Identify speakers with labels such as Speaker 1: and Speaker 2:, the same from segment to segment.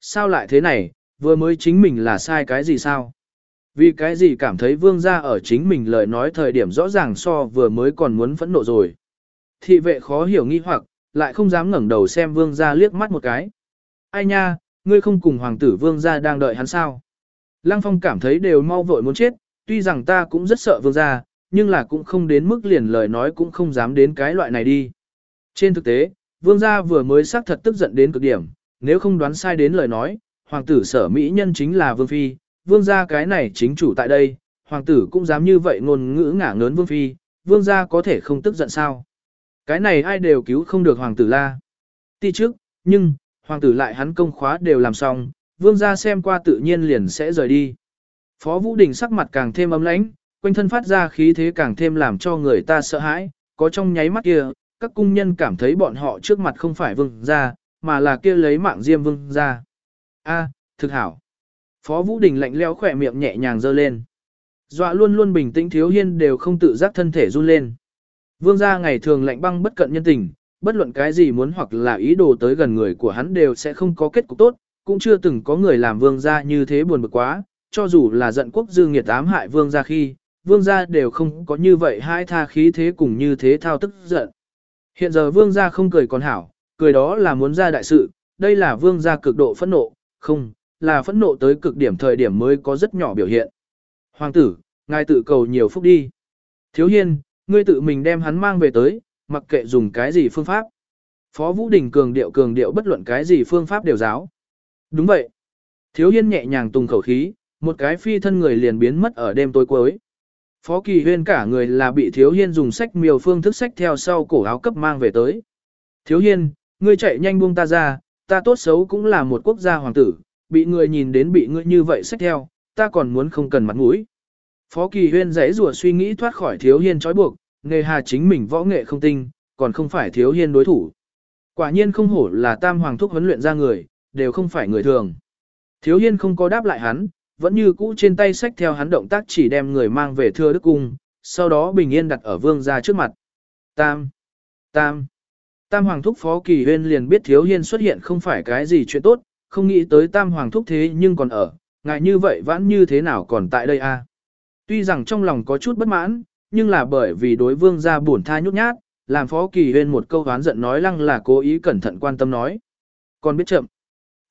Speaker 1: sao lại thế này, vừa mới chính mình là sai cái gì sao? Vì cái gì cảm thấy vương gia ở chính mình lời nói thời điểm rõ ràng so vừa mới còn muốn phẫn nộ rồi. Thị vệ khó hiểu nghi hoặc, lại không dám ngẩng đầu xem vương gia liếc mắt một cái. Ai nha, ngươi không cùng hoàng tử vương gia đang đợi hắn sao? Lăng phong cảm thấy đều mau vội muốn chết, tuy rằng ta cũng rất sợ vương gia, nhưng là cũng không đến mức liền lời nói cũng không dám đến cái loại này đi. Trên thực tế, vương gia vừa mới xác thật tức giận đến cực điểm, nếu không đoán sai đến lời nói, hoàng tử sở mỹ nhân chính là vương phi, vương gia cái này chính chủ tại đây, hoàng tử cũng dám như vậy ngôn ngữ ngả ngớn vương phi, vương gia có thể không tức giận sao. Cái này ai đều cứu không được hoàng tử la. Ti trước, nhưng, hoàng tử lại hắn công khóa đều làm xong, vương gia xem qua tự nhiên liền sẽ rời đi. Phó Vũ Đình sắc mặt càng thêm ấm lãnh, quanh thân phát ra khí thế càng thêm làm cho người ta sợ hãi, có trong nháy mắt kia, các cung nhân cảm thấy bọn họ trước mặt không phải vương gia, mà là kia lấy mạng diêm vương ra. A, thực hảo. Phó Vũ Đình lạnh lẽo khỏe miệng nhẹ nhàng giơ lên. Dọa luôn luôn bình tĩnh thiếu hiên đều không tự giác thân thể run lên. Vương gia ngày thường lạnh băng bất cận nhân tình, bất luận cái gì muốn hoặc là ý đồ tới gần người của hắn đều sẽ không có kết cục tốt, cũng chưa từng có người làm vương gia như thế buồn bực quá, cho dù là giận quốc dư nghiệt ám hại vương gia khi, vương gia đều không có như vậy hai tha khí thế cùng như thế thao tức giận. Hiện giờ vương gia không cười còn hảo, cười đó là muốn ra đại sự, đây là vương gia cực độ phẫn nộ, không, là phẫn nộ tới cực điểm thời điểm mới có rất nhỏ biểu hiện. Hoàng tử, ngài tự cầu nhiều phúc đi. Thiếu hiên, ngươi tự mình đem hắn mang về tới, mặc kệ dùng cái gì phương pháp. Phó Vũ Đình cường điệu cường điệu bất luận cái gì phương pháp đều giáo. Đúng vậy. Thiếu hiên nhẹ nhàng tung khẩu khí, một cái phi thân người liền biến mất ở đêm tối cuối. Phó Kỳ Huyên cả người là bị Thiếu Hiên dùng sách miều phương thức sách theo sau cổ áo cấp mang về tới. Thiếu Hiên, ngươi chạy nhanh buông ta ra, ta tốt xấu cũng là một quốc gia hoàng tử, bị người nhìn đến bị ngươi như vậy xách theo, ta còn muốn không cần mặt mũi. Phó Kỳ Huyên giãy rủa suy nghĩ thoát khỏi Thiếu Hiên trói buộc, nghề hà chính mình võ nghệ không tinh, còn không phải Thiếu Hiên đối thủ. Quả nhiên không hổ là tam hoàng thúc huấn luyện ra người, đều không phải người thường. Thiếu Hiên không có đáp lại hắn, vẫn như cũ trên tay sách theo hắn động tác chỉ đem người mang về thưa đức cung, sau đó bình yên đặt ở vương gia trước mặt. Tam, tam, tam hoàng thúc phó kỳ huyên liền biết thiếu hiên xuất hiện không phải cái gì chuyện tốt, không nghĩ tới tam hoàng thúc thế nhưng còn ở, ngại như vậy vãn như thế nào còn tại đây a? Tuy rằng trong lòng có chút bất mãn, nhưng là bởi vì đối vương gia buồn tha nhút nhát, làm phó kỳ huyên một câu oán giận nói lăng là cố ý cẩn thận quan tâm nói. Còn biết chậm.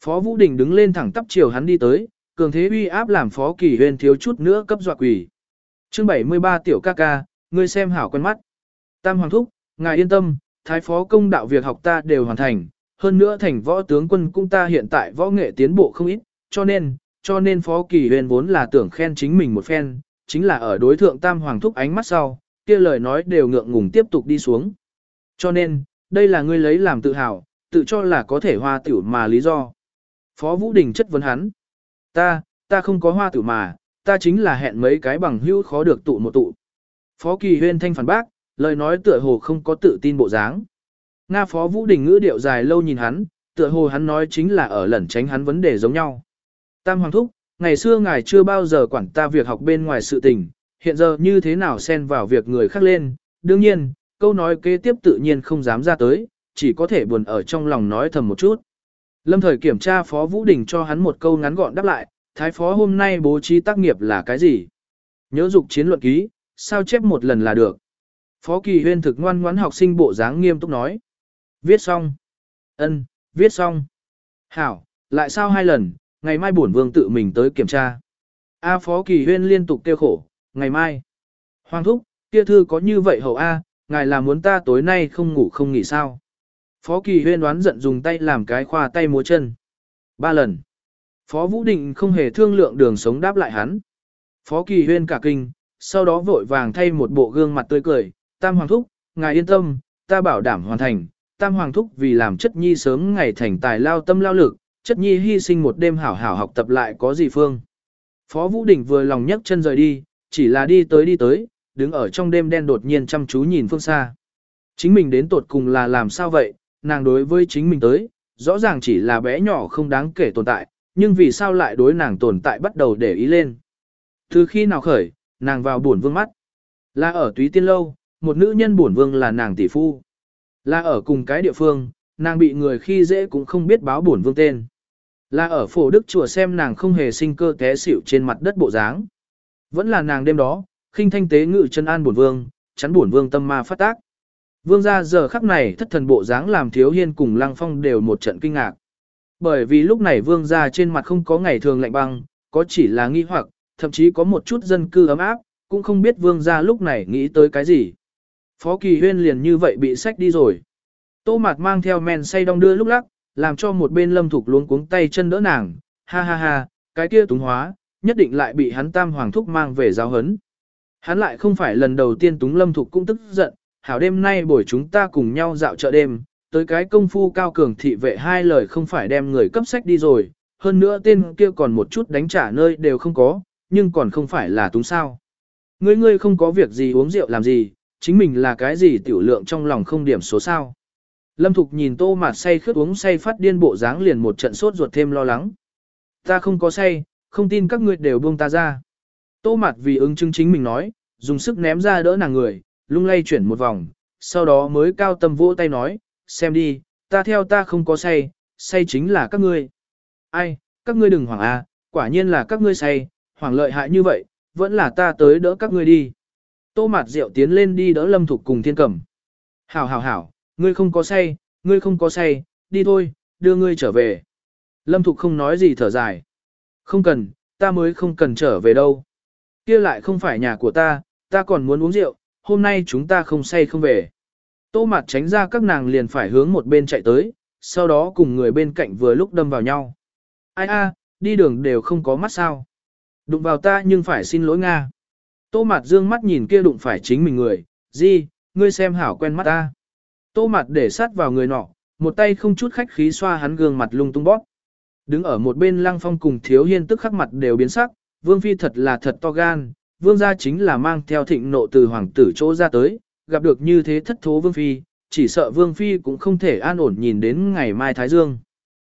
Speaker 1: Phó Vũ Đình đứng lên thẳng tắp chiều hắn đi tới, cường thế uy áp làm phó kỳ huyên thiếu chút nữa cấp dọa quỷ. Chương 73 tiểu ca ca, ngươi xem hảo quen mắt. Tam Hoàng Thúc, ngài yên tâm, thái phó công đạo việc học ta đều hoàn thành, hơn nữa thành võ tướng quân cũng ta hiện tại võ nghệ tiến bộ không ít, cho nên, cho nên phó kỳ huyền vốn là tưởng khen chính mình một phen, chính là ở đối thượng Tam Hoàng Thúc ánh mắt sau, kia lời nói đều ngượng ngùng tiếp tục đi xuống. Cho nên, đây là ngươi lấy làm tự hào, tự cho là có thể hoa tiểu mà lý do. Phó Vũ Đình chất vấn hắn. Ta, ta không có hoa tiểu mà, ta chính là hẹn mấy cái bằng hữu khó được tụ một tụ. Phó Kỳ Huyên thanh phản bác, lời nói tựa hồ không có tự tin bộ dáng. Nga Phó Vũ Đình ngữ điệu dài lâu nhìn hắn, tựa hồ hắn nói chính là ở lẩn tránh hắn vấn đề giống nhau. Tam Hoàng Thúc, ngày xưa ngài chưa bao giờ quản ta việc học bên ngoài sự tình, hiện giờ như thế nào xen vào việc người khác lên, đương nhiên, câu nói kế tiếp tự nhiên không dám ra tới, chỉ có thể buồn ở trong lòng nói thầm một chút. Lâm thời kiểm tra Phó Vũ Đình cho hắn một câu ngắn gọn đáp lại, Thái Phó hôm nay bố trí tác nghiệp là cái gì? Nhớ dục chiến luận ký, sao chép một lần là được. Phó Kỳ Huyên thực ngoan ngoãn học sinh bộ dáng nghiêm túc nói. Viết xong. Ân, viết xong. Hảo, lại sao hai lần, ngày mai bổn vương tự mình tới kiểm tra. A Phó Kỳ Huyên liên tục kêu khổ, ngày mai. Hoàng thúc, kia thư có như vậy hậu A, ngài là muốn ta tối nay không ngủ không nghỉ sao? Phó Kỳ Huyên đoán giận dùng tay làm cái khoa tay múa chân. Ba lần. Phó Vũ Định không hề thương lượng đường sống đáp lại hắn. Phó Kỳ Huyên cả kinh, sau đó vội vàng thay một bộ gương mặt tươi cười. Tam Hoàng Thúc, ngài yên tâm, ta bảo đảm hoàn thành. Tam Hoàng Thúc vì làm chất nhi sớm ngày thành tài lao tâm lao lực, chất nhi hy sinh một đêm hảo hảo học tập lại có gì phương. Phó Vũ Đình vừa lòng nhấc chân rời đi, chỉ là đi tới đi tới, đứng ở trong đêm đen đột nhiên chăm chú nhìn phương xa. Chính mình đến tột cùng là làm sao vậy, nàng đối với chính mình tới, rõ ràng chỉ là bé nhỏ không đáng kể tồn tại, nhưng vì sao lại đối nàng tồn tại bắt đầu để ý lên. Từ khi nào khởi, nàng vào buồn vương mắt. Là ở túy tiên lâu, một nữ nhân buồn vương là nàng tỷ phu. Là ở cùng cái địa phương, nàng bị người khi dễ cũng không biết báo buồn vương tên. Là ở phổ đức chùa xem nàng không hề sinh cơ té xỉu trên mặt đất bộ dáng. Vẫn là nàng đêm đó, khinh thanh tế ngự chân an bổn vương, chắn bổn vương tâm ma phát tác. Vương gia giờ khắc này thất thần bộ dáng làm thiếu hiên cùng lăng phong đều một trận kinh ngạc. Bởi vì lúc này vương gia trên mặt không có ngày thường lạnh băng, có chỉ là nghi hoặc, thậm chí có một chút dân cư ấm áp, cũng không biết vương gia lúc này nghĩ tới cái gì. Phó kỳ huyên liền như vậy bị sách đi rồi. Tô mạt mang theo men say đong đưa lúc lắc, làm cho một bên lâm thục luống cuống tay chân đỡ nàng, ha ha ha, cái kia túng hóa, nhất định lại bị hắn tam hoàng thúc mang về giáo hấn. Hắn lại không phải lần đầu tiên túng lâm thục cũng tức giận, hảo đêm nay buổi chúng ta cùng nhau dạo chợ đêm, tới cái công phu cao cường thị vệ hai lời không phải đem người cấp sách đi rồi, hơn nữa tên kia còn một chút đánh trả nơi đều không có, nhưng còn không phải là túng sao. Ngươi ngươi không có việc gì uống rượu làm gì, chính mình là cái gì tiểu lượng trong lòng không điểm số sao. Lâm Thục nhìn tô mạt say khướt uống say phát điên bộ dáng liền một trận sốt ruột thêm lo lắng. Ta không có say, không tin các ngươi đều buông ta ra. Tô mạt vì ứng chứng chính mình nói, dùng sức ném ra đỡ nàng người, lung lay chuyển một vòng, sau đó mới cao tâm vỗ tay nói, xem đi, ta theo ta không có say, say chính là các ngươi. Ai, các ngươi đừng hoảng à, quả nhiên là các ngươi say, hoảng lợi hại như vậy, vẫn là ta tới đỡ các ngươi đi. Tô mạt rượu tiến lên đi đỡ lâm thục cùng thiên cẩm. Hảo hảo hảo, ngươi không có say, ngươi không có say, đi thôi, đưa ngươi trở về. Lâm thục không nói gì thở dài. Không cần, ta mới không cần trở về đâu. Kia lại không phải nhà của ta, ta còn muốn uống rượu, hôm nay chúng ta không say không về. Tô Mạt tránh ra các nàng liền phải hướng một bên chạy tới, sau đó cùng người bên cạnh vừa lúc đâm vào nhau. Ai a, đi đường đều không có mắt sao. Đụng vào ta nhưng phải xin lỗi Nga. Tô Mạt dương mắt nhìn kia đụng phải chính mình người, gì, ngươi xem hảo quen mắt ta. Tô Mạt để sát vào người nọ, một tay không chút khách khí xoa hắn gương mặt lung tung bóp. Đứng ở một bên lăng phong cùng thiếu hiên tức khắc mặt đều biến sắc, vương phi thật là thật to gan, vương gia chính là mang theo thịnh nộ từ hoàng tử chỗ ra tới, gặp được như thế thất thố vương phi, chỉ sợ vương phi cũng không thể an ổn nhìn đến ngày mai thái dương.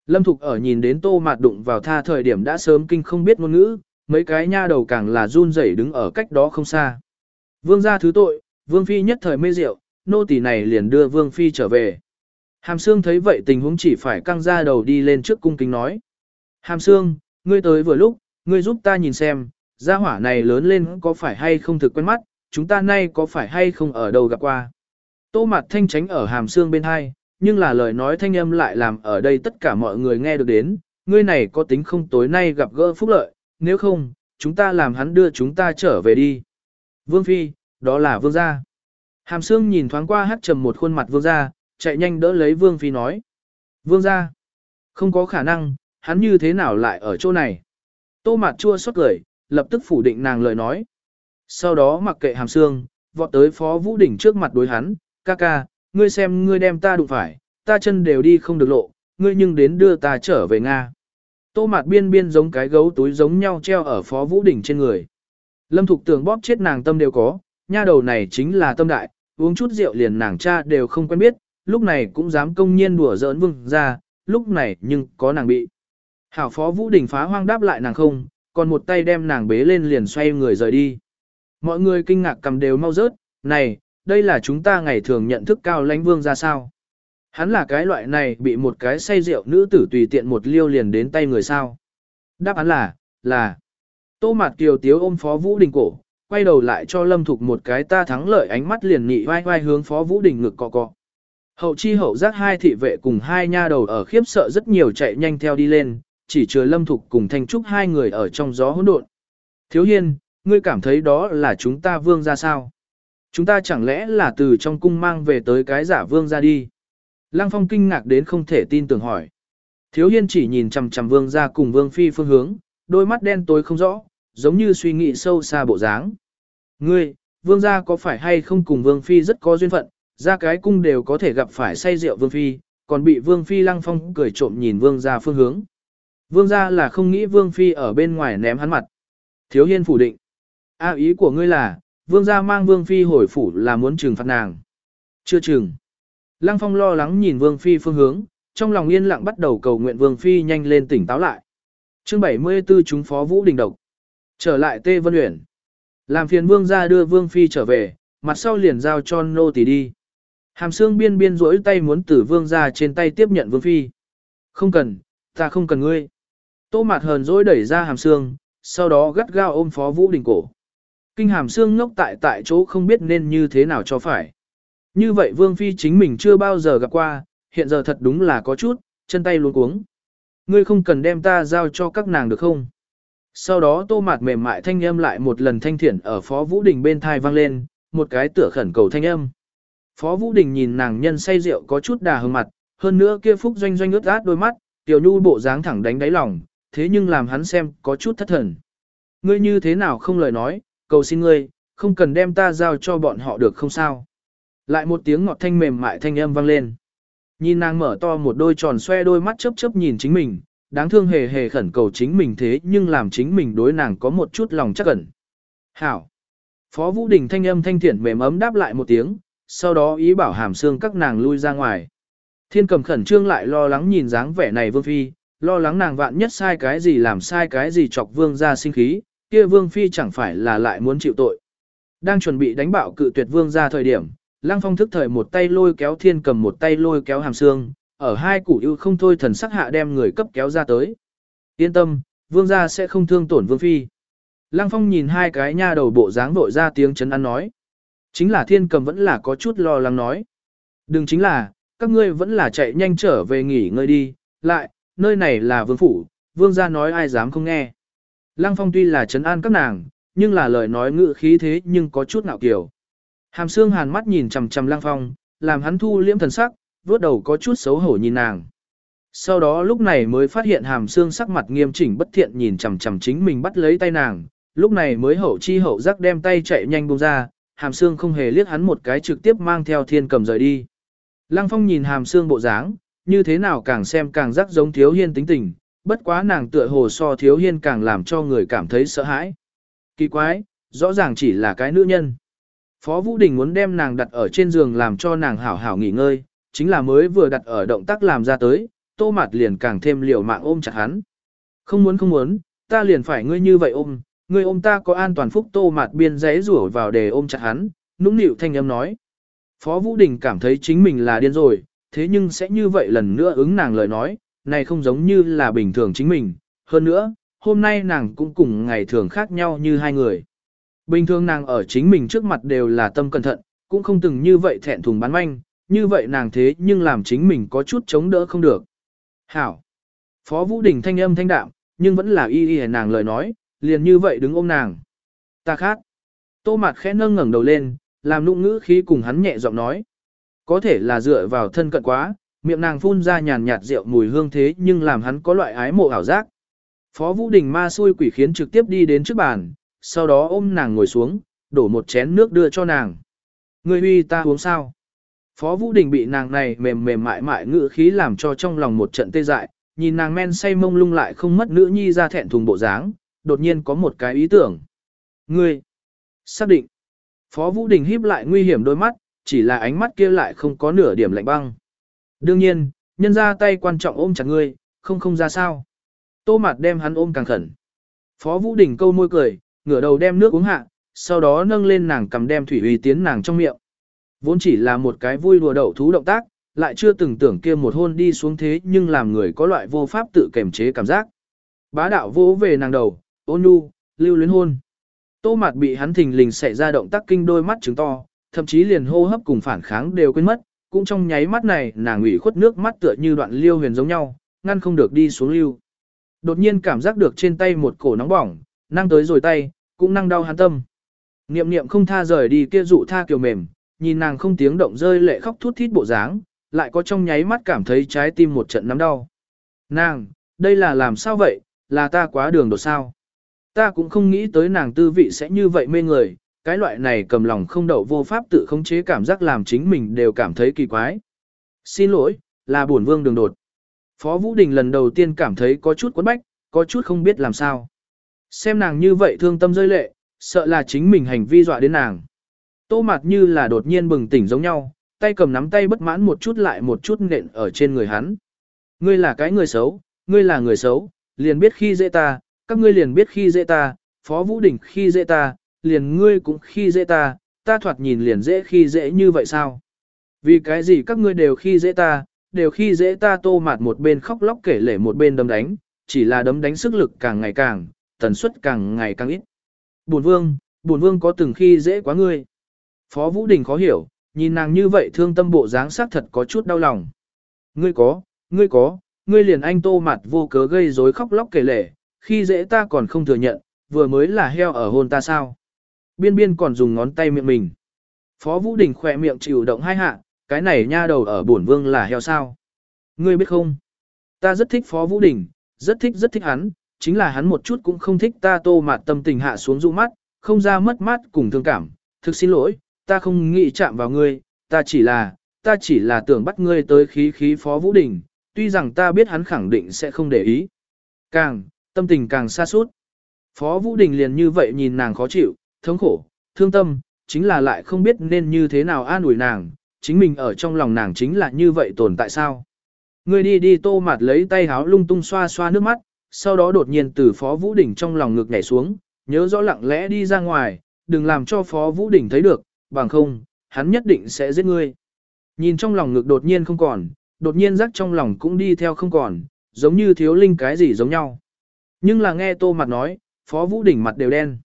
Speaker 1: Lâm Thục ở nhìn đến tô mạt đụng vào tha thời điểm đã sớm kinh không biết ngôn ngữ, mấy cái nha đầu càng là run rẩy đứng ở cách đó không xa. Vương gia thứ tội, vương phi nhất thời mê rượu, nô tỳ này liền đưa vương phi trở về. Hàm Sương thấy vậy tình huống chỉ phải căng ra đầu đi lên trước cung kính nói. Hàm Sương, ngươi tới vừa lúc, ngươi giúp ta nhìn xem, gia hỏa này lớn lên có phải hay không thực quen mắt, chúng ta nay có phải hay không ở đâu gặp qua. Tô mặt thanh tránh ở hàm xương bên hai, nhưng là lời nói thanh âm lại làm ở đây tất cả mọi người nghe được đến, ngươi này có tính không tối nay gặp gỡ phúc lợi, nếu không, chúng ta làm hắn đưa chúng ta trở về đi. Vương Phi, đó là Vương gia. Hàm Sương nhìn thoáng qua hát trầm một khuôn mặt Vương gia, chạy nhanh đỡ lấy Vương Phi nói. Vương gia, không có khả năng, hắn như thế nào lại ở chỗ này. Tô mặt chua xót cười, lập tức phủ định nàng lời nói. Sau đó mặc kệ hàm Sương vọt tới Phó Vũ Đỉnh trước mặt đối hắn, ca ca, ngươi xem ngươi đem ta đụng phải, ta chân đều đi không được lộ, ngươi nhưng đến đưa ta trở về Nga. Tô mạt biên biên giống cái gấu túi giống nhau treo ở Phó Vũ Đỉnh trên người. Lâm Thục Tường bóp chết nàng tâm đều có, nha đầu này chính là tâm đại, uống chút rượu liền nàng cha đều không quen biết, lúc này cũng dám công nhiên đùa giỡn vương ra, lúc này nhưng có nàng bị. Hảo Phó Vũ Đỉnh phá hoang đáp lại nàng không, còn một tay đem nàng bế lên liền xoay người rời đi. Mọi người kinh ngạc cầm đều mau rớt, này, đây là chúng ta ngày thường nhận thức cao lãnh vương ra sao. Hắn là cái loại này bị một cái say rượu nữ tử tùy tiện một liêu liền đến tay người sao. Đáp án là, là. Tô Mạt Kiều Tiếu ôm Phó Vũ Đình cổ, quay đầu lại cho Lâm Thục một cái ta thắng lợi ánh mắt liền nhị vai vai hướng Phó Vũ Đình ngực cọ cọ. Hậu chi hậu giác hai thị vệ cùng hai nha đầu ở khiếp sợ rất nhiều chạy nhanh theo đi lên, chỉ chờ Lâm Thục cùng Thanh Trúc hai người ở trong gió hỗn độn. Thiếu Hiên, ngươi cảm thấy đó là chúng ta vương ra sao? Chúng ta chẳng lẽ là từ trong cung mang về tới cái giả vương ra đi? Lăng Phong kinh ngạc đến không thể tin tưởng hỏi. Thiếu Hiên chỉ nhìn chằm chằm vương ra cùng vương phi phương hướng, đôi mắt đen tối không rõ, giống như suy nghĩ sâu xa bộ dáng. Ngươi, vương gia có phải hay không cùng vương phi rất có duyên phận, ra cái cung đều có thể gặp phải say rượu vương phi, còn bị vương phi lăng phong cười trộm nhìn vương gia phương hướng. Vương gia là không nghĩ vương phi ở bên ngoài ném hắn mặt. Thiếu hiên phủ định. A ý của ngươi là, vương gia mang vương phi hồi phủ là muốn trừng phạt nàng. Chưa trừng. Lăng phong lo lắng nhìn vương phi phương hướng, trong lòng yên lặng bắt đầu cầu nguyện vương phi nhanh lên tỉnh táo lại. chương 74 chúng phó vũ đình độc. Trở lại Tê Vân Uyển. Làm phiền vương gia đưa vương phi trở về, mặt sau liền giao cho nô tỳ đi. Hàm xương biên biên rỗi tay muốn tử vương gia trên tay tiếp nhận vương phi. Không cần, ta không cần ngươi. Tô mặt hờn dỗi đẩy ra hàm xương, sau đó gắt gao ôm Phó Vũ Đình cổ. Kinh hàm xương ngốc tại tại chỗ không biết nên như thế nào cho phải. Như vậy Vương Phi chính mình chưa bao giờ gặp qua, hiện giờ thật đúng là có chút, chân tay luống cuống. Ngươi không cần đem ta giao cho các nàng được không? Sau đó tô mạt mềm mại thanh âm lại một lần thanh thiện ở Phó Vũ Đình bên thai vang lên, một cái tựa khẩn cầu thanh âm. Phó Vũ Đình nhìn nàng nhân say rượu có chút đà hương mặt, hơn nữa kia phúc doanh doanh ướt át đôi mắt, tiểu nhu bộ dáng thẳng đánh đáy lòng, thế nhưng làm hắn xem có chút thất thần. Ngươi như thế nào không lời nói, cầu xin ngươi, không cần đem ta giao cho bọn họ được không sao. Lại một tiếng ngọt thanh mềm mại thanh âm vang lên. Nhìn nàng mở to một đôi tròn xoe đôi mắt chớp chớp nhìn chính mình, đáng thương hề hề khẩn cầu chính mình thế nhưng làm chính mình đối nàng có một chút lòng chắc ẩn. Hảo! Phó Vũ Đình thanh âm thanh thiện mềm ấm đáp lại một tiếng, sau đó ý bảo hàm xương các nàng lui ra ngoài. Thiên cầm khẩn trương lại lo lắng nhìn dáng vẻ này vương phi, lo lắng nàng vạn nhất sai cái gì làm sai cái gì chọc vương ra sinh khí, kia vương phi chẳng phải là lại muốn chịu tội. Đang chuẩn bị đánh bạo cự tuyệt vương ra thời điểm, Lăng Phong thức thời một tay lôi kéo thiên cầm một tay lôi kéo hàm xương, ở hai củ ưu không thôi thần sắc hạ đem người cấp kéo ra tới. Yên tâm, vương gia sẽ không thương tổn vương phi. Lăng Phong nhìn hai cái nha đầu bộ dáng vội ra tiếng chấn an nói. Chính là thiên cầm vẫn là có chút lo lắng nói. Đừng chính là, các ngươi vẫn là chạy nhanh trở về nghỉ ngơi đi, lại, nơi này là vương phủ, vương gia nói ai dám không nghe. Lăng Phong tuy là chấn an các nàng, nhưng là lời nói ngự khí thế nhưng có chút ngạo kiểu. Hàm xương hàn mắt nhìn chằm chằm Lang Phong, làm hắn thu liễm thần sắc, vuốt đầu có chút xấu hổ nhìn nàng. Sau đó lúc này mới phát hiện hàm xương sắc mặt nghiêm chỉnh bất thiện nhìn chằm chằm chính mình bắt lấy tay nàng, lúc này mới hậu chi hậu giác đem tay chạy nhanh buông ra, hàm xương không hề liếc hắn một cái trực tiếp mang theo thiên cầm rời đi. Lăng phong nhìn hàm xương bộ dáng, như thế nào càng xem càng giác giống thiếu hiên tính tình, bất quá nàng tựa hồ so thiếu hiên càng làm cho người cảm thấy sợ hãi. Kỳ quái, rõ ràng chỉ là cái nữ nhân. Phó Vũ Đình muốn đem nàng đặt ở trên giường làm cho nàng hảo hảo nghỉ ngơi, chính là mới vừa đặt ở động tác làm ra tới, tô mặt liền càng thêm liều mạng ôm chặt hắn. Không muốn không muốn, ta liền phải ngươi như vậy ôm, ngươi ôm ta có an toàn phúc tô mặt biên giấy rủa vào để ôm chặt hắn, nũng nịu thanh âm nói. Phó Vũ Đình cảm thấy chính mình là điên rồi, thế nhưng sẽ như vậy lần nữa ứng nàng lời nói, này không giống như là bình thường chính mình, hơn nữa, hôm nay nàng cũng cùng ngày thường khác nhau như hai người. Bình thường nàng ở chính mình trước mặt đều là tâm cẩn thận, cũng không từng như vậy thẹn thùng bán manh, như vậy nàng thế nhưng làm chính mình có chút chống đỡ không được. Hảo! Phó Vũ Đình thanh âm thanh đạm, nhưng vẫn là y y nàng lời nói, liền như vậy đứng ôm nàng. Ta khác. Tô mặt khẽ nâng ngẩng đầu lên, làm nụ ngữ khí cùng hắn nhẹ giọng nói. Có thể là dựa vào thân cận quá, miệng nàng phun ra nhàn nhạt rượu mùi hương thế nhưng làm hắn có loại ái mộ ảo giác. Phó Vũ Đình ma xui quỷ khiến trực tiếp đi đến trước bàn, sau đó ôm nàng ngồi xuống, đổ một chén nước đưa cho nàng. Ngươi huy ta uống sao? Phó Vũ Đình bị nàng này mềm mềm mại mại ngữ khí làm cho trong lòng một trận tê dại, nhìn nàng men say mông lung lại không mất nữ nhi ra thẹn thùng bộ dáng, đột nhiên có một cái ý tưởng. Ngươi! Xác định! Phó Vũ Đình híp lại nguy hiểm đôi mắt, chỉ là ánh mắt kia lại không có nửa điểm lạnh băng. Đương nhiên, nhân ra tay quan trọng ôm chặt ngươi, không không ra sao. Tô mặt đem hắn ôm càng khẩn. Phó Vũ Đình câu môi cười, ngửa đầu đem nước uống hạ, sau đó nâng lên nàng cầm đem thủy uy tiến nàng trong miệng. Vốn chỉ là một cái vui đùa đậu thú động tác, lại chưa từng tưởng kia một hôn đi xuống thế nhưng làm người có loại vô pháp tự kềm chế cảm giác. Bá đạo vỗ về nàng đầu, ôn nhu, lưu luyến hôn. Tô mặt bị hắn thình lình xảy ra động tác kinh đôi mắt trứng to, thậm chí liền hô hấp cùng phản kháng đều quên mất, cũng trong nháy mắt này nàng ủy khuất nước mắt tựa như đoạn liêu huyền giống nhau, ngăn không được đi xuống lưu. Đột nhiên cảm giác được trên tay một cổ nóng bỏng, năng tới rồi tay, cũng năng đau hắn tâm. Niệm niệm không tha rời đi kia dụ tha kiều mềm, nhìn nàng không tiếng động rơi lệ khóc thút thít bộ dáng, lại có trong nháy mắt cảm thấy trái tim một trận nắm đau. Nàng, đây là làm sao vậy, là ta quá đường đột sao? Ta cũng không nghĩ tới nàng tư vị sẽ như vậy mê người, cái loại này cầm lòng không đậu vô pháp tự khống chế cảm giác làm chính mình đều cảm thấy kỳ quái. Xin lỗi, là buồn vương đường đột. Phó Vũ Đình lần đầu tiên cảm thấy có chút quấn bách, có chút không biết làm sao. Xem nàng như vậy thương tâm rơi lệ, sợ là chính mình hành vi dọa đến nàng. Tô mặt như là đột nhiên bừng tỉnh giống nhau, tay cầm nắm tay bất mãn một chút lại một chút nện ở trên người hắn. Ngươi là cái người xấu, ngươi là người xấu, liền biết khi dễ ta, các ngươi liền biết khi dễ ta, Phó Vũ Đình khi dễ ta, liền ngươi cũng khi dễ ta, ta thoạt nhìn liền dễ khi dễ như vậy sao? Vì cái gì các ngươi đều khi dễ ta, đều khi dễ ta tô mạt một bên khóc lóc kể lể một bên đấm đánh, chỉ là đấm đánh sức lực càng ngày càng, tần suất càng ngày càng ít. Bổn vương, bổn vương có từng khi dễ quá ngươi. Phó Vũ Đình khó hiểu, nhìn nàng như vậy thương tâm bộ dáng xác thật có chút đau lòng. Ngươi có, ngươi có, ngươi liền anh tô mặt vô cớ gây rối khóc lóc kể lể, khi dễ ta còn không thừa nhận, vừa mới là heo ở hôn ta sao. Biên biên còn dùng ngón tay miệng mình. Phó Vũ Đình khỏe miệng chịu động hai hạ, cái này nha đầu ở bổn vương là heo sao. Ngươi biết không? Ta rất thích Phó Vũ Đình, rất thích rất thích hắn, chính là hắn một chút cũng không thích ta tô mạt tâm tình hạ xuống rũ mắt, không ra mất mát cùng thương cảm, thực xin lỗi, ta không nghĩ chạm vào ngươi, ta chỉ là, ta chỉ là tưởng bắt ngươi tới khí khí Phó Vũ Đình, tuy rằng ta biết hắn khẳng định sẽ không để ý. Càng, tâm tình càng xa suốt. Phó Vũ Đình liền như vậy nhìn nàng khó chịu, thống khổ, thương tâm, chính là lại không biết nên như thế nào an ủi nàng, chính mình ở trong lòng nàng chính là như vậy tồn tại sao. Ngươi đi đi tô mặt lấy tay háo lung tung xoa xoa nước mắt, sau đó đột nhiên từ Phó Vũ Đình trong lòng ngực nhảy xuống, nhớ rõ lặng lẽ đi ra ngoài, đừng làm cho Phó Vũ Đình thấy được, bằng không, hắn nhất định sẽ giết ngươi. Nhìn trong lòng ngực đột nhiên không còn, đột nhiên rắc trong lòng cũng đi theo không còn, giống như thiếu linh cái gì giống nhau. Nhưng là nghe tô mặt nói, Phó Vũ Đình mặt đều đen.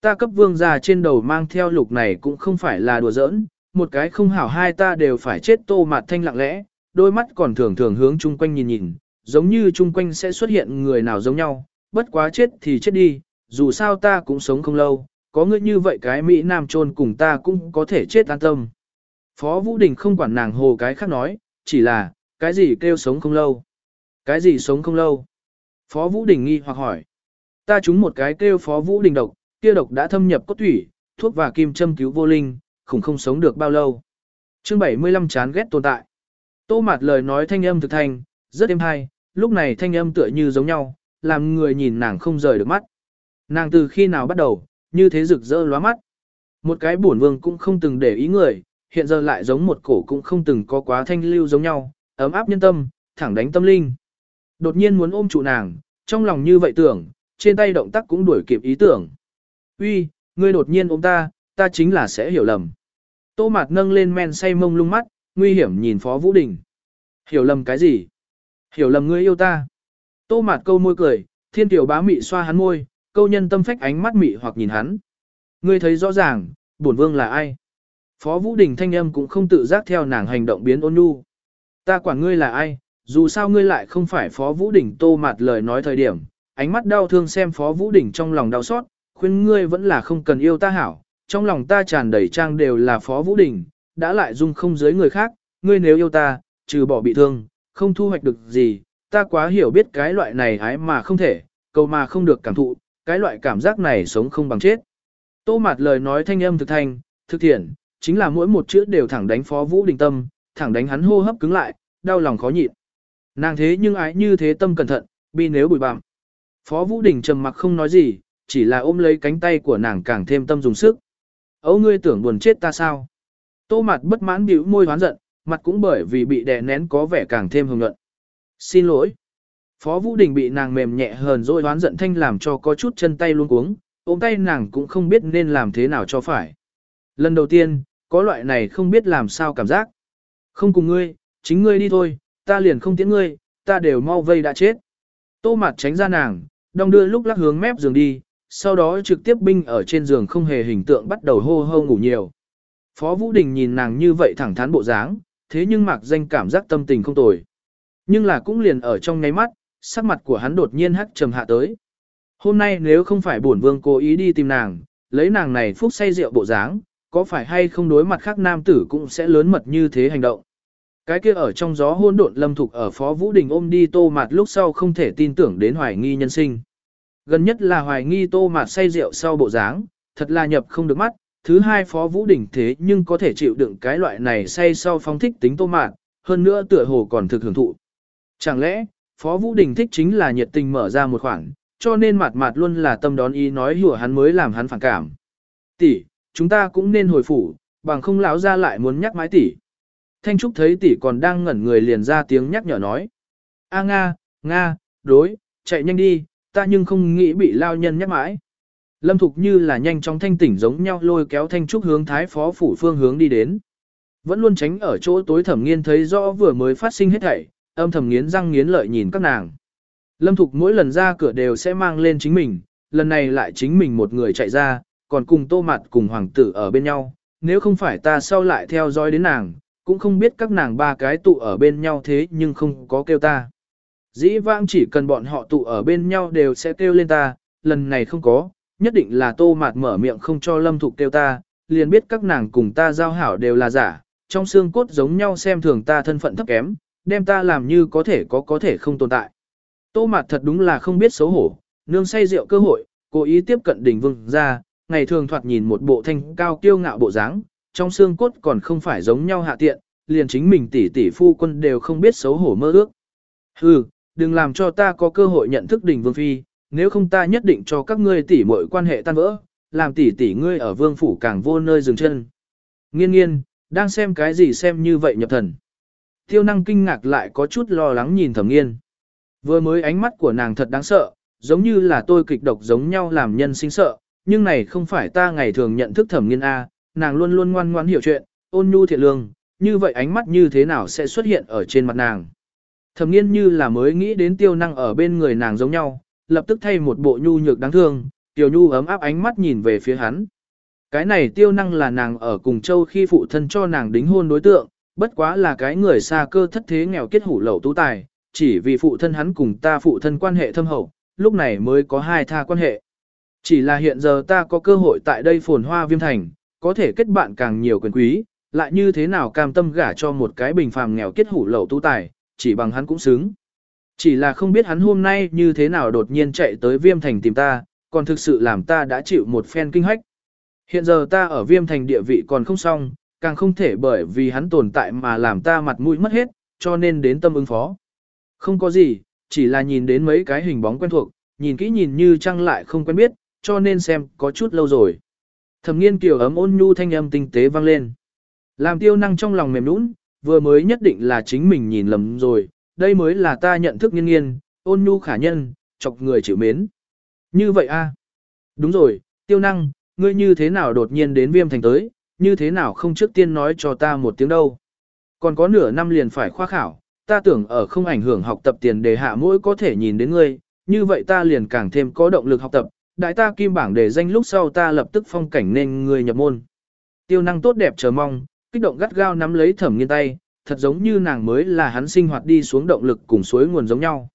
Speaker 1: Ta cấp vương già trên đầu mang theo lục này cũng không phải là đùa giỡn, một cái không hảo hai ta đều phải chết tô mặt thanh lặng lẽ, đôi mắt còn thường thường hướng chung quanh nhìn nhìn, giống như chung quanh sẽ xuất hiện người nào giống nhau, bất quá chết thì chết đi, dù sao ta cũng sống không lâu, có ngươi như vậy cái Mỹ Nam trôn cùng ta cũng có thể chết an tâm. Phó Vũ Đình không quản nàng hồ cái khác nói, chỉ là, cái gì kêu sống không lâu? Cái gì sống không lâu? Phó Vũ Đình nghi hoặc hỏi. Ta trúng một cái kêu Phó Vũ Đình độc, kia độc đã thâm nhập cốt thủy, thuốc và kim châm cứu vô linh, khủng không sống được bao lâu. Chương 75 chán ghét tồn tại. Tô Mạt lời nói thanh âm thực thanh, rất êm hay, lúc này thanh âm tựa như giống nhau, làm người nhìn nàng không rời được mắt. Nàng từ khi nào bắt đầu, như thế rực rỡ lóa mắt. Một cái buồn vương cũng không từng để ý người, hiện giờ lại giống một cổ cũng không từng có quá thanh lưu giống nhau, ấm áp nhân tâm, thẳng đánh tâm linh. Đột nhiên muốn ôm trụ nàng, trong lòng như vậy tưởng, trên tay động tác cũng đuổi kịp ý tưởng. Uy, ngươi đột nhiên ôm ta, ta chính là sẽ hiểu lầm. Tô Mạt nâng lên men say mông lung mắt, nguy hiểm nhìn Phó Vũ Đình. Hiểu lầm cái gì? Hiểu lầm ngươi yêu ta. Tô Mạt câu môi cười, thiên tiểu bá mị xoa hắn môi, câu nhân tâm phách ánh mắt mị hoặc nhìn hắn. Ngươi thấy rõ ràng, bổn vương là ai? Phó Vũ Đình thanh âm cũng không tự giác theo nàng hành động biến ôn nhu. Ta quản ngươi là ai, dù sao ngươi lại không phải Phó Vũ Đình tô mạt lời nói thời điểm, ánh mắt đau thương xem Phó Vũ Đình trong lòng đau xót, khuyên ngươi vẫn là không cần yêu ta hảo, trong lòng ta tràn đầy trang đều là Phó Vũ Đình, đã lại dung không dưới người khác, ngươi nếu yêu ta, trừ bỏ bị thương, không thu hoạch được gì, ta quá hiểu biết cái loại này ái mà không thể, cầu mà không được cảm thụ, cái loại cảm giác này sống không bằng chết. Tô mạt lời nói thanh âm thực thanh, thực thiện, chính là mỗi một chữ đều thẳng đánh Phó Vũ Đình tâm, thẳng đánh hắn hô hấp cứng lại, đau lòng khó nhịn. Nàng thế nhưng ái như thế tâm cẩn thận, bi nếu bùi bặm. Phó Vũ Đình trầm mặc không nói gì, chỉ là ôm lấy cánh tay của nàng càng thêm tâm dùng sức. Âu ngươi tưởng buồn chết ta sao? Tô mặt bất mãn bĩu môi hoán giận, mặt cũng bởi vì bị đè nén có vẻ càng thêm hồng nhuận. Xin lỗi. Phó Vũ Đình bị nàng mềm nhẹ hờn rồi đoán giận thanh làm cho có chút chân tay luôn cuống, ôm tay nàng cũng không biết nên làm thế nào cho phải. Lần đầu tiên, có loại này không biết làm sao cảm giác. Không cùng ngươi, chính ngươi đi thôi, ta liền không tiễn ngươi, ta đều mau vây đã chết. Tô mặt tránh ra nàng, đong đưa lúc lắc hướng mép giường đi, sau đó trực tiếp binh ở trên giường không hề hình tượng bắt đầu hô hô ngủ nhiều. Phó Vũ Đình nhìn nàng như vậy thẳng thắn bộ dáng, thế nhưng mặc danh cảm giác tâm tình không tồi. Nhưng là cũng liền ở trong ngáy mắt, sắc mặt của hắn đột nhiên hắc trầm hạ tới. Hôm nay nếu không phải bổn vương cố ý đi tìm nàng, lấy nàng này phúc say rượu bộ dáng, có phải hay không đối mặt khác nam tử cũng sẽ lớn mật như thế hành động. Cái kia ở trong gió hôn độn lâm thục ở Phó Vũ Đình ôm đi tô mạt lúc sau không thể tin tưởng đến hoài nghi nhân sinh. Gần nhất là hoài nghi tô mạt say rượu sau bộ dáng, thật là nhập không được mắt. Thứ hai Phó Vũ đỉnh thế nhưng có thể chịu đựng cái loại này say sau phong thích tính tô mạt, hơn nữa tựa hồ còn thực hưởng thụ. Chẳng lẽ, Phó Vũ Đình thích chính là nhiệt tình mở ra một khoảng, cho nên mặt mặt luôn là tâm đón ý nói hùa hắn mới làm hắn phản cảm. Tỷ, chúng ta cũng nên hồi phủ, bằng không lão ra lại muốn nhắc mái tỷ. Thanh Trúc thấy tỷ còn đang ngẩn người liền ra tiếng nhắc nhở nói. A Nga, Nga, đối, chạy nhanh đi, ta nhưng không nghĩ bị lao nhân nhắc mãi. Lâm Thục như là nhanh chóng thanh tỉnh giống nhau lôi kéo Thanh Trúc hướng thái phó phủ phương hướng đi đến. Vẫn luôn tránh ở chỗ tối thẩm nghiên thấy rõ vừa mới phát sinh hết thảy, âm thầm nghiến răng nghiến lợi nhìn các nàng. Lâm Thục mỗi lần ra cửa đều sẽ mang lên chính mình, lần này lại chính mình một người chạy ra, còn cùng tô mặt cùng hoàng tử ở bên nhau, nếu không phải ta sau lại theo dõi đến nàng, cũng không biết các nàng ba cái tụ ở bên nhau thế nhưng không có kêu ta. Dĩ vãng chỉ cần bọn họ tụ ở bên nhau đều sẽ kêu lên ta, lần này không có, nhất định là tô mạt mở miệng không cho lâm thục kêu ta, liền biết các nàng cùng ta giao hảo đều là giả, trong xương cốt giống nhau xem thường ta thân phận thấp kém, đem ta làm như có thể có có thể không tồn tại. Tô mạt thật đúng là không biết xấu hổ, nương say rượu cơ hội, cố ý tiếp cận đỉnh vương ra, ngày thường thoạt nhìn một bộ thanh cao kiêu ngạo bộ dáng, trong xương cốt còn không phải giống nhau hạ tiện, liền chính mình tỷ tỷ phu quân đều không biết xấu hổ mơ ước. Hừ, đừng làm cho ta có cơ hội nhận thức đỉnh vương phi, nếu không ta nhất định cho các ngươi tỷ muội quan hệ tan vỡ, làm tỷ tỷ ngươi ở vương phủ càng vô nơi dừng chân. Nghiên nghiên, đang xem cái gì xem như vậy nhập thần. Tiêu năng kinh ngạc lại có chút lo lắng nhìn thẩm nghiên. Vừa mới ánh mắt của nàng thật đáng sợ, giống như là tôi kịch độc giống nhau làm nhân sinh sợ, nhưng này không phải ta ngày thường nhận thức thẩm nghiên A, nàng luôn luôn ngoan ngoãn hiểu chuyện, ôn nhu thiện lương, như vậy ánh mắt như thế nào sẽ xuất hiện ở trên mặt nàng. Thẩm nghiên như là mới nghĩ đến tiêu năng ở bên người nàng giống nhau, lập tức thay một bộ nhu nhược đáng thương, tiểu nhu ấm áp ánh mắt nhìn về phía hắn. Cái này tiêu năng là nàng ở cùng châu khi phụ thân cho nàng đính hôn đối tượng, bất quá là cái người xa cơ thất thế nghèo kết hủ lậu tú tài, chỉ vì phụ thân hắn cùng ta phụ thân quan hệ thâm hậu, lúc này mới có hai tha quan hệ. Chỉ là hiện giờ ta có cơ hội tại đây phồn hoa viêm thành, có thể kết bạn càng nhiều quyền quý, lại như thế nào cam tâm gả cho một cái bình phàm nghèo kết hủ lậu tú tài, chỉ bằng hắn cũng xứng. Chỉ là không biết hắn hôm nay như thế nào đột nhiên chạy tới viêm thành tìm ta, còn thực sự làm ta đã chịu một phen kinh hách. Hiện giờ ta ở viêm thành địa vị còn không xong, càng không thể bởi vì hắn tồn tại mà làm ta mặt mũi mất hết, cho nên đến tâm ứng phó. Không có gì, chỉ là nhìn đến mấy cái hình bóng quen thuộc, nhìn kỹ nhìn như chăng lại không quen biết, cho nên xem có chút lâu rồi. Thẩm nghiên kiểu ấm ôn nhu thanh âm tinh tế vang lên. Làm tiêu năng trong lòng mềm nũng, vừa mới nhất định là chính mình nhìn lầm rồi, đây mới là ta nhận thức nghiên nghiên, ôn nhu khả nhân, chọc người chịu mến. Như vậy a Đúng rồi, tiêu năng, ngươi như thế nào đột nhiên đến viêm thành tới, như thế nào không trước tiên nói cho ta một tiếng đâu. Còn có nửa năm liền phải khoa khảo, ta tưởng ở không ảnh hưởng học tập tiền đề hạ mỗi có thể nhìn đến ngươi, như vậy ta liền càng thêm có động lực học tập, đại ta kim bảng đề danh lúc sau ta lập tức phong cảnh nên ngươi nhập môn. Tiêu năng tốt đẹp chờ mong, kích động gắt gao nắm lấy thẩm nghiên tay, thật giống như nàng mới là hắn sinh hoạt đi xuống động lực cùng suối nguồn giống nhau.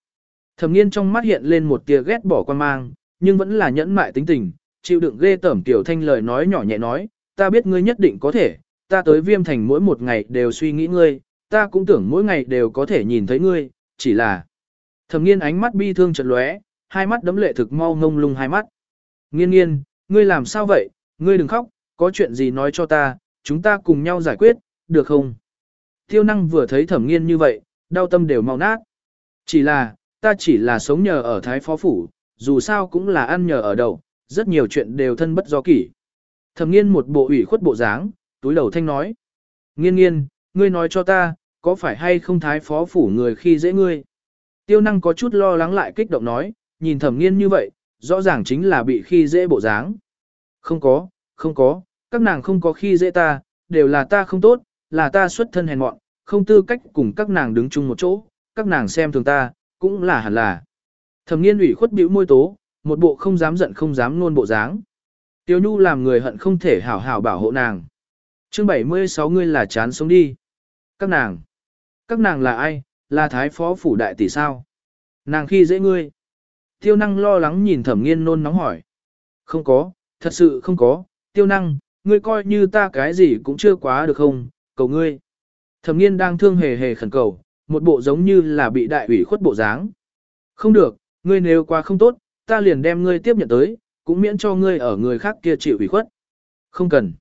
Speaker 1: Thẩm nghiên trong mắt hiện lên một tia ghét bỏ quan mang, nhưng vẫn là nhẫn mại tính tình, chịu đựng ghê tởm tiểu thanh lời nói nhỏ nhẹ nói, ta biết ngươi nhất định có thể, ta tới viêm thành mỗi một ngày đều suy nghĩ ngươi, ta cũng tưởng mỗi ngày đều có thể nhìn thấy ngươi, chỉ là... Thẩm nghiên ánh mắt bi thương chợt lóe, hai mắt đấm lệ thực mau ngông lung hai mắt. Nghiên nghiên, ngươi làm sao vậy, ngươi đừng khóc, có chuyện gì nói cho ta, chúng ta cùng nhau giải quyết, được không? Tiêu năng vừa thấy thẩm nghiên như vậy, đau tâm đều mau nát. Chỉ là, ta chỉ là sống nhờ ở Thái Phó Phủ, dù sao cũng là ăn nhờ ở đậu, rất nhiều chuyện đều thân bất do kỷ. Thẩm nghiên một bộ ủy khuất bộ dáng, túi đầu thanh nói. Nghiên nghiên, ngươi nói cho ta, có phải hay không Thái Phó Phủ người khi dễ ngươi? Tiêu năng có chút lo lắng lại kích động nói, nhìn thẩm nghiên như vậy, rõ ràng chính là bị khi dễ bộ dáng. Không có, không có, các nàng không có khi dễ ta, đều là ta không tốt, là ta xuất thân hèn mọn, không tư cách cùng các nàng đứng chung một chỗ, các nàng xem thường ta, cũng là hẳn là. Thẩm nghiên ủy khuất bĩu môi tố, một bộ không dám giận không dám nôn bộ dáng. Tiêu Nhu làm người hận không thể hảo hảo bảo hộ nàng. Chương 76 ngươi là chán sống đi. Các nàng. Các nàng là ai? Là thái phó phủ đại tỷ sao? Nàng khi dễ ngươi. Tiêu năng lo lắng nhìn thẩm nghiên nôn nóng hỏi. Không có, thật sự không có. Tiêu năng, ngươi coi như ta cái gì cũng chưa quá được không, cầu ngươi. Thẩm nghiên đang thương hề hề khẩn cầu, một bộ giống như là bị đại ủy khuất bộ dáng. Không được, ngươi nếu quá không tốt, ta liền đem ngươi tiếp nhận tới, cũng miễn cho ngươi ở người khác kia chịu ủy khuất. Không cần.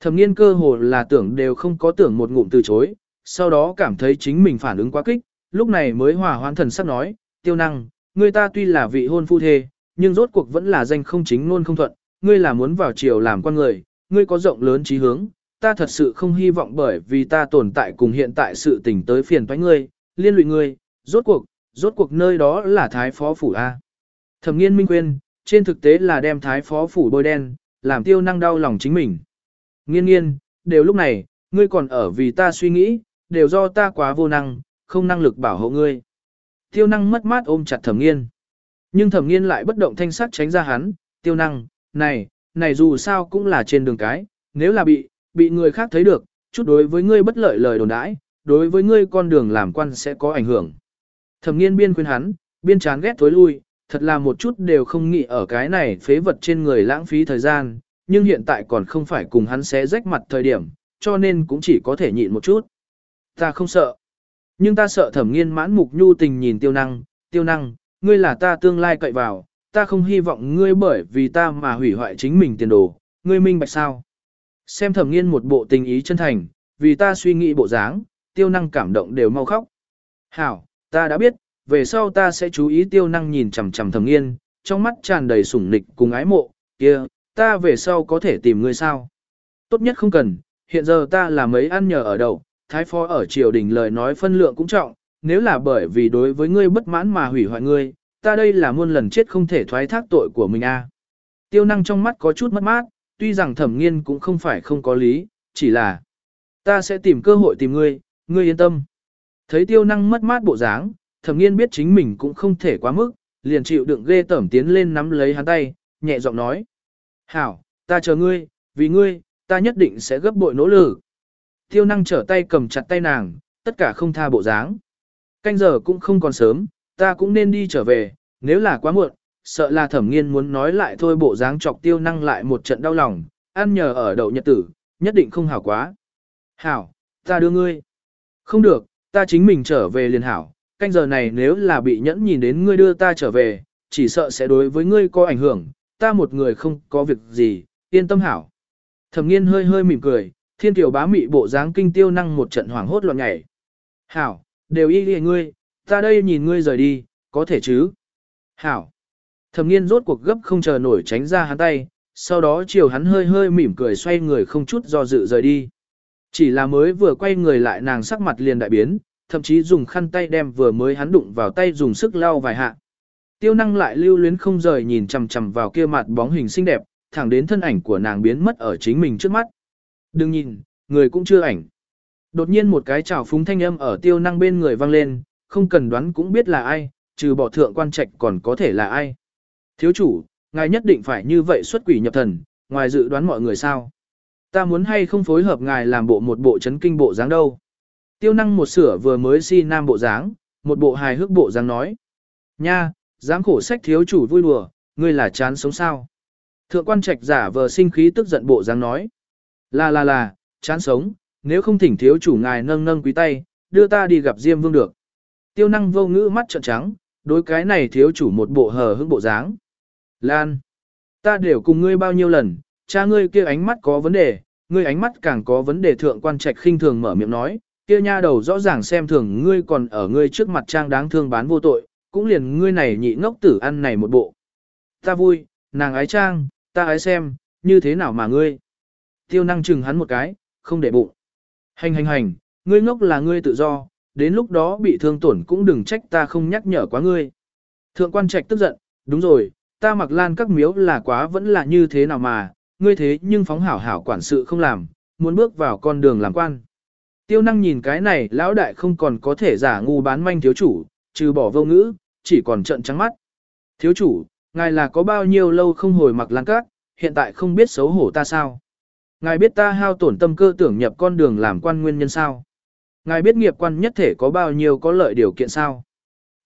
Speaker 1: Thẩm nghiên cơ hồ là tưởng đều không có tưởng một ngụm từ chối, sau đó cảm thấy chính mình phản ứng quá kích, lúc này mới hòa hoãn thần sắc nói, tiêu năng, ngươi ta tuy là vị hôn phu thê, nhưng rốt cuộc vẫn là danh không chính luôn không thuận, ngươi là muốn vào triều làm quan người, ngươi có rộng lớn trí hướng, ta thật sự không hy vọng bởi vì ta tồn tại cùng hiện tại sự tình tới phiền toái ngươi, liên lụy ngươi, rốt cuộc, rốt cuộc nơi đó là thái phó phủ A. Thẩm nghiên minh quên, trên thực tế là đem thái phó phủ bôi đen, làm tiêu năng đau lòng chính mình. Nghiên nghiên, đều lúc này, ngươi còn ở vì ta suy nghĩ, đều do ta quá vô năng, không năng lực bảo hộ ngươi. Tiêu năng mất mát ôm chặt thẩm nghiên. Nhưng thẩm nghiên lại bất động thanh sắc tránh ra hắn, tiêu năng, này, này dù sao cũng là trên đường cái, nếu là bị, bị người khác thấy được, chút đối với ngươi bất lợi lời đồn đãi, đối với ngươi con đường làm quan sẽ có ảnh hưởng. Thẩm nghiên biên khuyên hắn, biên chán ghét thối lui, thật là một chút đều không nghĩ ở cái này phế vật trên người lãng phí thời gian, nhưng hiện tại còn không phải cùng hắn xé rách mặt thời điểm, cho nên cũng chỉ có thể nhịn một chút. Ta không sợ. Nhưng ta sợ thẩm nghiên mãn mục nhu tình nhìn tiêu năng, tiêu năng, ngươi là ta tương lai cậy vào, ta không hy vọng ngươi bởi vì ta mà hủy hoại chính mình tiền đồ, ngươi minh bạch sao. Xem thẩm nghiên một bộ tình ý chân thành, vì ta suy nghĩ bộ dáng, tiêu năng cảm động đều mau khóc. Hảo, ta đã biết, về sau ta sẽ chú ý tiêu năng nhìn chằm chằm thẩm nghiên, trong mắt tràn đầy sủng nịch cùng ái mộ, kia, ta về sau có thể tìm ngươi sao? Tốt nhất không cần, hiện giờ ta là mấy ăn nhờ ở đậu, thái phó ở triều đình lời nói phân lượng cũng trọng, nếu là bởi vì đối với ngươi bất mãn mà hủy hoại ngươi, ta đây là muôn lần chết không thể thoái thác tội của mình a. Tiêu năng trong mắt có chút mất mát, tuy rằng thẩm nghiên cũng không phải không có lý, chỉ là ta sẽ tìm cơ hội tìm ngươi, ngươi yên tâm. Thấy tiêu năng mất mát bộ dáng, thẩm nghiên biết chính mình cũng không thể quá mức, liền chịu đựng ghê tẩm tiến lên nắm lấy hắn tay, nhẹ giọng nói. Hảo, ta chờ ngươi, vì ngươi, ta nhất định sẽ gấp bội nỗ lực. Tiêu năng trở tay cầm chặt tay nàng, tất cả không tha bộ dáng. Canh giờ cũng không còn sớm, ta cũng nên đi trở về, nếu là quá muộn, sợ là thẩm nghiên muốn nói lại thôi bộ dáng chọc tiêu năng lại một trận đau lòng, ăn nhờ ở đậu nhật tử, nhất định không hảo quá. Hảo, ta đưa ngươi. Không được, ta chính mình trở về liền hảo, canh giờ này nếu là bị nhẫn nhìn đến ngươi đưa ta trở về, chỉ sợ sẽ đối với ngươi có ảnh hưởng, ta một người không có việc gì, yên tâm hảo. Thẩm nghiên hơi hơi mỉm cười, thiên tiểu bá mị bộ dáng kinh tiêu năng một trận hoảng hốt loạn nhảy. Hảo, đều y lìa ngươi, ta đây nhìn ngươi rời đi, có thể chứ? Hảo. Thẩm nghiên rốt cuộc gấp không chờ nổi tránh ra hắn tay, sau đó chiều hắn hơi hơi mỉm cười xoay người không chút do dự rời đi. Chỉ là mới vừa quay người lại nàng sắc mặt liền đại biến, thậm chí dùng khăn tay đem vừa mới hắn đụng vào tay dùng sức lau vài hạ. Tiêu năng lại lưu luyến không rời nhìn chằm chằm vào kia mặt bóng hình xinh đẹp, thẳng đến thân ảnh của nàng biến mất ở chính mình trước mắt. Đừng nhìn, người cũng chưa ảnh. Đột nhiên một cái trào phúng thanh âm ở tiêu năng bên người vang lên, không cần đoán cũng biết là ai, trừ bỏ thượng quan trạch còn có thể là ai. Thiếu chủ, ngài nhất định phải như vậy xuất quỷ nhập thần, ngoài dự đoán mọi người sao. Ta muốn hay không phối hợp ngài làm bộ một bộ chấn kinh bộ dáng đâu. Tiêu năng một sửa vừa mới si nam bộ dáng, một bộ hài hước bộ dáng nói. Nha, dám khổ sách thiếu chủ vui đùa, ngươi là chán sống sao. Thượng quan trạch giả vờ sinh khí tức giận bộ dáng nói. Là là là, chán sống, nếu không thỉnh thiếu chủ ngài nâng nâng quý tay, đưa ta đi gặp Diêm Vương được. Tiêu năng vô ngữ mắt trợn trắng, đối cái này thiếu chủ một bộ hờ hững bộ dáng. Lan, ta đều cùng ngươi bao nhiêu lần, cha ngươi kia ánh mắt có vấn đề, ngươi ánh mắt càng có vấn đề thượng quan trạch khinh thường mở miệng nói, kia nha đầu rõ ràng xem thường ngươi còn ở ngươi trước mặt trang đáng thương bán vô tội, cũng liền ngươi này nhị ngốc tử ăn này một bộ. Ta vui, nàng ái trang, ta ái xem, như thế nào mà ngươi. Tiêu năng chừng hắn một cái, không để bụng. Hành hành hành, ngươi ngốc là ngươi tự do, đến lúc đó bị thương tổn cũng đừng trách ta không nhắc nhở quá ngươi. Thượng quan trạch tức giận, đúng rồi, ta mặc lan các miếu là quá vẫn là như thế nào mà, ngươi thế nhưng phóng hảo hảo quản sự không làm, muốn bước vào con đường làm quan. Tiêu năng nhìn cái này lão đại không còn có thể giả ngu bán manh thiếu chủ, trừ bỏ vô ngữ, chỉ còn trận trắng mắt. Thiếu chủ, ngài là có bao nhiêu lâu không hồi mặc lan các, hiện tại không biết xấu hổ ta sao? Ngài biết ta hao tổn tâm cơ tưởng nhập con đường làm quan nguyên nhân sao? Ngài biết nghiệp quan nhất thể có bao nhiêu có lợi điều kiện sao?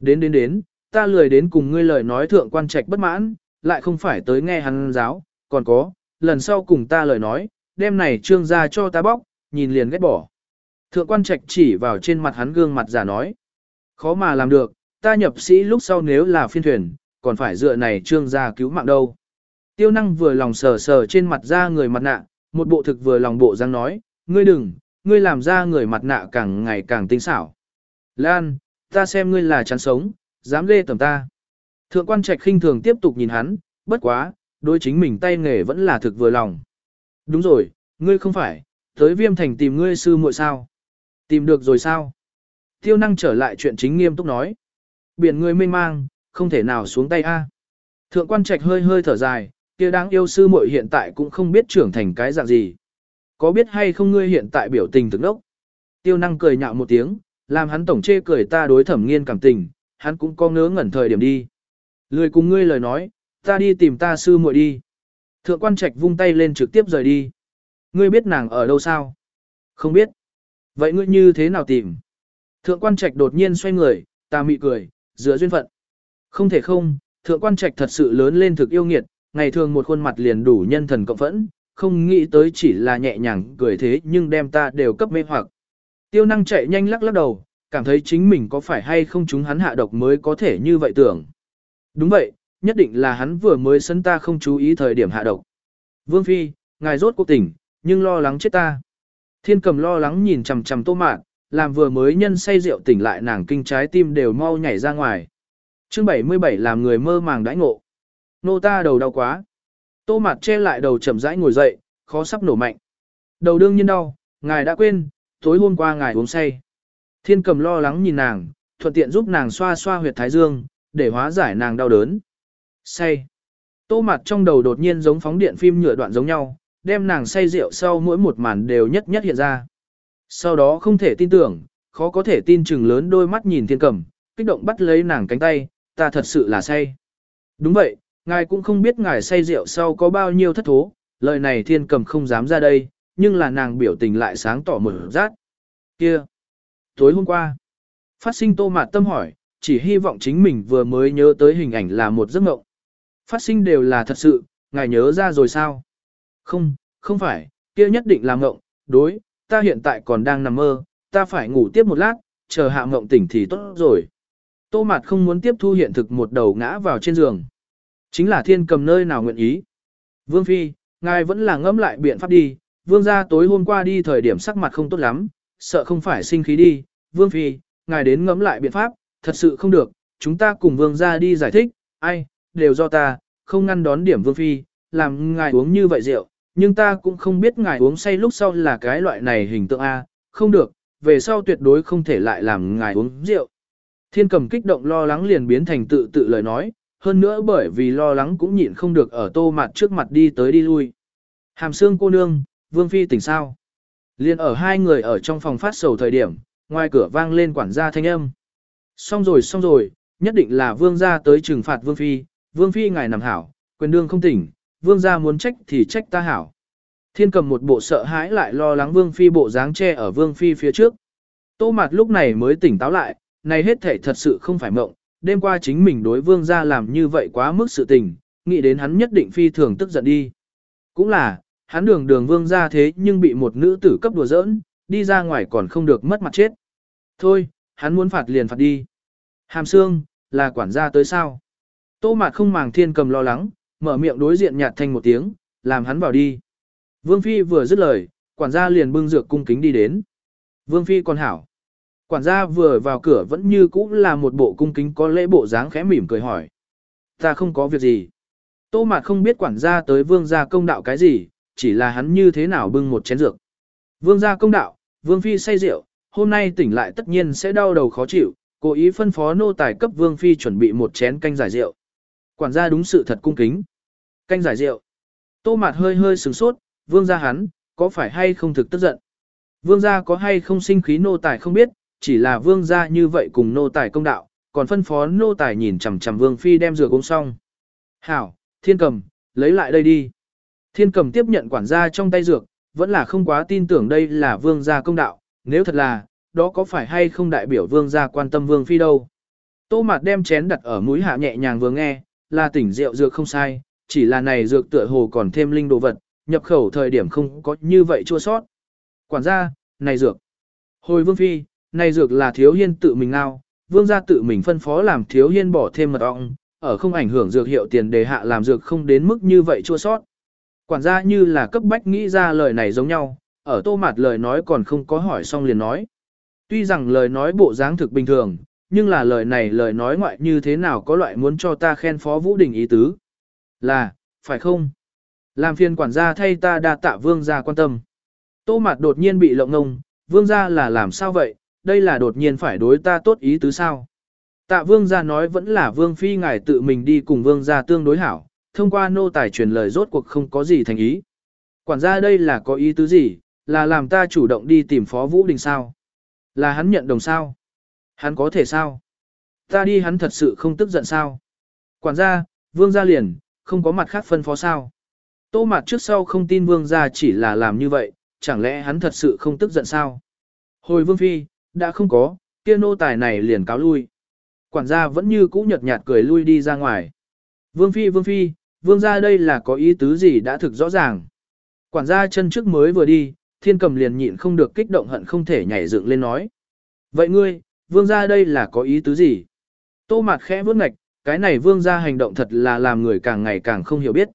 Speaker 1: Đến đến đến, ta lười đến cùng ngươi lời nói thượng quan trạch bất mãn, lại không phải tới nghe hắn giáo, còn có, lần sau cùng ta lời nói, đêm này trương ra cho ta bóc, nhìn liền ghét bỏ. Thượng quan trạch chỉ vào trên mặt hắn gương mặt giả nói. Khó mà làm được, ta nhập sĩ lúc sau nếu là phiên thuyền, còn phải dựa này trương ra cứu mạng đâu. Tiêu năng vừa lòng sờ sờ trên mặt ra người mặt nạ, một bộ thực vừa lòng bộ răng nói, ngươi đừng, ngươi làm ra người mặt nạ càng ngày càng tinh xảo. Lan, ta xem ngươi là chán sống, dám ghê tầm ta. Thượng quan trạch khinh thường tiếp tục nhìn hắn, bất quá, đối chính mình tay nghề vẫn là thực vừa lòng. Đúng rồi, ngươi không phải, tới viêm thành tìm ngươi sư muội sao. Tìm được rồi sao? Tiêu năng trở lại chuyện chính nghiêm túc nói. Biển ngươi mênh mang, không thể nào xuống tay a. Thượng quan trạch hơi hơi thở dài, kia đáng yêu sư muội hiện tại cũng không biết trưởng thành cái dạng gì. Có biết hay không ngươi hiện tại biểu tình thực đốc? Tiêu năng cười nhạo một tiếng, làm hắn tổng chê cười ta đối thẩm nghiên cảm tình, hắn cũng có ngớ ngẩn thời điểm đi. Lười cùng ngươi lời nói, ta đi tìm ta sư muội đi. Thượng quan trạch vung tay lên trực tiếp rời đi. Ngươi biết nàng ở đâu sao? Không biết. Vậy ngươi như thế nào tìm? Thượng quan trạch đột nhiên xoay người, ta mị cười, giữa duyên phận. Không thể không, thượng quan trạch thật sự lớn lên thực yêu nghiệt, ngày thường một khuôn mặt liền đủ nhân thần cộng phẫn, không nghĩ tới chỉ là nhẹ nhàng cười thế nhưng đem ta đều cấp mê hoặc. Tiêu năng chạy nhanh lắc lắc đầu, cảm thấy chính mình có phải hay không chúng hắn hạ độc mới có thể như vậy tưởng. Đúng vậy, nhất định là hắn vừa mới sân ta không chú ý thời điểm hạ độc. Vương Phi, ngài rốt cuộc tỉnh, nhưng lo lắng chết ta. Thiên cầm lo lắng nhìn chằm chằm tô mạn, làm vừa mới nhân say rượu tỉnh lại nàng kinh trái tim đều mau nhảy ra ngoài. chương 77 làm người mơ màng đãi ngộ. Nô ta đầu đau quá. Tô mạt che lại đầu chậm rãi ngồi dậy, khó sắp nổ mạnh. Đầu đương nhiên đau, ngài đã quên, tối hôm qua ngài uống say. Thiên cầm lo lắng nhìn nàng, thuận tiện giúp nàng xoa xoa huyệt thái dương, để hóa giải nàng đau đớn. Say. Tô mặt trong đầu đột nhiên giống phóng điện phim nhựa đoạn giống nhau, đem nàng say rượu sau mỗi một màn đều nhất nhất hiện ra. Sau đó không thể tin tưởng, khó có thể tin chừng lớn đôi mắt nhìn thiên cầm, kích động bắt lấy nàng cánh tay, ta thật sự là say. Đúng vậy, ngài cũng không biết ngài say rượu sau có bao nhiêu thất thố, lời này thiên cầm không dám ra đây, nhưng là nàng biểu tình lại sáng tỏ mở rát. Kia! Tối hôm qua, phát sinh tô mạt tâm hỏi, chỉ hy vọng chính mình vừa mới nhớ tới hình ảnh là một giấc mộng. Phát sinh đều là thật sự, ngài nhớ ra rồi sao? Không, không phải, kia nhất định là mộng, đối, ta hiện tại còn đang nằm mơ, ta phải ngủ tiếp một lát, chờ hạ mộng tỉnh thì tốt rồi. Tô Mạt không muốn tiếp thu hiện thực một đầu ngã vào trên giường. Chính là thiên cầm nơi nào nguyện ý. Vương Phi, ngài vẫn là ngẫm lại biện pháp đi, vương gia tối hôm qua đi thời điểm sắc mặt không tốt lắm, sợ không phải sinh khí đi. Vương Phi, ngài đến ngẫm lại biện pháp, thật sự không được, chúng ta cùng vương gia đi giải thích, ai, đều do ta, không ngăn đón điểm Vương Phi, làm ngài uống như vậy rượu, nhưng ta cũng không biết ngài uống say lúc sau là cái loại này hình tượng A, không được, về sau tuyệt đối không thể lại làm ngài uống rượu. Thiên cầm kích động lo lắng liền biến thành tự tự lời nói, hơn nữa bởi vì lo lắng cũng nhịn không được ở tô mặt trước mặt đi tới đi lui. Hàm xương cô nương, vương phi tỉnh sao. Liên ở hai người ở trong phòng phát sầu thời điểm, ngoài cửa vang lên quản gia thanh âm. Xong rồi xong rồi, nhất định là vương gia tới trừng phạt vương phi, vương phi ngài nằm hảo, quyền đương không tỉnh, vương gia muốn trách thì trách ta hảo. Thiên cầm một bộ sợ hãi lại lo lắng vương phi bộ dáng che ở vương phi phía trước. Tô mặt lúc này mới tỉnh táo lại, này hết thể thật sự không phải mộng, đêm qua chính mình đối vương gia làm như vậy quá mức sự tình, nghĩ đến hắn nhất định phi thường tức giận đi. Cũng là, hắn đường đường vương gia thế nhưng bị một nữ tử cấp đùa giỡn, đi ra ngoài còn không được mất mặt chết. Thôi, hắn muốn phạt liền phạt đi. Hàm xương, là quản gia tới sao? Tô mạt không màng thiên cầm lo lắng, mở miệng đối diện nhạt thanh một tiếng, làm hắn vào đi. Vương Phi vừa dứt lời, quản gia liền bưng dược cung kính đi đến. Vương Phi còn hảo. Quản gia vừa vào cửa vẫn như cũ là một bộ cung kính có lễ bộ dáng khẽ mỉm cười hỏi. Ta không có việc gì. Tô mạt không biết quản gia tới vương gia công đạo cái gì, chỉ là hắn như thế nào bưng một chén dược. Vương gia công đạo, vương phi say rượu, hôm nay tỉnh lại tất nhiên sẽ đau đầu khó chịu, cố ý phân phó nô tài cấp vương phi chuẩn bị một chén canh giải rượu. Quản gia đúng sự thật cung kính. Canh giải rượu. Tô mạt hơi hơi sửng sốt, vương gia hắn, có phải hay không thực tức giận. Vương gia có hay không sinh khí nô tài không biết, chỉ là vương gia như vậy cùng nô tài công đạo, còn phân phó nô tài nhìn chằm chằm vương phi đem rượu uống xong. Hảo, thiên cầm, lấy lại đây đi. Thiên cầm tiếp nhận quản gia trong tay dược, vẫn là không quá tin tưởng đây là vương gia công đạo, nếu thật là, đó có phải hay không đại biểu vương gia quan tâm vương phi đâu. Tô mạt đem chén đặt ở mũi hạ nhẹ nhàng vừa nghe, là tỉnh rượu dược không sai, chỉ là này dược tựa hồ còn thêm linh đồ vật, nhập khẩu thời điểm không có như vậy chua sót. Quản gia, này dược. Hồi vương phi, này dược là thiếu hiên tự mình nào, vương gia tự mình phân phó làm thiếu hiên bỏ thêm mật ong, ở không ảnh hưởng dược hiệu tiền đề hạ làm dược không đến mức như vậy chua sót. Quản gia như là cấp bách nghĩ ra lời này giống nhau, ở tô mạt lời nói còn không có hỏi xong liền nói. Tuy rằng lời nói bộ dáng thực bình thường, nhưng là lời này lời nói ngoại như thế nào có loại muốn cho ta khen Phó Vũ Đình ý tứ. Là, phải không? Làm phiền quản gia thay ta đa tạ vương gia quan tâm. Tô mạt đột nhiên bị lộng ngông, vương gia là làm sao vậy, đây là đột nhiên phải đối ta tốt ý tứ sao? Tạ vương gia nói vẫn là vương phi ngài tự mình đi cùng vương gia tương đối hảo, thông qua nô tài truyền lời rốt cuộc không có gì thành ý. Quản gia đây là có ý tứ gì, là làm ta chủ động đi tìm phó Vũ Đình sao? Là hắn nhận đồng sao? Hắn có thể sao? Ta đi hắn thật sự không tức giận sao? Quản gia, vương gia liền, không có mặt khác phân phó sao? Tô mặt trước sau không tin vương gia chỉ là làm như vậy, chẳng lẽ hắn thật sự không tức giận sao? Hồi vương phi, đã không có, kia nô tài này liền cáo lui. Quản gia vẫn như cũ nhợt nhạt cười lui đi ra ngoài. Vương phi vương phi, vương gia đây là có ý tứ gì đã thực rõ ràng. Quản gia chân trước mới vừa đi, thiên cầm liền nhịn không được kích động hận không thể nhảy dựng lên nói. Vậy ngươi, vương gia đây là có ý tứ gì? Tô mặt khẽ vướt ngạch, cái này vương gia hành động thật là làm người càng ngày càng không hiểu biết.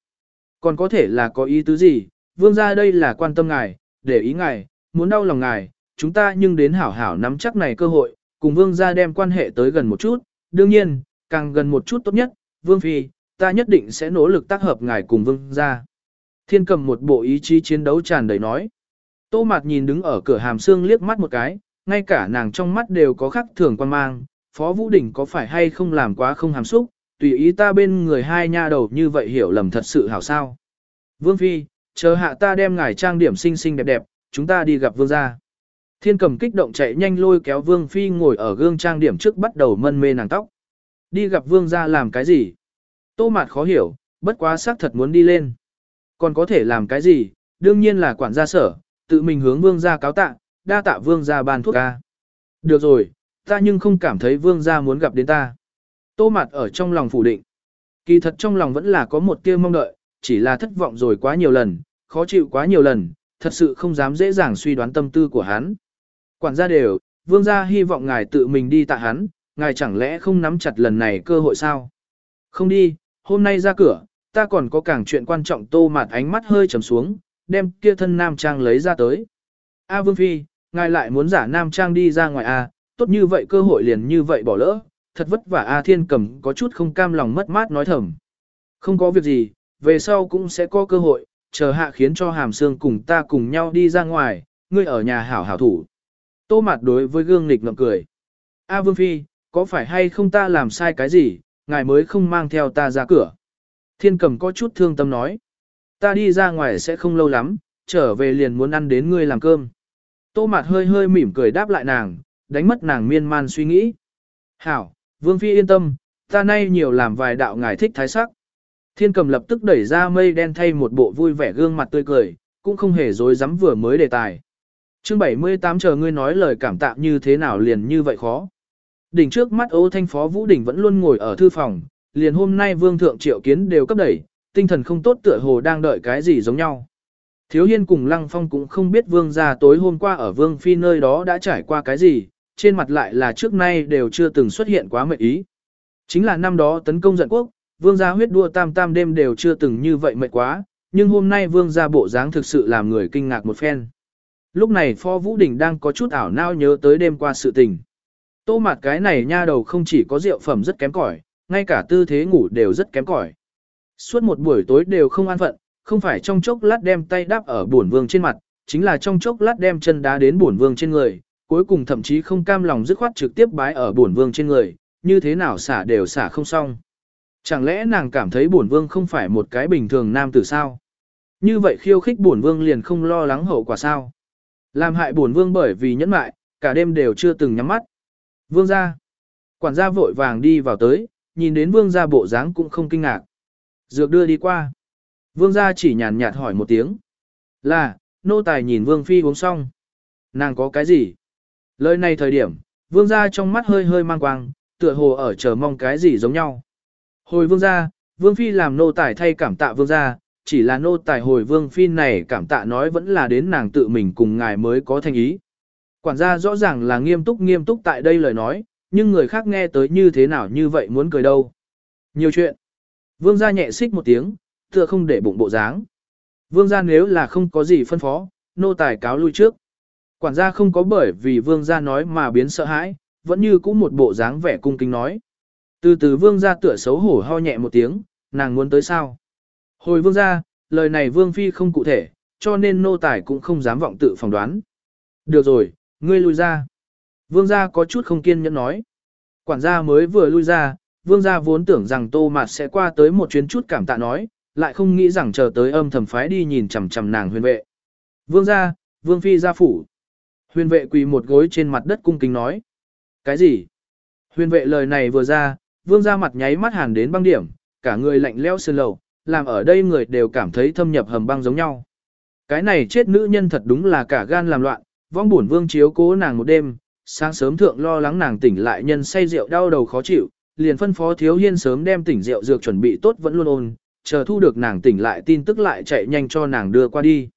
Speaker 1: Còn có thể là có ý tứ gì, vương gia đây là quan tâm ngài, để ý ngài, muốn đau lòng ngài, chúng ta nhưng đến hảo hảo nắm chắc này cơ hội, cùng vương gia đem quan hệ tới gần một chút, đương nhiên, càng gần một chút tốt nhất, vương phi, ta nhất định sẽ nỗ lực tác hợp ngài cùng vương gia. Thiên cầm một bộ ý chí chiến đấu tràn đầy nói. Tô Mạt nhìn đứng ở cửa hàm xương liếc mắt một cái, ngay cả nàng trong mắt đều có khắc thường quan mang, Phó Vũ Đình có phải hay không làm quá không hàm xúc, tùy ý ta bên người hai nha đầu như vậy hiểu lầm thật sự hảo sao. Vương Phi, chờ hạ ta đem ngài trang điểm xinh xinh đẹp đẹp, chúng ta đi gặp vương gia. Thiên cầm kích động chạy nhanh lôi kéo Vương Phi ngồi ở gương trang điểm trước bắt đầu mân mê nàng tóc. Đi gặp vương gia làm cái gì? Tô Mạt khó hiểu, bất quá xác thật muốn đi lên. Còn có thể làm cái gì? Đương nhiên là quản gia sở, tự mình hướng vương gia cáo tạ, đa tạ vương gia ban thuốc ca. Được rồi, ta nhưng không cảm thấy vương gia muốn gặp đến ta. Tô Mạt ở trong lòng phủ định. Kỳ thật trong lòng vẫn là có một tia mong đợi, chỉ là thất vọng rồi quá nhiều lần, khó chịu quá nhiều lần, thật sự không dám dễ dàng suy đoán tâm tư của hắn. Quản gia đều, vương gia hy vọng ngài tự mình đi tạ hắn, ngài chẳng lẽ không nắm chặt lần này cơ hội sao? Không đi, hôm nay ra cửa, ta còn có càng chuyện quan trọng tô mặt ánh mắt hơi trầm xuống, đem kia thân nam trang lấy ra tới. A Vương Phi, ngài lại muốn giả nam trang đi ra ngoài A, tốt như vậy cơ hội liền như vậy bỏ lỡ, thật vất vả A Thiên cầm có chút không cam lòng mất mát nói thầm. Không có việc gì, về sau cũng sẽ có cơ hội, chờ hạ khiến cho hàm xương cùng ta cùng nhau đi ra ngoài, ngươi ở nhà hảo hảo thủ. Tô mặt đối với gương nghịch ngậm cười. A Vương Phi, có phải hay không ta làm sai cái gì, ngài mới không mang theo ta ra cửa. Thiên cầm có chút thương tâm nói. Ta đi ra ngoài sẽ không lâu lắm, trở về liền muốn ăn đến ngươi làm cơm. Tô Mạt hơi hơi mỉm cười đáp lại nàng, đánh mất nàng miên man suy nghĩ. Hảo, Vương Phi yên tâm, ta nay nhiều làm vài đạo ngài thích thái sắc. Thiên cầm lập tức đẩy ra mây đen thay một bộ vui vẻ gương mặt tươi cười, cũng không hề dối dám vừa mới đề tài. chương 78 chờ ngươi nói lời cảm tạ như thế nào liền như vậy khó. Đỉnh trước mắt ô thanh phó Vũ Đỉnh vẫn luôn ngồi ở thư phòng, liền hôm nay vương thượng triệu kiến đều cấp đẩy, tinh thần không tốt tựa hồ đang đợi cái gì giống nhau. Thiếu Hiên cùng Lăng Phong cũng không biết vương gia tối hôm qua ở vương phi nơi đó đã trải qua cái gì, trên mặt lại là trước nay đều chưa từng xuất hiện quá mệt ý. Chính là năm đó tấn công giận quốc, vương gia huyết đua tam tam đêm đều chưa từng như vậy mệt quá, nhưng hôm nay vương gia bộ dáng thực sự làm người kinh ngạc một phen. Lúc này Phó Vũ Đình đang có chút ảo nao nhớ tới đêm qua sự tình. Tô mặt cái này nha đầu không chỉ có rượu phẩm rất kém cỏi, ngay cả tư thế ngủ đều rất kém cỏi. Suốt một buổi tối đều không an phận, không phải trong chốc lát đem tay đáp ở bổn vương trên mặt, chính là trong chốc lát đem chân đá đến bổn vương trên người, cuối cùng thậm chí không cam lòng dứt khoát trực tiếp bái ở bổn vương trên người, như thế nào xả đều xả không xong. Chẳng lẽ nàng cảm thấy bổn vương không phải một cái bình thường nam tử sao? Như vậy khiêu khích bổn vương liền không lo lắng hậu quả sao? Làm hại bổn vương bởi vì nhẫn mại, cả đêm đều chưa từng nhắm mắt. Vương gia. Quản gia vội vàng đi vào tới, nhìn đến vương gia bộ dáng cũng không kinh ngạc. Dược đưa đi qua. Vương gia chỉ nhàn nhạt hỏi một tiếng. Là, nô tài nhìn vương phi uống xong. Nàng có cái gì? Lời này thời điểm, vương gia trong mắt hơi hơi mang quang, tựa hồ ở chờ mong cái gì giống nhau. Hồi vương gia, vương phi làm nô tài thay cảm tạ vương gia, chỉ là nô tài hồi vương phi này cảm tạ nói vẫn là đến nàng tự mình cùng ngài mới có thành ý. Quản gia rõ ràng là nghiêm túc nghiêm túc tại đây lời nói, nhưng người khác nghe tới như thế nào như vậy muốn cười đâu. Nhiều chuyện. Vương gia nhẹ xích một tiếng, tựa không để bụng bộ dáng. Vương gia nếu là không có gì phân phó, nô tài cáo lui trước. Quản gia không có bởi vì vương gia nói mà biến sợ hãi, vẫn như cũ một bộ dáng vẻ cung kính nói. Từ từ vương gia tựa xấu hổ ho nhẹ một tiếng, nàng muốn tới sao. Hồi vương gia, lời này vương phi không cụ thể, cho nên nô tài cũng không dám vọng tự phỏng đoán. Được rồi, ngươi lui ra. Vương gia có chút không kiên nhẫn nói. Quản gia mới vừa lui ra, vương gia vốn tưởng rằng tô mạt sẽ qua tới một chuyến chút cảm tạ nói, lại không nghĩ rằng chờ tới âm thầm phái đi nhìn chằm chằm nàng huyền vệ. Vương gia, vương phi gia phủ. Huyền vệ quỳ một gối trên mặt đất cung kính nói. Cái gì? Huyền vệ lời này vừa ra, vương gia mặt nháy mắt hàn đến băng điểm, cả người lạnh leo sơn lầu, làm ở đây người đều cảm thấy thâm nhập hầm băng giống nhau. Cái này chết nữ nhân thật đúng là cả gan làm loạn, vong buồn vương chiếu cố nàng một đêm, sáng sớm thượng lo lắng nàng tỉnh lại nhân say rượu đau đầu khó chịu, liền phân phó thiếu hiên sớm đem tỉnh rượu dược chuẩn bị tốt vẫn luôn ôn, chờ thu được nàng tỉnh lại tin tức lại chạy nhanh cho nàng đưa qua đi.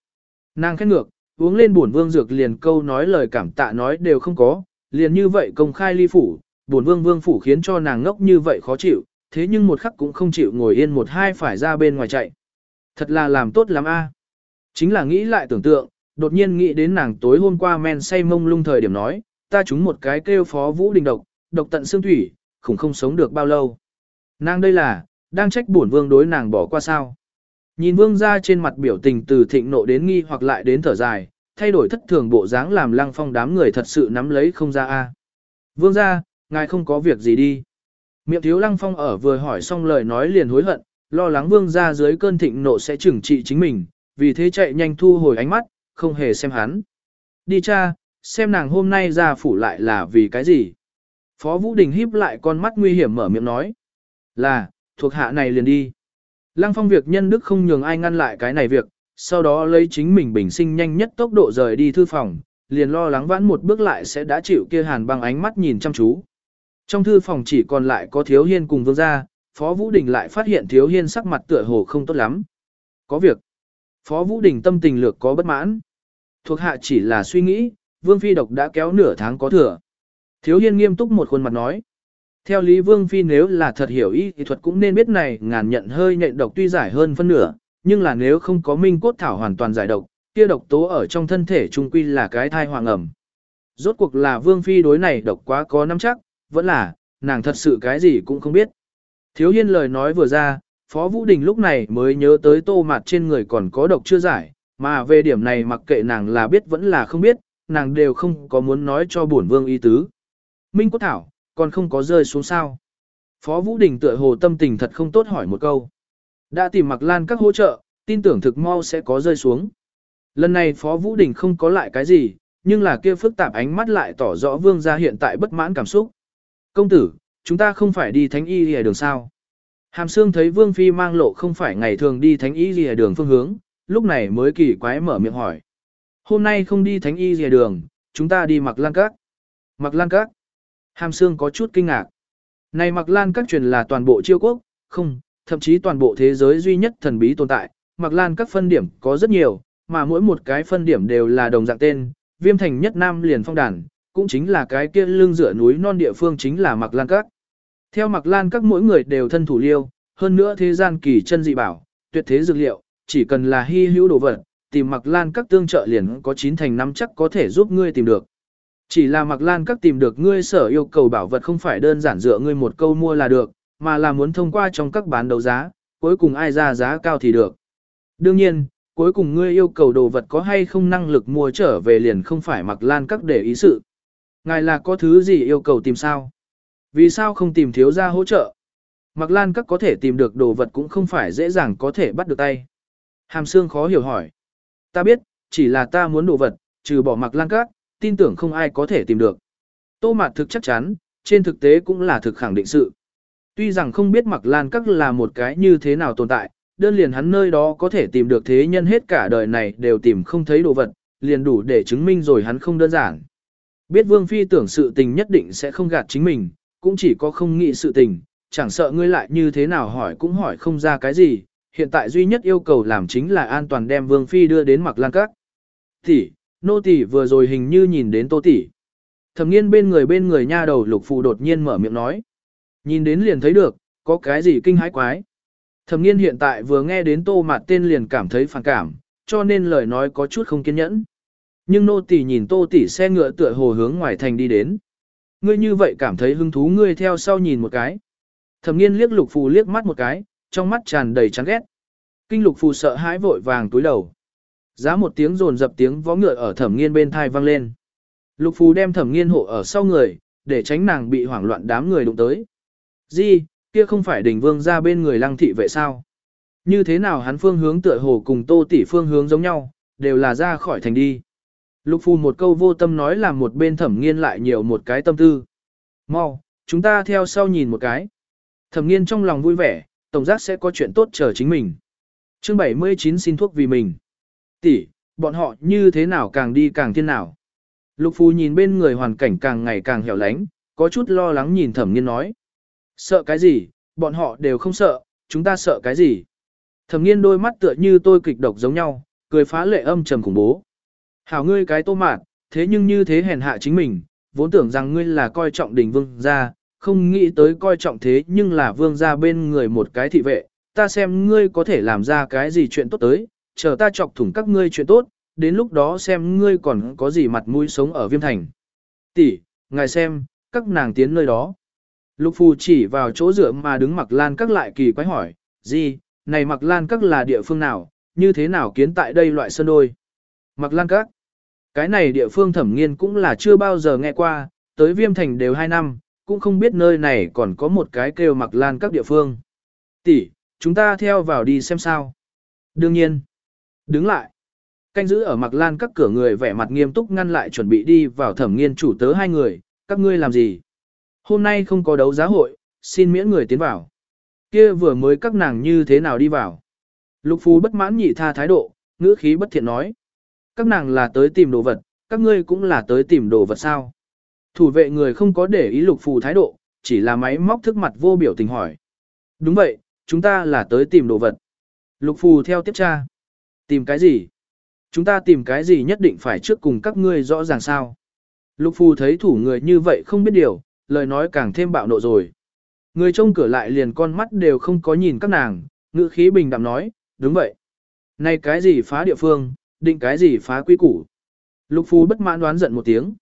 Speaker 1: Nàng khét ngược, uống lên buồn vương dược liền câu nói lời cảm tạ nói đều không có, liền như vậy công khai ly phủ, buồn vương vương phủ khiến cho nàng ngốc như vậy khó chịu, thế nhưng một khắc cũng không chịu ngồi yên một hai phải ra bên ngoài chạy. Thật là làm tốt lắm a. Chính là nghĩ lại tưởng tượng, đột nhiên nghĩ đến nàng tối hôm qua men say mông lung thời điểm nói, ta trúng một cái kêu phó vũ đình độc, độc tận xương thủy, khủng không sống được bao lâu. Nàng đây là, đang trách bổn vương đối nàng bỏ qua sao. Nhìn vương ra trên mặt biểu tình từ thịnh nộ đến nghi hoặc lại đến thở dài, thay đổi thất thường bộ dáng làm lăng phong đám người thật sự nắm lấy không ra a. Vương ra, ngài không có việc gì đi. Miệng thiếu lăng phong ở vừa hỏi xong lời nói liền hối hận, lo lắng vương ra dưới cơn thịnh nộ sẽ trừng trị chính mình, vì thế chạy nhanh thu hồi ánh mắt, không hề xem hắn. Đi cha, xem nàng hôm nay ra phủ lại là vì cái gì. Phó Vũ Đình híp lại con mắt nguy hiểm mở miệng nói. Là, thuộc hạ này liền đi. Lăng phong việc nhân đức không nhường ai ngăn lại cái này việc, sau đó lấy chính mình bình sinh nhanh nhất tốc độ rời đi thư phòng, liền lo lắng vãn một bước lại sẽ đã chịu kia hàn băng ánh mắt nhìn chăm chú. Trong thư phòng chỉ còn lại có Thiếu Hiên cùng Vương gia, Phó Vũ Đình lại phát hiện Thiếu Hiên sắc mặt tựa hồ không tốt lắm. Có việc. Phó Vũ Đình tâm tình lược có bất mãn. Thuộc hạ chỉ là suy nghĩ, Vương Phi độc đã kéo nửa tháng có thừa. Thiếu Hiên nghiêm túc một khuôn mặt nói. Theo Lý Vương Phi nếu là thật hiểu y thì thuật cũng nên biết này ngàn nhận hơi nhện độc tuy giải hơn phân nửa, nhưng là nếu không có minh cốt thảo hoàn toàn giải độc, kia độc tố ở trong thân thể trung quy là cái thai hoàng ẩm. Rốt cuộc là Vương Phi đối này độc quá có nắm chắc, vẫn là, nàng thật sự cái gì cũng không biết. Thiếu Hiên lời nói vừa ra, Phó Vũ Đình lúc này mới nhớ tới tô mặt trên người còn có độc chưa giải, mà về điểm này mặc kệ nàng là biết vẫn là không biết, nàng đều không có muốn nói cho bổn vương y tứ. Minh Quốc Thảo, còn không có rơi xuống sao. Phó Vũ Đình tựa hồ tâm tình thật không tốt hỏi một câu. Đã tìm mặc lan các hỗ trợ, tin tưởng thực mau sẽ có rơi xuống. Lần này Phó Vũ Đình không có lại cái gì, nhưng là kia phức tạp ánh mắt lại tỏ rõ vương gia hiện tại bất mãn cảm xúc. Công tử, chúng ta không phải đi thánh y lìa đường sao. Hàm Sương thấy Vương Phi mang lộ không phải ngày thường đi thánh y rìa đường phương hướng, lúc này mới kỳ quái mở miệng hỏi. Hôm nay không đi thánh y rìa đường, chúng ta đi mặc lan các. Mặc lan các. Hàm Sương có chút kinh ngạc. Này mặc lan các truyền là toàn bộ chiêu quốc, không, thậm chí toàn bộ thế giới duy nhất thần bí tồn tại. Mặc lan các phân điểm có rất nhiều, mà mỗi một cái phân điểm đều là đồng dạng tên, viêm thành nhất nam liền phong đàn, cũng chính là cái kia lưng dựa núi non địa phương chính là mặc lan các. Theo mặc lan các mỗi người đều thân thủ liêu, hơn nữa thế gian kỳ chân dị bảo, tuyệt thế dược liệu, chỉ cần là hy hữu đồ vật, tìm mặc lan các tương trợ liền có chín thành năm chắc có thể giúp ngươi tìm được. Chỉ là mặc lan các tìm được ngươi sở yêu cầu bảo vật không phải đơn giản dựa ngươi một câu mua là được, mà là muốn thông qua trong các bán đấu giá, cuối cùng ai ra giá cao thì được. Đương nhiên, cuối cùng ngươi yêu cầu đồ vật có hay không năng lực mua trở về liền không phải mặc lan các để ý sự. Ngài là có thứ gì yêu cầu tìm sao? Vì sao không tìm thiếu gia hỗ trợ? Mặc lan các có thể tìm được đồ vật cũng không phải dễ dàng có thể bắt được tay. Hàm Sương khó hiểu hỏi. Ta biết, chỉ là ta muốn đồ vật, trừ bỏ mặc lan các, tin tưởng không ai có thể tìm được. Tô mạt thực chắc chắn, trên thực tế cũng là thực khẳng định sự. Tuy rằng không biết mặc lan các là một cái như thế nào tồn tại, đơn liền hắn nơi đó có thể tìm được thế nhân hết cả đời này đều tìm không thấy đồ vật, liền đủ để chứng minh rồi hắn không đơn giản. Biết Vương Phi tưởng sự tình nhất định sẽ không gạt chính mình, cũng chỉ có không nghĩ sự tình, chẳng sợ ngươi lại như thế nào hỏi cũng hỏi không ra cái gì, hiện tại duy nhất yêu cầu làm chính là an toàn đem Vương Phi đưa đến mặc lan các. Tỷ, nô tỷ vừa rồi hình như nhìn đến tô tỷ. Thẩm nghiên bên người bên người nha đầu lục phụ đột nhiên mở miệng nói. Nhìn đến liền thấy được, có cái gì kinh hãi quái. Thẩm nghiên hiện tại vừa nghe đến tô mặt tên liền cảm thấy phản cảm, cho nên lời nói có chút không kiên nhẫn. Nhưng nô tỷ nhìn tô tỷ xe ngựa tựa hồ hướng ngoài thành đi đến. Ngươi như vậy cảm thấy hứng thú ngươi theo sau nhìn một cái. Thẩm nghiên liếc lục phù liếc mắt một cái, trong mắt tràn đầy chán ghét. Kinh lục phù sợ hãi vội vàng túi đầu. Giá một tiếng rồn dập tiếng vó ngựa ở thẩm nghiên bên thai vang lên. Lục phù đem thẩm nghiên hộ ở sau người, để tránh nàng bị hoảng loạn đám người đụng tới. Di, kia không phải đỉnh vương ra bên người lăng thị vậy sao? Như thế nào hắn phương hướng tựa hồ cùng tô tỷ phương hướng giống nhau, đều là ra khỏi thành đi. Lục phù một câu vô tâm nói làm một bên thẩm nghiên lại nhiều một cái tâm tư. Mau, chúng ta theo sau nhìn một cái. Thẩm nghiên trong lòng vui vẻ, tổng giác sẽ có chuyện tốt chờ chính mình. chương 79 xin thuốc vì mình. Tỷ, bọn họ như thế nào càng đi càng thiên nào. Lục Phù nhìn bên người hoàn cảnh càng ngày càng hẻo lánh, có chút lo lắng nhìn thẩm nghiên nói. Sợ cái gì, bọn họ đều không sợ, chúng ta sợ cái gì. Thẩm nghiên đôi mắt tựa như tôi kịch độc giống nhau, cười phá lệ âm trầm khủng bố. Hảo ngươi cái tô mạt, thế nhưng như thế hèn hạ chính mình, vốn tưởng rằng ngươi là coi trọng đình vương gia, không nghĩ tới coi trọng thế nhưng là vương gia bên người một cái thị vệ, ta xem ngươi có thể làm ra cái gì chuyện tốt tới, chờ ta chọc thủng các ngươi chuyện tốt, đến lúc đó xem ngươi còn có gì mặt mũi sống ở viêm thành. Tỷ, ngài xem, các nàng tiến nơi đó. Lục phù chỉ vào chỗ dựa mà đứng mặc lan các lại kỳ quái hỏi, gì, này mặc lan các là địa phương nào, như thế nào kiến tại đây loại sơn đôi. Mặc lan các, cái này địa phương thẩm nghiên cũng là chưa bao giờ nghe qua, tới viêm thành đều 2 năm, cũng không biết nơi này còn có một cái kêu mặc lan các địa phương. Tỷ, chúng ta theo vào đi xem sao. Đương nhiên. Đứng lại. Canh giữ ở mặc lan các cửa người vẻ mặt nghiêm túc ngăn lại chuẩn bị đi vào thẩm nghiên chủ tớ hai người, các ngươi làm gì? Hôm nay không có đấu giá hội, xin miễn người tiến vào. Kia vừa mới các nàng như thế nào đi vào? Lục Phú bất mãn nhị tha thái độ, ngữ khí bất thiện nói. Các nàng là tới tìm đồ vật, các ngươi cũng là tới tìm đồ vật sao? Thủ vệ người không có để ý lục phù thái độ, chỉ là máy móc thức mặt vô biểu tình hỏi. Đúng vậy, chúng ta là tới tìm đồ vật. Lục phù theo tiếp tra. Tìm cái gì? Chúng ta tìm cái gì nhất định phải trước cùng các ngươi rõ ràng sao? Lục phù thấy thủ người như vậy không biết điều, lời nói càng thêm bạo nộ rồi. Người trông cửa lại liền con mắt đều không có nhìn các nàng, ngữ khí bình đạm nói, đúng vậy. Này cái gì phá địa phương, định cái gì phá quy củ. Lục Phú bất mãn đoán giận một tiếng.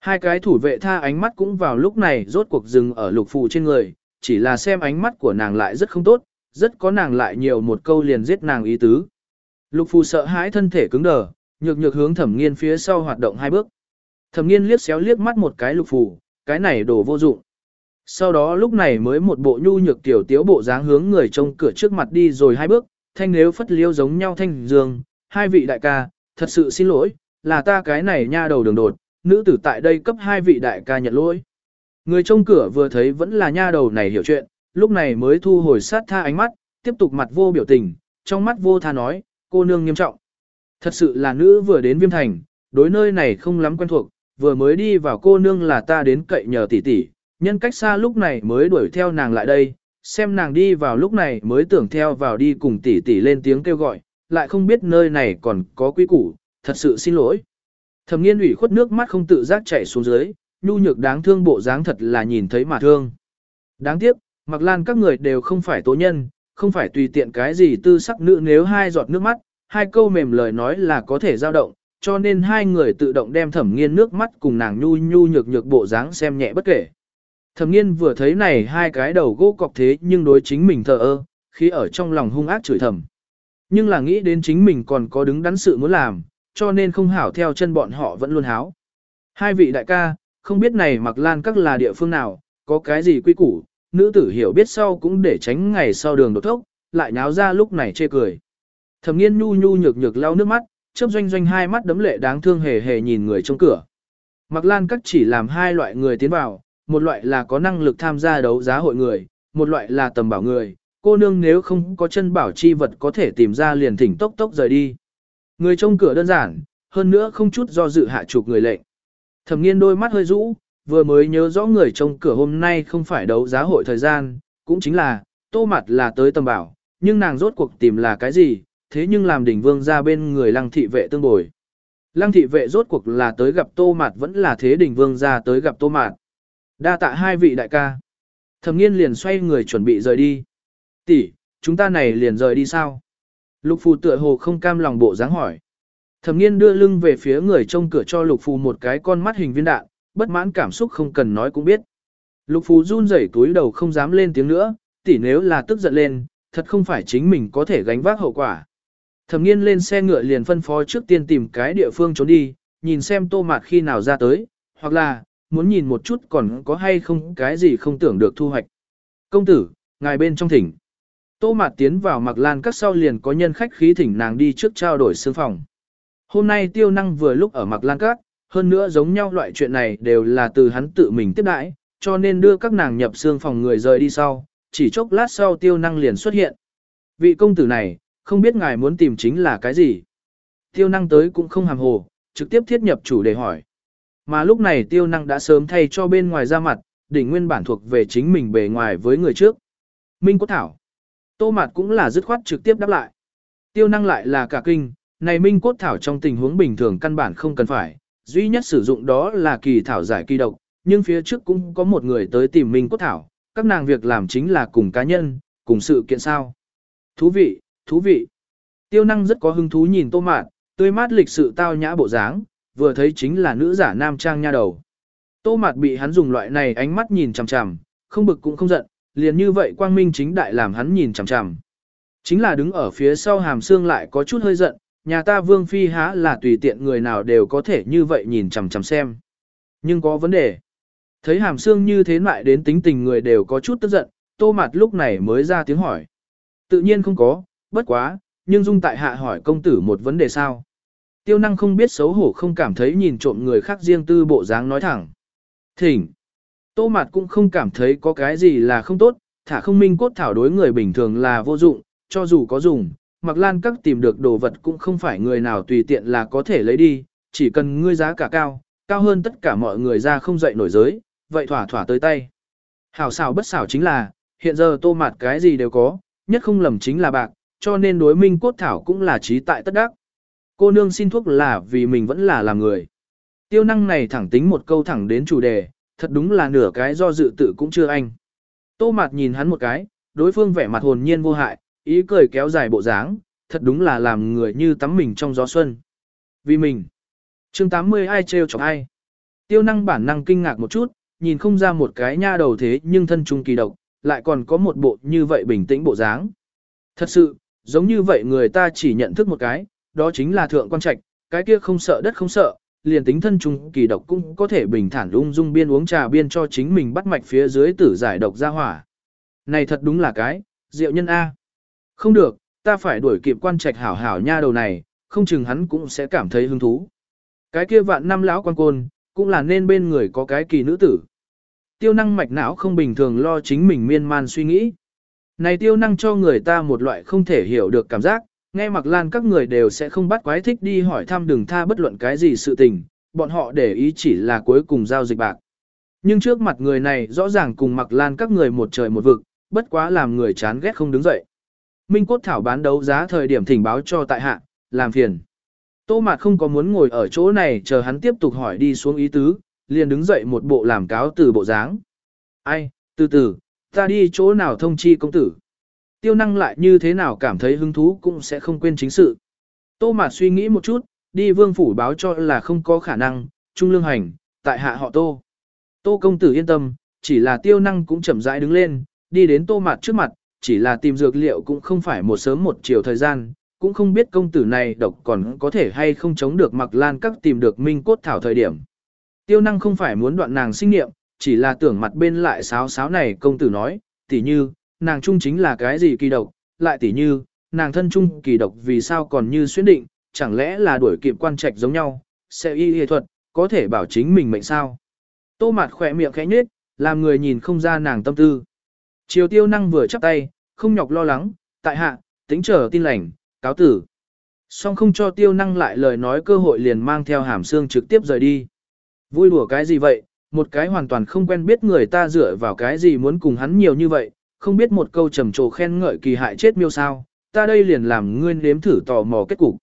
Speaker 1: Hai cái thủ vệ tha ánh mắt cũng vào lúc này rốt cuộc dừng ở lục Phú trên người, chỉ là xem ánh mắt của nàng lại rất không tốt, rất có nàng lại nhiều một câu liền giết nàng ý tứ. Lục Phú sợ hãi thân thể cứng đờ, nhược nhược hướng thẩm nghiên phía sau hoạt động hai bước. Thẩm nghiên liếc xéo liếc mắt một cái lục Phú, cái này đổ vô dụng. Sau đó lúc này mới một bộ nhu nhược tiểu tiếu bộ dáng hướng người trông cửa trước mặt đi rồi hai bước, thanh nếu phất liêu giống nhau thanh dương, hai vị đại ca, thật sự xin lỗi, là ta cái này nha đầu đường đột, nữ tử tại đây cấp hai vị đại ca nhận lỗi. Người trông cửa vừa thấy vẫn là nha đầu này hiểu chuyện, lúc này mới thu hồi sát tha ánh mắt, tiếp tục mặt vô biểu tình, trong mắt vô tha nói, cô nương nghiêm trọng. Thật sự là nữ vừa đến viêm thành, đối nơi này không lắm quen thuộc, vừa mới đi vào cô nương là ta đến cậy nhờ tỷ tỷ, nhân cách xa lúc này mới đuổi theo nàng lại đây, xem nàng đi vào lúc này mới tưởng theo vào đi cùng tỷ tỷ lên tiếng kêu gọi, lại không biết nơi này còn có quý củ, thật sự xin lỗi. Thẩm nghiên ủy khuất nước mắt không tự giác chảy xuống dưới, nhu nhược đáng thương bộ dáng thật là nhìn thấy mà thương. Đáng tiếc, mặc lan các người đều không phải tố nhân, không phải tùy tiện cái gì tư sắc nữ nếu hai giọt nước mắt, hai câu mềm lời nói là có thể dao động, cho nên hai người tự động đem thẩm nghiên nước mắt cùng nàng nhu nhu nhược nhược bộ dáng xem nhẹ bất kể. Thẩm nghiên vừa thấy này hai cái đầu gỗ cọc thế nhưng đối chính mình thờ ơ, khi ở trong lòng hung ác chửi thầm. Nhưng là nghĩ đến chính mình còn có đứng đắn sự muốn làm, cho nên không hảo theo chân bọn họ vẫn luôn háo. Hai vị đại ca, không biết này mặc lan các là địa phương nào, có cái gì quy củ, nữ tử hiểu biết sau cũng để tránh ngày sau đường đột thốc, lại nháo ra lúc này chê cười. Thẩm nghiên nhu nhu nhược nhược lau nước mắt, chớp doanh doanh hai mắt đấm lệ đáng thương hề hề nhìn người trong cửa. Mặc lan các chỉ làm hai loại người tiến vào, một loại là có năng lực tham gia đấu giá hội người, một loại là tầm bảo người, cô nương nếu không có chân bảo chi vật có thể tìm ra liền thỉnh tốc tốc rời đi. Người trông cửa đơn giản, hơn nữa không chút do dự hạ chụp người lệnh. Thẩm nghiên đôi mắt hơi rũ, vừa mới nhớ rõ người trông cửa hôm nay không phải đấu giá hội thời gian, cũng chính là, tô mặt là tới tầm bảo, nhưng nàng rốt cuộc tìm là cái gì, thế nhưng làm đỉnh vương ra bên người lăng thị vệ tương bồi. Lăng thị vệ rốt cuộc là tới gặp tô mặt vẫn là thế đỉnh vương ra tới gặp tô mạt. Đa tạ hai vị đại ca. Thẩm nghiên liền xoay người chuẩn bị rời đi. Tỷ, chúng ta này liền rời đi sao? Lục phù tựa hồ không cam lòng bộ dáng hỏi. Thẩm nghiên đưa lưng về phía người trông cửa cho lục phù một cái con mắt hình viên đạn, bất mãn cảm xúc không cần nói cũng biết. Lục phù run rẩy túi đầu không dám lên tiếng nữa, tỷ nếu là tức giận lên, thật không phải chính mình có thể gánh vác hậu quả. Thẩm nghiên lên xe ngựa liền phân phó trước tiên tìm cái địa phương trốn đi, nhìn xem tô mạt khi nào ra tới, hoặc là, muốn nhìn một chút còn có hay không cái gì không tưởng được thu hoạch. Công tử, ngài bên trong thỉnh. Tô Mạt tiến vào mặc lan các sau liền có nhân khách khí thỉnh nàng đi trước trao đổi xương phòng. Hôm nay tiêu năng vừa lúc ở mặc lan các, hơn nữa giống nhau loại chuyện này đều là từ hắn tự mình tiếp đãi, cho nên đưa các nàng nhập xương phòng người rời đi sau, chỉ chốc lát sau tiêu năng liền xuất hiện. Vị công tử này, không biết ngài muốn tìm chính là cái gì. Tiêu năng tới cũng không hàm hồ, trực tiếp thiết nhập chủ đề hỏi. Mà lúc này tiêu năng đã sớm thay cho bên ngoài ra mặt, đỉnh nguyên bản thuộc về chính mình bề ngoài với người trước. Minh Quốc Thảo. Tô Mạt cũng là dứt khoát trực tiếp đáp lại. Tiêu năng lại là cả kinh, này Minh Cốt Thảo trong tình huống bình thường căn bản không cần phải, duy nhất sử dụng đó là kỳ thảo giải kỳ độc, nhưng phía trước cũng có một người tới tìm Minh Cốt Thảo, các nàng việc làm chính là cùng cá nhân, cùng sự kiện sao. Thú vị, thú vị. Tiêu năng rất có hứng thú nhìn Tô Mạt, tươi mát lịch sự tao nhã bộ dáng, vừa thấy chính là nữ giả nam trang nha đầu. Tô Mạt bị hắn dùng loại này ánh mắt nhìn chằm chằm, không bực cũng không giận, liền như vậy quang minh chính đại làm hắn nhìn chằm chằm. Chính là đứng ở phía sau hàm xương lại có chút hơi giận, nhà ta vương phi há là tùy tiện người nào đều có thể như vậy nhìn chằm chằm xem. Nhưng có vấn đề. Thấy hàm xương như thế lại đến tính tình người đều có chút tức giận, tô mặt lúc này mới ra tiếng hỏi. Tự nhiên không có, bất quá, nhưng dung tại hạ hỏi công tử một vấn đề sao. Tiêu năng không biết xấu hổ không cảm thấy nhìn trộm người khác riêng tư bộ dáng nói thẳng. Thỉnh. Tô Mạt cũng không cảm thấy có cái gì là không tốt, thả không minh cốt thảo đối người bình thường là vô dụng, cho dù có dùng, mặc lan các tìm được đồ vật cũng không phải người nào tùy tiện là có thể lấy đi, chỉ cần ngươi giá cả cao, cao hơn tất cả mọi người ra không dậy nổi giới, vậy thỏa thỏa tới tay. Hảo xảo bất xảo chính là, hiện giờ tô Mạt cái gì đều có, nhất không lầm chính là bạc, cho nên đối minh cốt thảo cũng là trí tại tất đắc. Cô nương xin thuốc là vì mình vẫn là làm người. Tiêu năng này thẳng tính một câu thẳng đến chủ đề, thật đúng là nửa cái do dự tự cũng chưa anh. Tô mặt nhìn hắn một cái, đối phương vẻ mặt hồn nhiên vô hại, ý cười kéo dài bộ dáng, thật đúng là làm người như tắm mình trong gió xuân. Vì mình. chương 80 ai trêu chọc ai. Tiêu năng bản năng kinh ngạc một chút, nhìn không ra một cái nha đầu thế nhưng thân trung kỳ độc, lại còn có một bộ như vậy bình tĩnh bộ dáng. Thật sự, giống như vậy người ta chỉ nhận thức một cái, đó chính là thượng quan trạch, cái kia không sợ đất không sợ, liền tính thân trung kỳ độc cũng có thể bình thản ung dung biên uống trà biên cho chính mình bắt mạch phía dưới tử giải độc ra hỏa. Này thật đúng là cái, diệu nhân A. Không được, ta phải đuổi kịp quan trạch hảo hảo nha đầu này, không chừng hắn cũng sẽ cảm thấy hứng thú. Cái kia vạn năm lão quan côn, cũng là nên bên người có cái kỳ nữ tử. Tiêu năng mạch não không bình thường lo chính mình miên man suy nghĩ. Này tiêu năng cho người ta một loại không thể hiểu được cảm giác, nghe mặc lan các người đều sẽ không bắt quái thích đi hỏi thăm đừng tha bất luận cái gì sự tình, bọn họ để ý chỉ là cuối cùng giao dịch bạc. Nhưng trước mặt người này rõ ràng cùng mặc lan các người một trời một vực, bất quá làm người chán ghét không đứng dậy. Minh cốt thảo bán đấu giá thời điểm thỉnh báo cho tại hạ, làm phiền. Tô Mạt không có muốn ngồi ở chỗ này chờ hắn tiếp tục hỏi đi xuống ý tứ, liền đứng dậy một bộ làm cáo từ bộ dáng. Ai, từ từ, ta đi chỗ nào thông chi công tử. Tiêu năng lại như thế nào cảm thấy hứng thú cũng sẽ không quên chính sự. Tô Mạt suy nghĩ một chút, đi vương phủ báo cho là không có khả năng, trung lương hành, tại hạ họ Tô. Tô công tử yên tâm, chỉ là tiêu năng cũng chậm rãi đứng lên, đi đến Tô Mạt trước mặt, chỉ là tìm dược liệu cũng không phải một sớm một chiều thời gian, cũng không biết công tử này độc còn có thể hay không chống được mặc lan các tìm được minh cốt thảo thời điểm. Tiêu năng không phải muốn đoạn nàng sinh nghiệm, chỉ là tưởng mặt bên lại sáo sáo này công tử nói, tỉ như, nàng trung chính là cái gì kỳ độc, lại tỉ như, nàng thân trung kỳ độc vì sao còn như xuyên định, chẳng lẽ là đuổi kịp quan trạch giống nhau, sẽ y y thuật, có thể bảo chính mình mệnh sao. Tô mặt khỏe miệng khẽ nhếch, làm người nhìn không ra nàng tâm tư. Triều tiêu năng vừa chắp tay, không nhọc lo lắng, tại hạ, tính chờ tin lành, cáo tử. Song không cho tiêu năng lại lời nói cơ hội liền mang theo hàm xương trực tiếp rời đi. Vui đùa cái gì vậy, một cái hoàn toàn không quen biết người ta dựa vào cái gì muốn cùng hắn nhiều như vậy, không biết một câu trầm trồ khen ngợi kỳ hại chết miêu sao, ta đây liền làm ngươi nếm thử tò mò kết cục.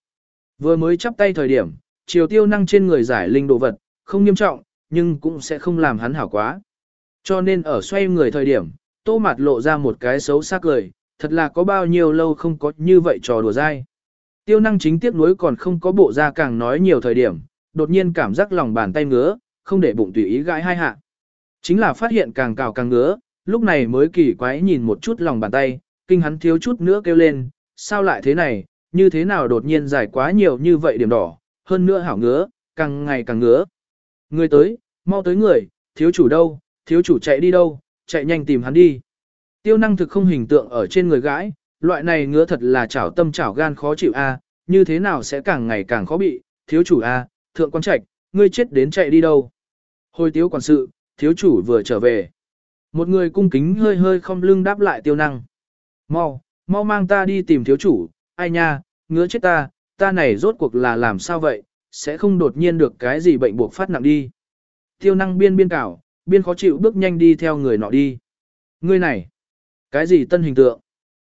Speaker 1: Vừa mới chắp tay thời điểm, chiều tiêu năng trên người giải linh đồ vật, không nghiêm trọng, nhưng cũng sẽ không làm hắn hảo quá. Cho nên ở xoay người thời điểm, tô mặt lộ ra một cái xấu xác cười, thật là có bao nhiêu lâu không có như vậy trò đùa dai. Tiêu năng chính tiếp nối còn không có bộ ra càng nói nhiều thời điểm, đột nhiên cảm giác lòng bàn tay ngứa, không để bụng tùy ý gãi hai hạ. Chính là phát hiện càng cào càng ngứa, lúc này mới kỳ quái nhìn một chút lòng bàn tay, kinh hắn thiếu chút nữa kêu lên, sao lại thế này, như thế nào đột nhiên dài quá nhiều như vậy điểm đỏ, hơn nữa hảo ngứa, càng ngày càng ngứa. Người tới, mau tới người, thiếu chủ đâu, thiếu chủ chạy đi đâu, chạy nhanh tìm hắn đi. Tiêu năng thực không hình tượng ở trên người gãi, loại này ngứa thật là chảo tâm chảo gan khó chịu a, như thế nào sẽ càng ngày càng khó bị, thiếu chủ a, thượng quan trạch, ngươi chết đến chạy đi đâu. Hồi tiếu quản sự, thiếu chủ vừa trở về. Một người cung kính hơi hơi không lưng đáp lại tiêu năng. Mau, mau mang ta đi tìm thiếu chủ, ai nha, ngứa chết ta, ta này rốt cuộc là làm sao vậy, sẽ không đột nhiên được cái gì bệnh buộc phát nặng đi. Tiêu năng biên biên cảo, biên khó chịu bước nhanh đi theo người nọ đi. Người này, cái gì tân hình tượng?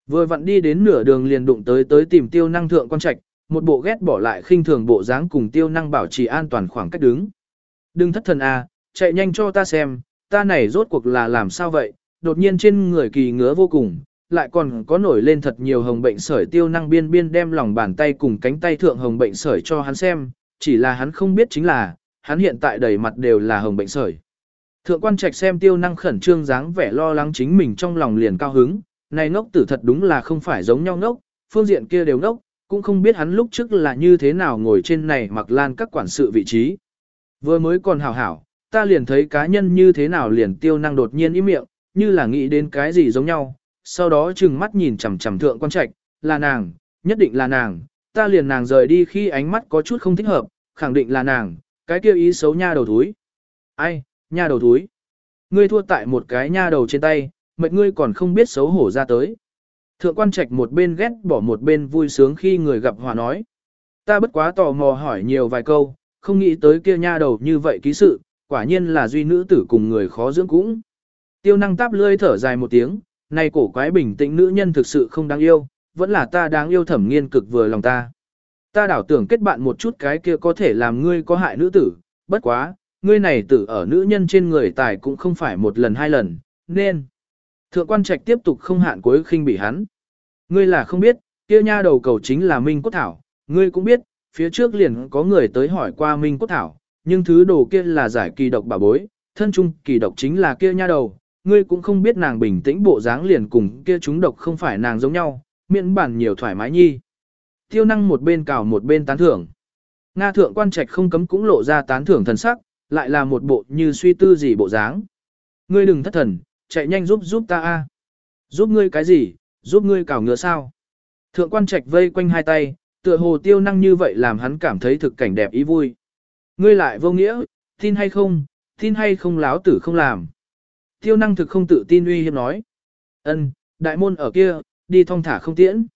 Speaker 1: Vừa vặn đi đến nửa đường liền đụng tới tới tìm tiêu năng thượng quan trạch, một bộ ghét bỏ lại khinh thường bộ dáng cùng tiêu năng bảo trì an toàn khoảng cách đứng. Đừng thất thần à, chạy nhanh cho ta xem, ta này rốt cuộc là làm sao vậy, đột nhiên trên người kỳ ngứa vô cùng, lại còn có nổi lên thật nhiều hồng bệnh sởi tiêu năng biên biên đem lòng bàn tay cùng cánh tay thượng hồng bệnh sởi cho hắn xem, chỉ là hắn không biết chính là, hắn hiện tại đầy mặt đều là hồng bệnh sởi. Thượng quan trạch xem tiêu năng khẩn trương dáng vẻ lo lắng chính mình trong lòng liền cao hứng, này ngốc tử thật đúng là không phải giống nhau ngốc, phương diện kia đều ngốc, cũng không biết hắn lúc trước là như thế nào ngồi trên này mặc lan các quản sự vị trí. Vừa mới còn hảo hảo, ta liền thấy cá nhân như thế nào liền tiêu năng đột nhiên ý miệng, như là nghĩ đến cái gì giống nhau, sau đó chừng mắt nhìn chằm chằm thượng quan trạch, là nàng, nhất định là nàng, ta liền nàng rời đi khi ánh mắt có chút không thích hợp, khẳng định là nàng, cái kia ý xấu nha đầu thúi. Ai, nha đầu thúi. Ngươi thua tại một cái nha đầu trên tay, mệt ngươi còn không biết xấu hổ ra tới. Thượng quan trạch một bên ghét bỏ một bên vui sướng khi người gặp hòa nói. Ta bất quá tò mò hỏi nhiều vài câu, không nghĩ tới kia nha đầu như vậy ký sự, quả nhiên là duy nữ tử cùng người khó dưỡng cũng. Tiêu năng táp lươi thở dài một tiếng, này cổ quái bình tĩnh nữ nhân thực sự không đáng yêu, vẫn là ta đáng yêu thẩm nghiên cực vừa lòng ta. Ta đảo tưởng kết bạn một chút cái kia có thể làm ngươi có hại nữ tử, bất quá, ngươi này tử ở nữ nhân trên người tài cũng không phải một lần hai lần, nên. Thượng quan trạch tiếp tục không hạn cuối khinh bị hắn. Ngươi là không biết, kia nha đầu cầu chính là Minh Cốt Thảo, ngươi cũng biết, phía trước liền có người tới hỏi qua Minh Cốt Thảo, nhưng thứ đồ kia là giải kỳ độc bà bối, thân chung kỳ độc chính là kia nha đầu, ngươi cũng không biết nàng bình tĩnh bộ dáng liền cùng kia chúng độc không phải nàng giống nhau, miễn bản nhiều thoải mái nhi. Tiêu năng một bên cào một bên tán thưởng. Nga thượng quan trạch không cấm cũng lộ ra tán thưởng thần sắc, lại là một bộ như suy tư gì bộ dáng. Ngươi đừng thất thần, chạy nhanh giúp giúp ta a. Giúp ngươi cái gì, giúp ngươi cào ngựa sao? Thượng quan trạch vây quanh hai tay, tựa hồ tiêu năng như vậy làm hắn cảm thấy thực cảnh đẹp ý vui. Ngươi lại vô nghĩa, tin hay không, tin hay không láo tử không làm. Tiêu năng thực không tự tin uy hiếp nói. ân đại môn ở kia, đi thong thả không tiễn.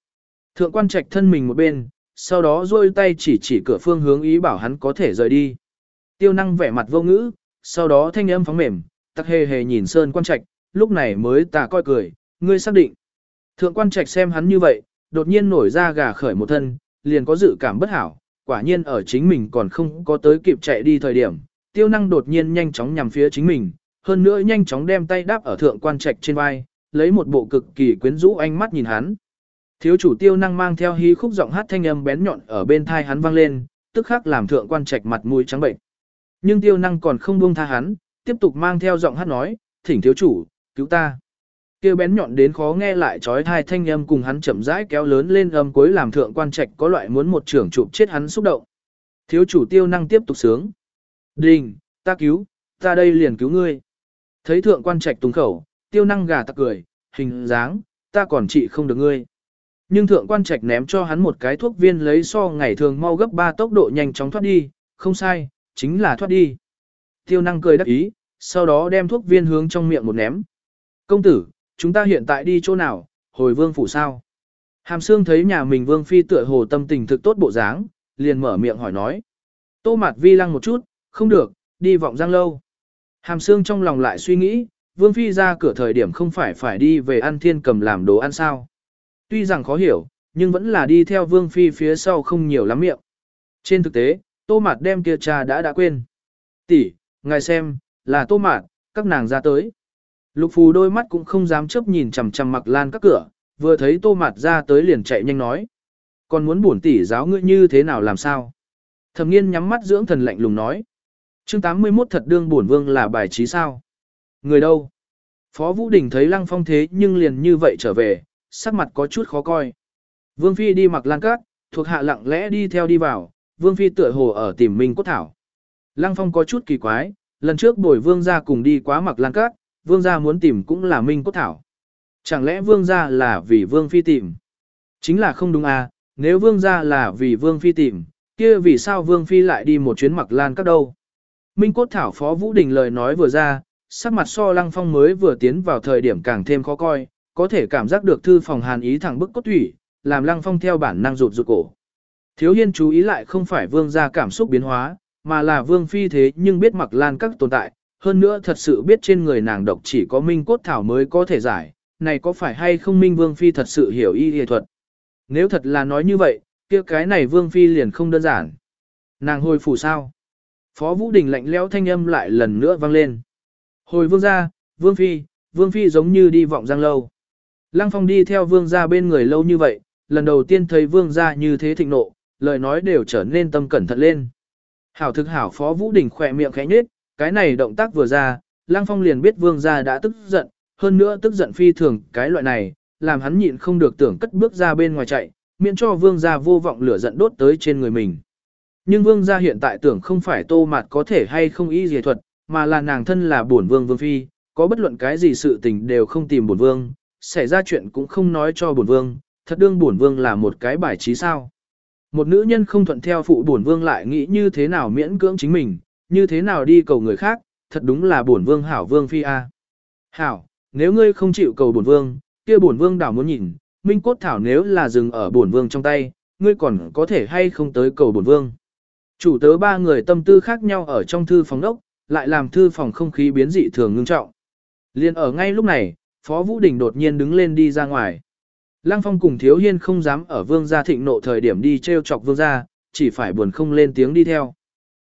Speaker 1: Thượng quan trạch thân mình một bên, sau đó rôi tay chỉ chỉ cửa phương hướng ý bảo hắn có thể rời đi. Tiêu năng vẻ mặt vô ngữ, sau đó thanh âm phóng mềm, tắc hề hề nhìn sơn quan trạch, lúc này mới tà coi cười, ngươi xác định. Thượng quan trạch xem hắn như vậy, đột nhiên nổi ra gà khởi một thân, liền có dự cảm bất hảo, quả nhiên ở chính mình còn không có tới kịp chạy đi thời điểm, tiêu năng đột nhiên nhanh chóng nhằm phía chính mình, hơn nữa nhanh chóng đem tay đáp ở thượng quan trạch trên vai, lấy một bộ cực kỳ quyến rũ ánh mắt nhìn hắn. Thiếu chủ tiêu năng mang theo hí khúc giọng hát thanh âm bén nhọn ở bên thai hắn vang lên, tức khắc làm thượng quan trạch mặt mũi trắng bệnh. Nhưng tiêu năng còn không buông tha hắn, tiếp tục mang theo giọng hát nói, thỉnh thiếu chủ, cứu ta kia bén nhọn đến khó nghe lại trói thai thanh âm cùng hắn chậm rãi kéo lớn lên âm cuối làm thượng quan trạch có loại muốn một trưởng chụp chết hắn xúc động. Thiếu chủ tiêu năng tiếp tục sướng. Đình, ta cứu, ta đây liền cứu ngươi. Thấy thượng quan trạch tùng khẩu, tiêu năng gà tặc cười, hình dáng, ta còn trị không được ngươi. Nhưng thượng quan trạch ném cho hắn một cái thuốc viên lấy so ngày thường mau gấp 3 tốc độ nhanh chóng thoát đi, không sai, chính là thoát đi. Tiêu năng cười đắc ý, sau đó đem thuốc viên hướng trong miệng một ném. Công tử, chúng ta hiện tại đi chỗ nào, hồi vương phủ sao? Hàm Sương thấy nhà mình vương phi tựa hồ tâm tình thực tốt bộ dáng, liền mở miệng hỏi nói. Tô Mạt Vi lăng một chút, không được, đi vọng giang lâu. Hàm Sương trong lòng lại suy nghĩ, vương phi ra cửa thời điểm không phải phải đi về ăn thiên cầm làm đồ ăn sao. Tuy rằng khó hiểu, nhưng vẫn là đi theo vương phi phía sau không nhiều lắm miệng. Trên thực tế, tô mạt đem kia trà đã đã quên. Tỷ, ngài xem, là tô mạt, các nàng ra tới. Lục phù đôi mắt cũng không dám chấp nhìn chằm chằm mặc lan các cửa, vừa thấy tô mạt ra tới liền chạy nhanh nói. Còn muốn bổn tỷ giáo ngươi như thế nào làm sao? Thẩm nghiên nhắm mắt dưỡng thần lạnh lùng nói. chương 81 thật đương bổn vương là bài trí sao? Người đâu? Phó Vũ Đình thấy lăng phong thế nhưng liền như vậy trở về, sắc mặt có chút khó coi. Vương Phi đi mặc lan các, thuộc hạ lặng lẽ đi theo đi vào, Vương Phi tựa hồ ở tìm Minh Cốt Thảo. Lăng Phong có chút kỳ quái, lần trước bồi Vương gia cùng đi quá mặc lan các. Vương gia muốn tìm cũng là Minh Cốt Thảo. Chẳng lẽ Vương gia là vì Vương Phi tìm? Chính là không đúng à, nếu Vương gia là vì Vương Phi tìm, kia vì sao Vương Phi lại đi một chuyến mặc lan các đâu? Minh Cốt Thảo Phó Vũ Đình lời nói vừa ra, sắc mặt so lăng phong mới vừa tiến vào thời điểm càng thêm khó coi, có thể cảm giác được thư phòng hàn ý thẳng bức cốt thủy, làm lăng phong theo bản năng rụt rụt cổ. Thiếu hiên chú ý lại không phải vương gia cảm xúc biến hóa, mà là vương phi thế nhưng biết mặc lan các tồn tại, hơn nữa thật sự biết trên người nàng độc chỉ có minh cốt thảo mới có thể giải, này có phải hay không minh vương phi thật sự hiểu y y thuật. Nếu thật là nói như vậy, kia cái này vương phi liền không đơn giản. Nàng hồi phủ sao? Phó Vũ Đình lạnh lẽo thanh âm lại lần nữa vang lên. Hồi vương gia, vương phi, vương phi giống như đi vọng giang lâu. Lăng phong đi theo vương gia bên người lâu như vậy, lần đầu tiên thấy vương gia như thế thịnh nộ, lời nói đều trở nên tâm cẩn thận lên. Hảo thực hảo Phó Vũ Đình khỏe miệng khẽ nhếch, cái này động tác vừa ra, Lăng Phong liền biết vương gia đã tức giận, hơn nữa tức giận phi thường cái loại này, làm hắn nhịn không được tưởng cất bước ra bên ngoài chạy, miễn cho vương gia vô vọng lửa giận đốt tới trên người mình. Nhưng vương gia hiện tại tưởng không phải tô mạt có thể hay không y dề thuật, mà là nàng thân là bổn vương vương phi, có bất luận cái gì sự tình đều không tìm bổn vương, xảy ra chuyện cũng không nói cho bổn vương, thật đương bổn vương là một cái bài trí sao. Một nữ nhân không thuận theo phụ bổn vương lại nghĩ như thế nào miễn cưỡng chính mình, như thế nào đi cầu người khác, thật đúng là bổn vương hảo vương phi a. Hảo, nếu ngươi không chịu cầu bổn vương, kia bổn vương đảo muốn nhìn, minh cốt thảo nếu là dừng ở bổn vương trong tay, ngươi còn có thể hay không tới cầu bổn vương. Chủ tớ ba người tâm tư khác nhau ở trong thư phòng đốc, lại làm thư phòng không khí biến dị thường ngưng trọng. Liên ở ngay lúc này, Phó Vũ Đình đột nhiên đứng lên đi ra ngoài. Lăng Phong cùng Thiếu Hiên không dám ở vương gia thịnh nộ thời điểm đi treo chọc vương gia, chỉ phải buồn không lên tiếng đi theo.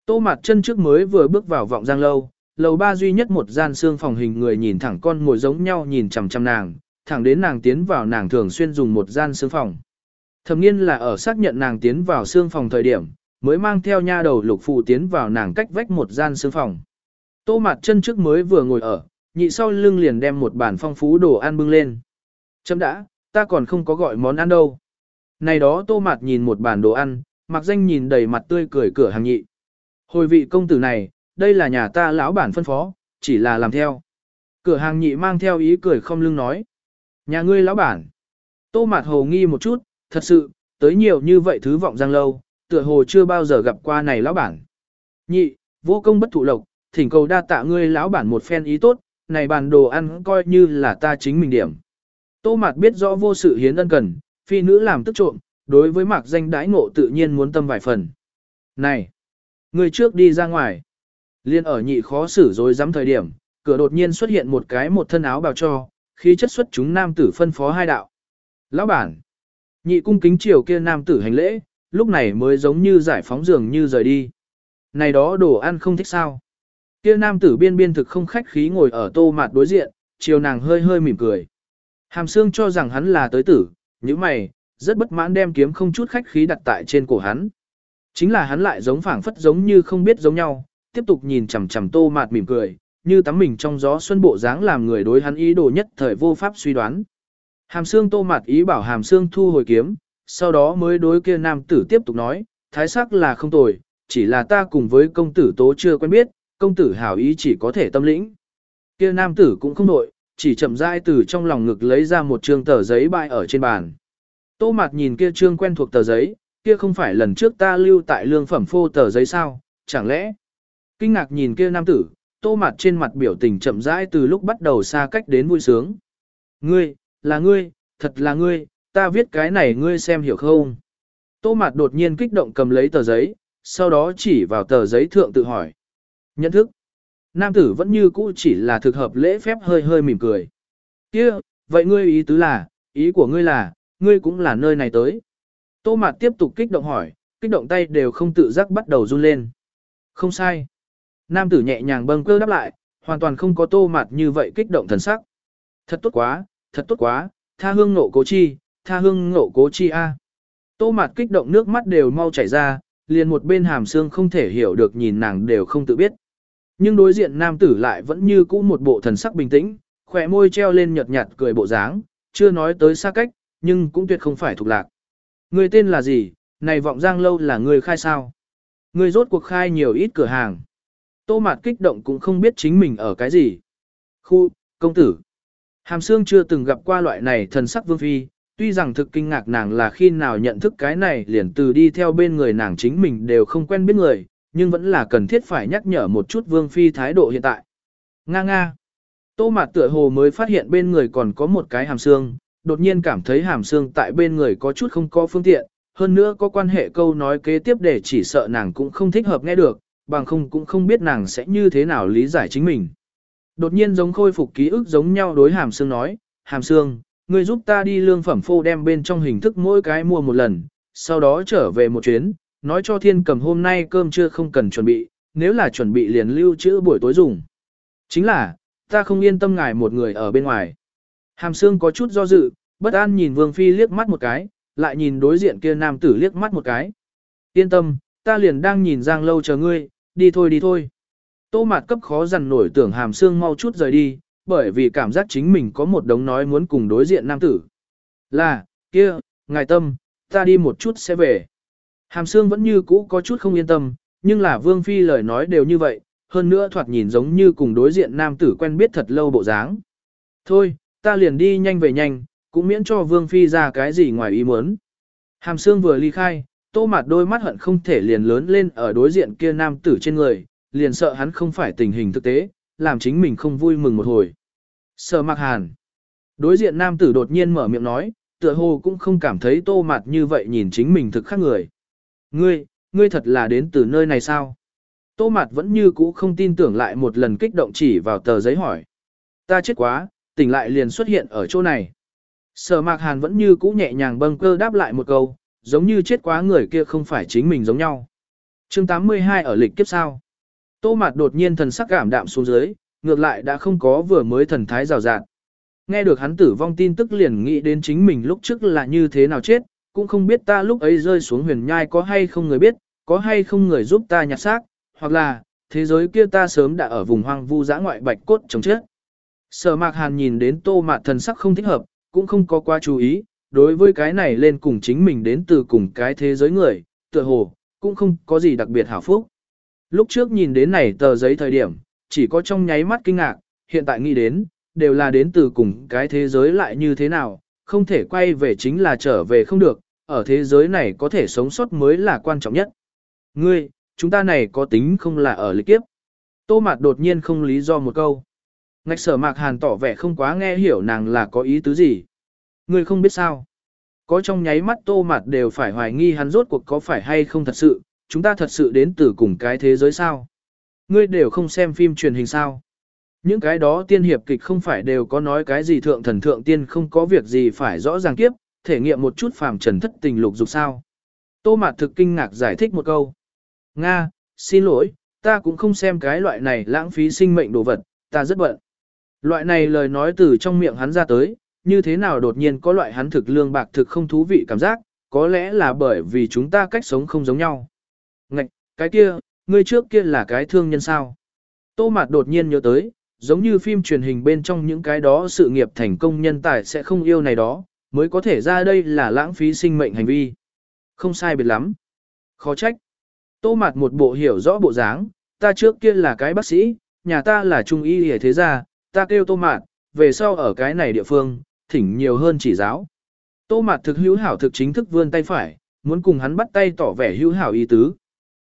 Speaker 1: Tô mặt chân trước mới vừa bước vào vọng giang lâu, lầu ba duy nhất một gian xương phòng hình người nhìn thẳng con ngồi giống nhau nhìn chằm chằm nàng, thẳng đến nàng tiến vào nàng thường xuyên dùng một gian xương phòng. Thẩm nghiên là ở xác nhận nàng tiến vào xương phòng thời điểm, mới mang theo nha đầu lục phụ tiến vào nàng cách vách một gian xương phòng. Tô mặt chân trước mới vừa ngồi ở, nhị sau lưng liền đem một bản phong phú đồ ăn bưng lên. Chấm đã, ta còn không có gọi món ăn đâu. Này đó tô mặt nhìn một bản đồ ăn, mặc danh nhìn đầy mặt tươi cười cửa hàng nhị. Hồi vị công tử này, đây là nhà ta lão bản phân phó, chỉ là làm theo. Cửa hàng nhị mang theo ý cười không lưng nói. Nhà ngươi lão bản. Tô mạt hồ nghi một chút, thật sự, tới nhiều như vậy thứ vọng giang lâu, tựa hồ chưa bao giờ gặp qua này lão bản. Nhị, vô công bất thụ lộc, thỉnh cầu đa tạ ngươi lão bản một phen ý tốt, này bàn đồ ăn coi như là ta chính mình điểm. Tô Mạt biết rõ vô sự hiến ân cần, phi nữ làm tức trộm, đối với mạc danh đãi ngộ tự nhiên muốn tâm vài phần. Này, người trước đi ra ngoài. Liên ở nhị khó xử rồi dám thời điểm, cửa đột nhiên xuất hiện một cái một thân áo bào cho, khi chất xuất chúng nam tử phân phó hai đạo. Lão bản, nhị cung kính chiều kia nam tử hành lễ, lúc này mới giống như giải phóng giường như rời đi. Này đó đồ ăn không thích sao. Kia nam tử biên biên thực không khách khí ngồi ở tô mạt đối diện, chiều nàng hơi hơi mỉm cười. Hàm xương cho rằng hắn là tới tử, như mày, rất bất mãn đem kiếm không chút khách khí đặt tại trên cổ hắn. Chính là hắn lại giống phảng phất giống như không biết giống nhau, tiếp tục nhìn chằm chằm tô mạt mỉm cười, như tắm mình trong gió xuân bộ dáng làm người đối hắn ý đồ nhất thời vô pháp suy đoán. Hàm xương tô mạt ý bảo hàm xương thu hồi kiếm, sau đó mới đối kia nam tử tiếp tục nói, thái sắc là không tồi, chỉ là ta cùng với công tử tố chưa quen biết, công tử hảo ý chỉ có thể tâm lĩnh. Kia nam tử cũng không nội, chỉ chậm rãi từ trong lòng ngực lấy ra một trương tờ giấy bại ở trên bàn. Tô Mạt nhìn kia trương quen thuộc tờ giấy, kia không phải lần trước ta lưu tại lương phẩm phô tờ giấy sao, chẳng lẽ? Kinh ngạc nhìn kia nam tử, Tô mặt trên mặt biểu tình chậm rãi từ lúc bắt đầu xa cách đến vui sướng. Ngươi, là ngươi, thật là ngươi, ta viết cái này ngươi xem hiểu không? Tô mặt đột nhiên kích động cầm lấy tờ giấy, sau đó chỉ vào tờ giấy thượng tự hỏi. Nhận thức. Nam tử vẫn như cũ chỉ là thực hợp lễ phép hơi hơi mỉm cười. kia vậy ngươi ý tứ là, ý của ngươi là, ngươi cũng là nơi này tới. Tô Mạt tiếp tục kích động hỏi, kích động tay đều không tự giác bắt đầu run lên. Không sai. Nam tử nhẹ nhàng bâng cơ đáp lại, hoàn toàn không có Tô Mạt như vậy kích động thần sắc. Thật tốt quá, thật tốt quá, tha hương nộ cố chi, tha hương nộ cố chi a. Tô Mạt kích động nước mắt đều mau chảy ra, liền một bên hàm xương không thể hiểu được nhìn nàng đều không tự biết. Nhưng đối diện nam tử lại vẫn như cũ một bộ thần sắc bình tĩnh, khỏe môi treo lên nhợt nhạt cười bộ dáng, chưa nói tới xa cách, nhưng cũng tuyệt không phải thuộc lạc. Người tên là gì, này vọng giang lâu là người khai sao? Người rốt cuộc khai nhiều ít cửa hàng. Tô mạt kích động cũng không biết chính mình ở cái gì. Khu, công tử. Hàm xương chưa từng gặp qua loại này thần sắc vương phi, tuy rằng thực kinh ngạc nàng là khi nào nhận thức cái này liền từ đi theo bên người nàng chính mình đều không quen biết người, nhưng vẫn là cần thiết phải nhắc nhở một chút Vương Phi thái độ hiện tại. Nga nga. Tô Mạt tựa hồ mới phát hiện bên người còn có một cái hàm xương, đột nhiên cảm thấy hàm xương tại bên người có chút không có phương tiện, hơn nữa có quan hệ câu nói kế tiếp để chỉ sợ nàng cũng không thích hợp nghe được, bằng không cũng không biết nàng sẽ như thế nào lý giải chính mình. Đột nhiên giống khôi phục ký ức giống nhau đối hàm xương nói, hàm xương, ngươi giúp ta đi lương phẩm phô đem bên trong hình thức mỗi cái mua một lần, sau đó trở về một chuyến, nói cho thiên cầm hôm nay cơm trưa không cần chuẩn bị, nếu là chuẩn bị liền lưu trữ buổi tối dùng. Chính là, ta không yên tâm ngài một người ở bên ngoài. Hàm xương có chút do dự, bất an nhìn Vương Phi liếc mắt một cái, lại nhìn đối diện kia nam tử liếc mắt một cái. Yên tâm, ta liền đang nhìn Giang lâu chờ ngươi, đi thôi đi thôi. Tô mạt cấp khó dằn nổi tưởng hàm xương mau chút rời đi, bởi vì cảm giác chính mình có một đống nói muốn cùng đối diện nam tử. Là, kia, ngài tâm, ta đi một chút sẽ về. Hàm xương vẫn như cũ có chút không yên tâm, nhưng là Vương Phi lời nói đều như vậy, hơn nữa thoạt nhìn giống như cùng đối diện nam tử quen biết thật lâu bộ dáng. Thôi, ta liền đi nhanh về nhanh, cũng miễn cho Vương Phi ra cái gì ngoài ý muốn. Hàm Sương vừa ly khai, tô mặt đôi mắt hận không thể liền lớn lên ở đối diện kia nam tử trên người, liền sợ hắn không phải tình hình thực tế, làm chính mình không vui mừng một hồi. Sợ mặc hàn. Đối diện nam tử đột nhiên mở miệng nói, tựa hồ cũng không cảm thấy tô mặt như vậy nhìn chính mình thực khác người. Ngươi, ngươi thật là đến từ nơi này sao? Tô mặt vẫn như cũ không tin tưởng lại một lần kích động chỉ vào tờ giấy hỏi. Ta chết quá, tỉnh lại liền xuất hiện ở chỗ này. Sở mạc hàn vẫn như cũ nhẹ nhàng bâng cơ đáp lại một câu, giống như chết quá người kia không phải chính mình giống nhau. chương 82 ở lịch kiếp sao. Tô mạt đột nhiên thần sắc cảm đạm xuống dưới, ngược lại đã không có vừa mới thần thái rào rạt. Nghe được hắn tử vong tin tức liền nghĩ đến chính mình lúc trước là như thế nào chết, cũng không biết ta lúc ấy rơi xuống huyền nhai có hay không người biết, có hay không người giúp ta nhặt xác, hoặc là, thế giới kia ta sớm đã ở vùng hoang vu dã ngoại bạch cốt chống chết. Sở mạc hàn nhìn đến tô mạt thần sắc không thích hợp, cũng không có quá chú ý, đối với cái này lên cùng chính mình đến từ cùng cái thế giới người, tựa hồ, cũng không có gì đặc biệt hảo phúc. Lúc trước nhìn đến này tờ giấy thời điểm, chỉ có trong nháy mắt kinh ngạc, hiện tại nghĩ đến, đều là đến từ cùng cái thế giới lại như thế nào, không thể quay về chính là trở về không được, ở thế giới này có thể sống sót mới là quan trọng nhất. Ngươi, chúng ta này có tính không là ở lịch kiếp. Tô Mạt đột nhiên không lý do một câu. Ngạch sở mạc hàn tỏ vẻ không quá nghe hiểu nàng là có ý tứ gì. người không biết sao. Có trong nháy mắt tô Mạt đều phải hoài nghi hắn rốt cuộc có phải hay không thật sự, chúng ta thật sự đến từ cùng cái thế giới sao. Ngươi đều không xem phim truyền hình sao. Những cái đó tiên hiệp kịch không phải đều có nói cái gì thượng thần thượng tiên không có việc gì phải rõ ràng kiếp, thể nghiệm một chút phàm trần thất tình lục dục sao. Tô Mạt thực kinh ngạc giải thích một câu. Nga, xin lỗi, ta cũng không xem cái loại này lãng phí sinh mệnh đồ vật, ta rất bận. Loại này lời nói từ trong miệng hắn ra tới, như thế nào đột nhiên có loại hắn thực lương bạc thực không thú vị cảm giác, có lẽ là bởi vì chúng ta cách sống không giống nhau. Ngạch, cái kia, ngươi trước kia là cái thương nhân sao? Tô Mạt đột nhiên nhớ tới, giống như phim truyền hình bên trong những cái đó sự nghiệp thành công nhân tài sẽ không yêu này đó, mới có thể ra đây là lãng phí sinh mệnh hành vi. Không sai biệt lắm. Khó trách. Tô Mạt một bộ hiểu rõ bộ dáng, ta trước kia là cái bác sĩ, nhà ta là trung y hề thế gia, ta kêu Tô Mạt, về sau ở cái này địa phương, thỉnh nhiều hơn chỉ giáo. Tô Mạt thực hữu hảo thực chính thức vươn tay phải, muốn cùng hắn bắt tay tỏ vẻ hữu hảo ý tứ.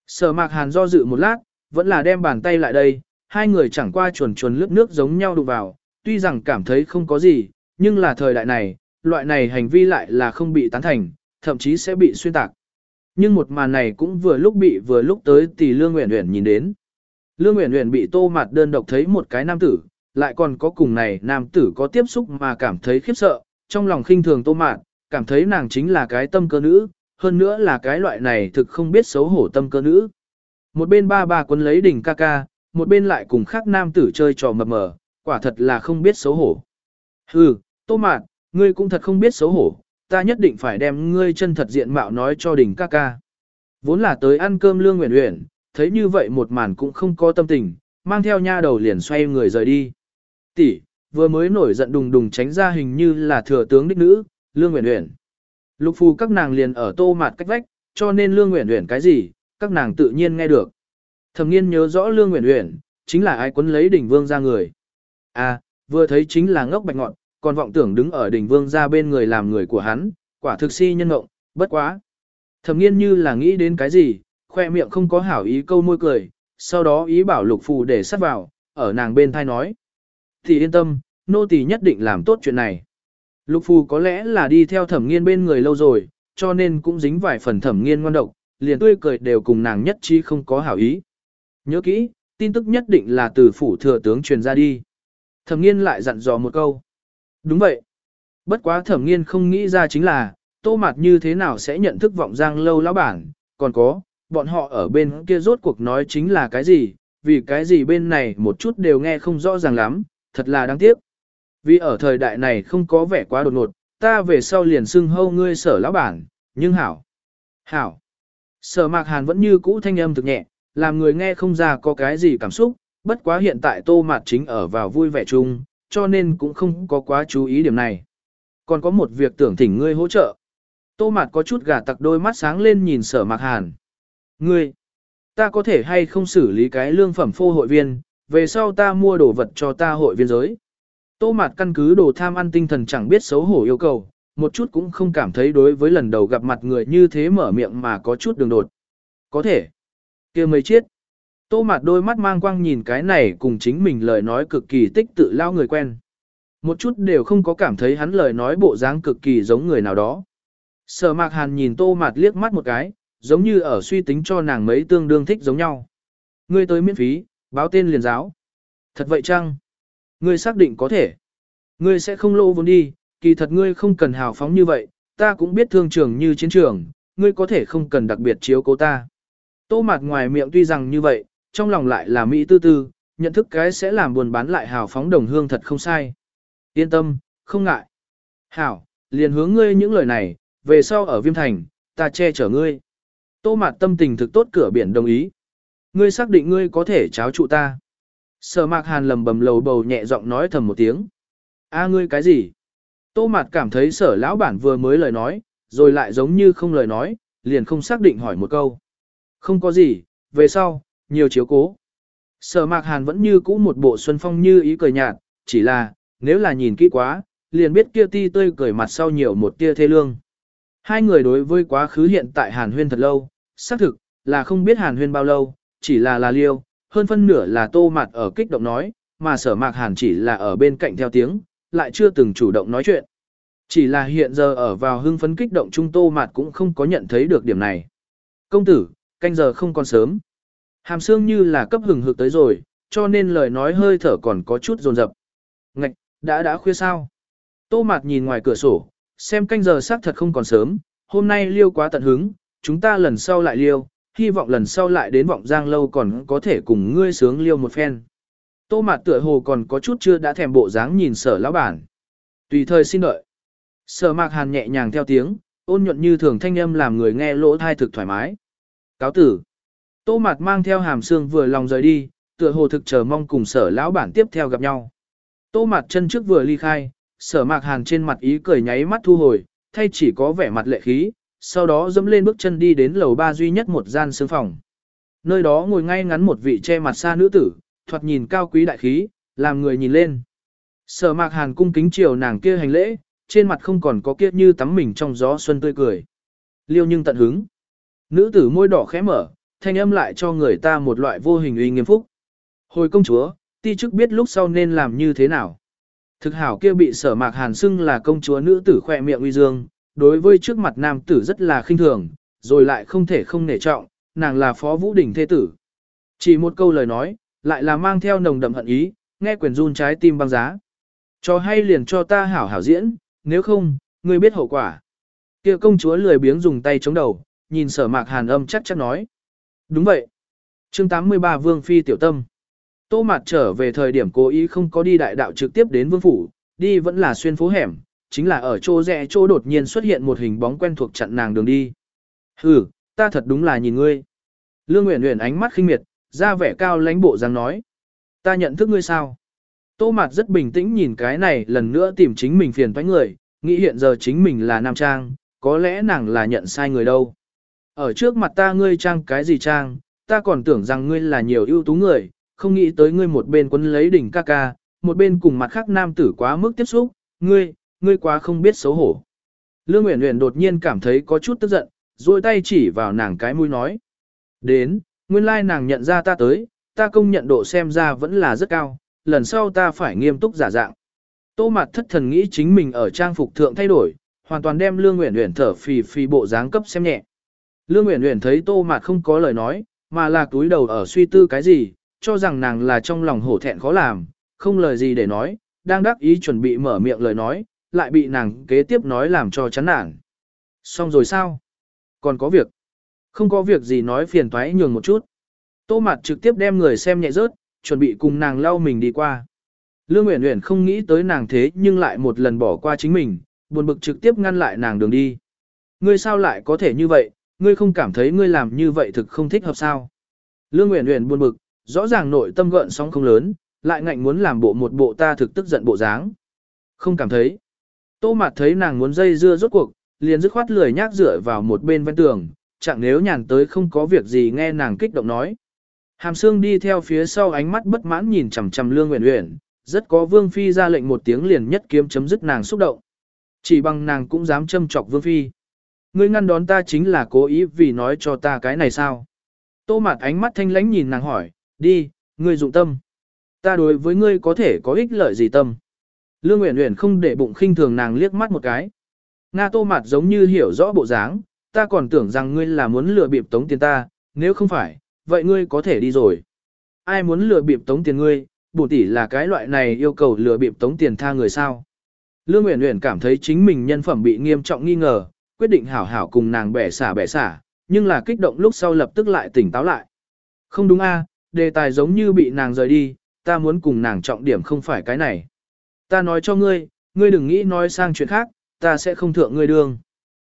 Speaker 1: Sở Mạc Hàn do dự một lát, vẫn là đem bàn tay lại đây, hai người chẳng qua chuồn chuồn lướt nước giống nhau đụng vào, tuy rằng cảm thấy không có gì, nhưng là thời đại này, loại này hành vi lại là không bị tán thành, thậm chí sẽ bị xuyên tạc. Nhưng một màn này cũng vừa lúc bị vừa lúc tới thì Lương Uyển Uyển nhìn đến. Lương Uyển Uyển bị Tô Mạt đơn độc thấy một cái nam tử, lại còn có cùng này nam tử có tiếp xúc mà cảm thấy khiếp sợ, trong lòng khinh thường Tô mạn cảm thấy nàng chính là cái tâm cơ nữ, hơn nữa là cái loại này thực không biết xấu hổ tâm cơ nữ. Một bên ba ba quấn lấy đỉnh ca ca, một bên lại cùng khác nam tử chơi trò mập mờ, quả thật là không biết xấu hổ. Hừ, Tô mạn ngươi cũng thật không biết xấu hổ, ta nhất định phải đem ngươi chân thật diện mạo nói cho đỉnh ca ca. Vốn là tới ăn cơm lương nguyện nguyện, thấy như vậy một màn cũng không có tâm tình, mang theo nha đầu liền xoay người rời đi. Tỷ, vừa mới nổi giận đùng đùng tránh ra hình như là thừa tướng đích nữ, lương nguyện nguyện. Lục phù các nàng liền ở tô mạt cách vách, cho nên lương nguyện nguyện cái gì, các nàng tự nhiên nghe được. Thẩm nghiên nhớ rõ lương nguyện nguyện, chính là ai quấn lấy đỉnh vương ra người. À, vừa thấy chính là ngốc bạch ngọn, còn vọng tưởng đứng ở đỉnh vương ra bên người làm người của hắn, quả thực si nhân ngộng, bất quá. Thẩm nghiên như là nghĩ đến cái gì, khoe miệng không có hảo ý câu môi cười, sau đó ý bảo lục phù để sát vào, ở nàng bên thai nói. Thì yên tâm, nô tỳ nhất định làm tốt chuyện này. Lục phù có lẽ là đi theo thẩm nghiên bên người lâu rồi, cho nên cũng dính vài phần thẩm nghiên ngoan độc, liền tươi cười đều cùng nàng nhất trí không có hảo ý. Nhớ kỹ, tin tức nhất định là từ phủ thừa tướng truyền ra đi. Thẩm nghiên lại dặn dò một câu. Đúng vậy. Bất quá thẩm nghiên không nghĩ ra chính là, tô mặt như thế nào sẽ nhận thức vọng giang lâu lão bản, còn có, bọn họ ở bên kia rốt cuộc nói chính là cái gì, vì cái gì bên này một chút đều nghe không rõ ràng lắm, thật là đáng tiếc. Vì ở thời đại này không có vẻ quá đột ngột, ta về sau liền xưng hâu ngươi sở lão bản, nhưng hảo. Hảo. Sở mạc hàn vẫn như cũ thanh âm thực nhẹ, làm người nghe không ra có cái gì cảm xúc, bất quá hiện tại tô mạt chính ở vào vui vẻ chung, cho nên cũng không có quá chú ý điểm này. Còn có một việc tưởng thỉnh ngươi hỗ trợ. Tô mạt có chút gà tặc đôi mắt sáng lên nhìn sở mạc hàn. Ngươi, ta có thể hay không xử lý cái lương phẩm phô hội viên, về sau ta mua đồ vật cho ta hội viên giới. Tô mạt căn cứ đồ tham ăn tinh thần chẳng biết xấu hổ yêu cầu, một chút cũng không cảm thấy đối với lần đầu gặp mặt người như thế mở miệng mà có chút đường đột. Có thể. kia mấy chiếc. Tô mạt đôi mắt mang quang nhìn cái này cùng chính mình lời nói cực kỳ tích tự lao người quen. Một chút đều không có cảm thấy hắn lời nói bộ dáng cực kỳ giống người nào đó. Sở mạc hàn nhìn tô mạt liếc mắt một cái, giống như ở suy tính cho nàng mấy tương đương thích giống nhau. Ngươi tới miễn phí, báo tên liền giáo. Thật vậy chăng? Ngươi xác định có thể. Ngươi sẽ không lô vốn đi, kỳ thật ngươi không cần hào phóng như vậy, ta cũng biết thương trường như chiến trường, ngươi có thể không cần đặc biệt chiếu cố ta. Tô mạt ngoài miệng tuy rằng như vậy, trong lòng lại là mỹ tư tư, nhận thức cái sẽ làm buồn bán lại hào phóng đồng hương thật không sai. Yên tâm, không ngại. Hảo, liền hướng ngươi những lời này, về sau ở Viêm Thành, ta che chở ngươi. Tô mạt tâm tình thực tốt cửa biển đồng ý. Ngươi xác định ngươi có thể cháo trụ ta. Sở mạc hàn lầm bầm lầu bầu nhẹ giọng nói thầm một tiếng. a ngươi cái gì? Tô mạt cảm thấy sở lão bản vừa mới lời nói, rồi lại giống như không lời nói, liền không xác định hỏi một câu. Không có gì, về sau, nhiều chiếu cố. Sở mạc hàn vẫn như cũ một bộ xuân phong như ý cười nhạt, chỉ là, nếu là nhìn kỹ quá, liền biết kia ti tươi cười mặt sau nhiều một tia thê lương. Hai người đối với quá khứ hiện tại hàn huyên thật lâu, xác thực, là không biết hàn huyên bao lâu, chỉ là là liêu, hơn phân nửa là tô mặt ở kích động nói, mà sở mạc hàn chỉ là ở bên cạnh theo tiếng, lại chưa từng chủ động nói chuyện. Chỉ là hiện giờ ở vào hưng phấn kích động trung tô mặt cũng không có nhận thấy được điểm này. Công tử, canh giờ không còn sớm. Hàm xương như là cấp hừng hực tới rồi, cho nên lời nói hơi thở còn có chút rồn rập Ngạch, đã đã khuya sao? Tô mặt nhìn ngoài cửa sổ, xem canh giờ xác thật không còn sớm, hôm nay liêu quá tận hứng, chúng ta lần sau lại liêu, hy vọng lần sau lại đến vọng giang lâu còn có thể cùng ngươi sướng liêu một phen. Tô mạt tựa hồ còn có chút chưa đã thèm bộ dáng nhìn sở lão bản. Tùy thời xin đợi. Sở mạc hàn nhẹ nhàng theo tiếng, ôn nhuận như thường thanh âm làm người nghe lỗ thai thực thoải mái. Cáo tử. Tô mạt mang theo hàm xương vừa lòng rời đi, tựa hồ thực chờ mong cùng sở lão bản tiếp theo gặp nhau. Tô mạt chân trước vừa ly khai, sở mạc hàn trên mặt ý cười nháy mắt thu hồi, thay chỉ có vẻ mặt lệ khí, sau đó dẫm lên bước chân đi đến lầu ba duy nhất một gian sương phòng. Nơi đó ngồi ngay ngắn một vị che mặt xa nữ tử, thoạt nhìn cao quý đại khí, làm người nhìn lên. Sở mạc hàn cung kính chiều nàng kia hành lễ, trên mặt không còn có kiết như tắm mình trong gió xuân tươi cười. Liêu nhưng tận hứng. Nữ tử môi đỏ khẽ mở, thanh âm lại cho người ta một loại vô hình uy nghiêm phúc. Hồi công chúa, ti chức biết lúc sau nên làm như thế nào. Thực hảo kia bị sở mạc hàn xưng là công chúa nữ tử khoe miệng uy dương, đối với trước mặt nam tử rất là khinh thường, rồi lại không thể không nể trọng, nàng là phó vũ đỉnh thế tử. Chỉ một câu lời nói, lại là mang theo nồng đậm hận ý, nghe quyền run trái tim băng giá. Cho hay liền cho ta hảo hảo diễn, nếu không, ngươi biết hậu quả. Kia công chúa lười biếng dùng tay chống đầu, nhìn sở mạc hàn âm chắc chắc nói. Đúng vậy. chương 83 Vương Phi Tiểu Tâm. Tô Mạt trở về thời điểm cố ý không có đi đại đạo trực tiếp đến vương phủ, đi vẫn là xuyên phố hẻm, chính là ở chỗ rẽ chỗ đột nhiên xuất hiện một hình bóng quen thuộc chặn nàng đường đi. Hừ, ta thật đúng là nhìn ngươi. Lương Uyển Uyển ánh mắt khinh miệt, ra vẻ cao lãnh bộ dáng nói. Ta nhận thức ngươi sao? Tô Mạt rất bình tĩnh nhìn cái này lần nữa tìm chính mình phiền toái người, nghĩ hiện giờ chính mình là nam trang, có lẽ nàng là nhận sai người đâu. Ở trước mặt ta ngươi trang cái gì trang, ta còn tưởng rằng ngươi là nhiều ưu tú người, không nghĩ tới ngươi một bên quấn lấy đỉnh ca ca, một bên cùng mặt khác nam tử quá mức tiếp xúc, ngươi, ngươi quá không biết xấu hổ. Lương Uyển Uyển đột nhiên cảm thấy có chút tức giận, duỗi tay chỉ vào nàng cái mũi nói. Đến, nguyên lai nàng nhận ra ta tới, ta công nhận độ xem ra vẫn là rất cao, lần sau ta phải nghiêm túc giả dạng. Tô mặt thất thần nghĩ chính mình ở trang phục thượng thay đổi, hoàn toàn đem Lương Uyển Uyển thở phì phì bộ dáng cấp xem nhẹ. Lương Uyển Uyển thấy Tô Mạt không có lời nói, mà là túi đầu ở suy tư cái gì, cho rằng nàng là trong lòng hổ thẹn khó làm, không lời gì để nói, đang đắc ý chuẩn bị mở miệng lời nói, lại bị nàng kế tiếp nói làm cho chán nản. Xong rồi sao? Còn có việc. Không có việc gì nói phiền toái nhường một chút. Tô mặt trực tiếp đem người xem nhẹ rớt, chuẩn bị cùng nàng lau mình đi qua. Lương Uyển Uyển không nghĩ tới nàng thế nhưng lại một lần bỏ qua chính mình, buồn bực trực tiếp ngăn lại nàng đường đi. Ngươi sao lại có thể như vậy, ngươi không cảm thấy ngươi làm như vậy thực không thích hợp sao? Lương Uyển Uyển buồn bực, rõ ràng nội tâm gợn sóng không lớn, lại ngạnh muốn làm bộ một bộ ta thực tức giận bộ dáng. Không cảm thấy. Tô Mạt thấy nàng muốn dây dưa rốt cuộc, liền dứt khoát lười nhác dựa vào một bên ven tường, chẳng nếu nhàn tới không có việc gì nghe nàng kích động nói. Hàm Sương đi theo phía sau ánh mắt bất mãn nhìn chằm chằm Lương Uyển Uyển, rất có Vương phi ra lệnh một tiếng liền nhất kiếm chấm dứt nàng xúc động. Chỉ bằng nàng cũng dám châm chọc Vương phi. Ngươi ngăn đón ta chính là cố ý vì nói cho ta cái này sao? Tô Mạt ánh mắt thanh lãnh nhìn nàng hỏi, đi, ngươi dụng tâm. Ta đối với ngươi có thể có ích lợi gì tâm? Lương Uyển Uyển không để bụng khinh thường nàng liếc mắt một cái. Nga Tô Mạt giống như hiểu rõ bộ dáng, ta còn tưởng rằng ngươi là muốn lừa bịp tống tiền ta, nếu không phải, vậy ngươi có thể đi rồi. Ai muốn lừa bịp tống tiền ngươi, bổ tỷ là cái loại này yêu cầu lừa bịp tống tiền tha người sao. Lương Uyển Uyển cảm thấy chính mình nhân phẩm bị nghiêm trọng nghi ngờ, quyết định hảo hảo cùng nàng bẻ xả bẻ xả, nhưng là kích động lúc sau lập tức lại tỉnh táo lại. Không đúng a, đề tài giống như bị nàng rời đi, ta muốn cùng nàng trọng điểm không phải cái này. Ta nói cho ngươi, ngươi đừng nghĩ nói sang chuyện khác, ta sẽ không thượng ngươi đường.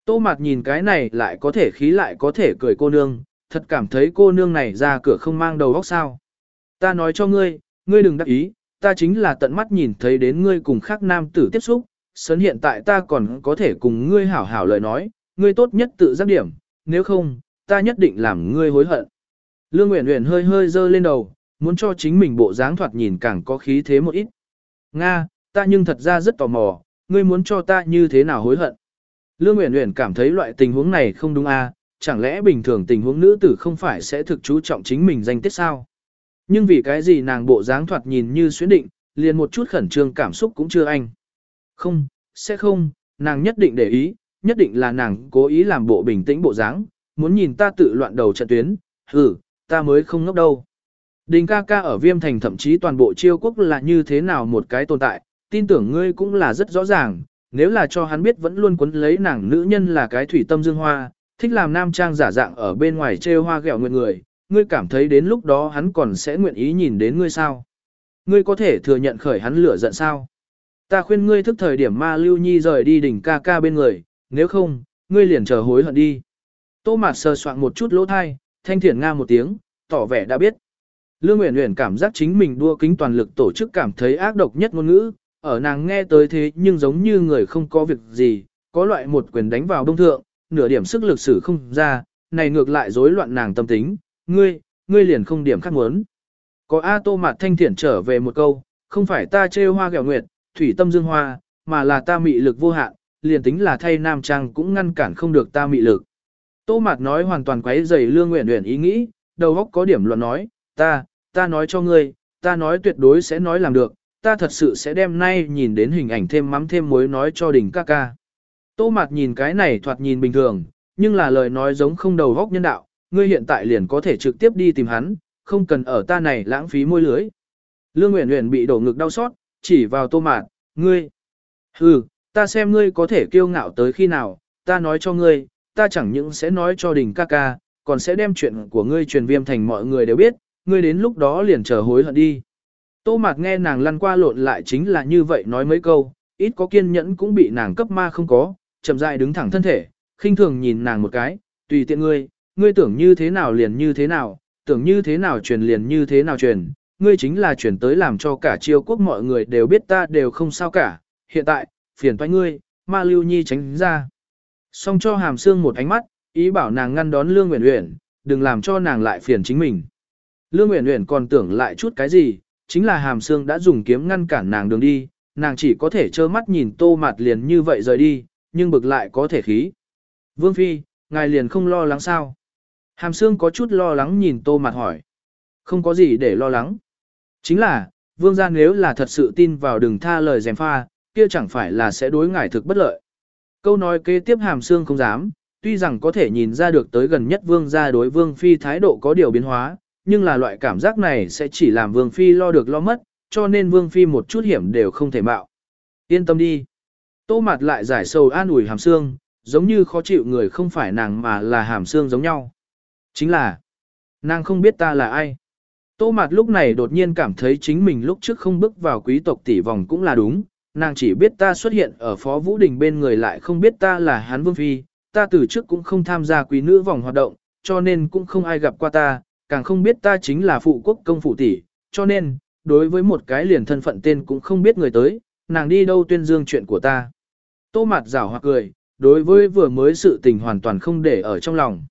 Speaker 1: Tô Mạt nhìn cái này lại có thể khí lại có thể cười cô nương, thật cảm thấy cô nương này ra cửa không mang đầu óc sao. Ta nói cho ngươi, ngươi đừng đắc ý, ta chính là tận mắt nhìn thấy đến ngươi cùng khác nam tử tiếp xúc, sớn hiện tại ta còn có thể cùng ngươi hảo hảo lời nói, ngươi tốt nhất tự giác điểm, nếu không, ta nhất định làm ngươi hối hận. Lương Uyển Uyển hơi hơi dơ lên đầu, muốn cho chính mình bộ dáng thoạt nhìn càng có khí thế một ít. Nga, ta nhưng thật ra rất tò mò, ngươi muốn cho ta như thế nào hối hận. Lương Uyển Uyển cảm thấy loại tình huống này không đúng a, à, chẳng lẽ bình thường tình huống nữ tử không phải sẽ thực chú trọng chính mình danh tiết sao? Nhưng vì cái gì nàng bộ dáng thoạt nhìn như xuyến định, liền một chút khẩn trương cảm xúc cũng chưa anh. Không, sẽ không, nàng nhất định để ý, nhất định là nàng cố ý làm bộ bình tĩnh bộ dáng, muốn nhìn ta tự loạn đầu trận tuyến, hừ, ta mới không ngốc đâu. Đình ca ca ở viêm thành thậm chí toàn bộ chiêu quốc là như thế nào một cái tồn tại, tin tưởng ngươi cũng là rất rõ ràng, nếu là cho hắn biết vẫn luôn quấn lấy nàng nữ nhân là cái thủy tâm dương hoa, thích làm nam trang giả dạng ở bên ngoài trêu hoa ghẹo nguyện người, ngươi cảm thấy đến lúc đó hắn còn sẽ nguyện ý nhìn đến ngươi sao? Ngươi có thể thừa nhận khởi hắn lửa giận sao? Ta khuyên ngươi thức thời điểm ma lưu nhi rời đi đỉnh ca ca bên người, nếu không, ngươi liền chờ hối hận đi. Tô mạt sờ soạn một chút lỗ thai, thanh thiển nga một tiếng, tỏ vẻ đã biết. Lương Uyển Uyển cảm giác chính mình đua kính toàn lực tổ chức cảm thấy ác độc nhất ngôn ngữ, ở nàng nghe tới thế nhưng giống như người không có việc gì, có loại một quyền đánh vào đông thượng, nửa điểm sức lực sử không ra, này ngược lại rối loạn nàng tâm tính, ngươi, ngươi liền không điểm khác muốn. Có A Tô Mạt Thanh Thiển trở về một câu, không phải ta trêu hoa gẹo nguyệt, thủy tâm dương hoa, mà là ta mị lực vô hạn, liền tính là thay nam trang cũng ngăn cản không được ta mị lực. Tô Mạt nói hoàn toàn quấy rầy Lương Uyển Uyển ý nghĩ, đầu óc có điểm luận nói, ta, ta nói cho ngươi, ta nói tuyệt đối sẽ nói làm được, ta thật sự sẽ đem nay nhìn đến hình ảnh thêm mắm thêm muối nói cho đỉnh ca ca. Tô Mạt nhìn cái này thoạt nhìn bình thường, nhưng là lời nói giống không đầu góc nhân đạo, ngươi hiện tại liền có thể trực tiếp đi tìm hắn, không cần ở ta này lãng phí môi lưới. Lương Uyển Uyển bị đổ ngực đau xót, chỉ vào Tô Mạt, ngươi. Hừ, ta xem ngươi có thể kiêu ngạo tới khi nào, ta nói cho ngươi, ta chẳng những sẽ nói cho đình ca ca, còn sẽ đem chuyện của ngươi truyền viêm thành mọi người đều biết, ngươi đến lúc đó liền trở hối hận đi. Tô Mạt nghe nàng lăn qua lộn lại chính là như vậy nói mấy câu, ít có kiên nhẫn cũng bị nàng cấp ma không có, chậm rãi đứng thẳng thân thể, khinh thường nhìn nàng một cái, tùy tiện ngươi, ngươi tưởng như thế nào liền như thế nào, tưởng như thế nào truyền liền như thế nào truyền, ngươi chính là truyền tới làm cho cả triều quốc mọi người đều biết ta đều không sao cả, hiện tại, phiền toái ngươi, ma lưu nhi tránh ra. Xong cho hàm xương một ánh mắt, ý bảo nàng ngăn đón Lương Uyển Uyển, đừng làm cho nàng lại phiền chính mình. Lương Uyển Uyển còn tưởng lại chút cái gì, chính là hàm xương đã dùng kiếm ngăn cản nàng đường đi, nàng chỉ có thể trơ mắt nhìn tô mặt liền như vậy rời đi, nhưng bực lại có thể khí. Vương Phi, ngài liền không lo lắng sao? Hàm xương có chút lo lắng nhìn tô mặt hỏi. Không có gì để lo lắng. Chính là, vương gia nếu là thật sự tin vào đừng tha lời dèm pha, kia chẳng phải là sẽ đối ngài thực bất lợi. Câu nói kế tiếp hàm xương không dám, tuy rằng có thể nhìn ra được tới gần nhất vương gia đối vương phi thái độ có điều biến hóa, nhưng là loại cảm giác này sẽ chỉ làm vương phi lo được lo mất, cho nên vương phi một chút hiểm đều không thể mạo. Yên tâm đi. Tô mặt lại giải sầu an ủi hàm xương, giống như khó chịu người không phải nàng mà là hàm xương giống nhau. Chính là, nàng không biết ta là ai. Tô mặt lúc này đột nhiên cảm thấy chính mình lúc trước không bước vào quý tộc tỷ vòng cũng là đúng, nàng chỉ biết ta xuất hiện ở phó vũ đình bên người lại không biết ta là hán vương phi, ta từ trước cũng không tham gia quý nữ vòng hoạt động, cho nên cũng không ai gặp qua ta, càng không biết ta chính là phụ quốc công phụ tỷ, cho nên, đối với một cái liền thân phận tên cũng không biết người tới, nàng đi đâu tuyên dương chuyện của ta. Tô mặt rảo hoặc cười, đối với vừa mới sự tình hoàn toàn không để ở trong lòng.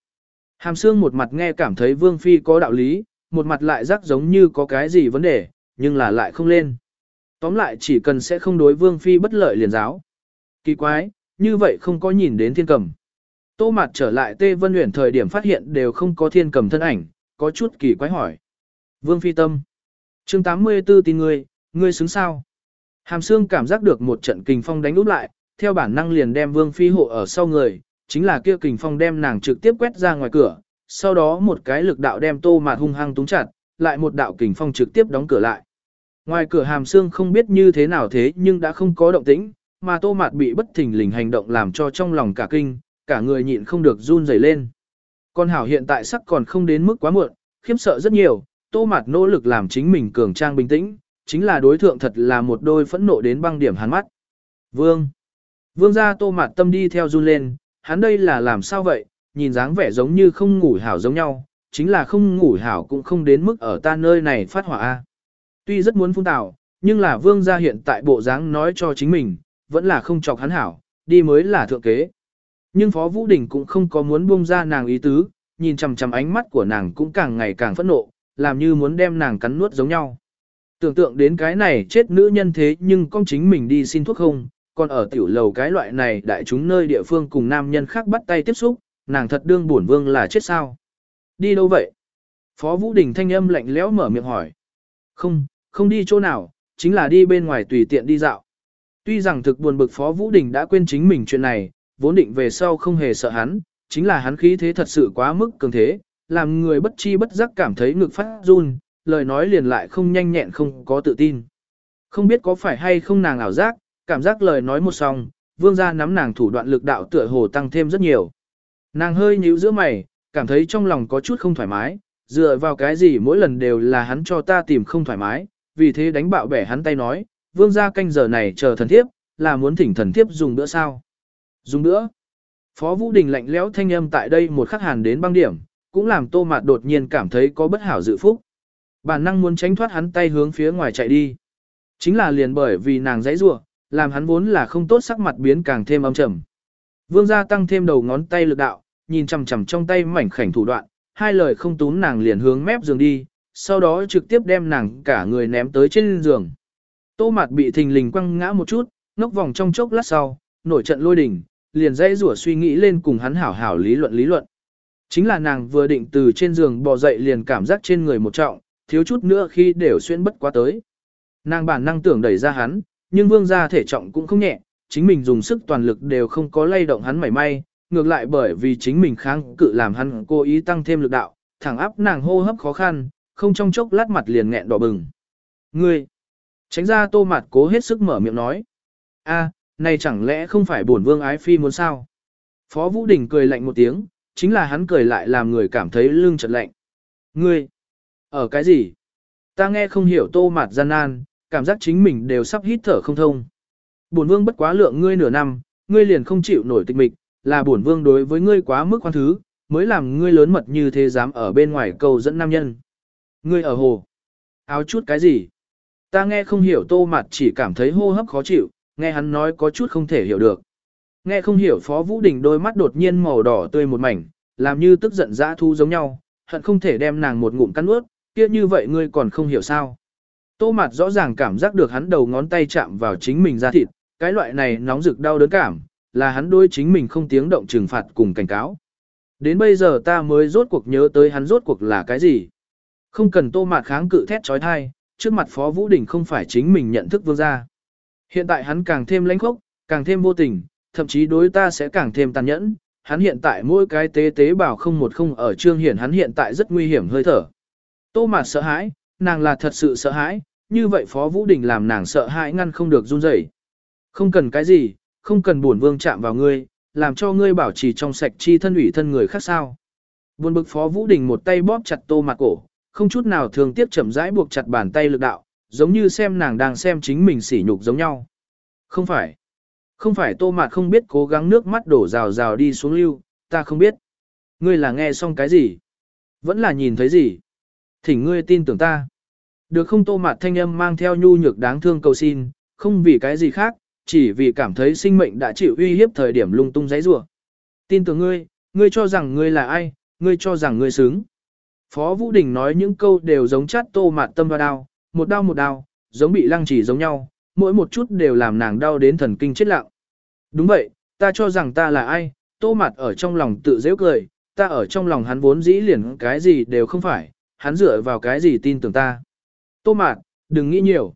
Speaker 1: Hàm xương một mặt nghe cảm thấy vương phi có đạo lý, một mặt lại rắc giống như có cái gì vấn đề, nhưng là lại không lên. Tóm lại chỉ cần sẽ không đối vương phi bất lợi liền giáo. Kỳ quái, như vậy không có nhìn đến thiên cầm. Tô mặt trở lại Tê Vân Huyền thời điểm phát hiện đều không có thiên cầm thân ảnh, có chút kỳ quái hỏi. Vương phi tâm. chương 84 tin ngươi, ngươi xứng sao? Hàm xương cảm giác được một trận kình phong đánh úp lại, theo bản năng liền đem vương phi hộ ở sau người, chính là kia kình phong đem nàng trực tiếp quét ra ngoài cửa, sau đó một cái lực đạo đem tô mạt hung hăng túng chặt, lại một đạo kình phong trực tiếp đóng cửa lại. Ngoài cửa hàm xương không biết như thế nào thế nhưng đã không có động tĩnh, mà tô mạt bị bất thình lình hành động làm cho trong lòng cả kinh, cả người nhịn không được run rẩy lên. Con hảo hiện tại sắc còn không đến mức quá muộn, khiếm sợ rất nhiều, tô mạt nỗ lực làm chính mình cường trang bình tĩnh, chính là đối thượng thật là một đôi phẫn nộ đến băng điểm hắn mắt. Vương. Vương gia tô mạt tâm đi theo run lên, hắn đây là làm sao vậy, nhìn dáng vẻ giống như không ngủ hảo giống nhau, chính là không ngủ hảo cũng không đến mức ở ta nơi này phát hỏa a. Tuy rất muốn phun tào, nhưng là vương gia hiện tại bộ dáng nói cho chính mình, vẫn là không chọc hắn hảo, đi mới là thượng kế. Nhưng Phó Vũ Đình cũng không có muốn buông ra nàng ý tứ, nhìn chằm chằm ánh mắt của nàng cũng càng ngày càng phẫn nộ, làm như muốn đem nàng cắn nuốt giống nhau. Tưởng tượng đến cái này chết nữ nhân thế nhưng con chính mình đi xin thuốc không, còn ở tiểu lầu cái loại này đại chúng nơi địa phương cùng nam nhân khác bắt tay tiếp xúc, nàng thật đương bổn vương là chết sao. Đi đâu vậy? Phó Vũ Đình thanh âm lạnh lẽo mở miệng hỏi. Không, không đi chỗ nào, chính là đi bên ngoài tùy tiện đi dạo. Tuy rằng thực buồn bực Phó Vũ Đình đã quên chính mình chuyện này, vốn định về sau không hề sợ hắn, chính là hắn khí thế thật sự quá mức cường thế, làm người bất chi bất giác cảm thấy ngực phát run, lời nói liền lại không nhanh nhẹn không có tự tin. Không biết có phải hay không nàng ảo giác, cảm giác lời nói một xong, vương gia nắm nàng thủ đoạn lực đạo tựa hồ tăng thêm rất nhiều. Nàng hơi nhíu giữa mày, cảm thấy trong lòng có chút không thoải mái, dựa vào cái gì mỗi lần đều là hắn cho ta tìm không thoải mái, vì thế đánh bạo bẻ hắn tay nói, vương gia canh giờ này chờ thần thiếp, là muốn thỉnh thần thiếp dùng bữa sao. Dùng nữa Phó Vũ Đình lạnh lẽo thanh âm tại đây một khắc hàn đến băng điểm, cũng làm tô mạt đột nhiên cảm thấy có bất hảo dự phúc. Bản năng muốn tránh thoát hắn tay hướng phía ngoài chạy đi. Chính là liền bởi vì nàng dãy rủa, làm hắn vốn là không tốt sắc mặt biến càng thêm âm trầm. Vương gia tăng thêm đầu ngón tay lực đạo, nhìn chằm chằm trong tay mảnh khảnh thủ đoạn, hai lời không tún nàng liền hướng mép giường đi, sau đó trực tiếp đem nàng cả người ném tới trên giường. Tô mạt bị thình lình quăng ngã một chút, ngốc vòng trong chốc lát sau, nổi trận lôi đỉnh, liền dãy rủa suy nghĩ lên cùng hắn hảo hảo lý luận lý luận. Chính là nàng vừa định từ trên giường bò dậy liền cảm giác trên người một trọng, thiếu chút nữa khi đều xuyên bất quá tới. Nàng bản năng tưởng đẩy ra hắn, nhưng vương gia thể trọng cũng không nhẹ, chính mình dùng sức toàn lực đều không có lay động hắn mảy may, ngược lại bởi vì chính mình kháng cự làm hắn cố ý tăng thêm lực đạo, thẳng áp nàng hô hấp khó khăn, không trong chốc lát mặt liền nghẹn đỏ bừng. Ngươi! Tránh ra tô mặt cố hết sức mở miệng nói. a này chẳng lẽ không phải bổn vương ái phi muốn sao? Phó Vũ Đình cười lạnh một tiếng, chính là hắn cười lại làm người cảm thấy lưng chợt lạnh. Ngươi! Ở cái gì? Ta nghe không hiểu tô mạt gian nan, cảm giác chính mình đều sắp hít thở không thông. Bổn vương bất quá lượng ngươi nửa năm, ngươi liền không chịu nổi tịch mịch, là bổn vương đối với ngươi quá mức khoan thứ, mới làm ngươi lớn mật như thế dám ở bên ngoài cầu dẫn nam nhân. Ngươi ở hồ, áo chút cái gì? Ta nghe không hiểu tô mặt chỉ cảm thấy hô hấp khó chịu, nghe hắn nói có chút không thể hiểu được. Nghe không hiểu Phó Vũ Đình đôi mắt đột nhiên màu đỏ tươi một mảnh, làm như tức giận dã thu giống nhau, hận không thể đem nàng một ngụm cắn ướt, kia như vậy ngươi còn không hiểu sao. Tô mặt rõ ràng cảm giác được hắn đầu ngón tay chạm vào chính mình ra thịt, cái loại này nóng rực đau đớn cảm, là hắn đối chính mình không tiếng động trừng phạt cùng cảnh cáo. Đến bây giờ ta mới rốt cuộc nhớ tới hắn rốt cuộc là cái gì. Không cần tô mạt kháng cự thét trói thai, trước mặt Phó Vũ Đình không phải chính mình nhận thức vương gia. Hiện tại hắn càng thêm lãnh khốc, càng thêm vô tình, thậm chí đối ta sẽ càng thêm tàn nhẫn. Hắn hiện tại mỗi cái tế tế bào không một không ở trương hiển hắn hiện tại rất nguy hiểm hơi thở. Tô mạt sợ hãi, nàng là thật sự sợ hãi, như vậy Phó Vũ Đình làm nàng sợ hãi ngăn không được run rẩy. Không cần cái gì, không cần buồn vương chạm vào ngươi, làm cho ngươi bảo trì trong sạch chi thân ủy thân người khác sao. Buồn bực Phó Vũ Đình một tay bóp chặt tô mặt cổ, không chút nào thường tiếp chậm rãi buộc chặt bàn tay lực đạo, giống như xem nàng đang xem chính mình sỉ nhục giống nhau. Không phải. Không phải tô mạt không biết cố gắng nước mắt đổ rào rào đi xuống lưu, ta không biết. Ngươi là nghe xong cái gì? Vẫn là nhìn thấy gì? Thỉnh ngươi tin tưởng ta. Được không tô mạt thanh âm mang theo nhu nhược đáng thương cầu xin, không vì cái gì khác, chỉ vì cảm thấy sinh mệnh đã chịu uy hiếp thời điểm lung tung giấy rủa. Tin tưởng ngươi, ngươi cho rằng ngươi là ai, ngươi cho rằng ngươi xứng. Phó Vũ Đình nói những câu đều giống chát tô mạt tâm và đau, một đau một đau, giống bị lăng chỉ giống nhau, mỗi một chút đều làm nàng đau đến thần kinh chết lặng. Đúng vậy, ta cho rằng ta là ai, tô mạt ở trong lòng tự dễ cười, ta ở trong lòng hắn vốn dĩ liền cái gì đều không phải, hắn dựa vào cái gì tin tưởng ta. Tô mạt, đừng nghĩ nhiều.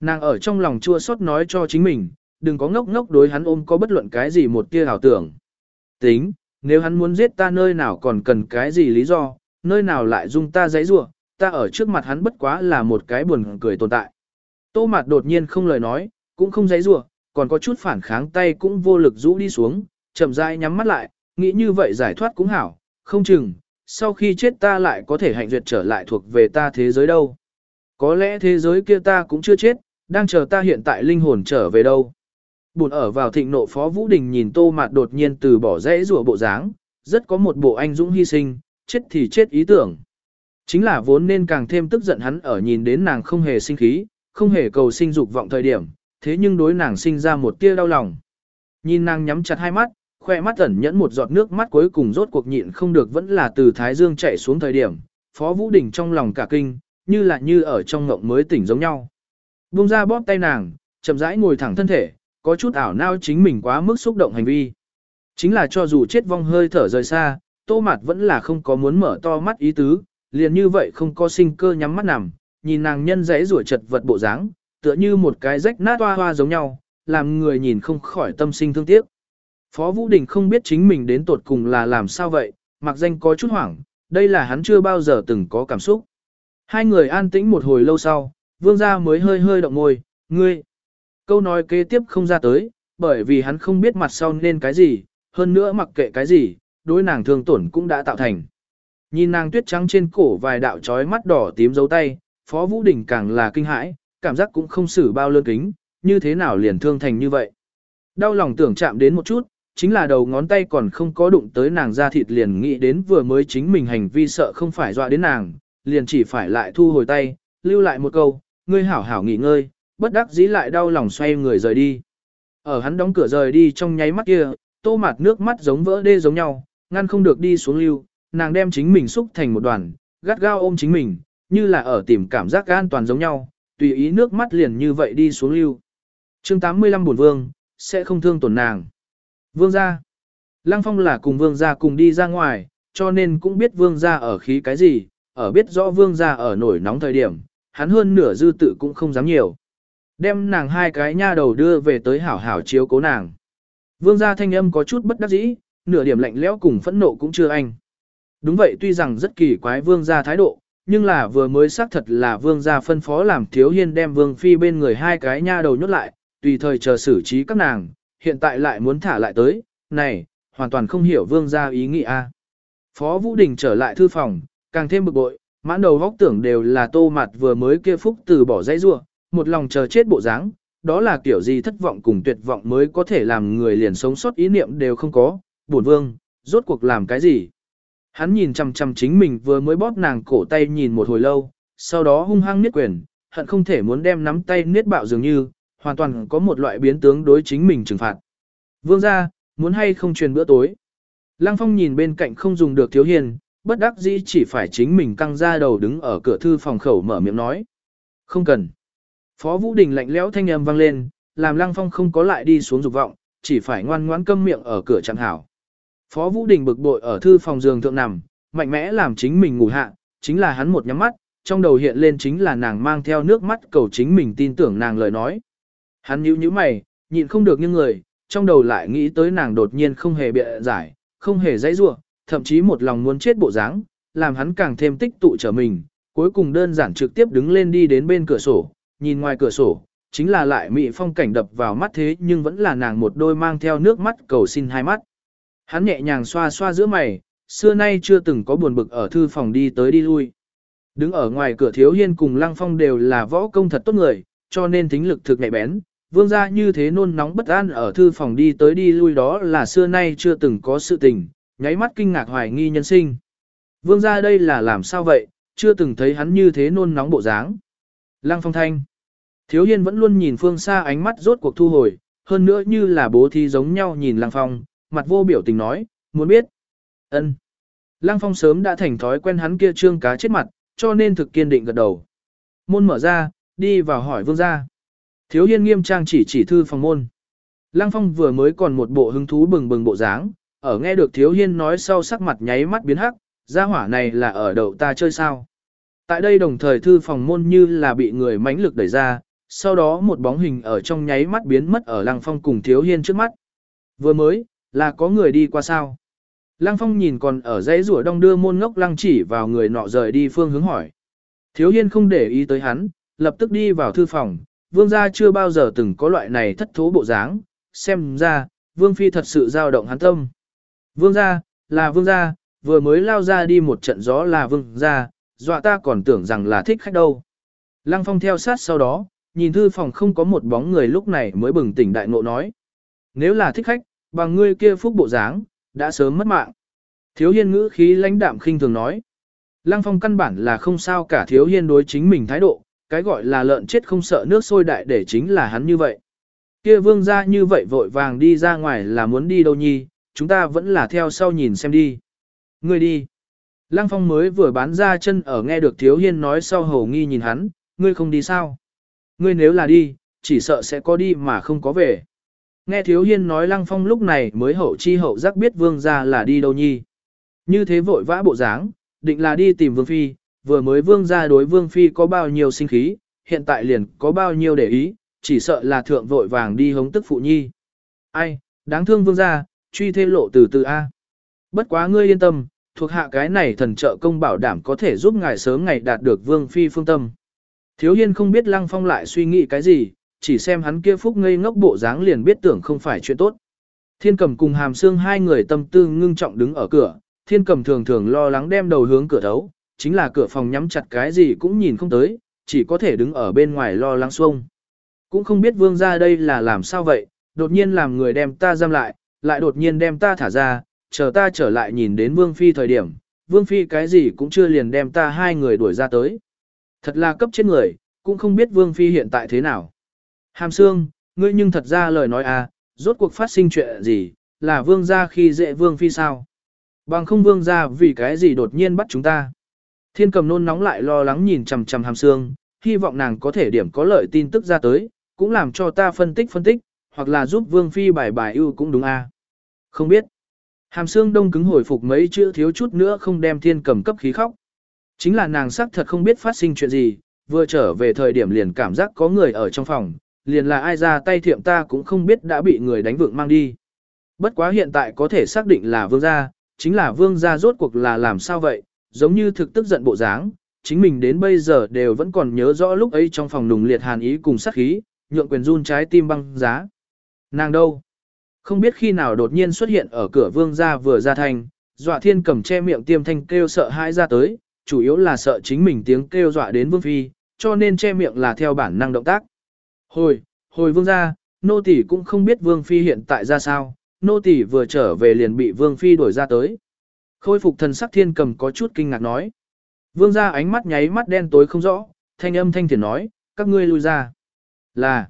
Speaker 1: Nàng ở trong lòng chua xót nói cho chính mình, đừng có ngốc ngốc đối hắn ôm có bất luận cái gì một tia ảo tưởng. Tính, nếu hắn muốn giết ta nơi nào còn cần cái gì lý do, nơi nào lại dung ta giấy rủa, ta ở trước mặt hắn bất quá là một cái buồn cười tồn tại. Tô Mạt đột nhiên không lời nói, cũng không giấy rủa, còn có chút phản kháng tay cũng vô lực rũ đi xuống, chậm rãi nhắm mắt lại, nghĩ như vậy giải thoát cũng hảo, không chừng, sau khi chết ta lại có thể hạnh duyệt trở lại thuộc về ta thế giới đâu. Có lẽ thế giới kia ta cũng chưa chết, đang chờ ta hiện tại linh hồn trở về đâu. Buồn ở vào thịnh nộ Phó Vũ Đình nhìn Tô Mạt đột nhiên từ bỏ rẽ rủa bộ dáng, rất có một bộ anh dũng hy sinh, chết thì chết ý tưởng. Chính là vốn nên càng thêm tức giận hắn ở nhìn đến nàng không hề sinh khí, không hề cầu sinh dục vọng thời điểm, thế nhưng đối nàng sinh ra một tia đau lòng. Nhìn nàng nhắm chặt hai mắt, khoe mắt ẩn nhẫn một giọt nước mắt cuối cùng rốt cuộc nhịn không được vẫn là từ thái dương chạy xuống thời điểm, Phó Vũ Đình trong lòng cả kinh, như là như ở trong ngộng mới tỉnh giống nhau. Bung ra bóp tay nàng, chậm rãi ngồi thẳng thân thể, có chút ảo nao chính mình quá mức xúc động hành vi. Chính là cho dù chết vong hơi thở rời xa, tô mặt vẫn là không có muốn mở to mắt ý tứ, liền như vậy không có sinh cơ nhắm mắt nằm, nhìn nàng nhân dãy rủa chật vật bộ dáng, tựa như một cái rách nát hoa hoa giống nhau, làm người nhìn không khỏi tâm sinh thương tiếc. Phó Vũ Đình không biết chính mình đến tột cùng là làm sao vậy, mặc danh có chút hoảng, đây là hắn chưa bao giờ từng có cảm xúc. Hai người an tĩnh một hồi lâu sau, vương gia mới hơi hơi động môi, ngươi. Câu nói kế tiếp không ra tới, bởi vì hắn không biết mặt sau nên cái gì, hơn nữa mặc kệ cái gì, đối nàng thương tổn cũng đã tạo thành. Nhìn nàng tuyết trắng trên cổ vài đạo trói mắt đỏ tím dấu tay, Phó Vũ Đình càng là kinh hãi, cảm giác cũng không xử bao lơn kính, như thế nào liền thương thành như vậy. Đau lòng tưởng chạm đến một chút, chính là đầu ngón tay còn không có đụng tới nàng ra thịt liền nghĩ đến vừa mới chính mình hành vi sợ không phải dọa đến nàng, liền chỉ phải lại thu hồi tay, lưu lại một câu, ngươi hảo hảo nghỉ ngơi, bất đắc dĩ lại đau lòng xoay người rời đi. Ở hắn đóng cửa rời đi trong nháy mắt kia, tô mặt nước mắt giống vỡ đê giống nhau, ngăn không được đi xuống lưu, nàng đem chính mình xúc thành một đoàn, gắt gao ôm chính mình, như là ở tìm cảm giác an toàn giống nhau, tùy ý nước mắt liền như vậy đi xuống lưu. chương 85 buồn vương, sẽ không thương tổn nàng. Vương gia. Lăng phong là cùng vương gia cùng đi ra ngoài, cho nên cũng biết vương gia ở khí cái gì, ở biết rõ vương gia ở nổi nóng thời điểm, hắn hơn nửa dư tự cũng không dám nhiều. Đem nàng hai cái nha đầu đưa về tới hảo hảo chiếu cố nàng. Vương gia thanh âm có chút bất đắc dĩ, nửa điểm lạnh lẽo cùng phẫn nộ cũng chưa anh. Đúng vậy tuy rằng rất kỳ quái vương gia thái độ, nhưng là vừa mới xác thật là vương gia phân phó làm thiếu hiên đem vương phi bên người hai cái nha đầu nhốt lại, tùy thời chờ xử trí các nàng, hiện tại lại muốn thả lại tới, này, hoàn toàn không hiểu vương gia ý nghĩ a. Phó Vũ Đình trở lại thư phòng, càng thêm bực bội, mãn đầu góc tưởng đều là tô mặt vừa mới kia phúc từ bỏ dãy rua, một lòng chờ chết bộ dáng, đó là kiểu gì thất vọng cùng tuyệt vọng mới có thể làm người liền sống sót ý niệm đều không có, buồn vương, rốt cuộc làm cái gì? Hắn nhìn chằm chằm chính mình vừa mới bóp nàng cổ tay nhìn một hồi lâu, sau đó hung hăng niết quyền, hận không thể muốn đem nắm tay niết bạo dường như, hoàn toàn có một loại biến tướng đối chính mình trừng phạt. Vương ra, muốn hay không truyền bữa tối. Lăng Phong nhìn bên cạnh không dùng được thiếu hiền, bất đắc dĩ chỉ phải chính mình căng ra đầu đứng ở cửa thư phòng khẩu mở miệng nói. Không cần. Phó Vũ Đình lạnh lẽo thanh âm vang lên, làm Lăng Phong không có lại đi xuống dục vọng, chỉ phải ngoan ngoãn câm miệng ở cửa chẳng hảo. Phó Vũ Đình bực bội ở thư phòng giường thượng nằm, mạnh mẽ làm chính mình ngủ hạ, chính là hắn một nhắm mắt, trong đầu hiện lên chính là nàng mang theo nước mắt cầu chính mình tin tưởng nàng lời nói. Hắn nhíu nhíu mày, nhịn không được những người, trong đầu lại nghĩ tới nàng đột nhiên không hề bịa giải, không hề dãy rủa, thậm chí một lòng muốn chết bộ dáng, làm hắn càng thêm tích tụ trở mình, cuối cùng đơn giản trực tiếp đứng lên đi đến bên cửa sổ, nhìn ngoài cửa sổ, chính là lại mị phong cảnh đập vào mắt thế nhưng vẫn là nàng một đôi mang theo nước mắt cầu xin hai mắt. Hắn nhẹ nhàng xoa xoa giữa mày, xưa nay chưa từng có buồn bực ở thư phòng đi tới đi lui. Đứng ở ngoài cửa thiếu hiên cùng lăng phong đều là võ công thật tốt người, cho nên tính lực thực nhạy bén. Vương gia như thế nôn nóng bất an ở thư phòng đi tới đi lui đó là xưa nay chưa từng có sự tình, nháy mắt kinh ngạc hoài nghi nhân sinh. Vương gia đây là làm sao vậy, chưa từng thấy hắn như thế nôn nóng bộ dáng. Lăng phong thanh. Thiếu hiên vẫn luôn nhìn phương xa ánh mắt rốt cuộc thu hồi, hơn nữa như là bố thi giống nhau nhìn lăng phong, mặt vô biểu tình nói, muốn biết. ân. Lăng phong sớm đã thành thói quen hắn kia trương cá chết mặt, cho nên thực kiên định gật đầu. Môn mở ra, đi vào hỏi vương gia. Thiếu hiên nghiêm trang chỉ chỉ thư phòng môn. Lăng phong vừa mới còn một bộ hứng thú bừng bừng bộ dáng, ở nghe được thiếu hiên nói sau sắc mặt nháy mắt biến hắc, gia hỏa này là ở đầu ta chơi sao. Tại đây đồng thời thư phòng môn như là bị người mãnh lực đẩy ra, sau đó một bóng hình ở trong nháy mắt biến mất ở lăng phong cùng thiếu hiên trước mắt. Vừa mới, là có người đi qua sao. Lăng phong nhìn còn ở dãy rủa đông đưa môn ngốc lăng chỉ vào người nọ rời đi phương hướng hỏi. Thiếu hiên không để ý tới hắn, lập tức đi vào thư phòng, vương gia chưa bao giờ từng có loại này thất thố bộ dáng, xem ra, vương phi thật sự dao động hắn tâm. Vương gia, là vương gia, vừa mới lao ra đi một trận gió là vương gia, dọa ta còn tưởng rằng là thích khách đâu. Lăng phong theo sát sau đó, nhìn thư phòng không có một bóng người lúc này mới bừng tỉnh đại ngộ nói. Nếu là thích khách, bằng ngươi kia phúc bộ dáng, đã sớm mất mạng. Thiếu hiên ngữ khí lãnh đạm khinh thường nói. Lăng phong căn bản là không sao cả thiếu hiên đối chính mình thái độ, cái gọi là lợn chết không sợ nước sôi đại để chính là hắn như vậy. Kia vương ra như vậy vội vàng đi ra ngoài là muốn đi đâu nhi, chúng ta vẫn là theo sau nhìn xem đi. Ngươi đi. Lăng phong mới vừa bán ra chân ở nghe được thiếu hiên nói sau hầu nghi nhìn hắn, ngươi không đi sao? Ngươi nếu là đi, chỉ sợ sẽ có đi mà không có về. Nghe thiếu hiên nói lăng phong lúc này mới hậu chi hậu giác biết vương ra là đi đâu nhi. Như thế vội vã bộ dáng, định là đi tìm vương phi, vừa mới vương ra đối vương phi có bao nhiêu sinh khí, hiện tại liền có bao nhiêu để ý, chỉ sợ là thượng vội vàng đi hống tức phụ nhi. Ai, đáng thương vương ra, truy thê lộ từ từ A. Bất quá ngươi yên tâm, thuộc hạ cái này thần trợ công bảo đảm có thể giúp ngài sớm ngày đạt được vương phi phương tâm. Thiếu hiên không biết lăng phong lại suy nghĩ cái gì, chỉ xem hắn kia phúc ngây ngốc bộ dáng liền biết tưởng không phải chuyện tốt. Thiên cầm cùng hàm xương hai người tâm tư ngưng trọng đứng ở cửa, thiên cầm thường thường lo lắng đem đầu hướng cửa thấu, chính là cửa phòng nhắm chặt cái gì cũng nhìn không tới, chỉ có thể đứng ở bên ngoài lo lắng xuông. Cũng không biết vương ra đây là làm sao vậy, đột nhiên làm người đem ta giam lại, lại đột nhiên đem ta thả ra, chờ ta trở lại nhìn đến vương phi thời điểm, vương phi cái gì cũng chưa liền đem ta hai người đuổi ra tới. Thật là cấp chết người, cũng không biết vương phi hiện tại thế nào. Hàm Sương, ngươi nhưng thật ra lời nói à, rốt cuộc phát sinh chuyện gì, là vương gia khi dễ vương phi sao? Bằng không vương gia vì cái gì đột nhiên bắt chúng ta. Thiên cầm nôn nóng lại lo lắng nhìn chằm chằm hàm Sương, hy vọng nàng có thể điểm có lợi tin tức ra tới, cũng làm cho ta phân tích phân tích, hoặc là giúp vương phi bài bài ưu cũng đúng à. Không biết. Hàm Sương đông cứng hồi phục mấy chữ thiếu chút nữa không đem thiên cầm cấp khí khóc. Chính là nàng sắc thật không biết phát sinh chuyện gì, vừa trở về thời điểm liền cảm giác có người ở trong phòng, liền là ai ra tay thiệm ta cũng không biết đã bị người đánh vượng mang đi. Bất quá hiện tại có thể xác định là vương gia, chính là vương gia rốt cuộc là làm sao vậy, giống như thực tức giận bộ dáng, chính mình đến bây giờ đều vẫn còn nhớ rõ lúc ấy trong phòng nùng liệt hàn ý cùng sát khí, nhượng quyền run trái tim băng giá. Nàng đâu? Không biết khi nào đột nhiên xuất hiện ở cửa vương gia vừa ra thành, dọa thiên cầm che miệng tiêm thanh kêu sợ hãi ra tới, chủ yếu là sợ chính mình tiếng kêu dọa đến vương phi, cho nên che miệng là theo bản năng động tác. Hồi, hồi vương gia, nô tỷ cũng không biết vương phi hiện tại ra sao, nô tỷ vừa trở về liền bị vương phi đuổi ra tới. Khôi phục thần sắc thiên cầm có chút kinh ngạc nói. Vương gia ánh mắt nháy mắt đen tối không rõ, thanh âm thanh thiền nói, các ngươi lui ra. Là,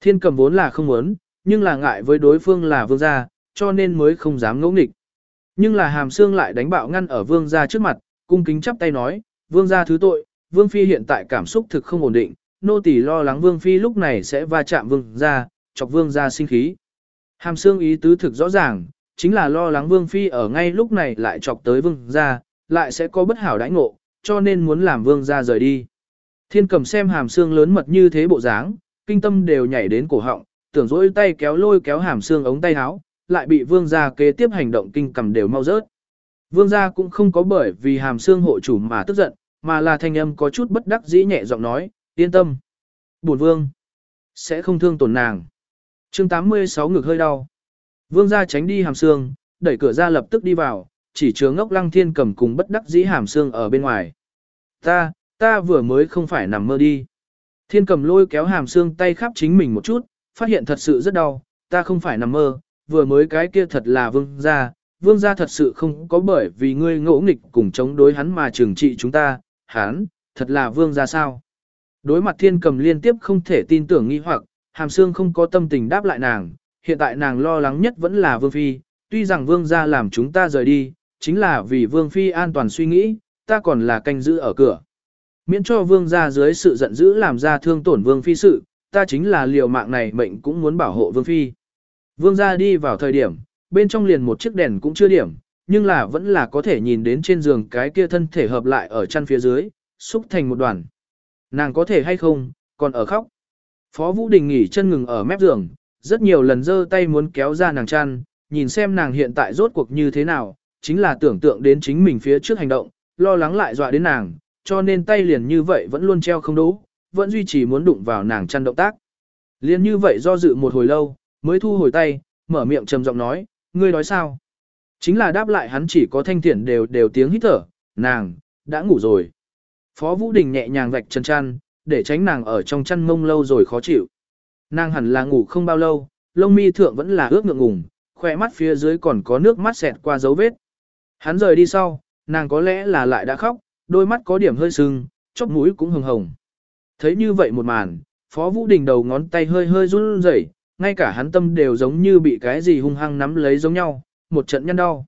Speaker 1: thiên cầm vốn là không muốn, nhưng là ngại với đối phương là vương gia, cho nên mới không dám ngẫu nghịch. Nhưng là hàm xương lại đánh bạo ngăn ở vương gia trước mặt, cung kính chắp tay nói, vương gia thứ tội, vương phi hiện tại cảm xúc thực không ổn định, nô tỳ lo lắng vương phi lúc này sẽ va chạm vương gia, chọc vương gia sinh khí. Hàm xương ý tứ thực rõ ràng, chính là lo lắng vương phi ở ngay lúc này lại chọc tới vương gia, lại sẽ có bất hảo đãi ngộ, cho nên muốn làm vương gia rời đi. Thiên cầm xem hàm xương lớn mật như thế bộ dáng, kinh tâm đều nhảy đến cổ họng, tưởng dỗi tay kéo lôi kéo hàm xương ống tay áo, lại bị vương gia kế tiếp hành động kinh cầm đều mau rớt. Vương gia cũng không có bởi vì hàm xương hộ chủ mà tức giận, mà là thanh âm có chút bất đắc dĩ nhẹ giọng nói, yên tâm. Bổn vương, sẽ không thương tổn nàng. chương 86 ngực hơi đau. Vương gia tránh đi hàm xương, đẩy cửa ra lập tức đi vào, chỉ chứa ngốc lăng thiên cầm cùng bất đắc dĩ hàm xương ở bên ngoài. Ta, ta vừa mới không phải nằm mơ đi. Thiên cầm lôi kéo hàm xương tay khắp chính mình một chút, phát hiện thật sự rất đau, ta không phải nằm mơ, vừa mới cái kia thật là vương gia, vương gia thật sự không có bởi vì ngươi ngỗ nghịch cùng chống đối hắn mà trừng trị chúng ta, hắn, thật là vương gia sao. Đối mặt thiên cầm liên tiếp không thể tin tưởng nghi hoặc, hàm xương không có tâm tình đáp lại nàng, hiện tại nàng lo lắng nhất vẫn là vương phi, tuy rằng vương gia làm chúng ta rời đi, chính là vì vương phi an toàn suy nghĩ, ta còn là canh giữ ở cửa. Miễn cho vương gia dưới sự giận dữ làm ra thương tổn vương phi sự, ta chính là liều mạng này mệnh cũng muốn bảo hộ vương phi. Vương gia đi vào thời điểm, bên trong liền một chiếc đèn cũng chưa điểm, nhưng là vẫn là có thể nhìn đến trên giường cái kia thân thể hợp lại ở chăn phía dưới, xúc thành một đoàn. Nàng có thể hay không, còn ở khóc. Phó Vũ Đình nghỉ chân ngừng ở mép giường, rất nhiều lần giơ tay muốn kéo ra nàng chăn, nhìn xem nàng hiện tại rốt cuộc như thế nào, chính là tưởng tượng đến chính mình phía trước hành động, lo lắng lại dọa đến nàng, cho nên tay liền như vậy vẫn luôn treo không đố, vẫn duy trì muốn đụng vào nàng chăn động tác. Liền như vậy do dự một hồi lâu, mới thu hồi tay, mở miệng trầm giọng nói, ngươi nói sao? Chính là đáp lại hắn chỉ có thanh thiện đều đều tiếng hít thở, nàng, đã ngủ rồi. Phó Vũ Đình nhẹ nhàng vạch chân chăn, để tránh nàng ở trong chăn mông lâu rồi khó chịu. Nàng hẳn là ngủ không bao lâu, lông mi thượng vẫn là ướt ngượng ngùng, khỏe mắt phía dưới còn có nước mắt xẹt qua dấu vết. Hắn rời đi sau, nàng có lẽ là lại đã khóc, đôi mắt có điểm hơi sưng, chóp mũi cũng hồng hồng. Thấy như vậy một màn, Phó Vũ Đình đầu ngón tay hơi hơi run rẩy, ngay cả hắn tâm đều giống như bị cái gì hung hăng nắm lấy giống nhau, một trận nhăn đau.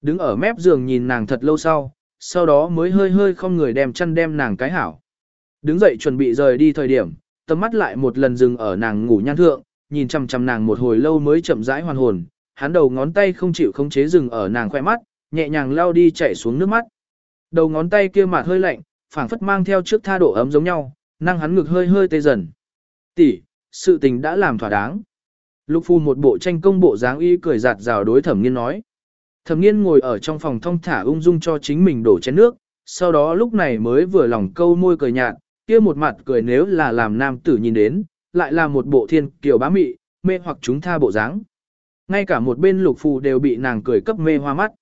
Speaker 1: Đứng ở mép giường nhìn nàng thật lâu sau, sau đó mới hơi hơi không người đem chăn đem nàng cái hảo. Đứng dậy chuẩn bị rời đi thời điểm, tầm mắt lại một lần dừng ở nàng ngủ nhan thượng, nhìn chằm chằm nàng một hồi lâu mới chậm rãi hoàn hồn, hắn đầu ngón tay không chịu khống chế dừng ở nàng khoe mắt, nhẹ nhàng lao đi chảy xuống nước mắt. Đầu ngón tay kia mạt hơi lạnh, phảng phất mang theo trước tha độ ấm giống nhau, năng hắn ngực hơi hơi tê dần. Tỷ, sự tình đã làm thỏa đáng. Lục phu một bộ tranh công bộ dáng y cười giạt rào đối thẩm nghiên nói. Thẩm nghiên ngồi ở trong phòng thong thả ung dung cho chính mình đổ chén nước, sau đó lúc này mới vừa lòng câu môi cười nhạt, kia một mặt cười nếu là làm nam tử nhìn đến, lại là một bộ thiên kiều bá mị, mê hoặc chúng tha bộ dáng. Ngay cả một bên lục phù đều bị nàng cười cấp mê hoa mắt.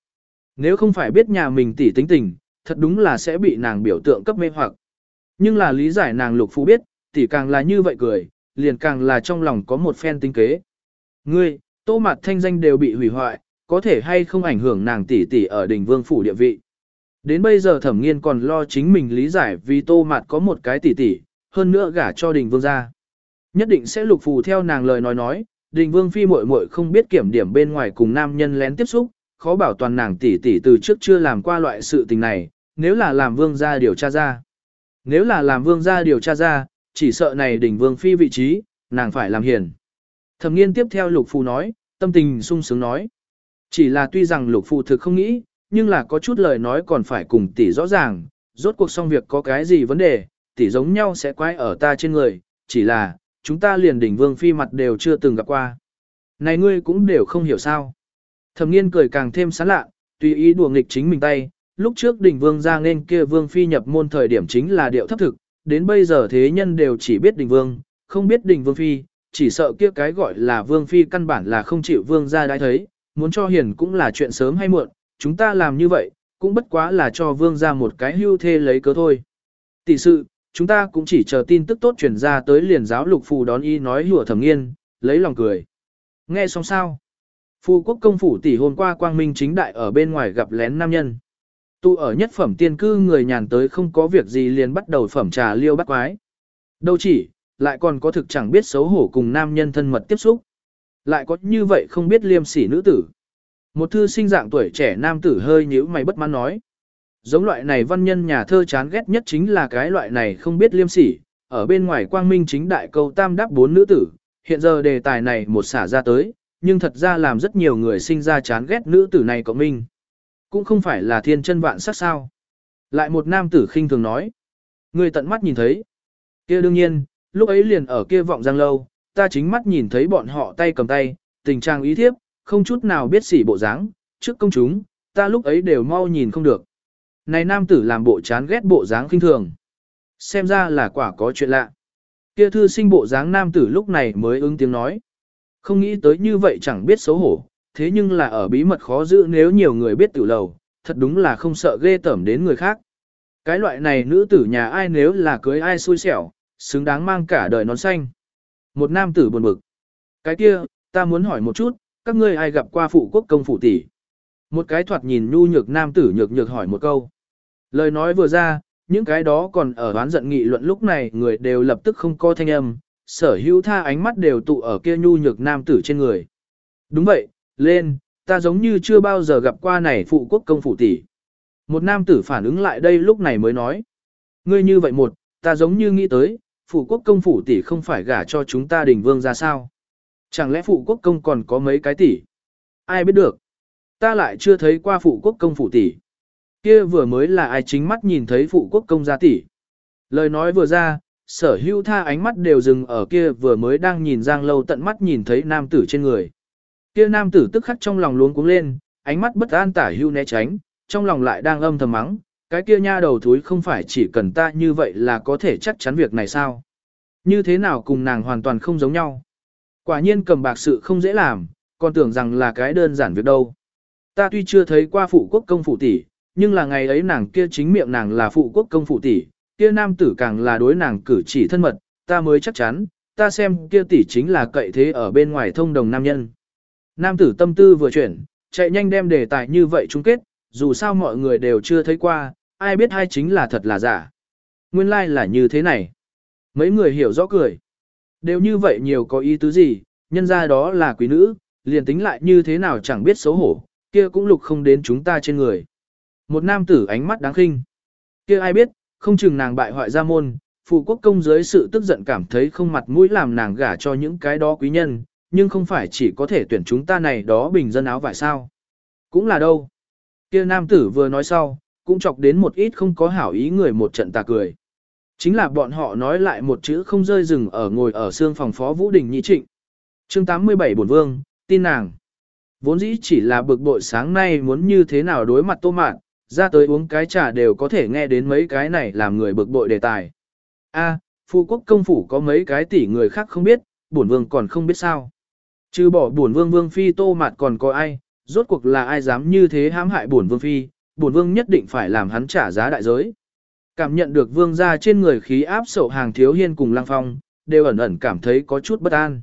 Speaker 1: Nếu không phải biết nhà mình tỉ tính tình, thật đúng là sẽ bị nàng biểu tượng cấp mê hoặc. Nhưng là lý giải nàng lục phù biết, tỉ càng là như vậy cười, liền càng là trong lòng có một phen tinh kế. Ngươi, tô mặt thanh danh đều bị hủy hoại, có thể hay không ảnh hưởng nàng tỷ tỷ ở đỉnh vương phủ địa vị. Đến bây giờ thẩm nghiên còn lo chính mình lý giải vì tô mạt có một cái tỷ tỷ, hơn nữa gả cho đình vương ra. Nhất định sẽ lục phù theo nàng lời nói nói, đình vương phi muội muội không biết kiểm điểm bên ngoài cùng nam nhân lén tiếp xúc, khó bảo toàn nàng tỷ tỷ từ trước chưa làm qua loại sự tình này, nếu là làm vương gia điều tra ra. Nếu là làm vương gia điều tra ra, chỉ sợ này đỉnh vương phi vị trí, nàng phải làm hiền. Thẩm nghiên tiếp theo lục phù nói, tâm tình sung sướng nói. Chỉ là tuy rằng lục phụ thực không nghĩ, nhưng là có chút lời nói còn phải cùng tỷ rõ ràng, rốt cuộc xong việc có cái gì vấn đề, tỷ giống nhau sẽ quay ở ta trên người, chỉ là, chúng ta liền đỉnh vương phi mặt đều chưa từng gặp qua. Này ngươi cũng đều không hiểu sao. Thẩm nghiên cười càng thêm sán lạ, tùy ý đùa nghịch chính mình tay, lúc trước đỉnh vương ra nên kia vương phi nhập môn thời điểm chính là điệu thấp thực, đến bây giờ thế nhân đều chỉ biết đỉnh vương, không biết đỉnh vương phi, chỉ sợ kia cái gọi là vương phi căn bản là không chịu vương ra đã thấy, muốn cho hiền cũng là chuyện sớm hay muộn, chúng ta làm như vậy, cũng bất quá là cho vương ra một cái hưu thê lấy cớ thôi. Tỷ sự, chúng ta cũng chỉ chờ tin tức tốt chuyển ra tới liền giáo lục phù đón y nói hùa thẩm nghiên, lấy lòng cười. Nghe xong sao? Phu quốc công phủ tỷ hôm qua quang minh chính đại ở bên ngoài gặp lén nam nhân. Tu ở nhất phẩm tiên cư người nhàn tới không có việc gì liền bắt đầu phẩm trà liêu bắt quái. Đâu chỉ, lại còn có thực chẳng biết xấu hổ cùng nam nhân thân mật tiếp xúc. Lại có như vậy không biết liêm sỉ nữ tử. Một thư sinh dạng tuổi trẻ nam tử hơi nhíu mày bất mãn nói. Giống loại này văn nhân nhà thơ chán ghét nhất chính là cái loại này không biết liêm sỉ, ở bên ngoài quang minh chính đại câu tam đáp bốn nữ tử, hiện giờ đề tài này một xả ra tới, nhưng thật ra làm rất nhiều người sinh ra chán ghét nữ tử này của mình. Cũng không phải là thiên chân vạn sắc sao. Lại một nam tử khinh thường nói. Người tận mắt nhìn thấy. kia đương nhiên, lúc ấy liền ở kia vọng giang lâu, ta chính mắt nhìn thấy bọn họ tay cầm tay, tình trạng ý thiếp, không chút nào biết xỉ bộ dáng, trước công chúng, ta lúc ấy đều mau nhìn không được. Này nam tử làm bộ chán ghét bộ dáng khinh thường. Xem ra là quả có chuyện lạ. Kia thư sinh bộ dáng nam tử lúc này mới ứng tiếng nói. Không nghĩ tới như vậy chẳng biết xấu hổ, thế nhưng là ở bí mật khó giữ nếu nhiều người biết tiểu lầu, thật đúng là không sợ ghê tởm đến người khác. Cái loại này nữ tử nhà ai nếu là cưới ai xui xẻo, xứng đáng mang cả đời nón xanh. Một nam tử buồn bực. Cái kia, ta muốn hỏi một chút, các ngươi ai gặp qua phụ quốc công phụ tỷ? Một cái thoạt nhìn nhu nhược nam tử nhược nhược hỏi một câu. Lời nói vừa ra, những cái đó còn ở đoán giận nghị luận lúc này người đều lập tức không co thanh âm, sở hữu tha ánh mắt đều tụ ở kia nhu nhược nam tử trên người. Đúng vậy, lên, ta giống như chưa bao giờ gặp qua này phụ quốc công phụ tỷ. Một nam tử phản ứng lại đây lúc này mới nói. Ngươi như vậy một, ta giống như nghĩ tới, phụ quốc công phủ tỷ không phải gả cho chúng ta đình vương ra sao. Chẳng lẽ phụ quốc công còn có mấy cái tỷ? Ai biết được? Ta lại chưa thấy qua phụ quốc công phủ tỷ. Kia vừa mới là ai chính mắt nhìn thấy phụ quốc công gia tỷ. Lời nói vừa ra, sở hữu tha ánh mắt đều dừng ở kia vừa mới đang nhìn giang lâu tận mắt nhìn thấy nam tử trên người. Kia nam tử tức khắc trong lòng luống cuống lên, ánh mắt bất an tả hưu né tránh, trong lòng lại đang âm thầm mắng, cái kia nha đầu thúi không phải chỉ cần ta như vậy là có thể chắc chắn việc này sao. Như thế nào cùng nàng hoàn toàn không giống nhau. Quả nhiên cầm bạc sự không dễ làm, còn tưởng rằng là cái đơn giản việc đâu. Ta tuy chưa thấy qua phụ quốc công phụ tỷ, nhưng là ngày ấy nàng kia chính miệng nàng là phụ quốc công phụ tỷ, kia nam tử càng là đối nàng cử chỉ thân mật, ta mới chắc chắn, ta xem kia tỷ chính là cậy thế ở bên ngoài thông đồng nam nhân. Nam tử tâm tư vừa chuyển, chạy nhanh đem đề tài như vậy chung kết, dù sao mọi người đều chưa thấy qua, ai biết hai chính là thật là giả. Nguyên lai like là như thế này. Mấy người hiểu rõ cười. Đều như vậy nhiều có ý tứ gì, nhân ra đó là quý nữ, liền tính lại như thế nào chẳng biết xấu hổ, kia cũng lục không đến chúng ta trên người. Một nam tử ánh mắt đáng khinh. kia ai biết, không chừng nàng bại hoại gia môn, phụ quốc công dưới sự tức giận cảm thấy không mặt mũi làm nàng gả cho những cái đó quý nhân, nhưng không phải chỉ có thể tuyển chúng ta này đó bình dân áo vải sao. Cũng là đâu. kia nam tử vừa nói sau, cũng chọc đến một ít không có hảo ý người một trận tà cười. Chính là bọn họ nói lại một chữ không rơi rừng ở ngồi ở xương phòng phó Vũ Đình Nhị Trịnh. chương 87 Bổn Vương, tin nàng. Vốn dĩ chỉ là bực bội sáng nay muốn như thế nào đối mặt tô mạn, ra tới uống cái trà đều có thể nghe đến mấy cái này làm người bực bội đề tài. A, à, phu quốc công phủ có mấy cái tỷ người khác không biết, bổn vương còn không biết sao. Chứ bỏ bổn vương vương phi tô mạt còn có ai, rốt cuộc là ai dám như thế hãm hại bổn vương phi, bổn vương nhất định phải làm hắn trả giá đại giới. Cảm nhận được vương gia trên người khí áp sậu hàng thiếu hiên cùng lang phong, đều ẩn ẩn cảm thấy có chút bất an.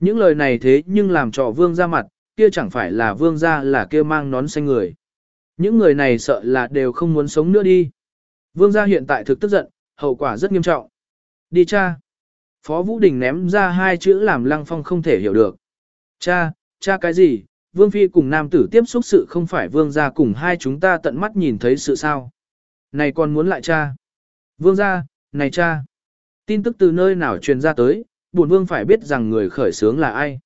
Speaker 1: Những lời này thế nhưng làm cho vương gia mặt, kia chẳng phải là vương gia là kia mang nón xanh người. Những người này sợ là đều không muốn sống nữa đi. Vương gia hiện tại thực tức giận, hậu quả rất nghiêm trọng. Đi cha. Phó Vũ Đình ném ra hai chữ làm Lăng Phong không thể hiểu được. Cha, cha cái gì? Vương Phi cùng nam tử tiếp xúc sự không phải vương gia cùng hai chúng ta tận mắt nhìn thấy sự sao. Này còn muốn lại cha. Vương gia, này cha. Tin tức từ nơi nào truyền ra tới, buồn vương phải biết rằng người khởi sướng là ai.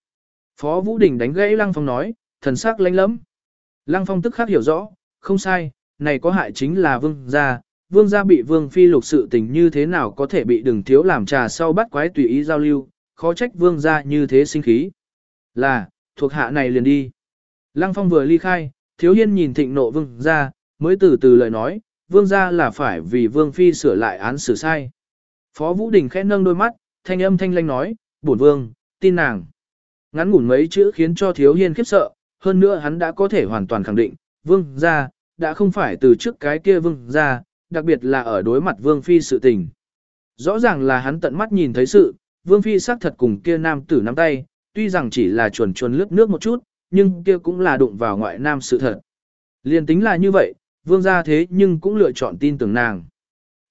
Speaker 1: Phó Vũ Đình đánh gãy Lăng Phong nói, thần sắc lánh lẫm. Lăng Phong tức khắc hiểu rõ, không sai, này có hại chính là vương gia. Vương gia bị vương phi lục sự tình như thế nào có thể bị đừng thiếu làm trà sau bắt quái tùy ý giao lưu, khó trách vương gia như thế sinh khí. Là, thuộc hạ này liền đi. Lăng Phong vừa ly khai, thiếu hiên nhìn thịnh nộ vương gia, mới từ từ lời nói, vương gia là phải vì vương phi sửa lại án xử sai. Phó Vũ Đình khẽ nâng đôi mắt, thanh âm thanh lanh nói, bổn vương, tin nàng. Ngắn ngủn mấy chữ khiến cho thiếu hiên khiếp sợ, hơn nữa hắn đã có thể hoàn toàn khẳng định, vương gia, đã không phải từ trước cái kia vương gia, đặc biệt là ở đối mặt vương phi sự tình. Rõ ràng là hắn tận mắt nhìn thấy sự, vương phi xác thật cùng kia nam tử nắm tay, tuy rằng chỉ là chuồn chuồn lướt nước một chút, nhưng kia cũng là đụng vào ngoại nam sự thật. Liên tính là như vậy, vương gia thế nhưng cũng lựa chọn tin tưởng nàng.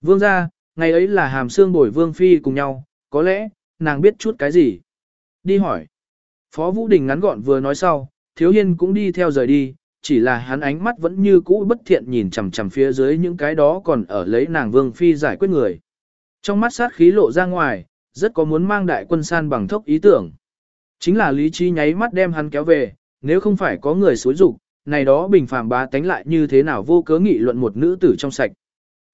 Speaker 1: Vương gia, ngày ấy là hàm xương bồi vương phi cùng nhau, có lẽ, nàng biết chút cái gì. Đi hỏi. Phó Vũ Đình ngắn gọn vừa nói sau, thiếu hiên cũng đi theo rời đi, chỉ là hắn ánh mắt vẫn như cũ bất thiện nhìn chằm chằm phía dưới những cái đó còn ở lấy nàng vương phi giải quyết người. Trong mắt sát khí lộ ra ngoài, rất có muốn mang đại quân san bằng thốc ý tưởng. Chính là lý trí nháy mắt đem hắn kéo về, nếu không phải có người xối rục, này đó bình phàm bá tánh lại như thế nào vô cớ nghị luận một nữ tử trong sạch.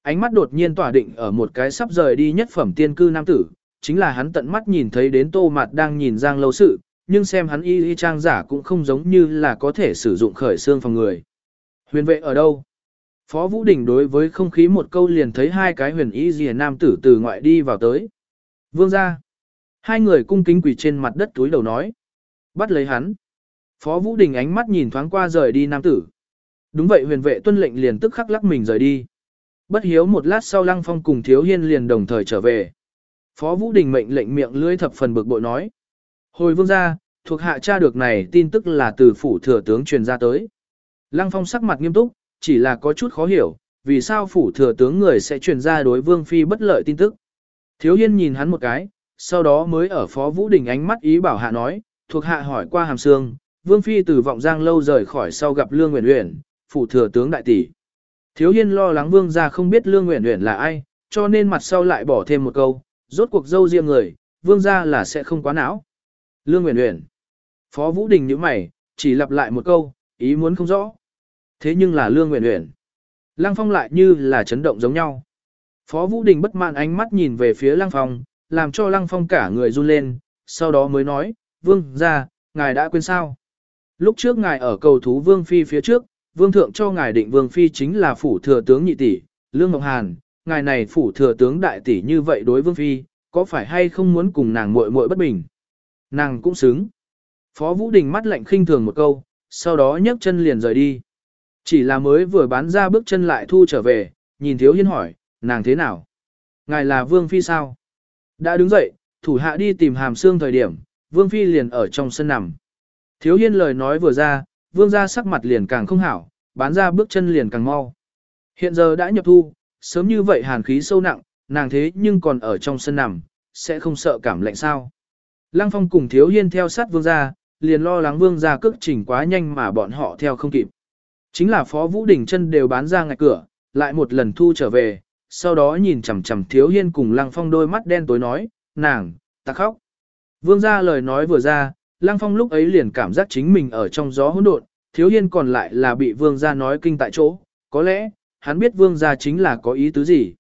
Speaker 1: ánh mắt đột nhiên tỏa định ở một cái sắp rời đi nhất phẩm tiên cư nam tử, chính là hắn tận mắt nhìn thấy đến tô mặt đang nhìn giang lâu sự, nhưng xem hắn y y trang giả cũng không giống như là có thể sử dụng khởi xương phòng người. Huyền vệ ở đâu? Phó Vũ Đình đối với không khí một câu liền thấy hai cái huyền y dìa nam tử từ ngoại đi vào tới. Vương ra. Hai người cung kính quỳ trên mặt đất túi đầu nói. Bắt lấy hắn. Phó Vũ Đình ánh mắt nhìn thoáng qua rời đi nam tử. Đúng vậy huyền vệ tuân lệnh liền tức khắc lắc mình rời đi. Bất hiếu một lát sau lăng phong cùng thiếu hiên liền đồng thời trở về. Phó Vũ Đình mệnh lệnh miệng lưỡi thập phần bực bội nói. Hồi vương gia, thuộc hạ tra được này tin tức là từ phủ thừa tướng truyền ra tới. Lăng phong sắc mặt nghiêm túc, chỉ là có chút khó hiểu, vì sao phủ thừa tướng người sẽ truyền ra đối vương phi bất lợi tin tức. Thiếu hiên nhìn hắn một cái, sau đó mới ở phó Vũ Đình ánh mắt ý bảo hạ nói, thuộc hạ hỏi qua hàm xương, vương phi từ vọng giang lâu rời khỏi sau gặp lương Nguyễn uyển, phủ thừa tướng đại tỷ. Thiếu hiên lo lắng vương gia không biết lương Nguyễn uyển là ai, cho nên mặt sau lại bỏ thêm một câu, rốt cuộc dâu riêng người, vương gia là sẽ không quá não. Lương Nguyễn uyển. Phó Vũ Đình như mày, chỉ lặp lại một câu, ý muốn không rõ. Thế nhưng là lương Nguyễn uyển. Lăng Phong lại như là chấn động giống nhau. Phó Vũ Đình bất mãn ánh mắt nhìn về phía Lăng Phong, làm cho Lăng Phong cả người run lên, sau đó mới nói, vương gia, ngài đã quên sao. Lúc trước ngài ở cầu thú vương phi phía trước, vương thượng cho ngài định vương phi chính là phủ thừa tướng nhị tỷ, Lương Ngọc Hàn, ngài này phủ thừa tướng đại tỷ như vậy đối vương phi, có phải hay không muốn cùng nàng muội muội bất bình? Nàng cũng xứng. Phó Vũ Đình mắt lạnh khinh thường một câu, sau đó nhấc chân liền rời đi. Chỉ là mới vừa bán ra bước chân lại thu trở về, nhìn Thiếu Hiên hỏi, nàng thế nào? Ngài là Vương Phi sao? Đã đứng dậy, thủ hạ đi tìm hàm xương thời điểm, Vương Phi liền ở trong sân nằm. Thiếu Hiên lời nói vừa ra, Vương Gia sắc mặt liền càng không hảo, bán ra bước chân liền càng mau. Hiện giờ đã nhập thu, sớm như vậy hàn khí sâu nặng, nàng thế nhưng còn ở trong sân nằm, sẽ không sợ cảm lạnh sao. Lăng Phong cùng Thiếu Hiên theo sát Vương Gia, liền lo lắng Vương Gia cước chỉnh quá nhanh mà bọn họ theo không kịp. Chính là Phó Vũ Đình chân đều bán ra ngạch cửa, lại một lần thu trở về, sau đó nhìn chằm chằm Thiếu Hiên cùng Lăng Phong đôi mắt đen tối nói, nàng, ta khóc. Vương Gia lời nói vừa ra, Lăng Phong lúc ấy liền cảm giác chính mình ở trong gió hỗn độn, Thiếu Hiên còn lại là bị Vương gia nói kinh tại chỗ, có lẽ, hắn biết Vương gia chính là có ý tứ gì.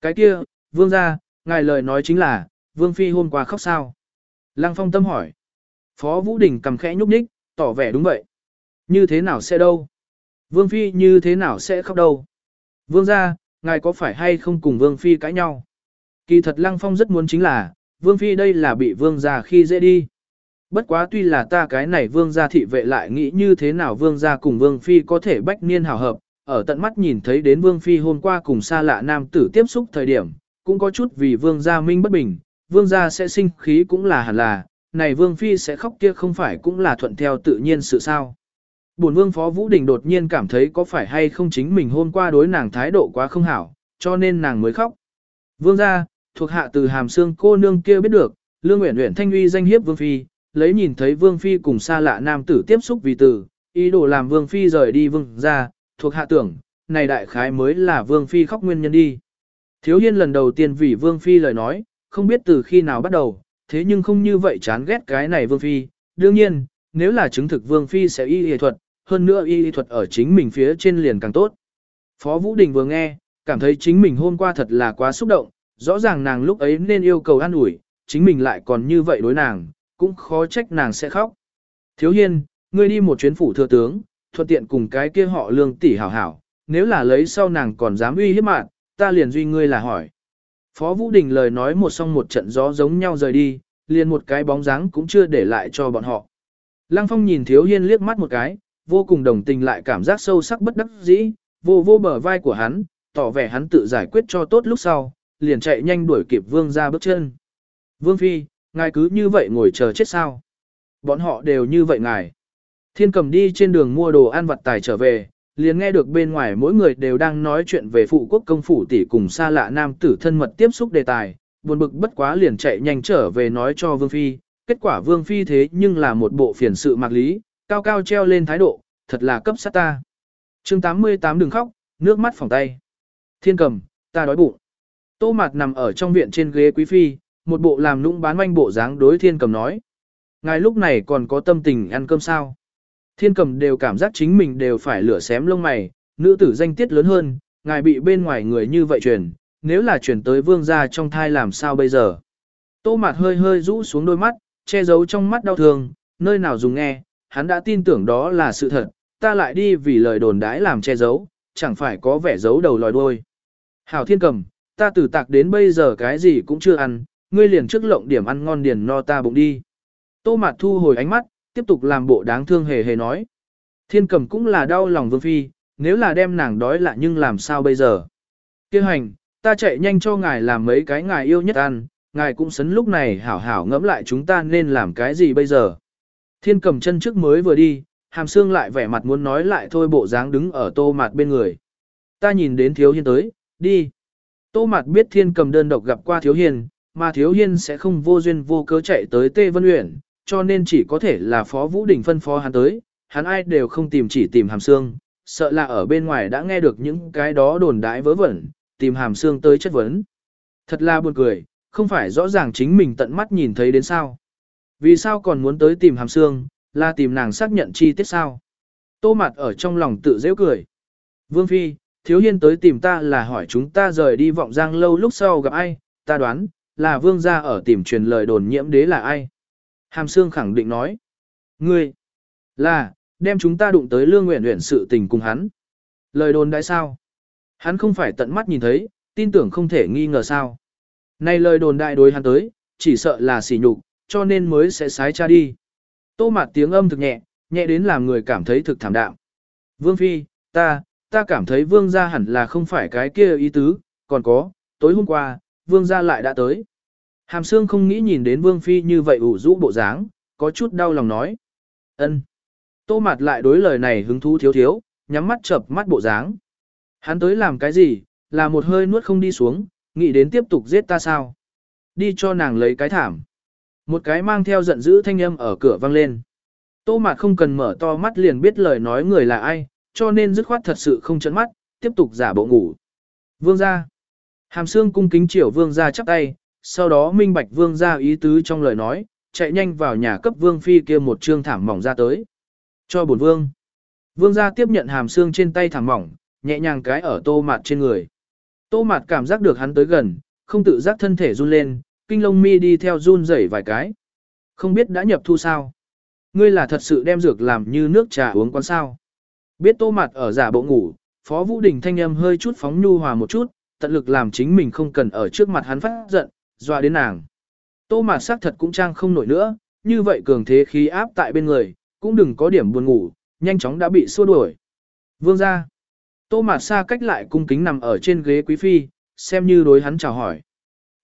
Speaker 1: Cái kia, Vương gia, ngài lời nói chính là, Vương Phi hôm qua khóc sao? Lăng Phong tâm hỏi. Phó Vũ Đình cầm khẽ nhúc nhích, tỏ vẻ đúng vậy. Như thế nào sẽ đâu? Vương Phi như thế nào sẽ khóc đâu? Vương gia, ngài có phải hay không cùng Vương Phi cãi nhau? Kỳ thật Lăng Phong rất muốn chính là, Vương Phi đây là bị Vương gia khi dễ đi. Bất quá tuy là ta cái này Vương gia thị vệ lại nghĩ như thế nào Vương gia cùng Vương Phi có thể bách niên hào hợp, ở tận mắt nhìn thấy đến Vương Phi hôm qua cùng xa lạ nam tử tiếp xúc thời điểm, cũng có chút vì Vương gia minh bất bình, Vương gia sẽ sinh khí cũng là hẳn là, này Vương Phi sẽ khóc kia không phải cũng là thuận theo tự nhiên sự sao. Bổn Vương Phó Vũ Đình đột nhiên cảm thấy có phải hay không chính mình hôm qua đối nàng thái độ quá không hảo, cho nên nàng mới khóc. Vương gia, thuộc hạ từ hàm xương cô nương kia biết được, Lương Uyển Uyển thanh uy danh hiếp Vương Phi, lấy nhìn thấy Vương Phi cùng xa lạ nam tử tiếp xúc vì từ, ý đồ làm Vương Phi rời đi Vương gia, thuộc hạ tưởng, này đại khái mới là Vương Phi khóc nguyên nhân đi. Thiếu Hiên lần đầu tiên vì Vương Phi lời nói, không biết từ khi nào bắt đầu, thế nhưng không như vậy chán ghét cái này Vương Phi. Đương nhiên, nếu là chứng thực Vương Phi sẽ y y thuật, hơn nữa y y thuật ở chính mình phía trên liền càng tốt. Phó Vũ Đình vừa nghe, cảm thấy chính mình hôm qua thật là quá xúc động, rõ ràng nàng lúc ấy nên yêu cầu an ủi, chính mình lại còn như vậy đối nàng, cũng khó trách nàng sẽ khóc. Thiếu Hiên, ngươi đi một chuyến phủ thừa tướng, thuận tiện cùng cái kia họ lương tỷ hảo hảo, nếu là lấy sau nàng còn dám uy hiếp mạng, ta liền duy ngươi là hỏi. Phó Vũ Đình lời nói một song một trận gió giống nhau rời đi, liền một cái bóng dáng cũng chưa để lại cho bọn họ. Lăng Phong nhìn Thiếu Hiên liếc mắt một cái, vô cùng đồng tình lại cảm giác sâu sắc bất đắc dĩ, vô vô bờ vai của hắn, tỏ vẻ hắn tự giải quyết cho tốt lúc sau, liền chạy nhanh đuổi kịp Vương ra bước chân. Vương Phi, ngài cứ như vậy ngồi chờ chết sao? Bọn họ đều như vậy ngài. Thiên cầm đi trên đường mua đồ ăn vặt tài trở về, liền nghe được bên ngoài mỗi người đều đang nói chuyện về phụ quốc công phủ tỷ cùng xa lạ nam tử thân mật tiếp xúc đề tài, buồn bực bất quá liền chạy nhanh trở về nói cho Vương Phi, kết quả Vương Phi thế nhưng là một bộ phiền sự mạc lý, cao cao treo lên thái độ, thật là cấp sát ta. chương 88 đừng khóc, nước mắt phòng tay. Thiên cầm, ta đói bụng. Tô Mạt nằm ở trong viện trên ghế quý phi, một bộ làm nũng bán manh bộ dáng đối thiên cầm nói. Ngài lúc này còn có tâm tình ăn cơm sao? Thiên cầm đều cảm giác chính mình đều phải lửa xém lông mày, nữ tử danh tiết lớn hơn, ngài bị bên ngoài người như vậy truyền, nếu là truyền tới vương gia trong thai làm sao bây giờ. Tô mặt hơi hơi rũ xuống đôi mắt, che giấu trong mắt đau thương, nơi nào dùng nghe, hắn đã tin tưởng đó là sự thật, ta lại đi vì lời đồn đãi làm che giấu, chẳng phải có vẻ giấu đầu lòi đuôi. Hảo thiên cầm, ta từ tạc đến bây giờ cái gì cũng chưa ăn, ngươi liền trước lộng điểm ăn ngon điền no ta bụng đi. Tô Mạt thu hồi ánh mắt, tiếp tục làm bộ đáng thương hề hề nói. Thiên cầm cũng là đau lòng vương phi, nếu là đem nàng đói lại nhưng làm sao bây giờ. Kêu hành, ta chạy nhanh cho ngài làm mấy cái ngài yêu nhất ăn, ngài cũng sấn lúc này hảo hảo ngẫm lại chúng ta nên làm cái gì bây giờ. Thiên cầm chân trước mới vừa đi, hàm xương lại vẻ mặt muốn nói lại thôi bộ dáng đứng ở tô mặt bên người. Ta nhìn đến thiếu hiên tới, đi. Tô mặt biết thiên cầm đơn độc gặp qua thiếu hiên, mà thiếu hiên sẽ không vô duyên vô cớ chạy tới Tê Vân Uyển, cho nên chỉ có thể là Phó Vũ Đình phân phó hắn tới, hắn ai đều không tìm chỉ tìm hàm xương, sợ là ở bên ngoài đã nghe được những cái đó đồn đãi vớ vẩn, tìm hàm xương tới chất vấn. Thật là buồn cười, không phải rõ ràng chính mình tận mắt nhìn thấy đến sao. Vì sao còn muốn tới tìm hàm xương, là tìm nàng xác nhận chi tiết sao. Tô mặt ở trong lòng tự dễ cười. Vương Phi, thiếu hiên tới tìm ta là hỏi chúng ta rời đi vọng giang lâu lúc sau gặp ai, ta đoán, là vương gia ở tìm truyền lời đồn nhiễm đế là ai. Hàm xương khẳng định nói. Ngươi, là, đem chúng ta đụng tới lương nguyện nguyện sự tình cùng hắn. Lời đồn đại sao? Hắn không phải tận mắt nhìn thấy, tin tưởng không thể nghi ngờ sao. nay lời đồn đại đối hắn tới, chỉ sợ là sỉ nhục, cho nên mới sẽ sái cha đi. Tô mạt tiếng âm thực nhẹ, nhẹ đến làm người cảm thấy thực thảm đạm. Vương Phi, ta, ta cảm thấy vương gia hẳn là không phải cái kia ý tứ, còn có, tối hôm qua, vương gia lại đã tới. Hàm Sương không nghĩ nhìn đến vương phi như vậy ủ rũ bộ dáng, có chút đau lòng nói. ân. Tô mặt lại đối lời này hứng thú thiếu thiếu, nhắm mắt chập mắt bộ dáng. Hắn tới làm cái gì, là một hơi nuốt không đi xuống, nghĩ đến tiếp tục giết ta sao. Đi cho nàng lấy cái thảm. Một cái mang theo giận dữ thanh âm ở cửa vang lên. Tô mạt không cần mở to mắt liền biết lời nói người là ai, cho nên dứt khoát thật sự không chấn mắt, tiếp tục giả bộ ngủ. Vương gia. Hàm xương cung kính triều vương gia chắp tay, sau đó minh bạch vương gia ý tứ trong lời nói, chạy nhanh vào nhà cấp vương phi kia một trương thảm mỏng ra tới. Cho bổn vương. Vương gia tiếp nhận hàm xương trên tay thảm mỏng, nhẹ nhàng cái ở tô mạt trên người. Tô mạt cảm giác được hắn tới gần, không tự giác thân thể run lên, kinh lông mi đi theo run rẩy vài cái. Không biết đã nhập thu sao. Ngươi là thật sự đem dược làm như nước trà uống quán sao. Biết tô mạt ở giả bộ ngủ, Phó Vũ Đình thanh âm hơi chút phóng nhu hòa một chút, tận lực làm chính mình không cần ở trước mặt hắn phát giận, dọa đến nàng. Tô mạt sắc thật cũng trang không nổi nữa, như vậy cường thế khí áp tại bên người, cũng đừng có điểm buồn ngủ, nhanh chóng đã bị xua đuổi. Vương ra. Tô mạt xa cách lại cung kính nằm ở trên ghế quý phi, xem như đối hắn chào hỏi.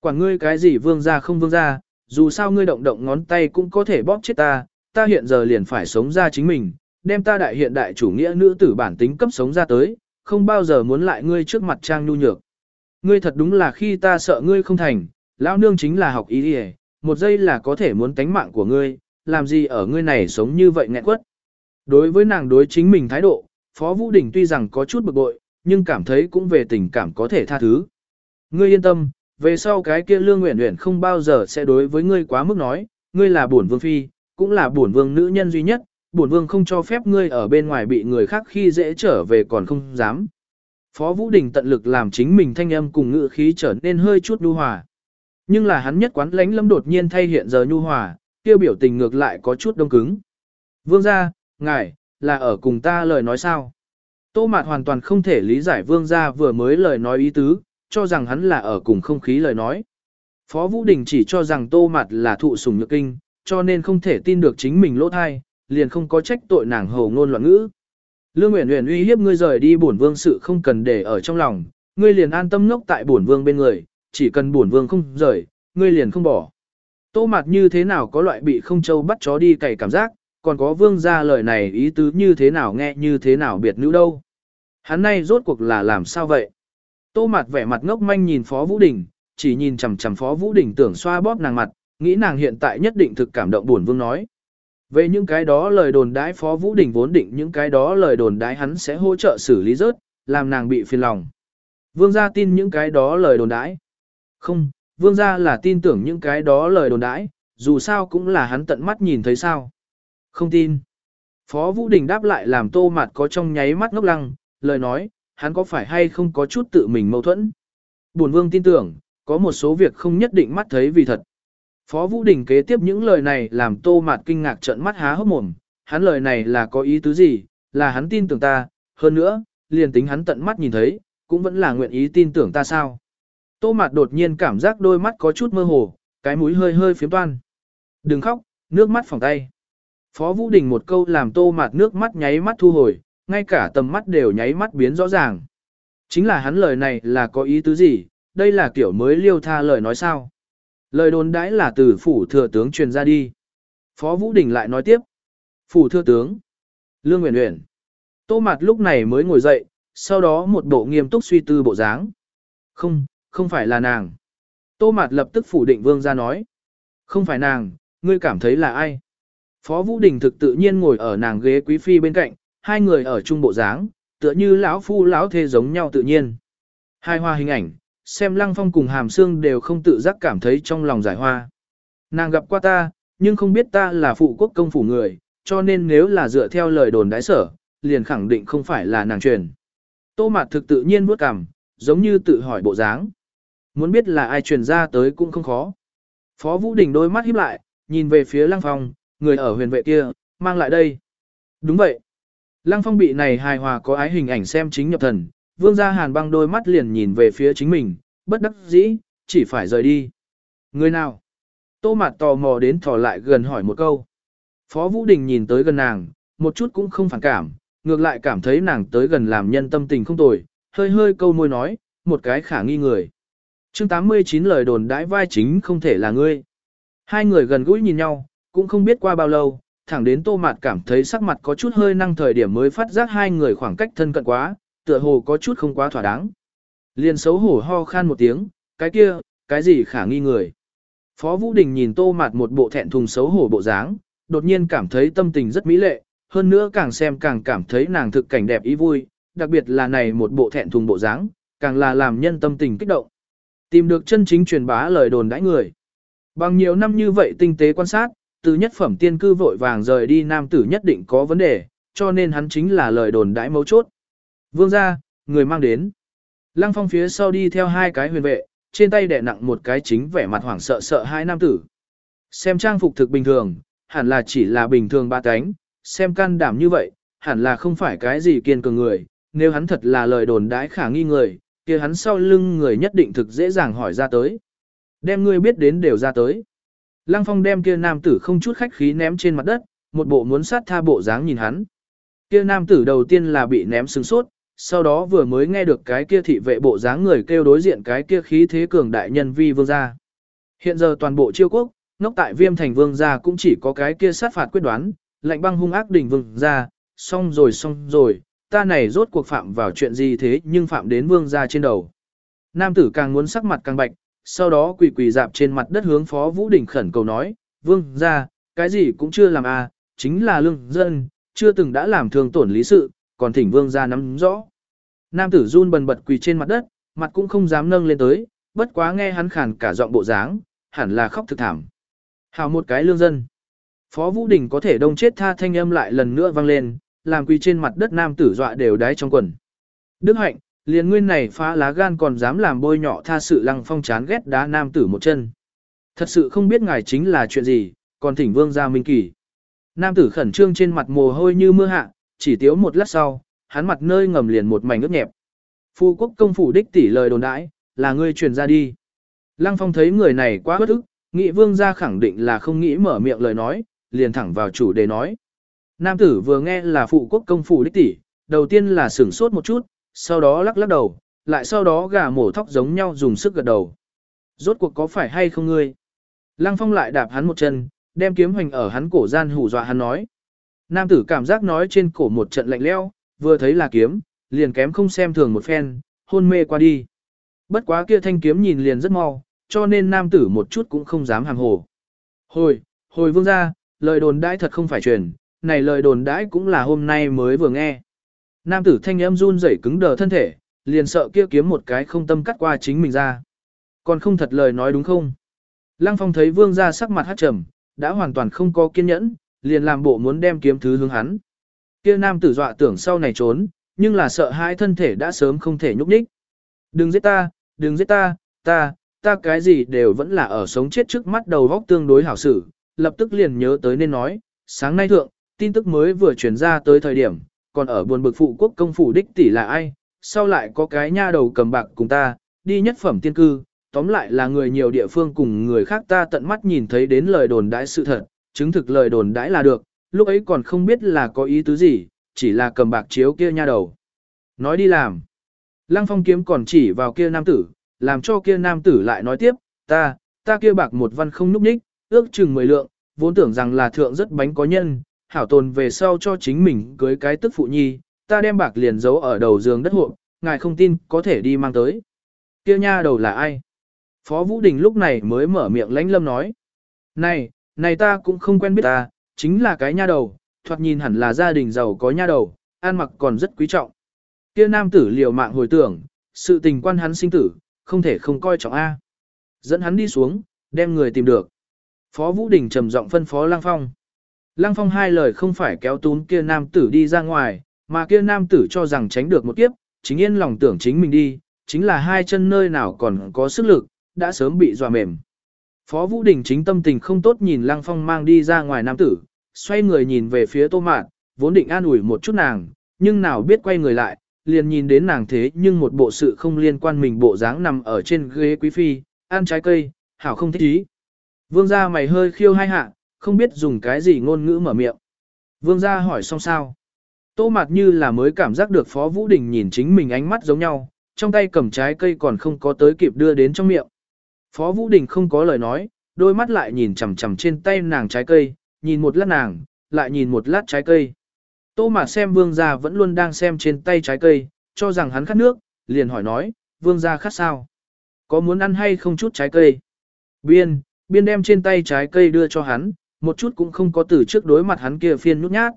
Speaker 1: Quản ngươi cái gì vương ra không vương ra, dù sao ngươi động động ngón tay cũng có thể bóp chết ta, ta hiện giờ liền phải sống ra chính mình, đem ta đại hiện đại chủ nghĩa nữ tử bản tính cấp sống ra tới, không bao giờ muốn lại ngươi trước mặt trang nhu nhược. Ngươi thật đúng là khi ta sợ ngươi không thành, lão nương chính là học ý đi một giây là có thể muốn tánh mạng của ngươi, làm gì ở ngươi này sống như vậy nghẹn quất. Đối với nàng đối chính mình thái độ, Phó Vũ Đình tuy rằng có chút bực bội, nhưng cảm thấy cũng về tình cảm có thể tha thứ. Ngươi yên tâm, về sau cái kia lương nguyện nguyện không bao giờ sẽ đối với ngươi quá mức nói, ngươi là bổn vương phi, cũng là bổn vương nữ nhân duy nhất, bổn vương không cho phép ngươi ở bên ngoài bị người khác khi dễ trở về còn không dám. Phó Vũ Đình tận lực làm chính mình thanh âm cùng ngữ khí trở nên hơi chút nhu hòa. Nhưng là hắn nhất quán lánh lâm đột nhiên thay hiện giờ nhu hòa, tiêu biểu tình ngược lại có chút đông cứng. Vương gia, ngài, là ở cùng ta lời nói sao? Tô Mạt hoàn toàn không thể lý giải vương gia vừa mới lời nói ý tứ, cho rằng hắn là ở cùng không khí lời nói. Phó Vũ Đình chỉ cho rằng Tô Mạt là thụ sủng nhược kinh, cho nên không thể tin được chính mình lỗ thai, liền không có trách tội nàng hồ ngôn loạn ngữ. Lương Uyển Uyển uy hiếp ngươi rời đi bổn vương sự không cần để ở trong lòng, ngươi liền an tâm ngốc tại bổn vương bên người, chỉ cần bổn vương không rời, ngươi liền không bỏ. Tô Mạt như thế nào có loại bị không châu bắt chó đi cày cảm giác, còn có vương ra lời này ý tứ như thế nào nghe như thế nào biệt nữ đâu. Hắn nay rốt cuộc là làm sao vậy? Tô Mạt vẻ mặt ngốc manh nhìn Phó Vũ Đình, chỉ nhìn chằm chằm Phó Vũ Đình tưởng xoa bóp nàng mặt, nghĩ nàng hiện tại nhất định thực cảm động buồn vương nói. Về những cái đó lời đồn đãi Phó Vũ Đình vốn định những cái đó lời đồn đãi hắn sẽ hỗ trợ xử lý rớt, làm nàng bị phiền lòng. Vương gia tin những cái đó lời đồn đãi. Không, vương gia là tin tưởng những cái đó lời đồn đãi, dù sao cũng là hắn tận mắt nhìn thấy sao. Không tin. Phó Vũ Đình đáp lại làm tô mặt có trong nháy mắt ngốc lăng, lời nói, hắn có phải hay không có chút tự mình mâu thuẫn. Bổn vương tin tưởng, có một số việc không nhất định mắt thấy vì thật. Phó Vũ Đình kế tiếp những lời này làm tô mạt kinh ngạc trợn mắt há hốc mồm, hắn lời này là có ý tứ gì, là hắn tin tưởng ta, hơn nữa, liền tính hắn tận mắt nhìn thấy, cũng vẫn là nguyện ý tin tưởng ta sao. Tô mạt đột nhiên cảm giác đôi mắt có chút mơ hồ, cái mũi hơi hơi phiếm toan. Đừng khóc, nước mắt phòng tay. Phó Vũ Đình một câu làm tô mạt nước mắt nháy mắt thu hồi, ngay cả tầm mắt đều nháy mắt biến rõ ràng. Chính là hắn lời này là có ý tứ gì, đây là kiểu mới liêu tha lời nói sao. Lời đồn đãi là từ phủ thừa tướng truyền ra đi. Phó Vũ Đình lại nói tiếp. Phủ thừa tướng. Lương Nguyễn Nguyễn. Tô mặt lúc này mới ngồi dậy, sau đó một bộ nghiêm túc suy tư bộ dáng. Không, không phải là nàng. Tô mặt lập tức phủ định vương ra nói. Không phải nàng, ngươi cảm thấy là ai? Phó Vũ Đình thực tự nhiên ngồi ở nàng ghế quý phi bên cạnh, hai người ở chung bộ dáng, tựa như lão phu lão thê giống nhau tự nhiên. Hai hoa hình ảnh, xem Lăng Phong cùng Hàm xương đều không tự giác cảm thấy trong lòng giải hoa. Nàng gặp qua ta, nhưng không biết ta là phụ quốc công phủ người, cho nên nếu là dựa theo lời đồn đái sở, liền khẳng định không phải là nàng truyền. Tô Mạt thực tự nhiên bước cằm, giống như tự hỏi bộ dáng. Muốn biết là ai truyền ra tới cũng không khó. Phó Vũ Đình đôi mắt híp lại, nhìn về phía Lăng Phong, người ở huyền vệ kia, mang lại đây. Đúng vậy. Lăng Phong bị này hài hòa có ái hình ảnh xem chính nhập thần, vương gia hàn băng đôi mắt liền nhìn về phía chính mình, bất đắc dĩ, chỉ phải rời đi. Người nào? Tô Mạt tò mò đến thò lại gần hỏi một câu. Phó Vũ Đình nhìn tới gần nàng, một chút cũng không phản cảm, ngược lại cảm thấy nàng tới gần làm nhân tâm tình không tồi, hơi hơi câu môi nói, một cái khả nghi người. chương 89 lời đồn đãi vai chính không thể là ngươi. Hai người gần gũi nhìn nhau, cũng không biết qua bao lâu, thẳng đến tô mạt cảm thấy sắc mặt có chút hơi năng thời điểm mới phát giác hai người khoảng cách thân cận quá, tựa hồ có chút không quá thỏa đáng. Liền xấu hổ ho khan một tiếng, cái kia, cái gì khả nghi người. Phó Vũ Đình nhìn tô mạt một bộ thẹn thùng xấu hổ bộ dáng, đột nhiên cảm thấy tâm tình rất mỹ lệ, hơn nữa càng xem càng cảm thấy nàng thực cảnh đẹp ý vui, đặc biệt là này một bộ thẹn thùng bộ dáng, càng là làm nhân tâm tình kích động. Tìm được chân chính truyền bá lời đồn đãi người. Bằng nhiều năm như vậy tinh tế quan sát, từ nhất phẩm tiên cư vội vàng rời đi nam tử nhất định có vấn đề, cho nên hắn chính là lời đồn đãi mấu chốt. Vương gia, người mang đến. Lăng phong phía sau đi theo hai cái huyền vệ, trên tay đè nặng một cái chính vẻ mặt hoảng sợ sợ hai nam tử. Xem trang phục thực bình thường, hẳn là chỉ là bình thường ba cánh, xem can đảm như vậy, hẳn là không phải cái gì kiên cường người, nếu hắn thật là lời đồn đãi khả nghi người, kia hắn sau lưng người nhất định thực dễ dàng hỏi ra tới. Đem ngươi biết đến đều ra tới. Lăng Phong đem kia nam tử không chút khách khí ném trên mặt đất, một bộ muốn sát tha bộ dáng nhìn hắn. Kia nam tử đầu tiên là bị ném sừng sốt, sau đó vừa mới nghe được cái kia thị vệ bộ dáng người kêu đối diện cái kia khí thế cường đại nhân vi vương gia. Hiện giờ toàn bộ chiêu quốc, ngốc tại viêm thành vương gia cũng chỉ có cái kia sát phạt quyết đoán, lạnh băng hung ác đỉnh vương gia, xong rồi xong rồi, ta này rốt cuộc phạm vào chuyện gì thế nhưng phạm đến vương gia trên đầu. Nam tử càng muốn sắc mặt càng bạch, sau đó quỳ quỳ dạp trên mặt đất hướng Phó Vũ đỉnh khẩn cầu nói, vương gia, cái gì cũng chưa làm à, chính là lương dân, chưa từng đã làm thương tổn lý sự, còn thỉnh vương gia nắm rõ. Nam tử run bần bật quỳ trên mặt đất, mặt cũng không dám nâng lên tới, bất quá nghe hắn khàn cả giọng bộ dáng, hẳn là khóc thực thảm. Hào một cái lương dân. Phó Vũ Đình có thể đông chết tha thanh âm lại lần nữa vang lên, làm quỳ trên mặt đất nam tử dọa đều đái trong quần. Đức hạnh, liền nguyên này phá lá gan còn dám làm bôi nhọ tha sự lăng phong chán ghét đá nam tử một chân. Thật sự không biết ngài chính là chuyện gì, còn thỉnh vương ra minh kỳ. Nam tử khẩn trương trên mặt mồ hôi như mưa hạ, chỉ tiếu một lát sau, hắn mặt nơi ngầm liền một mảnh ướt nhẹp. Phu quốc công phủ đích tỷ lời đồn đãi, là ngươi truyền ra đi. Lăng phong thấy người này quá bất ức, nghị vương gia khẳng định là không nghĩ mở miệng lời nói, liền thẳng vào chủ đề nói. Nam tử vừa nghe là phụ quốc công phủ đích tỷ, đầu tiên là sửng sốt một chút, sau đó lắc lắc đầu, lại sau đó gà mổ thóc giống nhau dùng sức gật đầu. Rốt cuộc có phải hay không ngươi? Lăng phong lại đạp hắn một chân, đem kiếm hoành ở hắn cổ gian hù dọa hắn nói. Nam tử cảm giác nói trên cổ một trận lạnh leo, vừa thấy là kiếm, liền kém không xem thường một phen, hôn mê qua đi. Bất quá kia thanh kiếm nhìn liền rất mau, cho nên nam tử một chút cũng không dám hàng hồ. Hồi, hồi vương ra, lời đồn đãi thật không phải truyền, này lời đồn đãi cũng là hôm nay mới vừa nghe. Nam tử thanh âm run rẩy cứng đờ thân thể, liền sợ kia kiếm một cái không tâm cắt qua chính mình ra. Còn không thật lời nói đúng không? Lăng phong thấy vương ra sắc mặt hát trầm, đã hoàn toàn không có kiên nhẫn, liền làm bộ muốn đem kiếm thứ hướng hắn. Kia nam tử dọa tưởng sau này trốn, nhưng là sợ hãi thân thể đã sớm không thể nhúc nhích. Đừng giết ta, đừng giết ta, ta, ta cái gì đều vẫn là ở sống chết trước mắt đầu góc tương đối hảo xử, lập tức liền nhớ tới nên nói, sáng nay thượng, tin tức mới vừa truyền ra tới thời điểm, còn ở buồn bực phụ quốc công phủ đích tỷ là ai, sau lại có cái nha đầu cầm bạc cùng ta, đi nhất phẩm tiên cư, tóm lại là người nhiều địa phương cùng người khác ta tận mắt nhìn thấy đến lời đồn đãi sự thật, chứng thực lời đồn đãi là được, lúc ấy còn không biết là có ý tứ gì, chỉ là cầm bạc chiếu kia nha đầu. Nói đi làm. Lăng phong kiếm còn chỉ vào kia nam tử, làm cho kia nam tử lại nói tiếp, ta, ta kia bạc một văn không núp ních, ước chừng mười lượng, vốn tưởng rằng là thượng rất bánh có nhân, hảo tồn về sau cho chính mình cưới cái tức phụ nhi, ta đem bạc liền giấu ở đầu giường đất hộ, ngài không tin có thể đi mang tới. Kia nha đầu là ai? Phó Vũ Đình lúc này mới mở miệng lãnh lâm nói. Này, này ta cũng không quen biết ta, chính là cái nha đầu, thoạt nhìn hẳn là gia đình giàu có nha đầu, an mặc còn rất quý trọng. Kia nam tử liều mạng hồi tưởng, sự tình quan hắn sinh tử, không thể không coi trọng A. Dẫn hắn đi xuống, đem người tìm được. Phó Vũ Đình trầm giọng phân phó Lăng Phong. Lăng Phong hai lời không phải kéo tún kia nam tử đi ra ngoài, mà kia nam tử cho rằng tránh được một kiếp, chính yên lòng tưởng chính mình đi, chính là hai chân nơi nào còn có sức lực, đã sớm bị dọa mềm. Phó Vũ Đình chính tâm tình không tốt nhìn Lăng Phong mang đi ra ngoài nam tử, xoay người nhìn về phía Tô Mạn, vốn định an ủi một chút nàng, nhưng nào biết quay người lại, liền nhìn đến nàng thế nhưng một bộ sự không liên quan mình bộ dáng nằm ở trên ghế quý phi, ăn trái cây, hảo không thích ý. Vương gia mày hơi khiêu hai hạ, không biết dùng cái gì ngôn ngữ mở miệng. Vương gia hỏi xong sao. Tô Mạt như là mới cảm giác được Phó Vũ Đình nhìn chính mình ánh mắt giống nhau, trong tay cầm trái cây còn không có tới kịp đưa đến trong miệng. Phó Vũ Đình không có lời nói, đôi mắt lại nhìn chằm chằm trên tay nàng trái cây, nhìn một lát nàng, lại nhìn một lát trái cây. Tô mà xem vương gia vẫn luôn đang xem trên tay trái cây, cho rằng hắn khát nước, liền hỏi nói, vương gia khát sao? Có muốn ăn hay không chút trái cây? Biên, biên đem trên tay trái cây đưa cho hắn, một chút cũng không có từ trước đối mặt hắn kia phiên nhút nhát.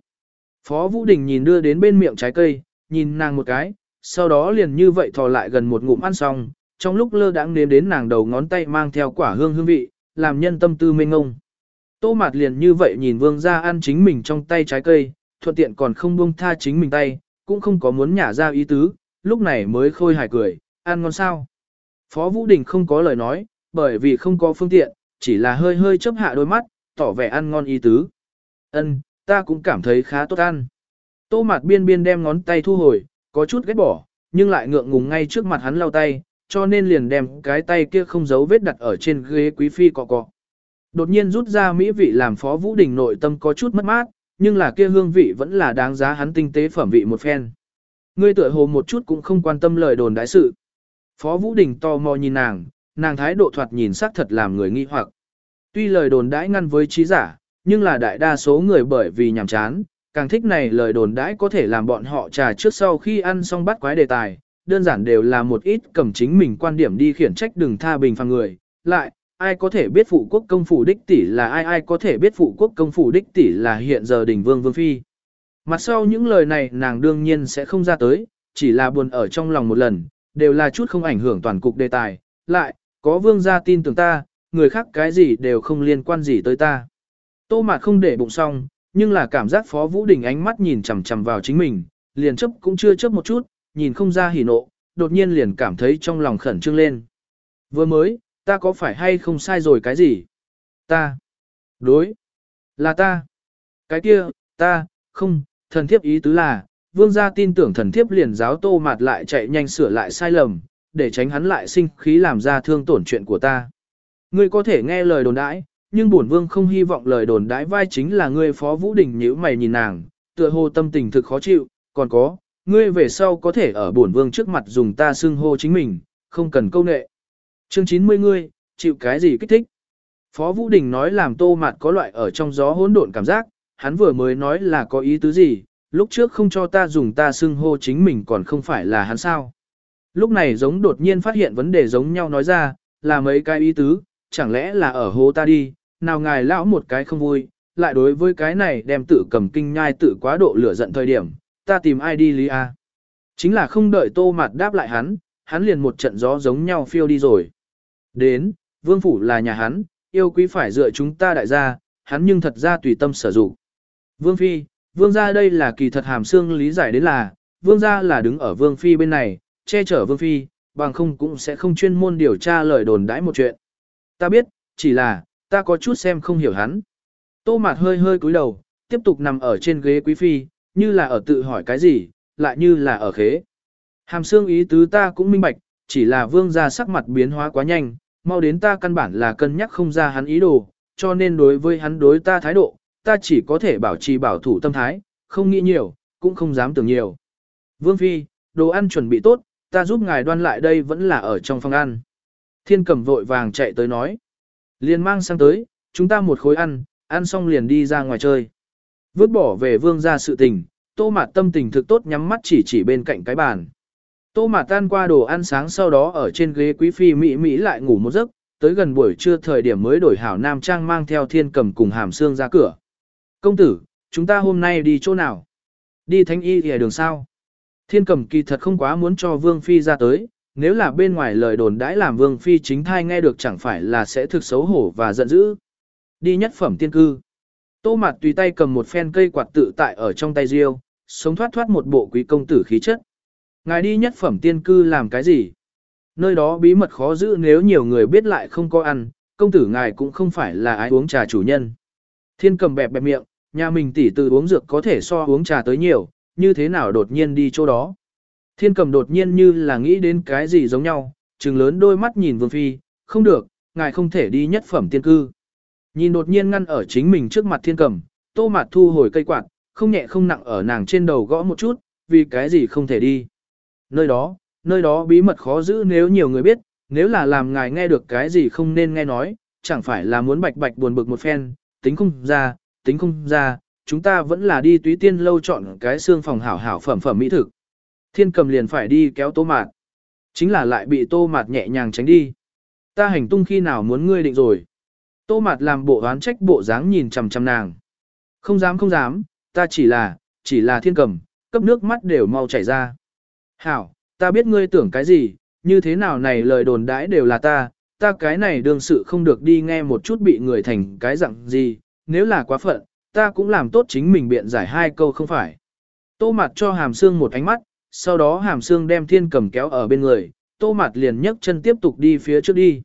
Speaker 1: Phó Vũ Đình nhìn đưa đến bên miệng trái cây, nhìn nàng một cái, sau đó liền như vậy thò lại gần một ngụm ăn xong, trong lúc lơ đãng nếm đến nàng đầu ngón tay mang theo quả hương hương vị, làm nhân tâm tư mênh ngông. Tô Mạt liền như vậy nhìn vương gia ăn chính mình trong tay trái cây, thuận tiện còn không buông tha chính mình tay, cũng không có muốn nhả ra ý tứ, lúc này mới khôi hài cười, ăn ngon sao. Phó Vũ Đình không có lời nói, bởi vì không có phương tiện, chỉ là hơi hơi chớp hạ đôi mắt, tỏ vẻ ăn ngon ý tứ. Ân, ta cũng cảm thấy khá tốt ăn. Tô Mạt biên biên đem ngón tay thu hồi, có chút ghét bỏ, nhưng lại ngượng ngùng ngay trước mặt hắn lau tay, cho nên liền đem cái tay kia không giấu vết đặt ở trên ghế quý phi cọ cọ. Đột nhiên rút ra mỹ vị làm Phó Vũ Đình nội tâm có chút mất mát, nhưng là kia hương vị vẫn là đáng giá hắn tinh tế phẩm vị một phen. Ngươi tựa hồ một chút cũng không quan tâm lời đồn đại sự. Phó Vũ Đình to mò nhìn nàng, nàng thái độ thoạt nhìn sắc thật làm người nghi hoặc. Tuy lời đồn đãi ngăn với trí giả, nhưng là đại đa số người bởi vì nhàm chán, càng thích này lời đồn đãi có thể làm bọn họ trà trước sau khi ăn xong bắt quái đề tài, đơn giản đều là một ít cầm chính mình quan điểm đi khiển trách đừng tha bình phàm người. Lại, ai có thể biết phụ quốc công phủ đích tỷ là ai ai có thể biết phụ quốc công phủ đích tỷ là hiện giờ đỉnh vương vương phi. Mặt sau những lời này nàng đương nhiên sẽ không ra tới, chỉ là buồn ở trong lòng một lần, đều là chút không ảnh hưởng toàn cục đề tài. Lại, có vương gia tin tưởng ta, người khác cái gì đều không liên quan gì tới ta. Tô mạt không để bụng xong, nhưng là cảm giác Phó Vũ Đình ánh mắt nhìn chằm chằm vào chính mình, liền chấp cũng chưa chấp một chút, nhìn không ra hỉ nộ, đột nhiên liền cảm thấy trong lòng khẩn trương lên. Vừa mới, ta có phải hay không sai rồi cái gì? Ta. Đối. Là ta. Cái kia, ta, không, thần thiếp ý tứ là, vương gia tin tưởng thần thiếp liền giáo tô mạt lại chạy nhanh sửa lại sai lầm, để tránh hắn lại sinh khí làm ra thương tổn chuyện của ta. Ngươi có thể nghe lời đồn đãi, nhưng bổn vương không hy vọng lời đồn đãi vai chính là ngươi phó vũ đình nếu mày nhìn nàng, tựa hồ tâm tình thực khó chịu, còn có, ngươi về sau có thể ở bổn vương trước mặt dùng ta xưng hô chính mình, không cần câu nệ. Chương 90 ngươi, chịu cái gì kích thích? Phó Vũ Đình nói làm tô mạt có loại ở trong gió hỗn độn cảm giác, hắn vừa mới nói là có ý tứ gì, lúc trước không cho ta dùng ta xưng hô chính mình còn không phải là hắn sao. Lúc này giống đột nhiên phát hiện vấn đề giống nhau nói ra, là mấy cái ý tứ, chẳng lẽ là ở hô ta đi, nào ngài lão một cái không vui, lại đối với cái này đem tự cầm kinh nhai tự quá độ lửa giận thời điểm, ta tìm ai đi lý a? Chính là không đợi tô mặt đáp lại hắn, hắn liền một trận gió giống nhau phiêu đi rồi. Đến, vương phủ là nhà hắn, yêu quý phải dựa chúng ta đại gia, hắn nhưng thật ra tùy tâm sở dụng. Vương phi, vương gia đây là kỳ thật hàm xương lý giải đến là, vương gia là đứng ở vương phi bên này, che chở vương phi, bằng không cũng sẽ không chuyên môn điều tra lời đồn đãi một chuyện. Ta biết, chỉ là, ta có chút xem không hiểu hắn. Tô mạt hơi hơi cúi đầu, tiếp tục nằm ở trên ghế quý phi, như là ở tự hỏi cái gì, lại như là ở khế. Hàm xương ý tứ ta cũng minh bạch, chỉ là vương gia sắc mặt biến hóa quá nhanh, mau đến ta căn bản là cân nhắc không ra hắn ý đồ, cho nên đối với hắn đối ta thái độ, ta chỉ có thể bảo trì bảo thủ tâm thái, không nghĩ nhiều, cũng không dám tưởng nhiều. Vương Phi, đồ ăn chuẩn bị tốt, ta giúp ngài đoan lại đây vẫn là ở trong phòng ăn. Thiên cầm vội vàng chạy tới nói. Liền mang sang tới, chúng ta một khối ăn, ăn xong liền đi ra ngoài chơi. Vứt bỏ về vương ra sự tình, tô mạt tâm tình thực tốt nhắm mắt chỉ chỉ bên cạnh cái bàn. Tô mạt tan qua đồ ăn sáng sau đó ở trên ghế quý phi Mỹ Mỹ lại ngủ một giấc, tới gần buổi trưa thời điểm mới đổi hảo nam trang mang theo thiên cầm cùng hàm xương ra cửa. Công tử, chúng ta hôm nay đi chỗ nào? Đi thánh y thì đường sao? Thiên cầm kỳ thật không quá muốn cho Vương Phi ra tới, nếu là bên ngoài lời đồn đãi làm Vương Phi chính thai nghe được chẳng phải là sẽ thực xấu hổ và giận dữ. Đi nhất phẩm tiên cư. Tô mặt tùy tay cầm một phen cây quạt tự tại ở trong tay riêu, sống thoát thoát một bộ quý công tử khí chất. Ngài đi nhất phẩm tiên cư làm cái gì? Nơi đó bí mật khó giữ nếu nhiều người biết lại không có ăn, công tử ngài cũng không phải là ai uống trà chủ nhân. Thiên cầm bẹp bẹp miệng, nhà mình tỷ từ uống dược có thể so uống trà tới nhiều, như thế nào đột nhiên đi chỗ đó. Thiên cầm đột nhiên như là nghĩ đến cái gì giống nhau, trừng lớn đôi mắt nhìn vương phi, không được, ngài không thể đi nhất phẩm tiên cư. Nhìn đột nhiên ngăn ở chính mình trước mặt thiên cầm, tô mạt thu hồi cây quạt, không nhẹ không nặng ở nàng trên đầu gõ một chút, vì cái gì không thể đi. Nơi đó, nơi đó bí mật khó giữ nếu nhiều người biết, nếu là làm ngài nghe được cái gì không nên nghe nói, chẳng phải là muốn bạch bạch buồn bực một phen, tính không ra, tính không ra, chúng ta vẫn là đi túy tiên lâu chọn cái xương phòng hảo hảo phẩm phẩm mỹ thực. Thiên cầm liền phải đi kéo tô mạt. Chính là lại bị tô mạt nhẹ nhàng tránh đi. Ta hành tung khi nào muốn ngươi định rồi. Tô mạt làm bộ đoán trách bộ dáng nhìn chằm chằm nàng. Không dám không dám, ta chỉ là, chỉ là thiên cầm, cấp nước mắt đều mau chảy ra. Hảo, ta biết ngươi tưởng cái gì, như thế nào này lời đồn đãi đều là ta, ta cái này đương sự không được đi nghe một chút bị người thành cái dạng gì, nếu là quá phận, ta cũng làm tốt chính mình biện giải hai câu không phải. Tô mặt cho hàm xương một ánh mắt, sau đó hàm xương đem thiên cầm kéo ở bên người, tô mặt liền nhấc chân tiếp tục đi phía trước đi.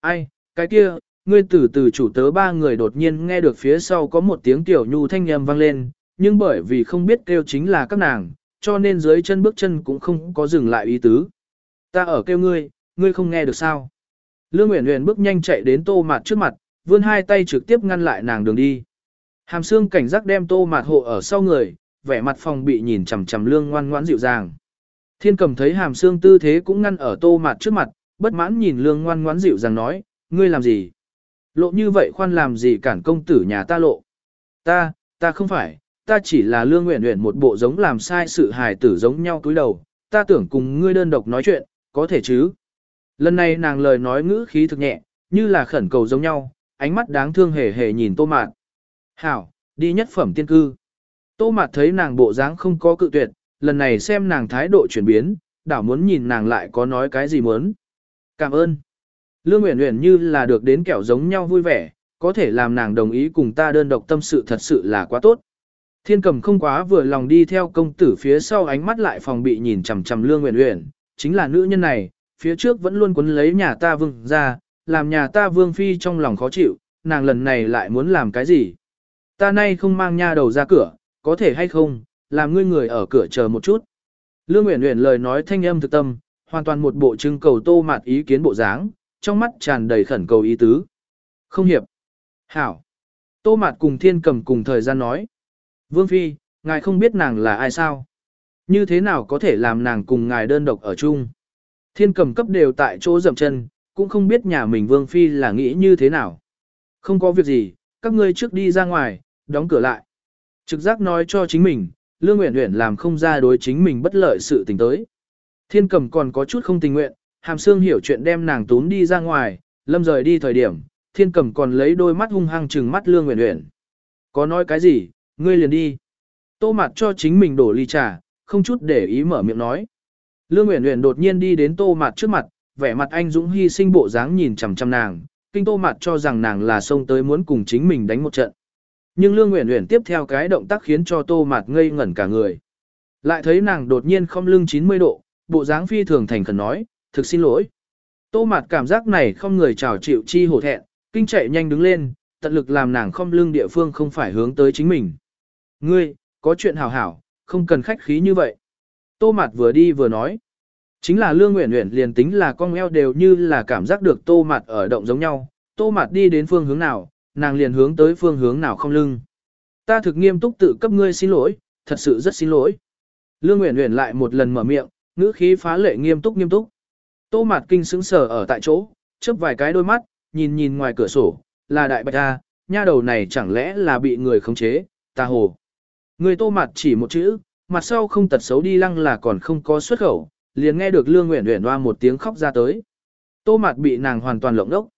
Speaker 1: Ai, cái kia, ngươi từ từ chủ tớ ba người đột nhiên nghe được phía sau có một tiếng tiểu nhu thanh nhầm vang lên, nhưng bởi vì không biết kêu chính là các nàng, cho nên dưới chân bước chân cũng không có dừng lại ý tứ. Ta ở kêu ngươi, ngươi không nghe được sao. Lương Uyển Uyển bước nhanh chạy đến tô mạt trước mặt, vươn hai tay trực tiếp ngăn lại nàng đường đi. Hàm xương cảnh giác đem tô mạt hộ ở sau người, vẻ mặt phòng bị nhìn chằm chằm lương ngoan ngoãn dịu dàng. Thiên cầm thấy hàm xương tư thế cũng ngăn ở tô mạt trước mặt, bất mãn nhìn lương ngoan ngoãn dịu dàng nói, ngươi làm gì? Lộ như vậy khoan làm gì cản công tử nhà ta lộ? Ta, ta không phải, ta chỉ là lương nguyện nguyện một bộ giống làm sai sự hài tử giống nhau túi đầu, ta tưởng cùng ngươi đơn độc nói chuyện, có thể chứ? Lần này nàng lời nói ngữ khí thực nhẹ, như là khẩn cầu giống nhau, ánh mắt đáng thương hề hề nhìn tô mạt. Hảo, đi nhất phẩm tiên cư. Tô Mạt thấy nàng bộ dáng không có cự tuyệt, lần này xem nàng thái độ chuyển biến, đảo muốn nhìn nàng lại có nói cái gì muốn. Cảm ơn. Lương Uyển Uyển như là được đến kẻo giống nhau vui vẻ, có thể làm nàng đồng ý cùng ta đơn độc tâm sự thật sự là quá tốt. Thiên cầm không quá vừa lòng đi theo công tử phía sau ánh mắt lại phòng bị nhìn chằm chằm Lương Uyển Uyển, chính là nữ nhân này, phía trước vẫn luôn quấn lấy nhà ta vương ra, làm nhà ta vương phi trong lòng khó chịu, nàng lần này lại muốn làm cái gì. Ta nay không mang nha đầu ra cửa, có thể hay không, làm ngươi người ở cửa chờ một chút. Lương Uyển Uyển lời nói thanh âm thực tâm, hoàn toàn một bộ trưng cầu tô mạt ý kiến bộ dáng, trong mắt tràn đầy khẩn cầu ý tứ. Không hiệp. Hảo. Tô mạt cùng thiên cầm cùng thời gian nói. Vương Phi, ngài không biết nàng là ai sao? Như thế nào có thể làm nàng cùng ngài đơn độc ở chung? Thiên cầm cấp đều tại chỗ dậm chân, cũng không biết nhà mình Vương Phi là nghĩ như thế nào. Không có việc gì, các ngươi trước đi ra ngoài, đóng cửa lại. Trực giác nói cho chính mình, Lương Uyển Uyển làm không ra đối chính mình bất lợi sự tình tới. Thiên Cầm còn có chút không tình nguyện, Hàm xương hiểu chuyện đem nàng tún đi ra ngoài, lâm rời đi thời điểm, Thiên Cầm còn lấy đôi mắt hung hăng trừng mắt Lương Uyển Uyển. Có nói cái gì, ngươi liền đi. Tô mặt cho chính mình đổ ly trà, không chút để ý mở miệng nói. Lương Uyển Uyển đột nhiên đi đến Tô mặt trước mặt, vẻ mặt anh dũng hy sinh bộ dáng nhìn chằm chằm nàng, kinh Tô mặt cho rằng nàng là xông tới muốn cùng chính mình đánh một trận. Nhưng Lương Uyển Uyển tiếp theo cái động tác khiến cho Tô Mạt ngây ngẩn cả người. Lại thấy nàng đột nhiên không lưng 90 độ, bộ dáng phi thường thành khẩn nói, thực xin lỗi. Tô Mạt cảm giác này không người chào chịu chi hổ thẹn, kinh chạy nhanh đứng lên, tận lực làm nàng không lưng địa phương không phải hướng tới chính mình. Ngươi, có chuyện hảo hảo, không cần khách khí như vậy. Tô Mạt vừa đi vừa nói. Chính là Lương Nguyễn Nguyễn liền tính là con eo đều như là cảm giác được Tô Mạt ở động giống nhau. Tô Mạt đi đến phương hướng nào, nàng liền hướng tới phương hướng nào không lưng. Ta thực nghiêm túc tự cấp ngươi xin lỗi, thật sự rất xin lỗi. Lương Nguyễn Nguyễn lại một lần mở miệng, ngữ khí phá lệ nghiêm túc nghiêm túc. Tô Mạt kinh sững sờ ở tại chỗ, chớp vài cái đôi mắt, nhìn nhìn ngoài cửa sổ, là đại bạch a, nha đầu này chẳng lẽ là bị người khống chế, ta hồ. Người Tô Mạt chỉ một chữ, mặt sau không tật xấu đi lăng là còn không có xuất khẩu, liền nghe được Lương Uyển Uyển hoa một tiếng khóc ra tới. Tô Mạt bị nàng hoàn toàn lộng đốc.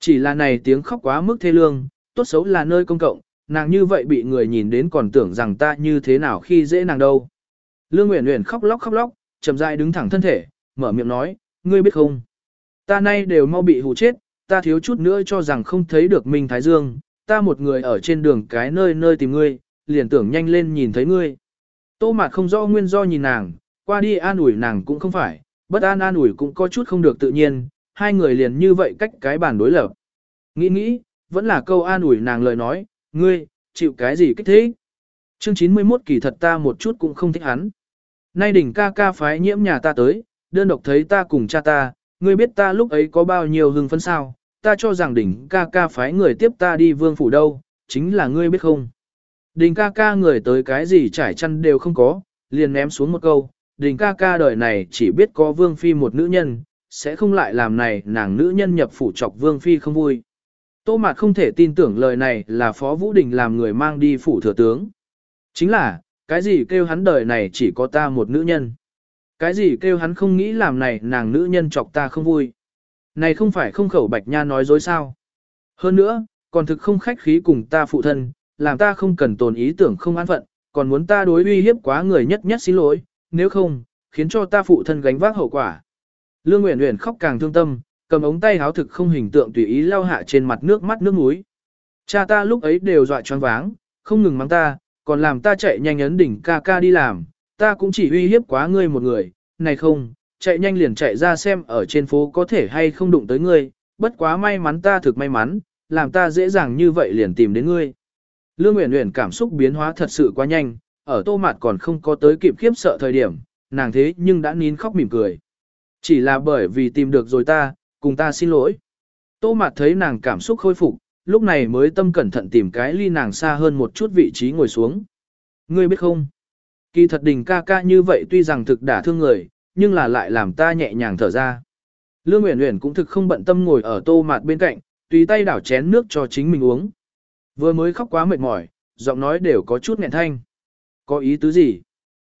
Speaker 1: Chỉ là này tiếng khóc quá mức thê lương, tốt xấu là nơi công cộng, nàng như vậy bị người nhìn đến còn tưởng rằng ta như thế nào khi dễ nàng đâu. Lương Uyển Uyển khóc lóc khóc lóc, chậm rãi đứng thẳng thân thể, mở miệng nói, ngươi biết không? Ta nay đều mau bị hù chết, ta thiếu chút nữa cho rằng không thấy được Minh Thái Dương, ta một người ở trên đường cái nơi nơi tìm ngươi, liền tưởng nhanh lên nhìn thấy ngươi. Tô Mạt không rõ nguyên do nhìn nàng, qua đi an ủi nàng cũng không phải, bất an an ủi cũng có chút không được tự nhiên, hai người liền như vậy cách cái bàn đối lập. Nghĩ nghĩ, vẫn là câu an ủi nàng lời nói, ngươi, chịu cái gì kích thích? Chương 91 kỳ thật ta một chút cũng không thích hắn. Nay đỉnh ca ca phái nhiễm nhà ta tới, đơn độc thấy ta cùng cha ta, ngươi biết ta lúc ấy có bao nhiêu hưng phấn sao, ta cho rằng đỉnh ca ca phái người tiếp ta đi vương phủ đâu, chính là ngươi biết không. Đỉnh ca ca người tới cái gì trải chăn đều không có, liền ném xuống một câu, đỉnh ca ca đời này chỉ biết có vương phi một nữ nhân, sẽ không lại làm này nàng nữ nhân nhập phủ chọc vương phi không vui. Tô Mạt không thể tin tưởng lời này là Phó Vũ Đình làm người mang đi phủ thừa tướng. Chính là, cái gì kêu hắn đời này chỉ có ta một nữ nhân. Cái gì kêu hắn không nghĩ làm này nàng nữ nhân chọc ta không vui. Này không phải không khẩu bạch nha nói dối sao. Hơn nữa, còn thực không khách khí cùng ta phụ thân, làm ta không cần tồn ý tưởng không an phận, còn muốn ta đối uy hiếp quá người nhất nhất xin lỗi, nếu không, khiến cho ta phụ thân gánh vác hậu quả. Lương Uyển Uyển khóc càng thương tâm, cầm ống tay háo thực không hình tượng tùy ý lau hạ trên mặt nước mắt nước mũi. Cha ta lúc ấy đều dọa choáng váng, không ngừng mắng ta, còn làm ta chạy nhanh ấn đỉnh ca ca đi làm, ta cũng chỉ uy hiếp quá ngươi một người, này không, chạy nhanh liền chạy ra xem ở trên phố có thể hay không đụng tới ngươi, bất quá may mắn ta thực may mắn, làm ta dễ dàng như vậy liền tìm đến ngươi. Lương Uyển Uyển cảm xúc biến hóa thật sự quá nhanh, ở tô mặt còn không có tới kịp khiếp sợ thời điểm, nàng thế nhưng đã nín khóc mỉm cười. Chỉ là bởi vì tìm được rồi ta, cùng ta xin lỗi. Tô mặt thấy nàng cảm xúc khôi phục, lúc này mới tâm cẩn thận tìm cái ly nàng xa hơn một chút vị trí ngồi xuống. Ngươi biết không? Kỳ thật đình ca ca như vậy tuy rằng thực đả thương người, nhưng là lại làm ta nhẹ nhàng thở ra. Lương Uyển Uyển cũng thực không bận tâm ngồi ở tô mạt bên cạnh, tùy tay đảo chén nước cho chính mình uống. Vừa mới khóc quá mệt mỏi, giọng nói đều có chút nghẹn thanh. Có ý tứ gì?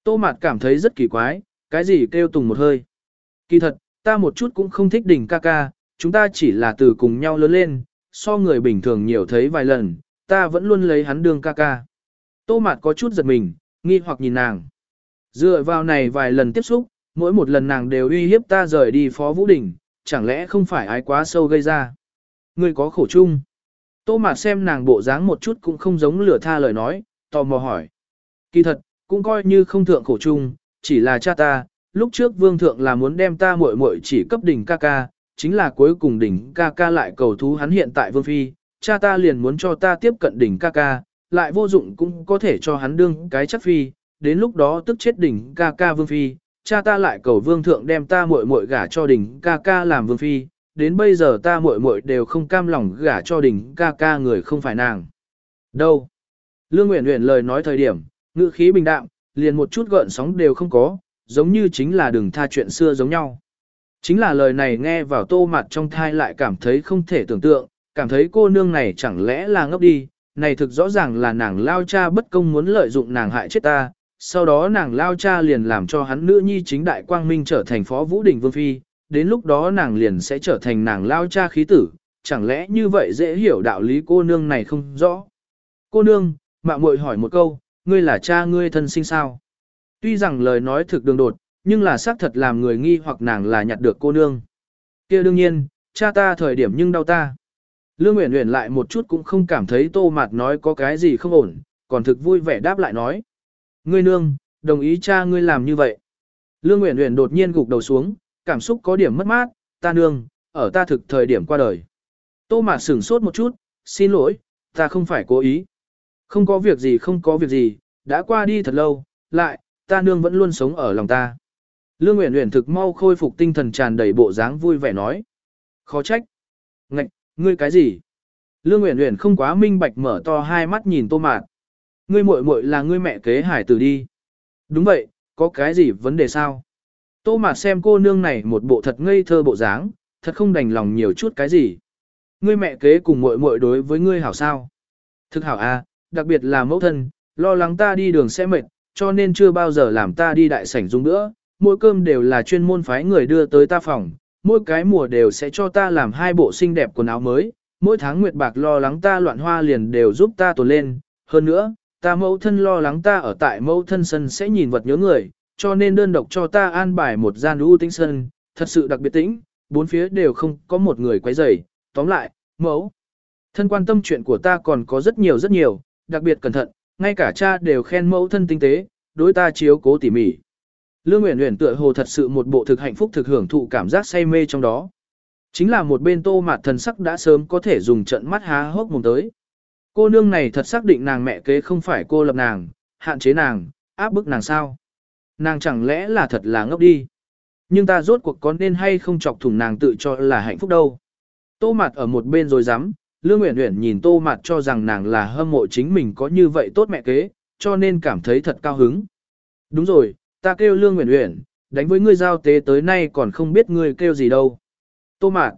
Speaker 1: Tô mạt cảm thấy rất kỳ quái, cái gì kêu tùng một hơi. Kỳ thật, ta một chút cũng không thích đỉnh ca ca, chúng ta chỉ là từ cùng nhau lớn lên, so người bình thường nhiều thấy vài lần, ta vẫn luôn lấy hắn đương ca ca. Tô mạt có chút giật mình, nghi hoặc nhìn nàng. Dựa vào này vài lần tiếp xúc, mỗi một lần nàng đều uy hiếp ta rời đi phó vũ đình, chẳng lẽ không phải ái quá sâu gây ra. Ngươi có khổ chung. Tô mạt xem nàng bộ dáng một chút cũng không giống lửa tha lời nói, tò mò hỏi. Kỳ thật, cũng coi như không thượng khổ chung, chỉ là cha ta, lúc trước vương thượng là muốn đem ta muội muội chỉ cấp đỉnh ca ca, chính là cuối cùng đỉnh ca ca lại cầu thú hắn hiện tại vương phi, cha ta liền muốn cho ta tiếp cận đỉnh ca ca, lại vô dụng cũng có thể cho hắn đương cái chắc phi, đến lúc đó tức chết đỉnh ca ca vương phi, cha ta lại cầu vương thượng đem ta muội muội gả cho đỉnh ca ca làm vương phi, đến bây giờ ta muội muội đều không cam lòng gả cho đỉnh ca ca người không phải nàng. Đâu? Lương uyển uyển lời nói thời điểm, ngữ khí bình đạm, liền một chút gợn sóng đều không có, giống như chính là đừng tha chuyện xưa giống nhau. Chính là lời này nghe vào tô mặt trong thai lại cảm thấy không thể tưởng tượng, cảm thấy cô nương này chẳng lẽ là ngốc đi, này thực rõ ràng là nàng lao cha bất công muốn lợi dụng nàng hại chết ta, sau đó nàng lao cha liền làm cho hắn nữ nhi chính đại quang minh trở thành phó vũ đình vương phi, đến lúc đó nàng liền sẽ trở thành nàng lao cha khí tử, chẳng lẽ như vậy dễ hiểu đạo lý cô nương này không rõ. Cô nương, mạ muội hỏi một câu, ngươi là cha ngươi thân sinh sao? Tuy rằng lời nói thực đường đột, nhưng là xác thật làm người nghi hoặc nàng là nhặt được cô nương. kia đương nhiên, cha ta thời điểm nhưng đau ta. Lương Uyển Uyển lại một chút cũng không cảm thấy Tô Mạt nói có cái gì không ổn, còn thực vui vẻ đáp lại nói. Ngươi nương, đồng ý cha ngươi làm như vậy. Lương Uyển Uyển đột nhiên gục đầu xuống, cảm xúc có điểm mất mát, ta nương, ở ta thực thời điểm qua đời. Tô Mạt sửng sốt một chút, xin lỗi, ta không phải cố ý. Không có việc gì không có việc gì, đã qua đi thật lâu, lại, ta nương vẫn luôn sống ở lòng ta. Lương Uyển Uyển thực mau khôi phục tinh thần tràn đầy bộ dáng vui vẻ nói. Khó trách. Ngạch, ngươi cái gì? Lương Uyển Uyển không quá minh bạch mở to hai mắt nhìn Tô Mạt. Ngươi muội muội là ngươi mẹ kế hải tử đi. Đúng vậy, có cái gì vấn đề sao? Tô Mạt xem cô nương này một bộ thật ngây thơ bộ dáng, thật không đành lòng nhiều chút cái gì. Ngươi mẹ kế cùng muội muội đối với ngươi hảo sao? Thực hảo a, à, đặc biệt là mẫu thân, lo lắng ta đi đường sẽ mệt, cho nên chưa bao giờ làm ta đi đại sảnh dùng nữa, mỗi cơm đều là chuyên môn phái người đưa tới ta phòng, mỗi cái mùa đều sẽ cho ta làm hai bộ xinh đẹp quần áo mới, mỗi tháng Nguyệt Bạc lo lắng ta loạn hoa liền đều giúp ta tồn lên, hơn nữa, ta mẫu thân lo lắng ta ở tại mẫu thân sân sẽ nhìn vật nhớ người, cho nên đơn độc cho ta an bài một gian ưu tĩnh sân, thật sự đặc biệt tĩnh, bốn phía đều không có một người quấy rầy. tóm lại, mẫu. Thân quan tâm chuyện của ta còn có rất nhiều rất nhiều, đặc biệt cẩn thận, ngay cả cha đều khen mẫu thân tinh tế, đối ta chiếu cố tỉ mỉ. Lương Uyển Uyển tựa hồ thật sự một bộ thực hạnh phúc thực hưởng thụ cảm giác say mê trong đó. Chính là một bên tô mạt thần sắc đã sớm có thể dùng trận mắt há hốc mồm tới. Cô nương này thật xác định nàng mẹ kế không phải cô lập nàng, hạn chế nàng, áp bức nàng sao. Nàng chẳng lẽ là thật là ngốc đi. Nhưng ta rốt cuộc có nên hay không chọc thủng nàng tự cho là hạnh phúc đâu. Tô mạt ở một bên rồi dám, Lương Uyển Uyển nhìn Tô mạt cho rằng nàng là hâm mộ chính mình có như vậy tốt mẹ kế, cho nên cảm thấy thật cao hứng. Đúng rồi, ta kêu Lương Uyển Uyển, đánh với ngươi giao tế tới nay còn không biết ngươi kêu gì đâu. Tô mạt.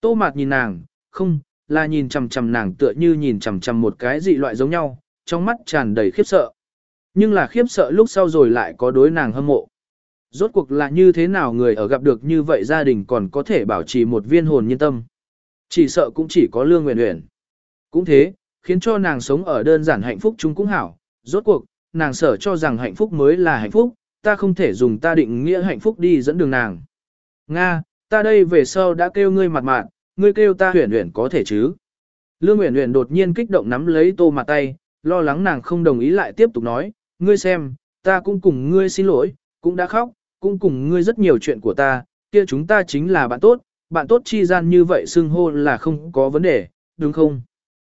Speaker 1: Tô mạt nhìn nàng, không, là nhìn chằm chằm nàng tựa như nhìn chằm chằm một cái dị loại giống nhau, trong mắt tràn đầy khiếp sợ. Nhưng là khiếp sợ lúc sau rồi lại có đối nàng hâm mộ. Rốt cuộc là như thế nào người ở gặp được như vậy gia đình còn có thể bảo trì một viên hồn nhân tâm. Chỉ sợ cũng chỉ có lương nguyện nguyện. Cũng thế, khiến cho nàng sống ở đơn giản hạnh phúc chúng cũng hảo. Rốt cuộc, nàng sở cho rằng hạnh phúc mới là hạnh phúc, ta không thể dùng ta định nghĩa hạnh phúc đi dẫn đường nàng. Nga, ta đây về sau đã kêu ngươi mặt mạn, ngươi kêu ta huyền huyền có thể chứ. Lương huyền huyền đột nhiên kích động nắm lấy tô mặt tay, lo lắng nàng không đồng ý lại tiếp tục nói, ngươi xem, ta cũng cùng ngươi xin lỗi, cũng đã khóc, cũng cùng ngươi rất nhiều chuyện của ta, kia chúng ta chính là bạn tốt, bạn tốt chi gian như vậy xưng hô là không có vấn đề, đúng không?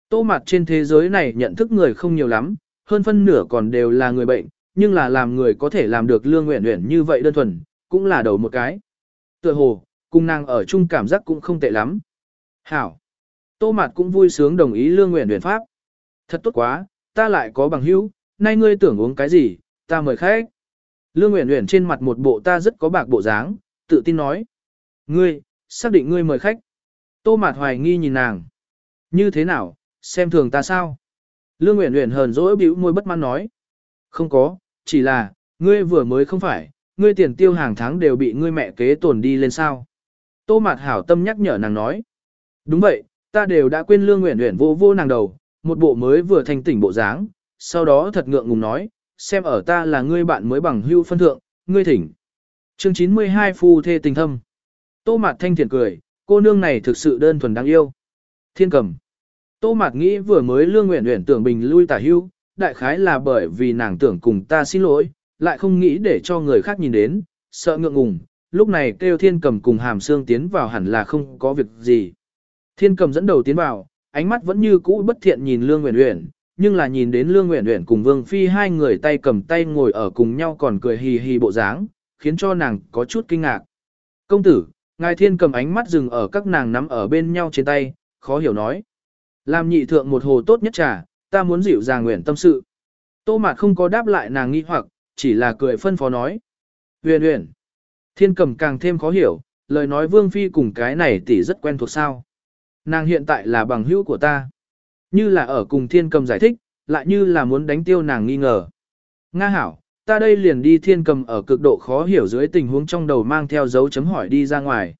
Speaker 1: Tô mặt trên thế giới này nhận thức người không nhiều lắm, hơn phân nửa còn đều là người bệnh, nhưng là làm người có thể làm được lương nguyện nguyện như vậy đơn thuần, cũng là đầu một cái. Tựa hồ, cùng nàng ở chung cảm giác cũng không tệ lắm. Hảo. Tô Mạt cũng vui sướng đồng ý lương nguyện nguyện pháp. Thật tốt quá, ta lại có bằng hữu, nay ngươi tưởng uống cái gì, ta mời khách. Lương nguyện nguyện trên mặt một bộ ta rất có bạc bộ dáng, tự tin nói. Ngươi, xác định ngươi mời khách. Tô Mạt hoài nghi nhìn nàng. Như thế nào, xem thường ta sao? Lương Uyển Uyển hờn dỗi bĩu môi bất mãn nói. Không có, chỉ là, ngươi vừa mới không phải, ngươi tiền tiêu hàng tháng đều bị ngươi mẹ kế tồn đi lên sao. Tô Mạt hảo tâm nhắc nhở nàng nói. Đúng vậy, ta đều đã quên Lương nguyện nguyện vô vô nàng đầu, một bộ mới vừa thành tỉnh bộ dáng, sau đó thật ngượng ngùng nói, xem ở ta là ngươi bạn mới bằng hưu phân thượng, ngươi thỉnh. Chương 92 phu thê tình thâm. Tô Mạt thanh thiện cười, cô nương này thực sự đơn thuần đáng yêu. Thiên cầm. Tô Mạt nghĩ vừa mới Lương nguyện nguyện tưởng bình lui tả hưu, đại khái là bởi vì nàng tưởng cùng ta xin lỗi, lại không nghĩ để cho người khác nhìn đến, sợ ngượng ngùng, lúc này kêu thiên cầm cùng hàm xương tiến vào hẳn là không có việc gì. Thiên cầm dẫn đầu tiến vào, ánh mắt vẫn như cũ bất thiện nhìn Lương Uyển Uyển, nhưng là nhìn đến Lương Uyển Uyển cùng Vương Phi hai người tay cầm tay ngồi ở cùng nhau còn cười hì hì bộ dáng, khiến cho nàng có chút kinh ngạc. Công tử, ngài thiên cầm ánh mắt dừng ở các nàng nắm ở bên nhau trên tay, khó hiểu nói. Làm nhị thượng một hồ tốt nhất trà, ta muốn dịu dàng nguyện tâm sự. Tô Mạt không có đáp lại nàng nghi hoặc, chỉ là cười phân phó nói. Huyền huyền. Thiên cầm càng thêm khó hiểu, lời nói Vương Phi cùng cái này tỷ rất quen thuộc sao. Nàng hiện tại là bằng hữu của ta. Như là ở cùng thiên cầm giải thích, lại như là muốn đánh tiêu nàng nghi ngờ. Nga hảo, ta đây liền đi thiên cầm ở cực độ khó hiểu dưới tình huống trong đầu mang theo dấu chấm hỏi đi ra ngoài.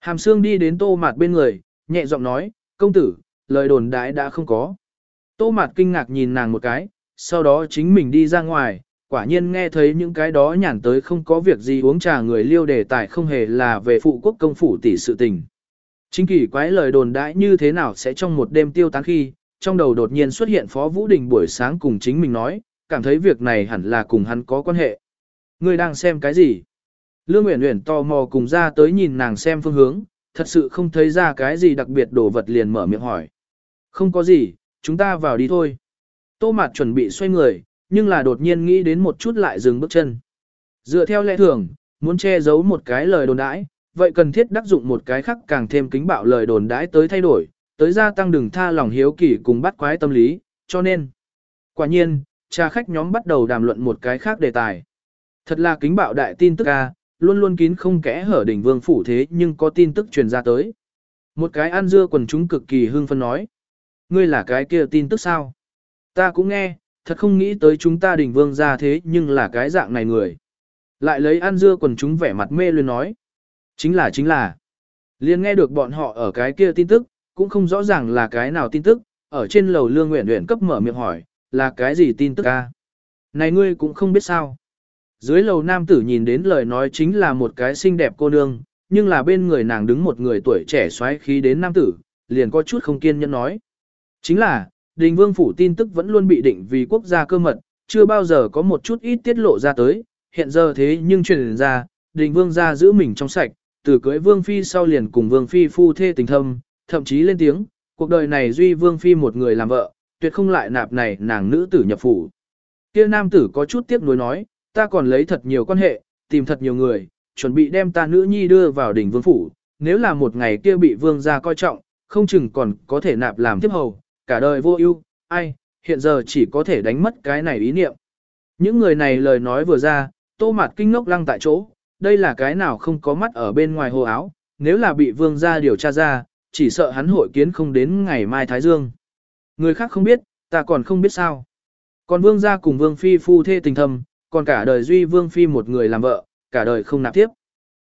Speaker 1: Hàm xương đi đến tô mạt bên người, nhẹ giọng nói, công tử, lời đồn đãi đã không có. Tô mạt kinh ngạc nhìn nàng một cái, sau đó chính mình đi ra ngoài, quả nhiên nghe thấy những cái đó nhàn tới không có việc gì uống trà người liêu đề tài không hề là về phụ quốc công phủ tỷ sự tình. Chính kỳ quái lời đồn đãi như thế nào sẽ trong một đêm tiêu tán khi, trong đầu đột nhiên xuất hiện Phó Vũ Đình buổi sáng cùng chính mình nói, cảm thấy việc này hẳn là cùng hắn có quan hệ. Ngươi đang xem cái gì? Lương Uyển Uyển tò mò cùng ra tới nhìn nàng xem phương hướng, thật sự không thấy ra cái gì đặc biệt đồ vật liền mở miệng hỏi. Không có gì, chúng ta vào đi thôi. Tô Mạt chuẩn bị xoay người, nhưng là đột nhiên nghĩ đến một chút lại dừng bước chân. Dựa theo lẽ thường, muốn che giấu một cái lời đồn đãi, vậy cần thiết đắc dụng một cái khác càng thêm kính bạo lời đồn đãi tới thay đổi, tới gia tăng đừng tha lòng hiếu kỳ cùng bắt quái tâm lý, cho nên. Quả nhiên, cha khách nhóm bắt đầu đàm luận một cái khác đề tài. Thật là kính bạo đại tin tức a, luôn luôn kín không kẽ hở đỉnh vương phủ thế nhưng có tin tức truyền ra tới. Một cái ăn dưa quần chúng cực kỳ hưng phân nói. Ngươi là cái kia tin tức sao? Ta cũng nghe, thật không nghĩ tới chúng ta đỉnh vương ra thế nhưng là cái dạng này người. Lại lấy ăn dưa quần chúng vẻ mặt mê luôn nói. Chính là chính là. Liên nghe được bọn họ ở cái kia tin tức, cũng không rõ ràng là cái nào tin tức, ở trên lầu lương nguyện nguyện cấp mở miệng hỏi, là cái gì tin tức a? Này ngươi cũng không biết sao. Dưới lầu nam tử nhìn đến lời nói chính là một cái xinh đẹp cô nương, nhưng là bên người nàng đứng một người tuổi trẻ xoáy khí đến nam tử, liền có chút không kiên nhẫn nói. Chính là, đình vương phủ tin tức vẫn luôn bị định vì quốc gia cơ mật, chưa bao giờ có một chút ít tiết lộ ra tới, hiện giờ thế nhưng truyền ra, đình vương gia giữ mình trong sạch, từ cưới vương phi sau liền cùng vương phi phu thê tình thâm, thậm chí lên tiếng, cuộc đời này duy vương phi một người làm vợ, tuyệt không lại nạp này nàng nữ tử nhập phủ. Kia nam tử có chút tiếc nuối nói, ta còn lấy thật nhiều quan hệ, tìm thật nhiều người, chuẩn bị đem ta nữ nhi đưa vào đỉnh vương phủ, nếu là một ngày kia bị vương gia coi trọng, không chừng còn có thể nạp làm tiếp hầu, cả đời vô ưu, ai, hiện giờ chỉ có thể đánh mất cái này ý niệm. Những người này lời nói vừa ra, tô mặt kinh ngốc lăng tại chỗ, đây là cái nào không có mắt ở bên ngoài hồ áo, nếu là bị vương gia điều tra ra, chỉ sợ hắn hội kiến không đến ngày mai Thái Dương. Người khác không biết, ta còn không biết sao. Còn vương gia cùng vương phi phu thê tình thâm, còn cả đời duy vương phi một người làm vợ, cả đời không nạp tiếp.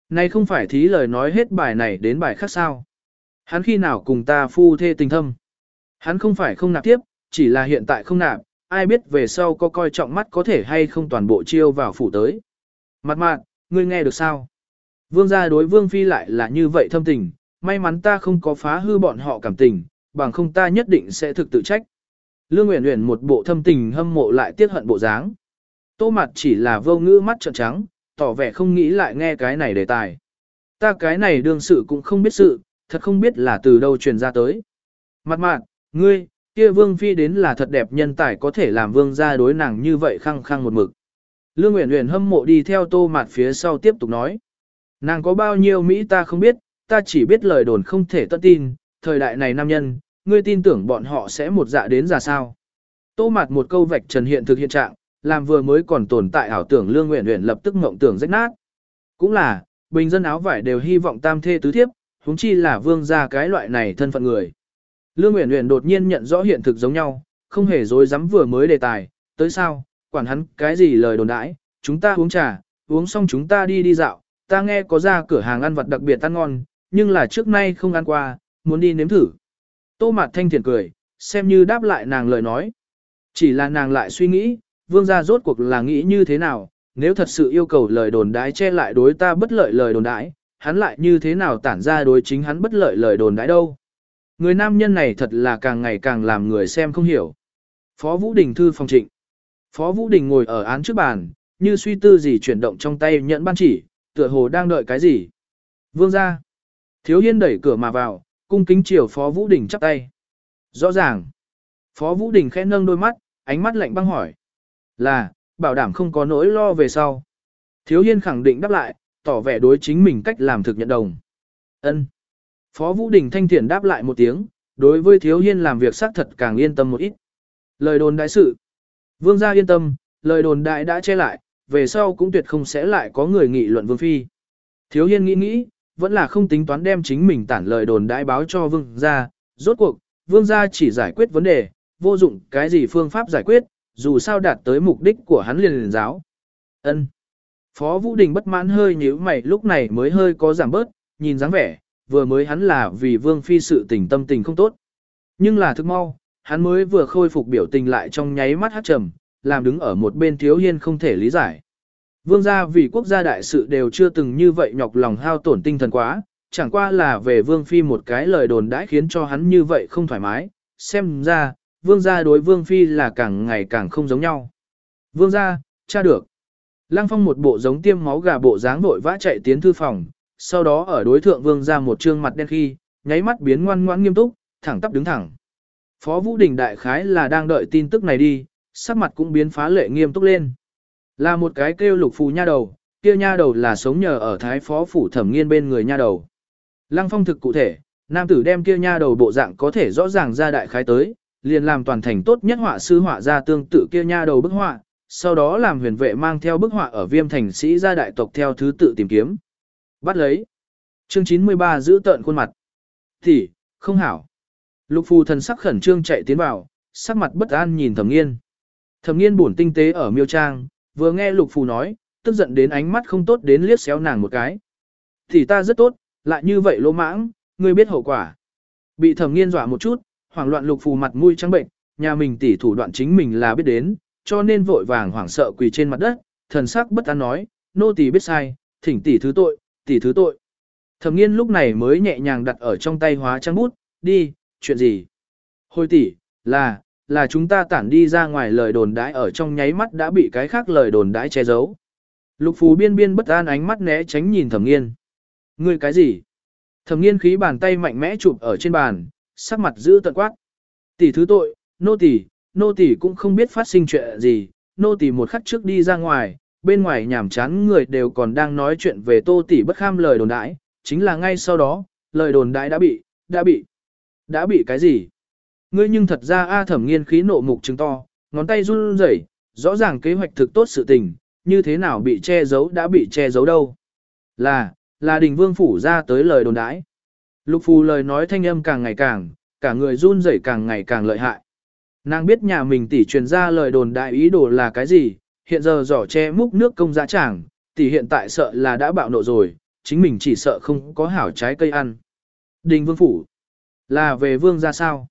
Speaker 1: Này không phải thí lời nói hết bài này đến bài khác sao. Hắn khi nào cùng ta phu thê tình thâm. Hắn không phải không nạp tiếp, chỉ là hiện tại không nạp, ai biết về sau có coi trọng mắt có thể hay không toàn bộ chiêu vào phủ tới. Mặt mạn, ngươi nghe được sao? Vương gia đối vương phi lại là như vậy thâm tình, may mắn ta không có phá hư bọn họ cảm tình, bằng không ta nhất định sẽ thực tự trách. Lương Uyển Uyển một bộ thâm tình hâm mộ lại tiếc hận bộ dáng. Tô mặt chỉ là vô ngữ mắt trợn trắng, tỏ vẻ không nghĩ lại nghe cái này đề tài. Ta cái này đương sự cũng không biết sự, thật không biết là từ đâu truyền ra tới. Mặt mạn, ngươi, kia vương phi đến là thật đẹp nhân tài có thể làm vương gia đối nàng như vậy khăng khăng một mực. Lương Uyển Uyển hâm mộ đi theo tô Mạt phía sau tiếp tục nói. Nàng có bao nhiêu Mỹ ta không biết, ta chỉ biết lời đồn không thể tận tin, thời đại này nam nhân, ngươi tin tưởng bọn họ sẽ một dạ đến ra sao. Tô Mạt một câu vạch trần hiện thực hiện trạng, làm vừa mới còn tồn tại ảo tưởng lương Uyển Uyển lập tức mộng tưởng rách nát. Cũng là, bình dân áo vải đều hy vọng tam thê tứ thiếp, huống chi là vương gia cái loại này thân phận người. Lương Uyển Uyển đột nhiên nhận rõ hiện thực giống nhau, không hề dối dám vừa mới đề tài, tới sao, quản hắn cái gì lời đồn đãi, chúng ta uống trà, uống xong chúng ta đi đi dạo, ta nghe có ra cửa hàng ăn vặt đặc biệt ăn ngon, nhưng là trước nay không ăn qua, muốn đi nếm thử. Tô Mạt Thanh Thiền cười, xem như đáp lại nàng lời nói. Chỉ là nàng lại suy nghĩ, vương gia rốt cuộc là nghĩ như thế nào, nếu thật sự yêu cầu lời đồn đãi che lại đối ta bất lợi lời đồn đãi, hắn lại như thế nào tản ra đối chính hắn bất lợi lời đồn đãi đâu. Người nam nhân này thật là càng ngày càng làm người xem không hiểu. Phó Vũ Đình thư phòng trịnh. Phó Vũ Đình ngồi ở án trước bàn, như suy tư gì chuyển động trong tay nhận ban chỉ, tựa hồ đang đợi cái gì. Vương gia. Thiếu Hiên đẩy cửa mà vào, cung kính chiều Phó Vũ Đình chắp tay. Rõ ràng. Phó Vũ Đình khẽ nâng đôi mắt, ánh mắt lạnh băng hỏi. Là, bảo đảm không có nỗi lo về sau. Thiếu Hiên khẳng định đáp lại, tỏ vẻ đối chính mình cách làm thực nhận đồng. Ân. Phó Vũ Đình thanh thiện đáp lại một tiếng, đối với Thiếu Hiên làm việc xác thật càng yên tâm một ít. Lời đồn đại sự. Vương gia yên tâm, lời đồn đại đã che lại, về sau cũng tuyệt không sẽ lại có người nghị luận Vương Phi. Thiếu Hiên nghĩ nghĩ, vẫn là không tính toán đem chính mình tản lời đồn đại báo cho Vương gia. Rốt cuộc, Vương gia chỉ giải quyết vấn đề, vô dụng cái gì phương pháp giải quyết, dù sao đạt tới mục đích của hắn liền liền giáo. Ân. Phó Vũ Đình bất mãn hơi nhíu mày lúc này mới hơi có giảm bớt, nhìn dáng vẻ, vừa mới hắn là vì Vương Phi sự tình tâm tình không tốt. Nhưng là thức mau, hắn mới vừa khôi phục biểu tình lại trong nháy mắt hát trầm, làm đứng ở một bên thiếu hiên không thể lý giải. Vương gia vì quốc gia đại sự đều chưa từng như vậy nhọc lòng hao tổn tinh thần quá, chẳng qua là về Vương Phi một cái lời đồn đãi khiến cho hắn như vậy không thoải mái, xem ra, vương gia đối vương phi là càng ngày càng không giống nhau. Vương gia, cha được. Lăng Phong một bộ giống tiêm máu gà bộ dáng vội vã chạy tiến thư phòng, sau đó ở đối thượng vương ra một trương mặt đen khi, nháy mắt biến ngoan ngoãn nghiêm túc, thẳng tắp đứng thẳng. Phó Vũ Đình đại khái là đang đợi tin tức này đi, sắc mặt cũng biến phá lệ nghiêm túc lên. Là một cái kêu lục phù nha đầu, kia nha đầu là sống nhờ ở thái phó phủ thẩm nghiên bên người nha đầu. Lăng phong thực cụ thể, nam tử đem kia nha đầu bộ dạng có thể rõ ràng ra đại khái tới, liền làm toàn thành tốt nhất họa sư họa ra tương tự kia nha đầu bức họa, sau đó làm huyền vệ mang theo bức họa ở viêm thành sĩ gia đại tộc theo thứ tự tìm kiếm. Bắt lấy. Chương 93 giữ tợn khuôn mặt. Thì, không hảo. Lục phù thần sắc khẩn trương chạy tiến vào, sắc mặt bất an nhìn thẩm nghiên. Thẩm nghiên buồn tinh tế ở miêu trang, vừa nghe lục phù nói, tức giận đến ánh mắt không tốt đến liếc xéo nàng một cái. Thì ta rất tốt, lại như vậy lỗ mãng, ngươi biết hậu quả. Bị thẩm nghiên dọa một chút, hoảng loạn lục phù mặt mũi trắng bệnh, nhà mình tỉ thủ đoạn chính mình là biết đến, cho nên vội vàng hoảng sợ quỳ trên mặt đất, thần sắc bất an nói, nô tỳ biết sai, thỉnh tỷ thứ tội, tỷ thứ tội. Thẩm nghiên lúc này mới nhẹ nhàng đặt ở trong tay hóa trang bút, đi, chuyện gì? Hồi tỷ, là, là chúng ta tản đi ra ngoài lời đồn đãi ở trong nháy mắt đã bị cái khác lời đồn đãi che giấu. Lục phù biên biên bất an ánh mắt né tránh nhìn thẩm nghiên. Ngươi cái gì? Thẩm nghiên khí bàn tay mạnh mẽ chụp ở trên bàn, sắc mặt giữ tận quát. Tỷ thứ tội, nô tỷ, nô tỷ cũng không biết phát sinh chuyện gì, nô tỷ một khắc trước đi ra ngoài, bên ngoài nhảm chán người đều còn đang nói chuyện về tô tỷ bất kham lời đồn đãi, chính là ngay sau đó, lời đồn đãi đã bị, đã bị, đã bị cái gì? Ngươi nhưng thật ra A thẩm nghiên khí nộ mục chứng to, ngón tay run rẩy, rõ ràng kế hoạch thực tốt sự tình, như thế nào bị che giấu đã bị che giấu đâu. Là, là đình vương phủ ra tới lời đồn đãi. Lục phù lời nói thanh âm càng ngày càng, cả người run rẩy càng ngày càng lợi hại. Nàng biết nhà mình tỷ truyền ra lời đồn đại ý đồ là cái gì, hiện giờ giỏ che múc nước công giá chẳng, tỷ hiện tại sợ là đã bạo nộ rồi, chính mình chỉ sợ không có hảo trái cây ăn. Đình vương phủ, là về vương ra sao?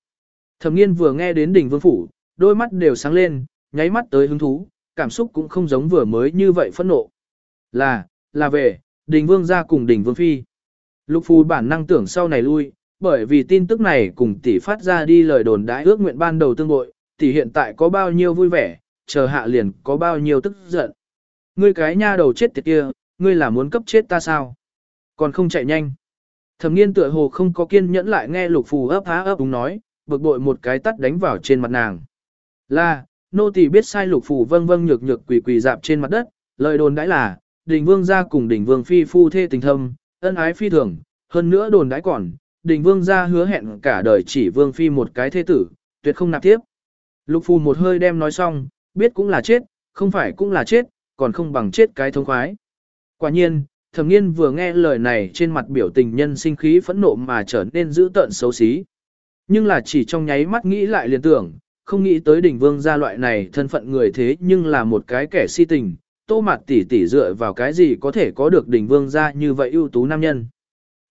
Speaker 1: Thẩm nghiên vừa nghe đến đình vương phủ, đôi mắt đều sáng lên, nháy mắt tới hứng thú, cảm xúc cũng không giống vừa mới như vậy phẫn nộ. Là, là về, đình vương ra cùng đình vương phi. Lục phù bản năng tưởng sau này lui, bởi vì tin tức này cùng tỷ phát ra đi lời đồn đãi ước nguyện ban đầu tương bội, tỷ hiện tại có bao nhiêu vui vẻ, chờ hạ liền có bao nhiêu tức giận. Ngươi cái nha đầu chết tiệt kia, ngươi là muốn cấp chết ta sao? Còn không chạy nhanh. Thẩm nghiên tựa hồ không có kiên nhẫn lại nghe lục phù ấp há ấp đúng nói, bực bội một cái tắt đánh vào trên mặt nàng. Là, nô tỳ biết sai lục phù vâng vâng nhược nhược quỳ quỳ dạp trên mặt đất, lời đồn đãi là, đình vương gia cùng đình vương phi phu thê tình thâm, ân ái phi thường, hơn nữa đồn đãi còn, đình vương gia hứa hẹn cả đời chỉ vương phi một cái thế tử, tuyệt không nạp tiếp. Lục phù một hơi đem nói xong, biết cũng là chết, không phải cũng là chết, còn không bằng chết cái thông khoái. Quả nhiên, thẩm nghiên vừa nghe lời này trên mặt biểu tình nhân sinh khí phẫn nộ mà trở nên dữ tợn xấu xí. Nhưng là chỉ trong nháy mắt nghĩ lại liền tưởng, không nghĩ tới đỉnh vương gia loại này thân phận người thế nhưng là một cái kẻ si tình, tô mặt tỉ tỉ dựa vào cái gì có thể có được đỉnh vương gia như vậy ưu tú nam nhân.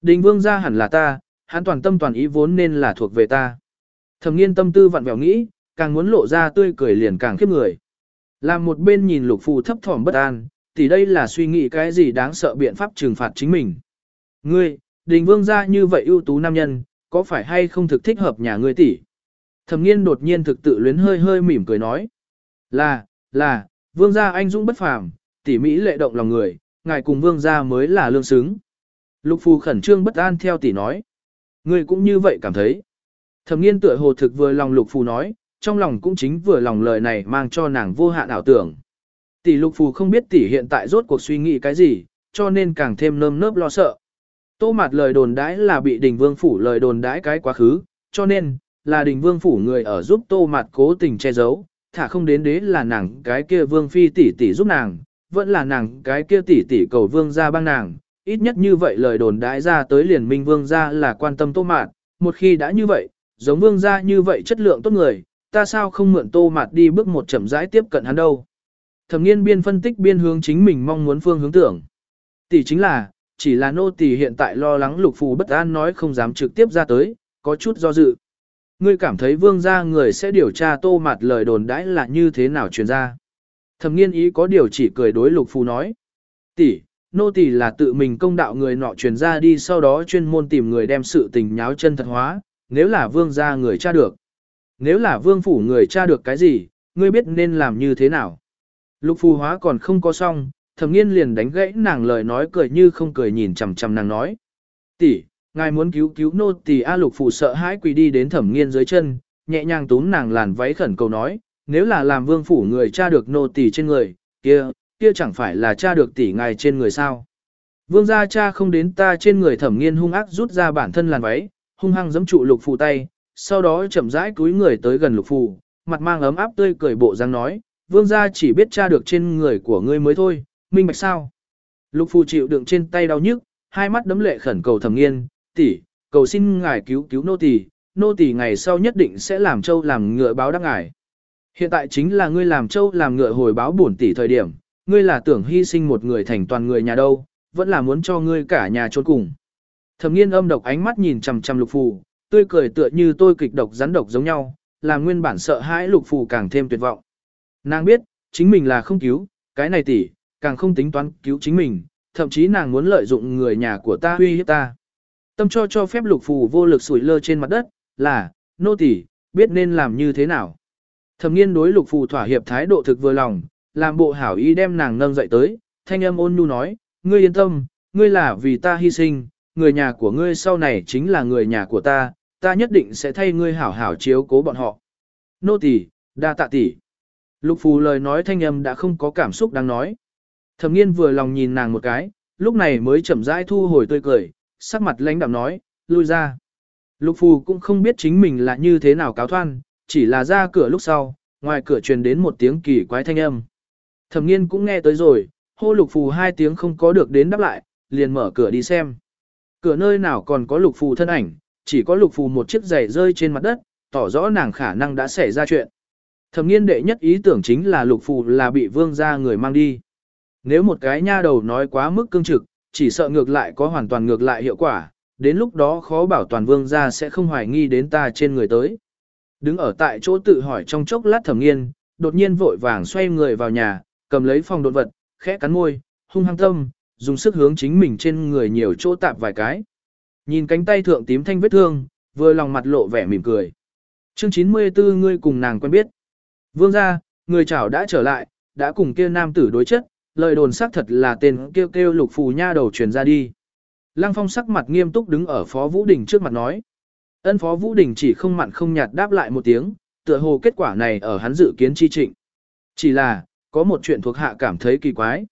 Speaker 1: Đỉnh vương gia hẳn là ta, hắn toàn tâm toàn ý vốn nên là thuộc về ta. Thẩm nghiên tâm tư vặn vẹo nghĩ, càng muốn lộ ra tươi cười liền càng khiếp người. Làm một bên nhìn lục phù thấp thỏm bất an, thì đây là suy nghĩ cái gì đáng sợ biện pháp trừng phạt chính mình. Ngươi, đình vương gia như vậy ưu tú nam nhân, có phải hay không thực thích hợp nhà ngươi tỷ? Thẩm nghiên đột nhiên thực tự luyến hơi hơi mỉm cười nói. Là, là, vương gia anh dũng bất phàm, tỷ mỹ lệ động lòng người, ngài cùng vương gia mới là lương xứng. Lục phù khẩn trương bất an theo tỷ nói. Ngươi cũng như vậy cảm thấy. Thẩm nghiên tựa hồ thực vừa lòng lục phù nói, trong lòng cũng chính vừa lòng lời này mang cho nàng vô hạn ảo tưởng. Tỷ lục phù không biết tỷ hiện tại rốt cuộc suy nghĩ cái gì, cho nên càng thêm nơm nớp lo sợ. Tô mặt lời đồn đãi là bị đình vương phủ lời đồn đãi cái quá khứ, cho nên, là đình vương phủ người ở giúp tô mặt cố tình che giấu, thả không đến đế là nàng cái kia vương phi tỷ tỷ giúp nàng, vẫn là nàng cái kia tỷ tỷ cầu vương ra băng nàng, ít nhất như vậy lời đồn đãi ra tới liền minh vương gia là quan tâm tô mạt, một khi đã như vậy, giống vương gia như vậy chất lượng tốt người, ta sao không mượn tô mạt đi bước một chậm rãi tiếp cận hắn đâu. Thẩm nghiên biên phân tích biên hướng chính mình mong muốn phương hướng tưởng. Tỷ chính là, chỉ là nô tỷ hiện tại lo lắng lục phù bất an nói không dám trực tiếp ra tới, có chút do dự. Ngươi cảm thấy vương gia người sẽ điều tra tô mạt lời đồn đãi là như thế nào truyền ra. Thẩm nghiên ý có điều chỉ cười đối lục phù nói. Tỷ, nô tỷ là tự mình công đạo người nọ truyền ra đi sau đó chuyên môn tìm người đem sự tình nháo chân thật hóa, nếu là vương gia người tra được. Nếu là vương phủ người tra được cái gì, ngươi biết nên làm như thế nào. Lục phù hóa còn không có xong, thẩm nghiên liền đánh gãy nàng lời nói cười như không cười nhìn chằm chằm nàng nói. tỷ, ngài muốn cứu cứu nô tỷ A lục phù sợ hãi quỳ đi đến thẩm nghiên dưới chân, nhẹ nhàng túm nàng làn váy khẩn cầu nói, nếu là làm vương phủ người cha được nô tỷ trên người, kia, kia chẳng phải là cha được tỷ ngài trên người sao. Vương gia cha không đến ta trên người thẩm nghiên hung ác rút ra bản thân làn váy, hung hăng giẫm trụ lục phù tay, sau đó chậm rãi cúi người tới gần lục phù, mặt mang ấm áp tươi cười bộ dáng nói, vương gia chỉ biết tra được trên người của ngươi mới thôi, minh bạch sao. Lục phù chịu đựng trên tay đau nhức, hai mắt đấm lệ khẩn cầu thẩm nghiên, tỷ, cầu xin ngài cứu cứu nô tỳ, nô tỳ ngày sau nhất định sẽ làm châu làm ngựa báo đáp ngài. Hiện tại chính là ngươi làm châu làm ngựa hồi báo bổn tỷ thời điểm, ngươi là tưởng hy sinh một người thành toàn người nhà đâu, vẫn là muốn cho ngươi cả nhà trốn cùng. Thẩm nghiên âm độc ánh mắt nhìn chằm chằm lục phù, tươi cười tựa như tôi kịch độc rắn độc giống nhau, làm nguyên bản sợ hãi lục phù càng thêm tuyệt vọng. Nàng biết, chính mình là không cứu, cái này tỷ, càng không tính toán cứu chính mình, thậm chí nàng muốn lợi dụng người nhà của ta uy hiếp ta. Tâm cho cho phép lục phù vô lực sủi lơ trên mặt đất, là, nô tỷ, biết nên làm như thế nào. Thẩm nghiên đối lục phù thỏa hiệp thái độ thực vừa lòng, làm bộ hảo ý đem nàng nâng dậy tới, thanh âm ôn nhu nói, ngươi yên tâm, ngươi là vì ta hy sinh, người nhà của ngươi sau này chính là người nhà của ta, ta nhất định sẽ thay ngươi hảo hảo chiếu cố bọn họ. Nô tỷ, đa tạ tỷ. Lục phù lời nói thanh âm đã không có cảm xúc đáng nói. Thẩm nghiên vừa lòng nhìn nàng một cái, lúc này mới chậm rãi thu hồi tươi cười, sắc mặt lãnh đạm nói, lui ra. Lục phù cũng không biết chính mình là như thế nào cáo thoan, chỉ là ra cửa lúc sau, ngoài cửa truyền đến một tiếng kỳ quái thanh âm. Thẩm nghiên cũng nghe tới rồi, hô lục phù hai tiếng không có được đến đáp lại, liền mở cửa đi xem. Cửa nơi nào còn có lục phù thân ảnh, chỉ có lục phù một chiếc giày rơi trên mặt đất, tỏ rõ nàng khả năng đã xảy ra chuyện. Thẩm nghiên đệ nhất ý tưởng chính là lục phù là bị vương gia người mang đi. Nếu một cái nha đầu nói quá mức cương trực, chỉ sợ ngược lại có hoàn toàn ngược lại hiệu quả, đến lúc đó khó bảo toàn vương gia sẽ không hoài nghi đến ta trên người tới. Đứng ở tại chỗ tự hỏi trong chốc lát thẩm nghiên, đột nhiên vội vàng xoay người vào nhà, cầm lấy phòng đột vật, khẽ cắn môi, hung hăng tâm, dùng sức hướng chính mình trên người nhiều chỗ tạp vài cái. Nhìn cánh tay thượng tím thanh vết thương, vừa lòng mặt lộ vẻ mỉm cười. Chương 94 ngươi cùng nàng quen biết. Vương gia, người chảo đã trở lại, đã cùng kia nam tử đối chất, lời đồn xác thật là tên kêu kêu lục phù nha đầu truyền ra đi. Lăng phong sắc mặt nghiêm túc đứng ở phó Vũ Đình trước mặt nói. Ân phó Vũ Đình chỉ không mặn không nhạt đáp lại một tiếng, tựa hồ kết quả này ở hắn dự kiến chi trịnh. Chỉ là, có một chuyện thuộc hạ cảm thấy kỳ quái.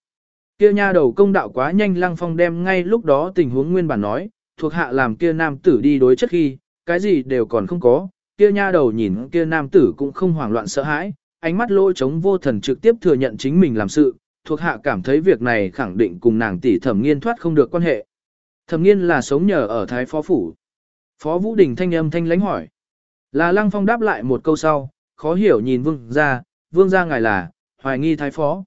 Speaker 1: Kia nha đầu công đạo quá nhanh lăng phong đem ngay lúc đó tình huống nguyên bản nói, thuộc hạ làm kia nam tử đi đối chất khi, cái gì đều còn không có, kia nha đầu nhìn kia nam tử cũng không hoảng loạn sợ hãi, ánh mắt lỗ trống vô thần trực tiếp thừa nhận chính mình làm sự, thuộc hạ cảm thấy việc này khẳng định cùng nàng tỷ thẩm nghiên thoát không được quan hệ. Thẩm nghiên là sống nhờ ở Thái Phó Phủ. Phó Vũ Đình thanh âm thanh lánh hỏi. Là Lăng Phong đáp lại một câu sau, khó hiểu nhìn vương ra, vương ra ngài là, hoài nghi Thái Phó.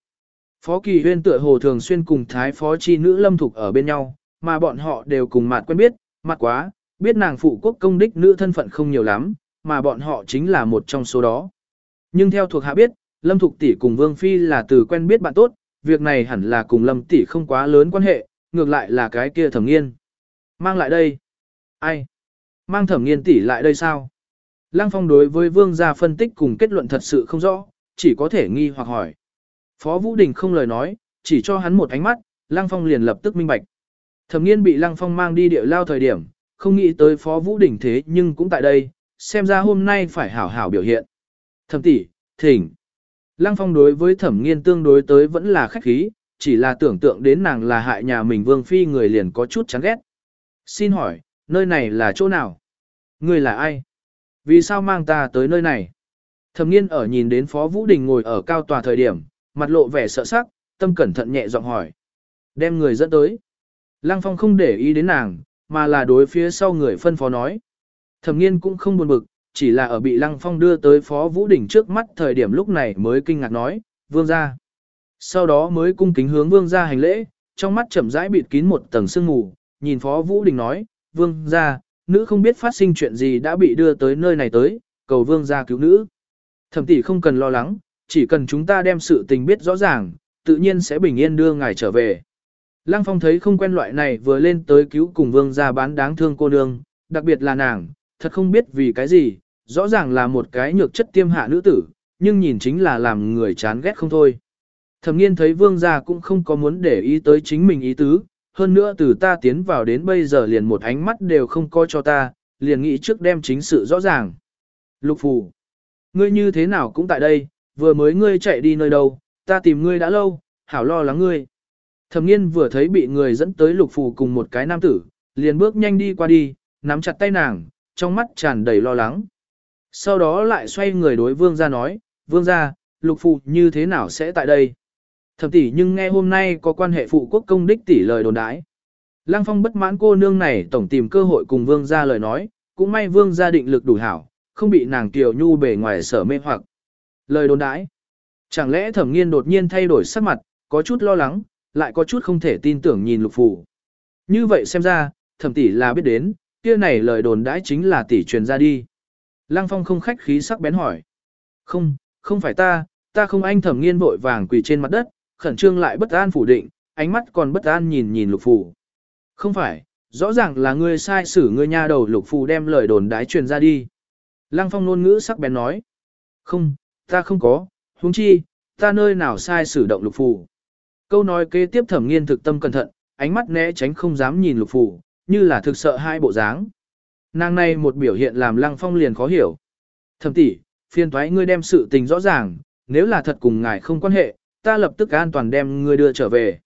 Speaker 1: Phó Kỳ Huyên tựa hồ thường xuyên cùng Thái Phó chi nữ lâm thục ở bên nhau, mà bọn họ đều cùng mặt quen biết, mặt quá, biết nàng phụ quốc công đích nữ thân phận không nhiều lắm, mà bọn họ chính là một trong số đó. Nhưng theo thuộc hạ biết, Lâm Thục tỷ cùng Vương Phi là từ quen biết bạn tốt, việc này hẳn là cùng Lâm tỷ không quá lớn quan hệ, ngược lại là cái kia Thẩm Nghiên. Mang lại đây. Ai? Mang Thẩm Nghiên tỷ lại đây sao? Lăng Phong đối với Vương gia phân tích cùng kết luận thật sự không rõ, chỉ có thể nghi hoặc hỏi. Phó Vũ Đình không lời nói, chỉ cho hắn một ánh mắt, Lăng Phong liền lập tức minh bạch. Thẩm Nghiên bị Lăng Phong mang đi địa lao thời điểm, không nghĩ tới Phó Vũ Đình thế nhưng cũng tại đây, xem ra hôm nay phải hảo hảo biểu hiện. Thẩm tỷ, thỉnh. Lăng Phong đối với thẩm nghiên tương đối tới vẫn là khách khí, chỉ là tưởng tượng đến nàng là hại nhà mình vương phi người liền có chút chán ghét. Xin hỏi, nơi này là chỗ nào? Người là ai? Vì sao mang ta tới nơi này? Thẩm nghiên ở nhìn đến Phó Vũ Đình ngồi ở cao tòa thời điểm, mặt lộ vẻ sợ sắc, tâm cẩn thận nhẹ giọng hỏi. Đem người dẫn tới. Lăng Phong không để ý đến nàng, mà là đối phía sau người phân phó nói. Thẩm nghiên cũng không buồn bực, chỉ là ở bị Lăng Phong đưa tới Phó Vũ Đình trước mắt thời điểm lúc này mới kinh ngạc nói, vương gia. Sau đó mới cung kính hướng vương gia hành lễ, trong mắt chậm rãi bịt kín một tầng sương mù, nhìn Phó Vũ Đình nói, vương gia, nữ không biết phát sinh chuyện gì đã bị đưa tới nơi này tới, cầu vương gia cứu nữ. Thẩm tỷ không cần lo lắng, chỉ cần chúng ta đem sự tình biết rõ ràng, tự nhiên sẽ bình yên đưa ngài trở về. Lăng Phong thấy không quen loại này vừa lên tới cứu cùng vương gia bán đáng thương cô nương, đặc biệt là nàng, thật không biết vì cái gì, rõ ràng là một cái nhược chất tiêm hạ nữ tử, nhưng nhìn chính là làm người chán ghét không thôi. Thẩm nghiên thấy vương gia cũng không có muốn để ý tới chính mình ý tứ, hơn nữa từ ta tiến vào đến bây giờ liền một ánh mắt đều không coi cho ta, liền nghĩ trước đem chính sự rõ ràng. Lục phù, ngươi như thế nào cũng tại đây, vừa mới ngươi chạy đi nơi đâu, ta tìm ngươi đã lâu, hảo lo lắng ngươi. Thẩm nghiên vừa thấy bị người dẫn tới lục phù cùng một cái nam tử, liền bước nhanh đi qua đi, nắm chặt tay nàng, trong mắt tràn đầy lo lắng. Sau đó lại xoay người đối vương gia nói, vương gia, lục phù như thế nào sẽ tại đây? Thẩm tỷ nhưng nghe hôm nay có quan hệ phụ quốc công đích tỷ lời đồn đãi. Lăng phong bất mãn cô nương này tổng tìm cơ hội cùng vương gia lời nói, cũng may vương gia định lực đủ hảo, không bị nàng tiểu nhu bề ngoài sở mê hoặc. Lời đồn đãi. Chẳng lẽ thẩm nghiên đột nhiên thay đổi sắc mặt, có chút lo lắng, lại có chút không thể tin tưởng nhìn lục phủ Như vậy xem ra, thẩm tỷ là biết đến, kia này lời đồn đãi chính là tỷ truyền ra đi. Lăng phong không khách khí sắc bén hỏi. Không, không phải ta, ta không anh thẩm nghiên vội vàng quỳ trên mặt đất, khẩn trương lại bất an phủ định, ánh mắt còn bất an nhìn nhìn lục phủ Không phải, rõ ràng là ngươi sai xử ngươi nha đầu lục phủ đem lời đồn đái truyền ra đi. Lăng phong nôn ngữ sắc bén nói. Không, ta không có, huống chi, ta nơi nào sai sử động lục phủ Câu nói kế tiếp thẩm nghiên thực tâm cẩn thận, ánh mắt né tránh không dám nhìn lục phù, như là thực sợ hai bộ dáng. Nàng này một biểu hiện làm lăng phong liền khó hiểu. Thẩm tỷ, phiền thoái ngươi đem sự tình rõ ràng, nếu là thật cùng ngài không quan hệ, ta lập tức an toàn đem ngươi đưa trở về.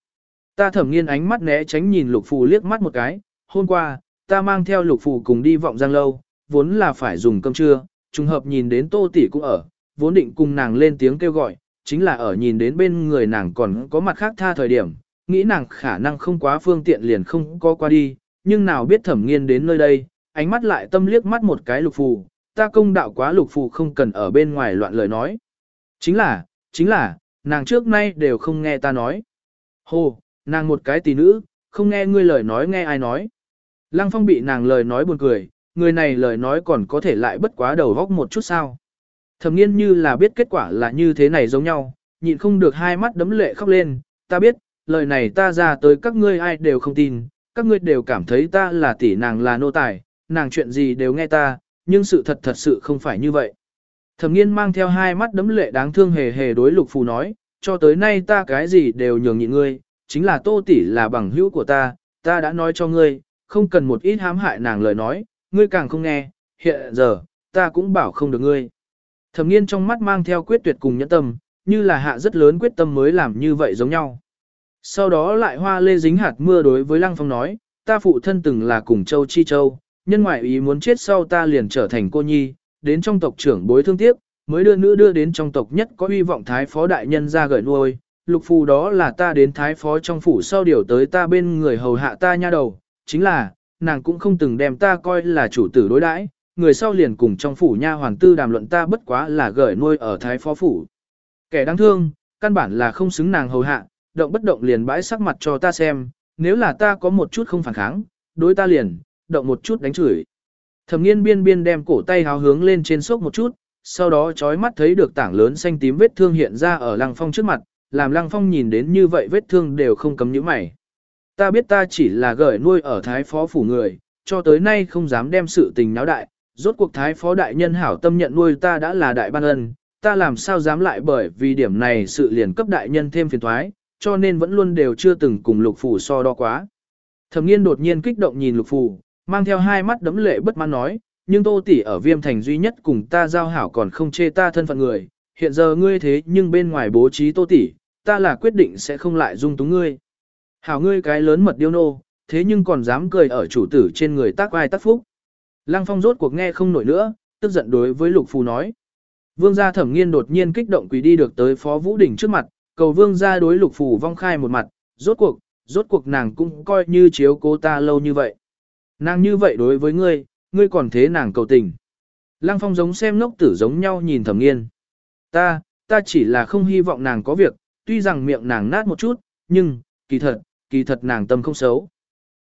Speaker 1: Ta thẩm nghiên ánh mắt né tránh nhìn lục phù liếc mắt một cái, hôm qua, ta mang theo lục phù cùng đi vọng giang lâu, vốn là phải dùng cơm trưa, trùng hợp nhìn đến tô tỷ cũng ở, vốn định cùng nàng lên tiếng kêu gọi, chính là ở nhìn đến bên người nàng còn có mặt khác tha thời điểm, nghĩ nàng khả năng không quá phương tiện liền không có qua đi, nhưng nào biết thẩm nghiên đến nơi đây, ánh mắt lại tâm liếc mắt một cái lục phù, ta công đạo quá lục phù không cần ở bên ngoài loạn lời nói. Chính là, chính là, nàng trước nay đều không nghe ta nói. Hồ, nàng một cái tỷ nữ, không nghe ngươi lời nói nghe ai nói. Lăng phong bị nàng lời nói buồn cười, người này lời nói còn có thể lại bất quá đầu góc một chút sao. Thẩm nghiên như là biết kết quả là như thế này giống nhau, nhịn không được hai mắt đấm lệ khóc lên, ta biết, lời này ta ra tới các ngươi ai đều không tin, các ngươi đều cảm thấy ta là tỷ nàng là nô tài, nàng chuyện gì đều nghe ta, nhưng sự thật thật sự không phải như vậy. Thẩm nghiên mang theo hai mắt đấm lệ đáng thương hề hề đối lục phù nói, cho tới nay ta cái gì đều nhường nhịn ngươi, chính là tô tỷ là bằng hữu của ta, ta đã nói cho ngươi, không cần một ít hãm hại nàng lời nói, ngươi càng không nghe, hiện giờ, ta cũng bảo không được ngươi. Thẩm nghiên trong mắt mang theo quyết tuyệt cùng nhẫn tâm, như là hạ rất lớn quyết tâm mới làm như vậy giống nhau. Sau đó lại hoa lê dính hạt mưa đối với Lăng Phong nói, ta phụ thân từng là cùng châu chi châu, nhân ngoại ý muốn chết sau ta liền trở thành cô nhi, đến trong tộc trưởng bối thương tiếc, mới đưa nữ đưa đến trong tộc nhất có hy vọng thái phó đại nhân ra gửi nuôi. Lục phù đó là ta đến thái phó trong phủ sau điều tới ta bên người hầu hạ ta nha đầu, chính là, nàng cũng không từng đem ta coi là chủ tử đối đãi, người sau liền cùng trong phủ nha hoàng tư đàm luận ta bất quá là gửi nuôi ở thái phó phủ. Kẻ đáng thương, căn bản là không xứng nàng hầu hạ, động bất động liền bãi sắc mặt cho ta xem, nếu là ta có một chút không phản kháng, đối ta liền, động một chút đánh chửi. Thẩm nghiên biên biên đem cổ tay háo hướng lên trên sốc một chút, sau đó chói mắt thấy được tảng lớn xanh tím vết thương hiện ra ở lăng phong trước mặt, làm lăng phong nhìn đến như vậy vết thương đều không cấm nhíu mày. Ta biết ta chỉ là gửi nuôi ở thái phó phủ người, cho tới nay không dám đem sự tình náo đại, rốt cuộc thái phó đại nhân hảo tâm nhận nuôi ta đã là đại ban ân, ta làm sao dám lại bởi vì điểm này sự liền cấp đại nhân thêm phiền thoái, cho nên vẫn luôn đều chưa từng cùng lục phủ so đo quá. Thẩm nghiên đột nhiên kích động nhìn lục phủ, mang theo hai mắt đấm lệ bất mãn nói, nhưng tô tỷ ở viêm thành duy nhất cùng ta giao hảo còn không chê ta thân phận người, hiện giờ ngươi thế nhưng bên ngoài bố trí tô tỷ, ta là quyết định sẽ không lại dung túng ngươi. Hảo ngươi cái lớn mật điêu nô, thế nhưng còn dám cười ở chủ tử trên người tác ai tác phúc. Lăng phong rốt cuộc nghe không nổi nữa, tức giận đối với lục phù nói. Vương gia thẩm nghiên đột nhiên kích động quỳ đi được tới phó vũ đỉnh trước mặt, cầu vương gia đối lục phù vong khai một mặt, rốt cuộc, rốt cuộc nàng cũng coi như chiếu cố ta lâu như vậy. Nàng như vậy đối với ngươi, ngươi còn thế nàng cầu tình. Lăng phong giống xem ngốc tử giống nhau nhìn thẩm nghiên. Ta, ta chỉ là không hy vọng nàng có việc, tuy rằng miệng nàng nát một chút, nhưng, kỳ thật, kỳ thật nàng tâm không xấu.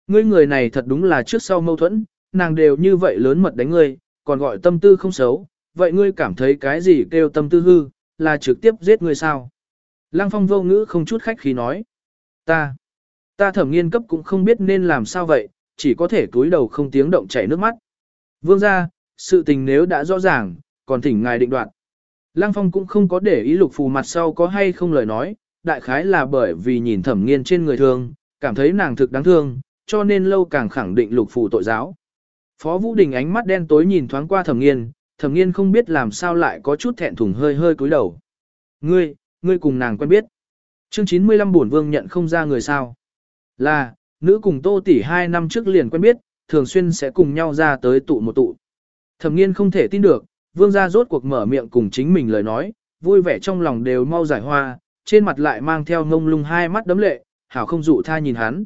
Speaker 1: Ngươi người này thật đúng là trước sau mâu thuẫn, nàng đều như vậy lớn mật đánh ngươi, còn gọi tâm tư không xấu, vậy ngươi cảm thấy cái gì kêu tâm tư hư, là trực tiếp giết ngươi sao? Lăng phong vô ngữ không chút khách khí nói. Ta, ta thẩm nghiên cấp cũng không biết nên làm sao vậy, chỉ có thể túi đầu không tiếng động chảy nước mắt. Vương ra, sự tình nếu đã rõ ràng, còn thỉnh ngài định đoạt. Lăng phong cũng không có để ý lục phù mặt sau có hay không lời nói, đại khái là bởi vì nhìn thẩm nghiên trên người thương, cảm thấy nàng thực đáng thương, cho nên lâu càng khẳng định lục phù tội giáo. Phó Vũ Đình ánh mắt đen tối nhìn thoáng qua thẩm nghiên, thẩm nghiên không biết làm sao lại có chút thẹn thùng hơi hơi cúi đầu. Ngươi, ngươi cùng nàng quen biết. Chương 95 bổn vương nhận không ra người sao. Là, nữ cùng tô tỷ hai năm trước liền quen biết, thường xuyên sẽ cùng nhau ra tới tụ một tụ. Thẩm nghiên không thể tin được, vương gia rốt cuộc mở miệng cùng chính mình lời nói, vui vẻ trong lòng đều mau giải hoa, trên mặt lại mang theo ngông lung hai mắt đấm lệ, hảo không dụ tha nhìn hắn.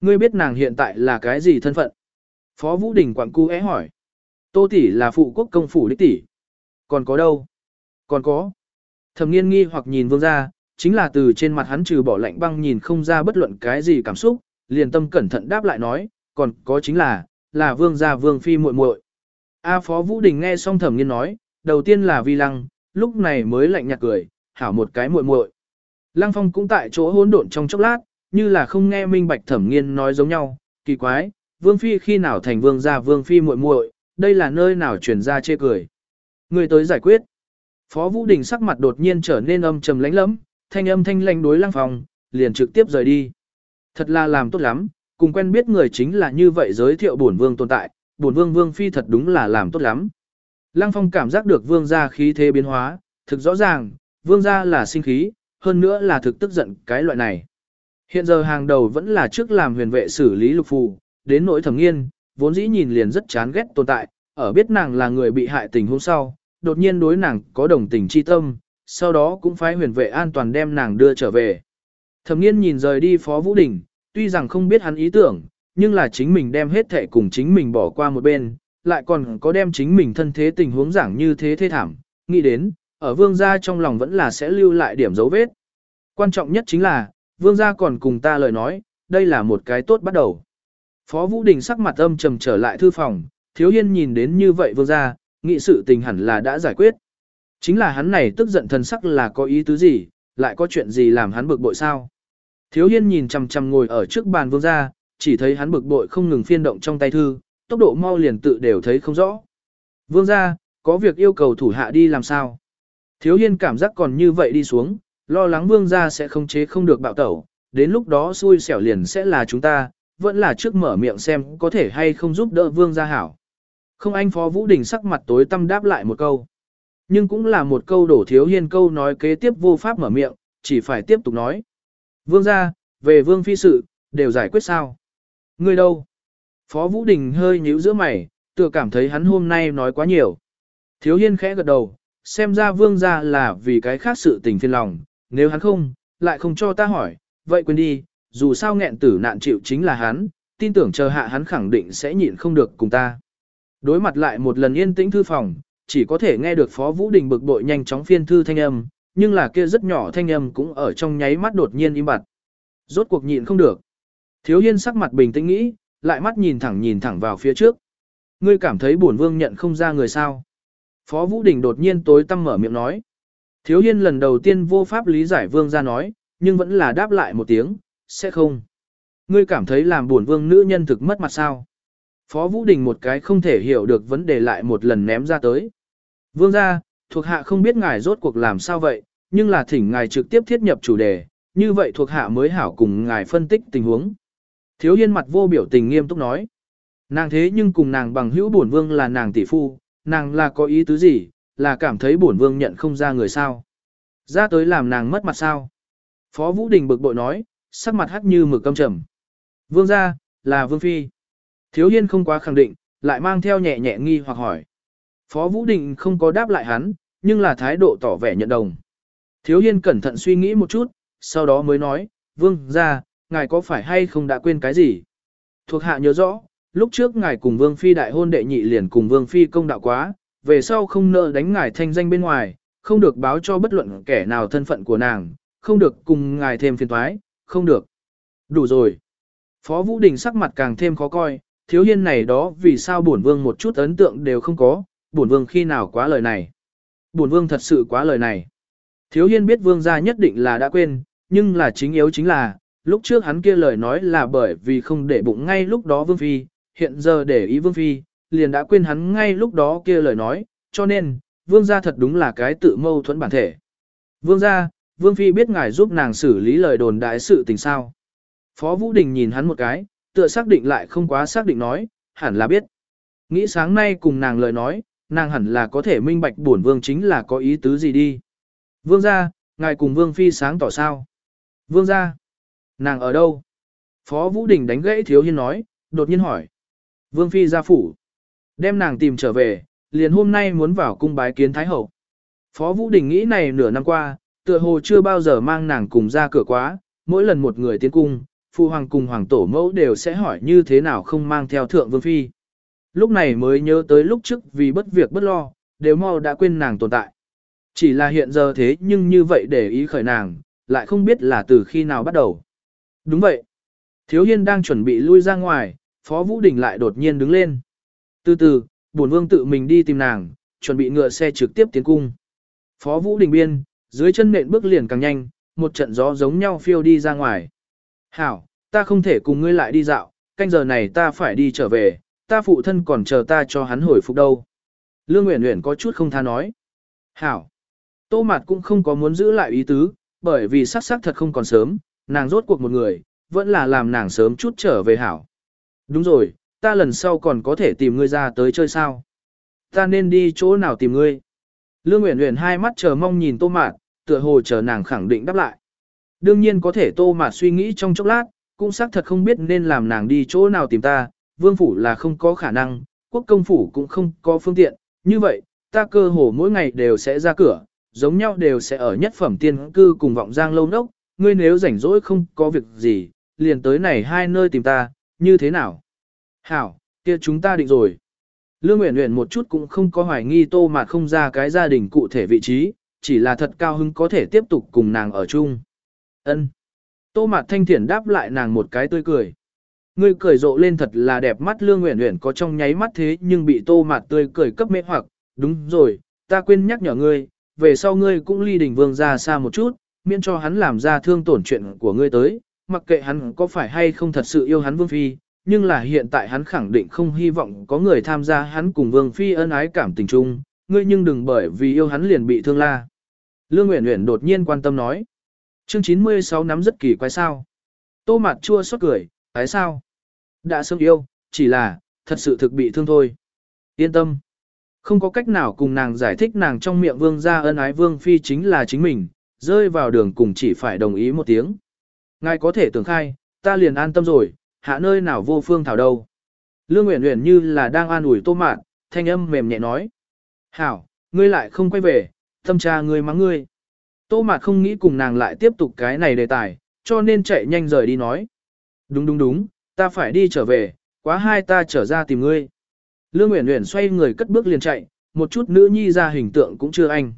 Speaker 1: Ngươi biết nàng hiện tại là cái gì thân phận? Phó Vũ Đình quặng cu é hỏi. Tô tỷ là phụ quốc công phủ đích tỷ. Còn có đâu? Còn có. Thẩm nghiên nghi hoặc nhìn vương gia, chính là từ trên mặt hắn trừ bỏ lạnh băng nhìn không ra bất luận cái gì cảm xúc, liền tâm cẩn thận đáp lại nói, còn có chính là, là vương gia vương phi muội muội. A Phó Vũ Đình nghe xong thẩm nghiên nói, đầu tiên là vi lăng, lúc này mới lạnh nhạt cười, hảo một cái muội muội. Lăng Phong cũng tại chỗ hỗn độn trong chốc lát, như là không nghe minh bạch thẩm nghiên nói giống nhau, kỳ quái, vương phi khi nào thành vương gia vương phi muội muội, đây là nơi nào truyền ra chê cười. Người tới giải quyết. Phó Vũ Đình sắc mặt đột nhiên trở nên âm trầm lãnh lẫm, thanh âm thanh lãnh đối Lang Phong, liền trực tiếp rời đi. Thật là làm tốt lắm, cùng quen biết người chính là như vậy giới thiệu bổn vương tồn tại, bổn vương vương phi thật đúng là làm tốt lắm. Lăng Phong cảm giác được vương gia khí thế biến hóa, thực rõ ràng, vương gia là sinh khí, hơn nữa là thực tức giận cái loại này. Hiện giờ hàng đầu vẫn là trước làm huyền vệ xử lý lục phù, đến nỗi thẩm nghiên, vốn dĩ nhìn liền rất chán ghét tồn tại, ở biết nàng là người bị hại tình hôm sau, đột nhiên đối nàng có đồng tình chi tâm, sau đó cũng phái huyền vệ an toàn đem nàng đưa trở về. Thẩm nghiên nhìn rời đi Phó Vũ Đình, tuy rằng không biết hắn ý tưởng, nhưng là chính mình đem hết thệ cùng chính mình bỏ qua một bên, lại còn có đem chính mình thân thế tình huống giảng như thế thê thảm, nghĩ đến, ở vương gia trong lòng vẫn là sẽ lưu lại điểm dấu vết. Quan trọng nhất chính là, vương gia còn cùng ta lời nói, đây là một cái tốt bắt đầu. Phó Vũ Đình sắc mặt âm trầm trở lại thư phòng, thiếu hiên nhìn đến như vậy vương gia, nghị sự tình hẳn là đã giải quyết. Chính là hắn này tức giận thần sắc là có ý tứ gì, lại có chuyện gì làm hắn bực bội sao. Thiếu hiên nhìn chằm chằm ngồi ở trước bàn vương gia, chỉ thấy hắn bực bội không ngừng phiên động trong tay thư, tốc độ mau liền tự đều thấy không rõ. Vương gia, có việc yêu cầu thủ hạ đi làm sao? Thiếu hiên cảm giác còn như vậy đi xuống, lo lắng vương gia sẽ không chế không được bạo tẩu, đến lúc đó xui xẻo liền sẽ là chúng ta, vẫn là trước mở miệng xem có thể hay không giúp đỡ vương gia hảo. Không anh Phó Vũ Đình sắc mặt tối tâm đáp lại một câu. Nhưng cũng là một câu đổ thiếu hiên câu nói kế tiếp vô pháp mở miệng, chỉ phải tiếp tục nói. Vương gia, về vương phi sự, đều giải quyết sao? Ngươi đâu? Phó Vũ Đình hơi nhíu giữa mày, tựa cảm thấy hắn hôm nay nói quá nhiều. Thiếu hiên khẽ gật đầu, xem ra vương gia là vì cái khác sự tình phiền lòng, nếu hắn không, lại không cho ta hỏi, vậy quên đi, dù sao nghẹn tử nạn chịu chính là hắn, tin tưởng chờ hạ hắn khẳng định sẽ nhịn không được cùng ta. Đối mặt lại một lần yên tĩnh thư phòng, chỉ có thể nghe được Phó Vũ Đình bực bội nhanh chóng phiên thư thanh âm, nhưng là kia rất nhỏ thanh âm cũng ở trong nháy mắt đột nhiên im bặt. Rốt cuộc nhịn không được. Thiếu Hiên sắc mặt bình tĩnh nghĩ, lại mắt nhìn thẳng nhìn thẳng vào phía trước. Ngươi cảm thấy bổn vương nhận không ra người sao? Phó Vũ Đình đột nhiên tối tăm mở miệng nói. Thiếu Hiên lần đầu tiên vô pháp lý giải vương ra nói, nhưng vẫn là đáp lại một tiếng, sẽ không. Ngươi cảm thấy làm buồn vương nữ nhân thực mất mặt sao? Phó Vũ Đình một cái không thể hiểu được vấn đề lại một lần ném ra tới. Vương ra, thuộc hạ không biết ngài rốt cuộc làm sao vậy, nhưng là thỉnh ngài trực tiếp thiết nhập chủ đề, như vậy thuộc hạ mới hảo cùng ngài phân tích tình huống. Thiếu hiên mặt vô biểu tình nghiêm túc nói. Nàng thế nhưng cùng nàng bằng hữu bổn vương là nàng tỷ phu, nàng là có ý tứ gì, là cảm thấy bổn vương nhận không ra người sao. Ra tới làm nàng mất mặt sao. Phó Vũ Đình bực bội nói, sắc mặt hắt như mực căm trầm. Vương gia là vương phi. Thiếu hiên không quá khẳng định, lại mang theo nhẹ nhẹ nghi hoặc hỏi. Phó Vũ định không có đáp lại hắn, nhưng là thái độ tỏ vẻ nhận đồng. Thiếu hiên cẩn thận suy nghĩ một chút, sau đó mới nói, vương gia, ngài có phải hay không đã quên cái gì? Thuộc hạ nhớ rõ, lúc trước ngài cùng vương phi đại hôn đệ nhị liền cùng vương phi công đạo quá, về sau không nợ đánh ngài thanh danh bên ngoài, không được báo cho bất luận kẻ nào thân phận của nàng, không được cùng ngài thêm phiền toái, không được. Đủ rồi. Phó Vũ Đình sắc mặt càng thêm khó coi, thiếu hiên này đó vì sao bổn vương một chút ấn tượng đều không có, bổn vương khi nào quá lời này. Bổn vương thật sự quá lời này. Thiếu hiên biết vương gia nhất định là đã quên, nhưng là chính yếu chính là, lúc trước hắn kia lời nói là bởi vì không để bụng ngay lúc đó vương phi, hiện giờ để ý vương phi, liền đã quên hắn ngay lúc đó kia lời nói, cho nên, vương gia thật đúng là cái tự mâu thuẫn bản thể. Vương gia, Vương Phi biết ngài giúp nàng xử lý lời đồn đại sự tình sao. Phó Vũ Đình nhìn hắn một cái, tựa xác định lại không quá xác định nói, hẳn là biết. Nghĩ sáng nay cùng nàng lời nói, nàng hẳn là có thể minh bạch bổn vương chính là có ý tứ gì đi. Vương ra, ngài cùng Vương Phi sáng tỏ sao. Vương ra, nàng ở đâu? Phó Vũ Đình đánh gãy Thiếu Hiên nói, đột nhiên hỏi. Vương Phi ra phủ. Đem nàng tìm trở về, liền hôm nay muốn vào cung bái kiến Thái Hậu. Phó Vũ Đình nghĩ này nửa năm qua, tựa hồ chưa bao giờ mang nàng cùng ra cửa quá, mỗi lần một người tiến cung, phụ hoàng cùng hoàng tổ mẫu đều sẽ hỏi như thế nào không mang theo thượng vương phi. Lúc này mới nhớ tới lúc trước vì bất việc bất lo, đều mau đã quên nàng tồn tại. Chỉ là hiện giờ thế nhưng như vậy để ý khởi nàng, lại không biết là từ khi nào bắt đầu. Đúng vậy. Thiếu hiên đang chuẩn bị lui ra ngoài, Phó Vũ Đình lại đột nhiên đứng lên. Từ từ, buồn vương tự mình đi tìm nàng, chuẩn bị ngựa xe trực tiếp tiến cung. Phó Vũ Đình biên, dưới chân nện bước liền càng nhanh, một trận gió giống nhau phiêu đi ra ngoài. Hảo, ta không thể cùng ngươi lại đi dạo, canh giờ này ta phải đi trở về, ta phụ thân còn chờ ta cho hắn hồi phục đâu. Lương Nguyễn Nguyễn có chút không tha nói. Hảo, tô mặt cũng không có muốn giữ lại ý tứ, bởi vì sắc sắc thật không còn sớm, nàng rốt cuộc một người, vẫn là làm nàng sớm chút trở về hảo. Đúng rồi, ta lần sau còn có thể tìm ngươi ra tới chơi sao? Ta nên đi chỗ nào tìm ngươi? Lương Uyển Uyển hai mắt chờ mong nhìn Tô Mạt, tựa hồ chờ nàng khẳng định đáp lại. Đương nhiên có thể Tô Mạt suy nghĩ trong chốc lát, cũng xác thật không biết nên làm nàng đi chỗ nào tìm ta, vương phủ là không có khả năng, quốc công phủ cũng không có phương tiện, như vậy, ta cơ hồ mỗi ngày đều sẽ ra cửa, giống nhau đều sẽ ở nhất phẩm tiên cư cùng vọng giang lâu nốc, ngươi nếu rảnh rỗi không có việc gì, liền tới này hai nơi tìm ta, như thế nào? Hảo, kia chúng ta định rồi. Lương Uyển Uyển một chút cũng không có hoài nghi Tô Mạt không ra cái gia đình cụ thể vị trí, chỉ là thật cao hứng có thể tiếp tục cùng nàng ở chung. Ân. Tô Mạt thanh thiện đáp lại nàng một cái tươi cười. Ngươi cười rộ lên thật là đẹp mắt Lương Uyển Uyển có trong nháy mắt thế nhưng bị Tô Mạt tươi cười cấp mê hoặc, đúng rồi, ta quên nhắc nhở ngươi, về sau ngươi cũng ly đình vương ra xa một chút, miễn cho hắn làm ra thương tổn chuyện của ngươi tới, mặc kệ hắn có phải hay không thật sự yêu hắn vương phi, nhưng là hiện tại hắn khẳng định không hy vọng có người tham gia hắn cùng Vương Phi ân ái cảm tình chung, ngươi nhưng đừng bởi vì yêu hắn liền bị thương la. Lương Uyển Uyển đột nhiên quan tâm nói. Chương 96 nắm rất kỳ quái sao. Tô mặt chua xót cười, tại sao? Đã sớm yêu, chỉ là, thật sự thực bị thương thôi. Yên tâm. Không có cách nào cùng nàng giải thích nàng trong miệng vương gia ân ái vương phi chính là chính mình, rơi vào đường cùng chỉ phải đồng ý một tiếng. Ngài có thể tưởng khai, ta liền an tâm rồi, hạ nơi nào vô phương thảo đâu. Lương Uyển Uyển như là đang an ủi Tô Mạn, thanh âm mềm nhẹ nói. Hảo, ngươi lại không quay về, tâm tra ngươi mắng ngươi. Tô Mạn không nghĩ cùng nàng lại tiếp tục cái này đề tài, cho nên chạy nhanh rời đi nói. Đúng đúng đúng, ta phải đi trở về, quá hai ta trở ra tìm ngươi. Lương Uyển Uyển xoay người cất bước liền chạy, một chút nữ nhi ra hình tượng cũng chưa anh.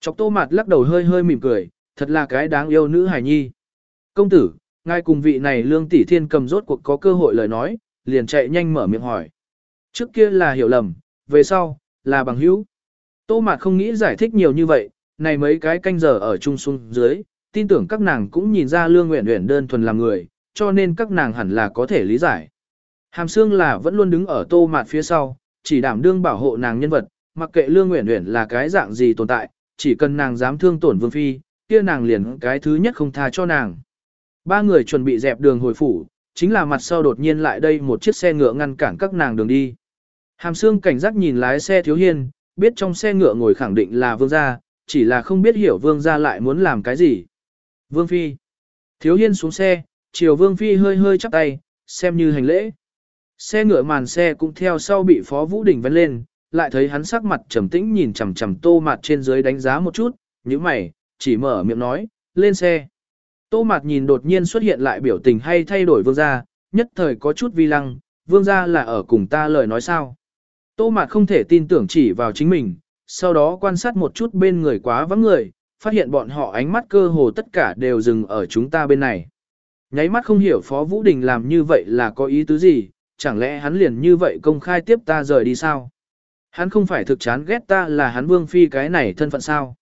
Speaker 1: Chọc Tô Mạt lắc đầu hơi hơi mỉm cười, thật là cái đáng yêu nữ hài nhi. Công tử, Ngài cùng vị này lương tỷ thiên cầm rốt cuộc có cơ hội lời nói, liền chạy nhanh mở miệng hỏi. Trước kia là hiểu lầm, về sau, là bằng hữu. Tô Mạt không nghĩ giải thích nhiều như vậy, này mấy cái canh giờ ở chung xuống dưới, tin tưởng các nàng cũng nhìn ra lương nguyện nguyện đơn thuần làm người, cho nên các nàng hẳn là có thể lý giải. Hàm xương là vẫn luôn đứng ở Tô Mạt phía sau, chỉ đảm đương bảo hộ nàng nhân vật, mặc kệ lương nguyện nguyện là cái dạng gì tồn tại, chỉ cần nàng dám thương tổn vương phi, kia nàng liền cái thứ nhất không tha cho nàng. Ba người chuẩn bị dẹp đường hồi phủ, chính là mặt sau đột nhiên lại đây một chiếc xe ngựa ngăn cản các nàng đường đi. Hàm xương cảnh giác nhìn lái xe thiếu hiên, biết trong xe ngựa ngồi khẳng định là vương gia, chỉ là không biết hiểu vương gia lại muốn làm cái gì. Vương phi. Thiếu hiên xuống xe, chiều vương phi hơi hơi chắp tay, xem như hành lễ. Xe ngựa màn xe cũng theo sau bị phó vũ đình vén lên, lại thấy hắn sắc mặt trầm tĩnh nhìn chằm chằm tô mặt trên dưới đánh giá một chút, như mày, chỉ mở miệng nói, lên xe. Tô Mạt nhìn đột nhiên xuất hiện lại biểu tình hay thay đổi vương gia, nhất thời có chút vi lăng, vương gia là ở cùng ta lời nói sao. Tô Mạt không thể tin tưởng chỉ vào chính mình, sau đó quan sát một chút bên người quá vắng người, phát hiện bọn họ ánh mắt cơ hồ tất cả đều dừng ở chúng ta bên này. Nháy mắt không hiểu Phó Vũ Đình làm như vậy là có ý tứ gì, chẳng lẽ hắn liền như vậy công khai tiếp ta rời đi sao? Hắn không phải thực chán ghét ta là hắn vương phi cái này thân phận sao?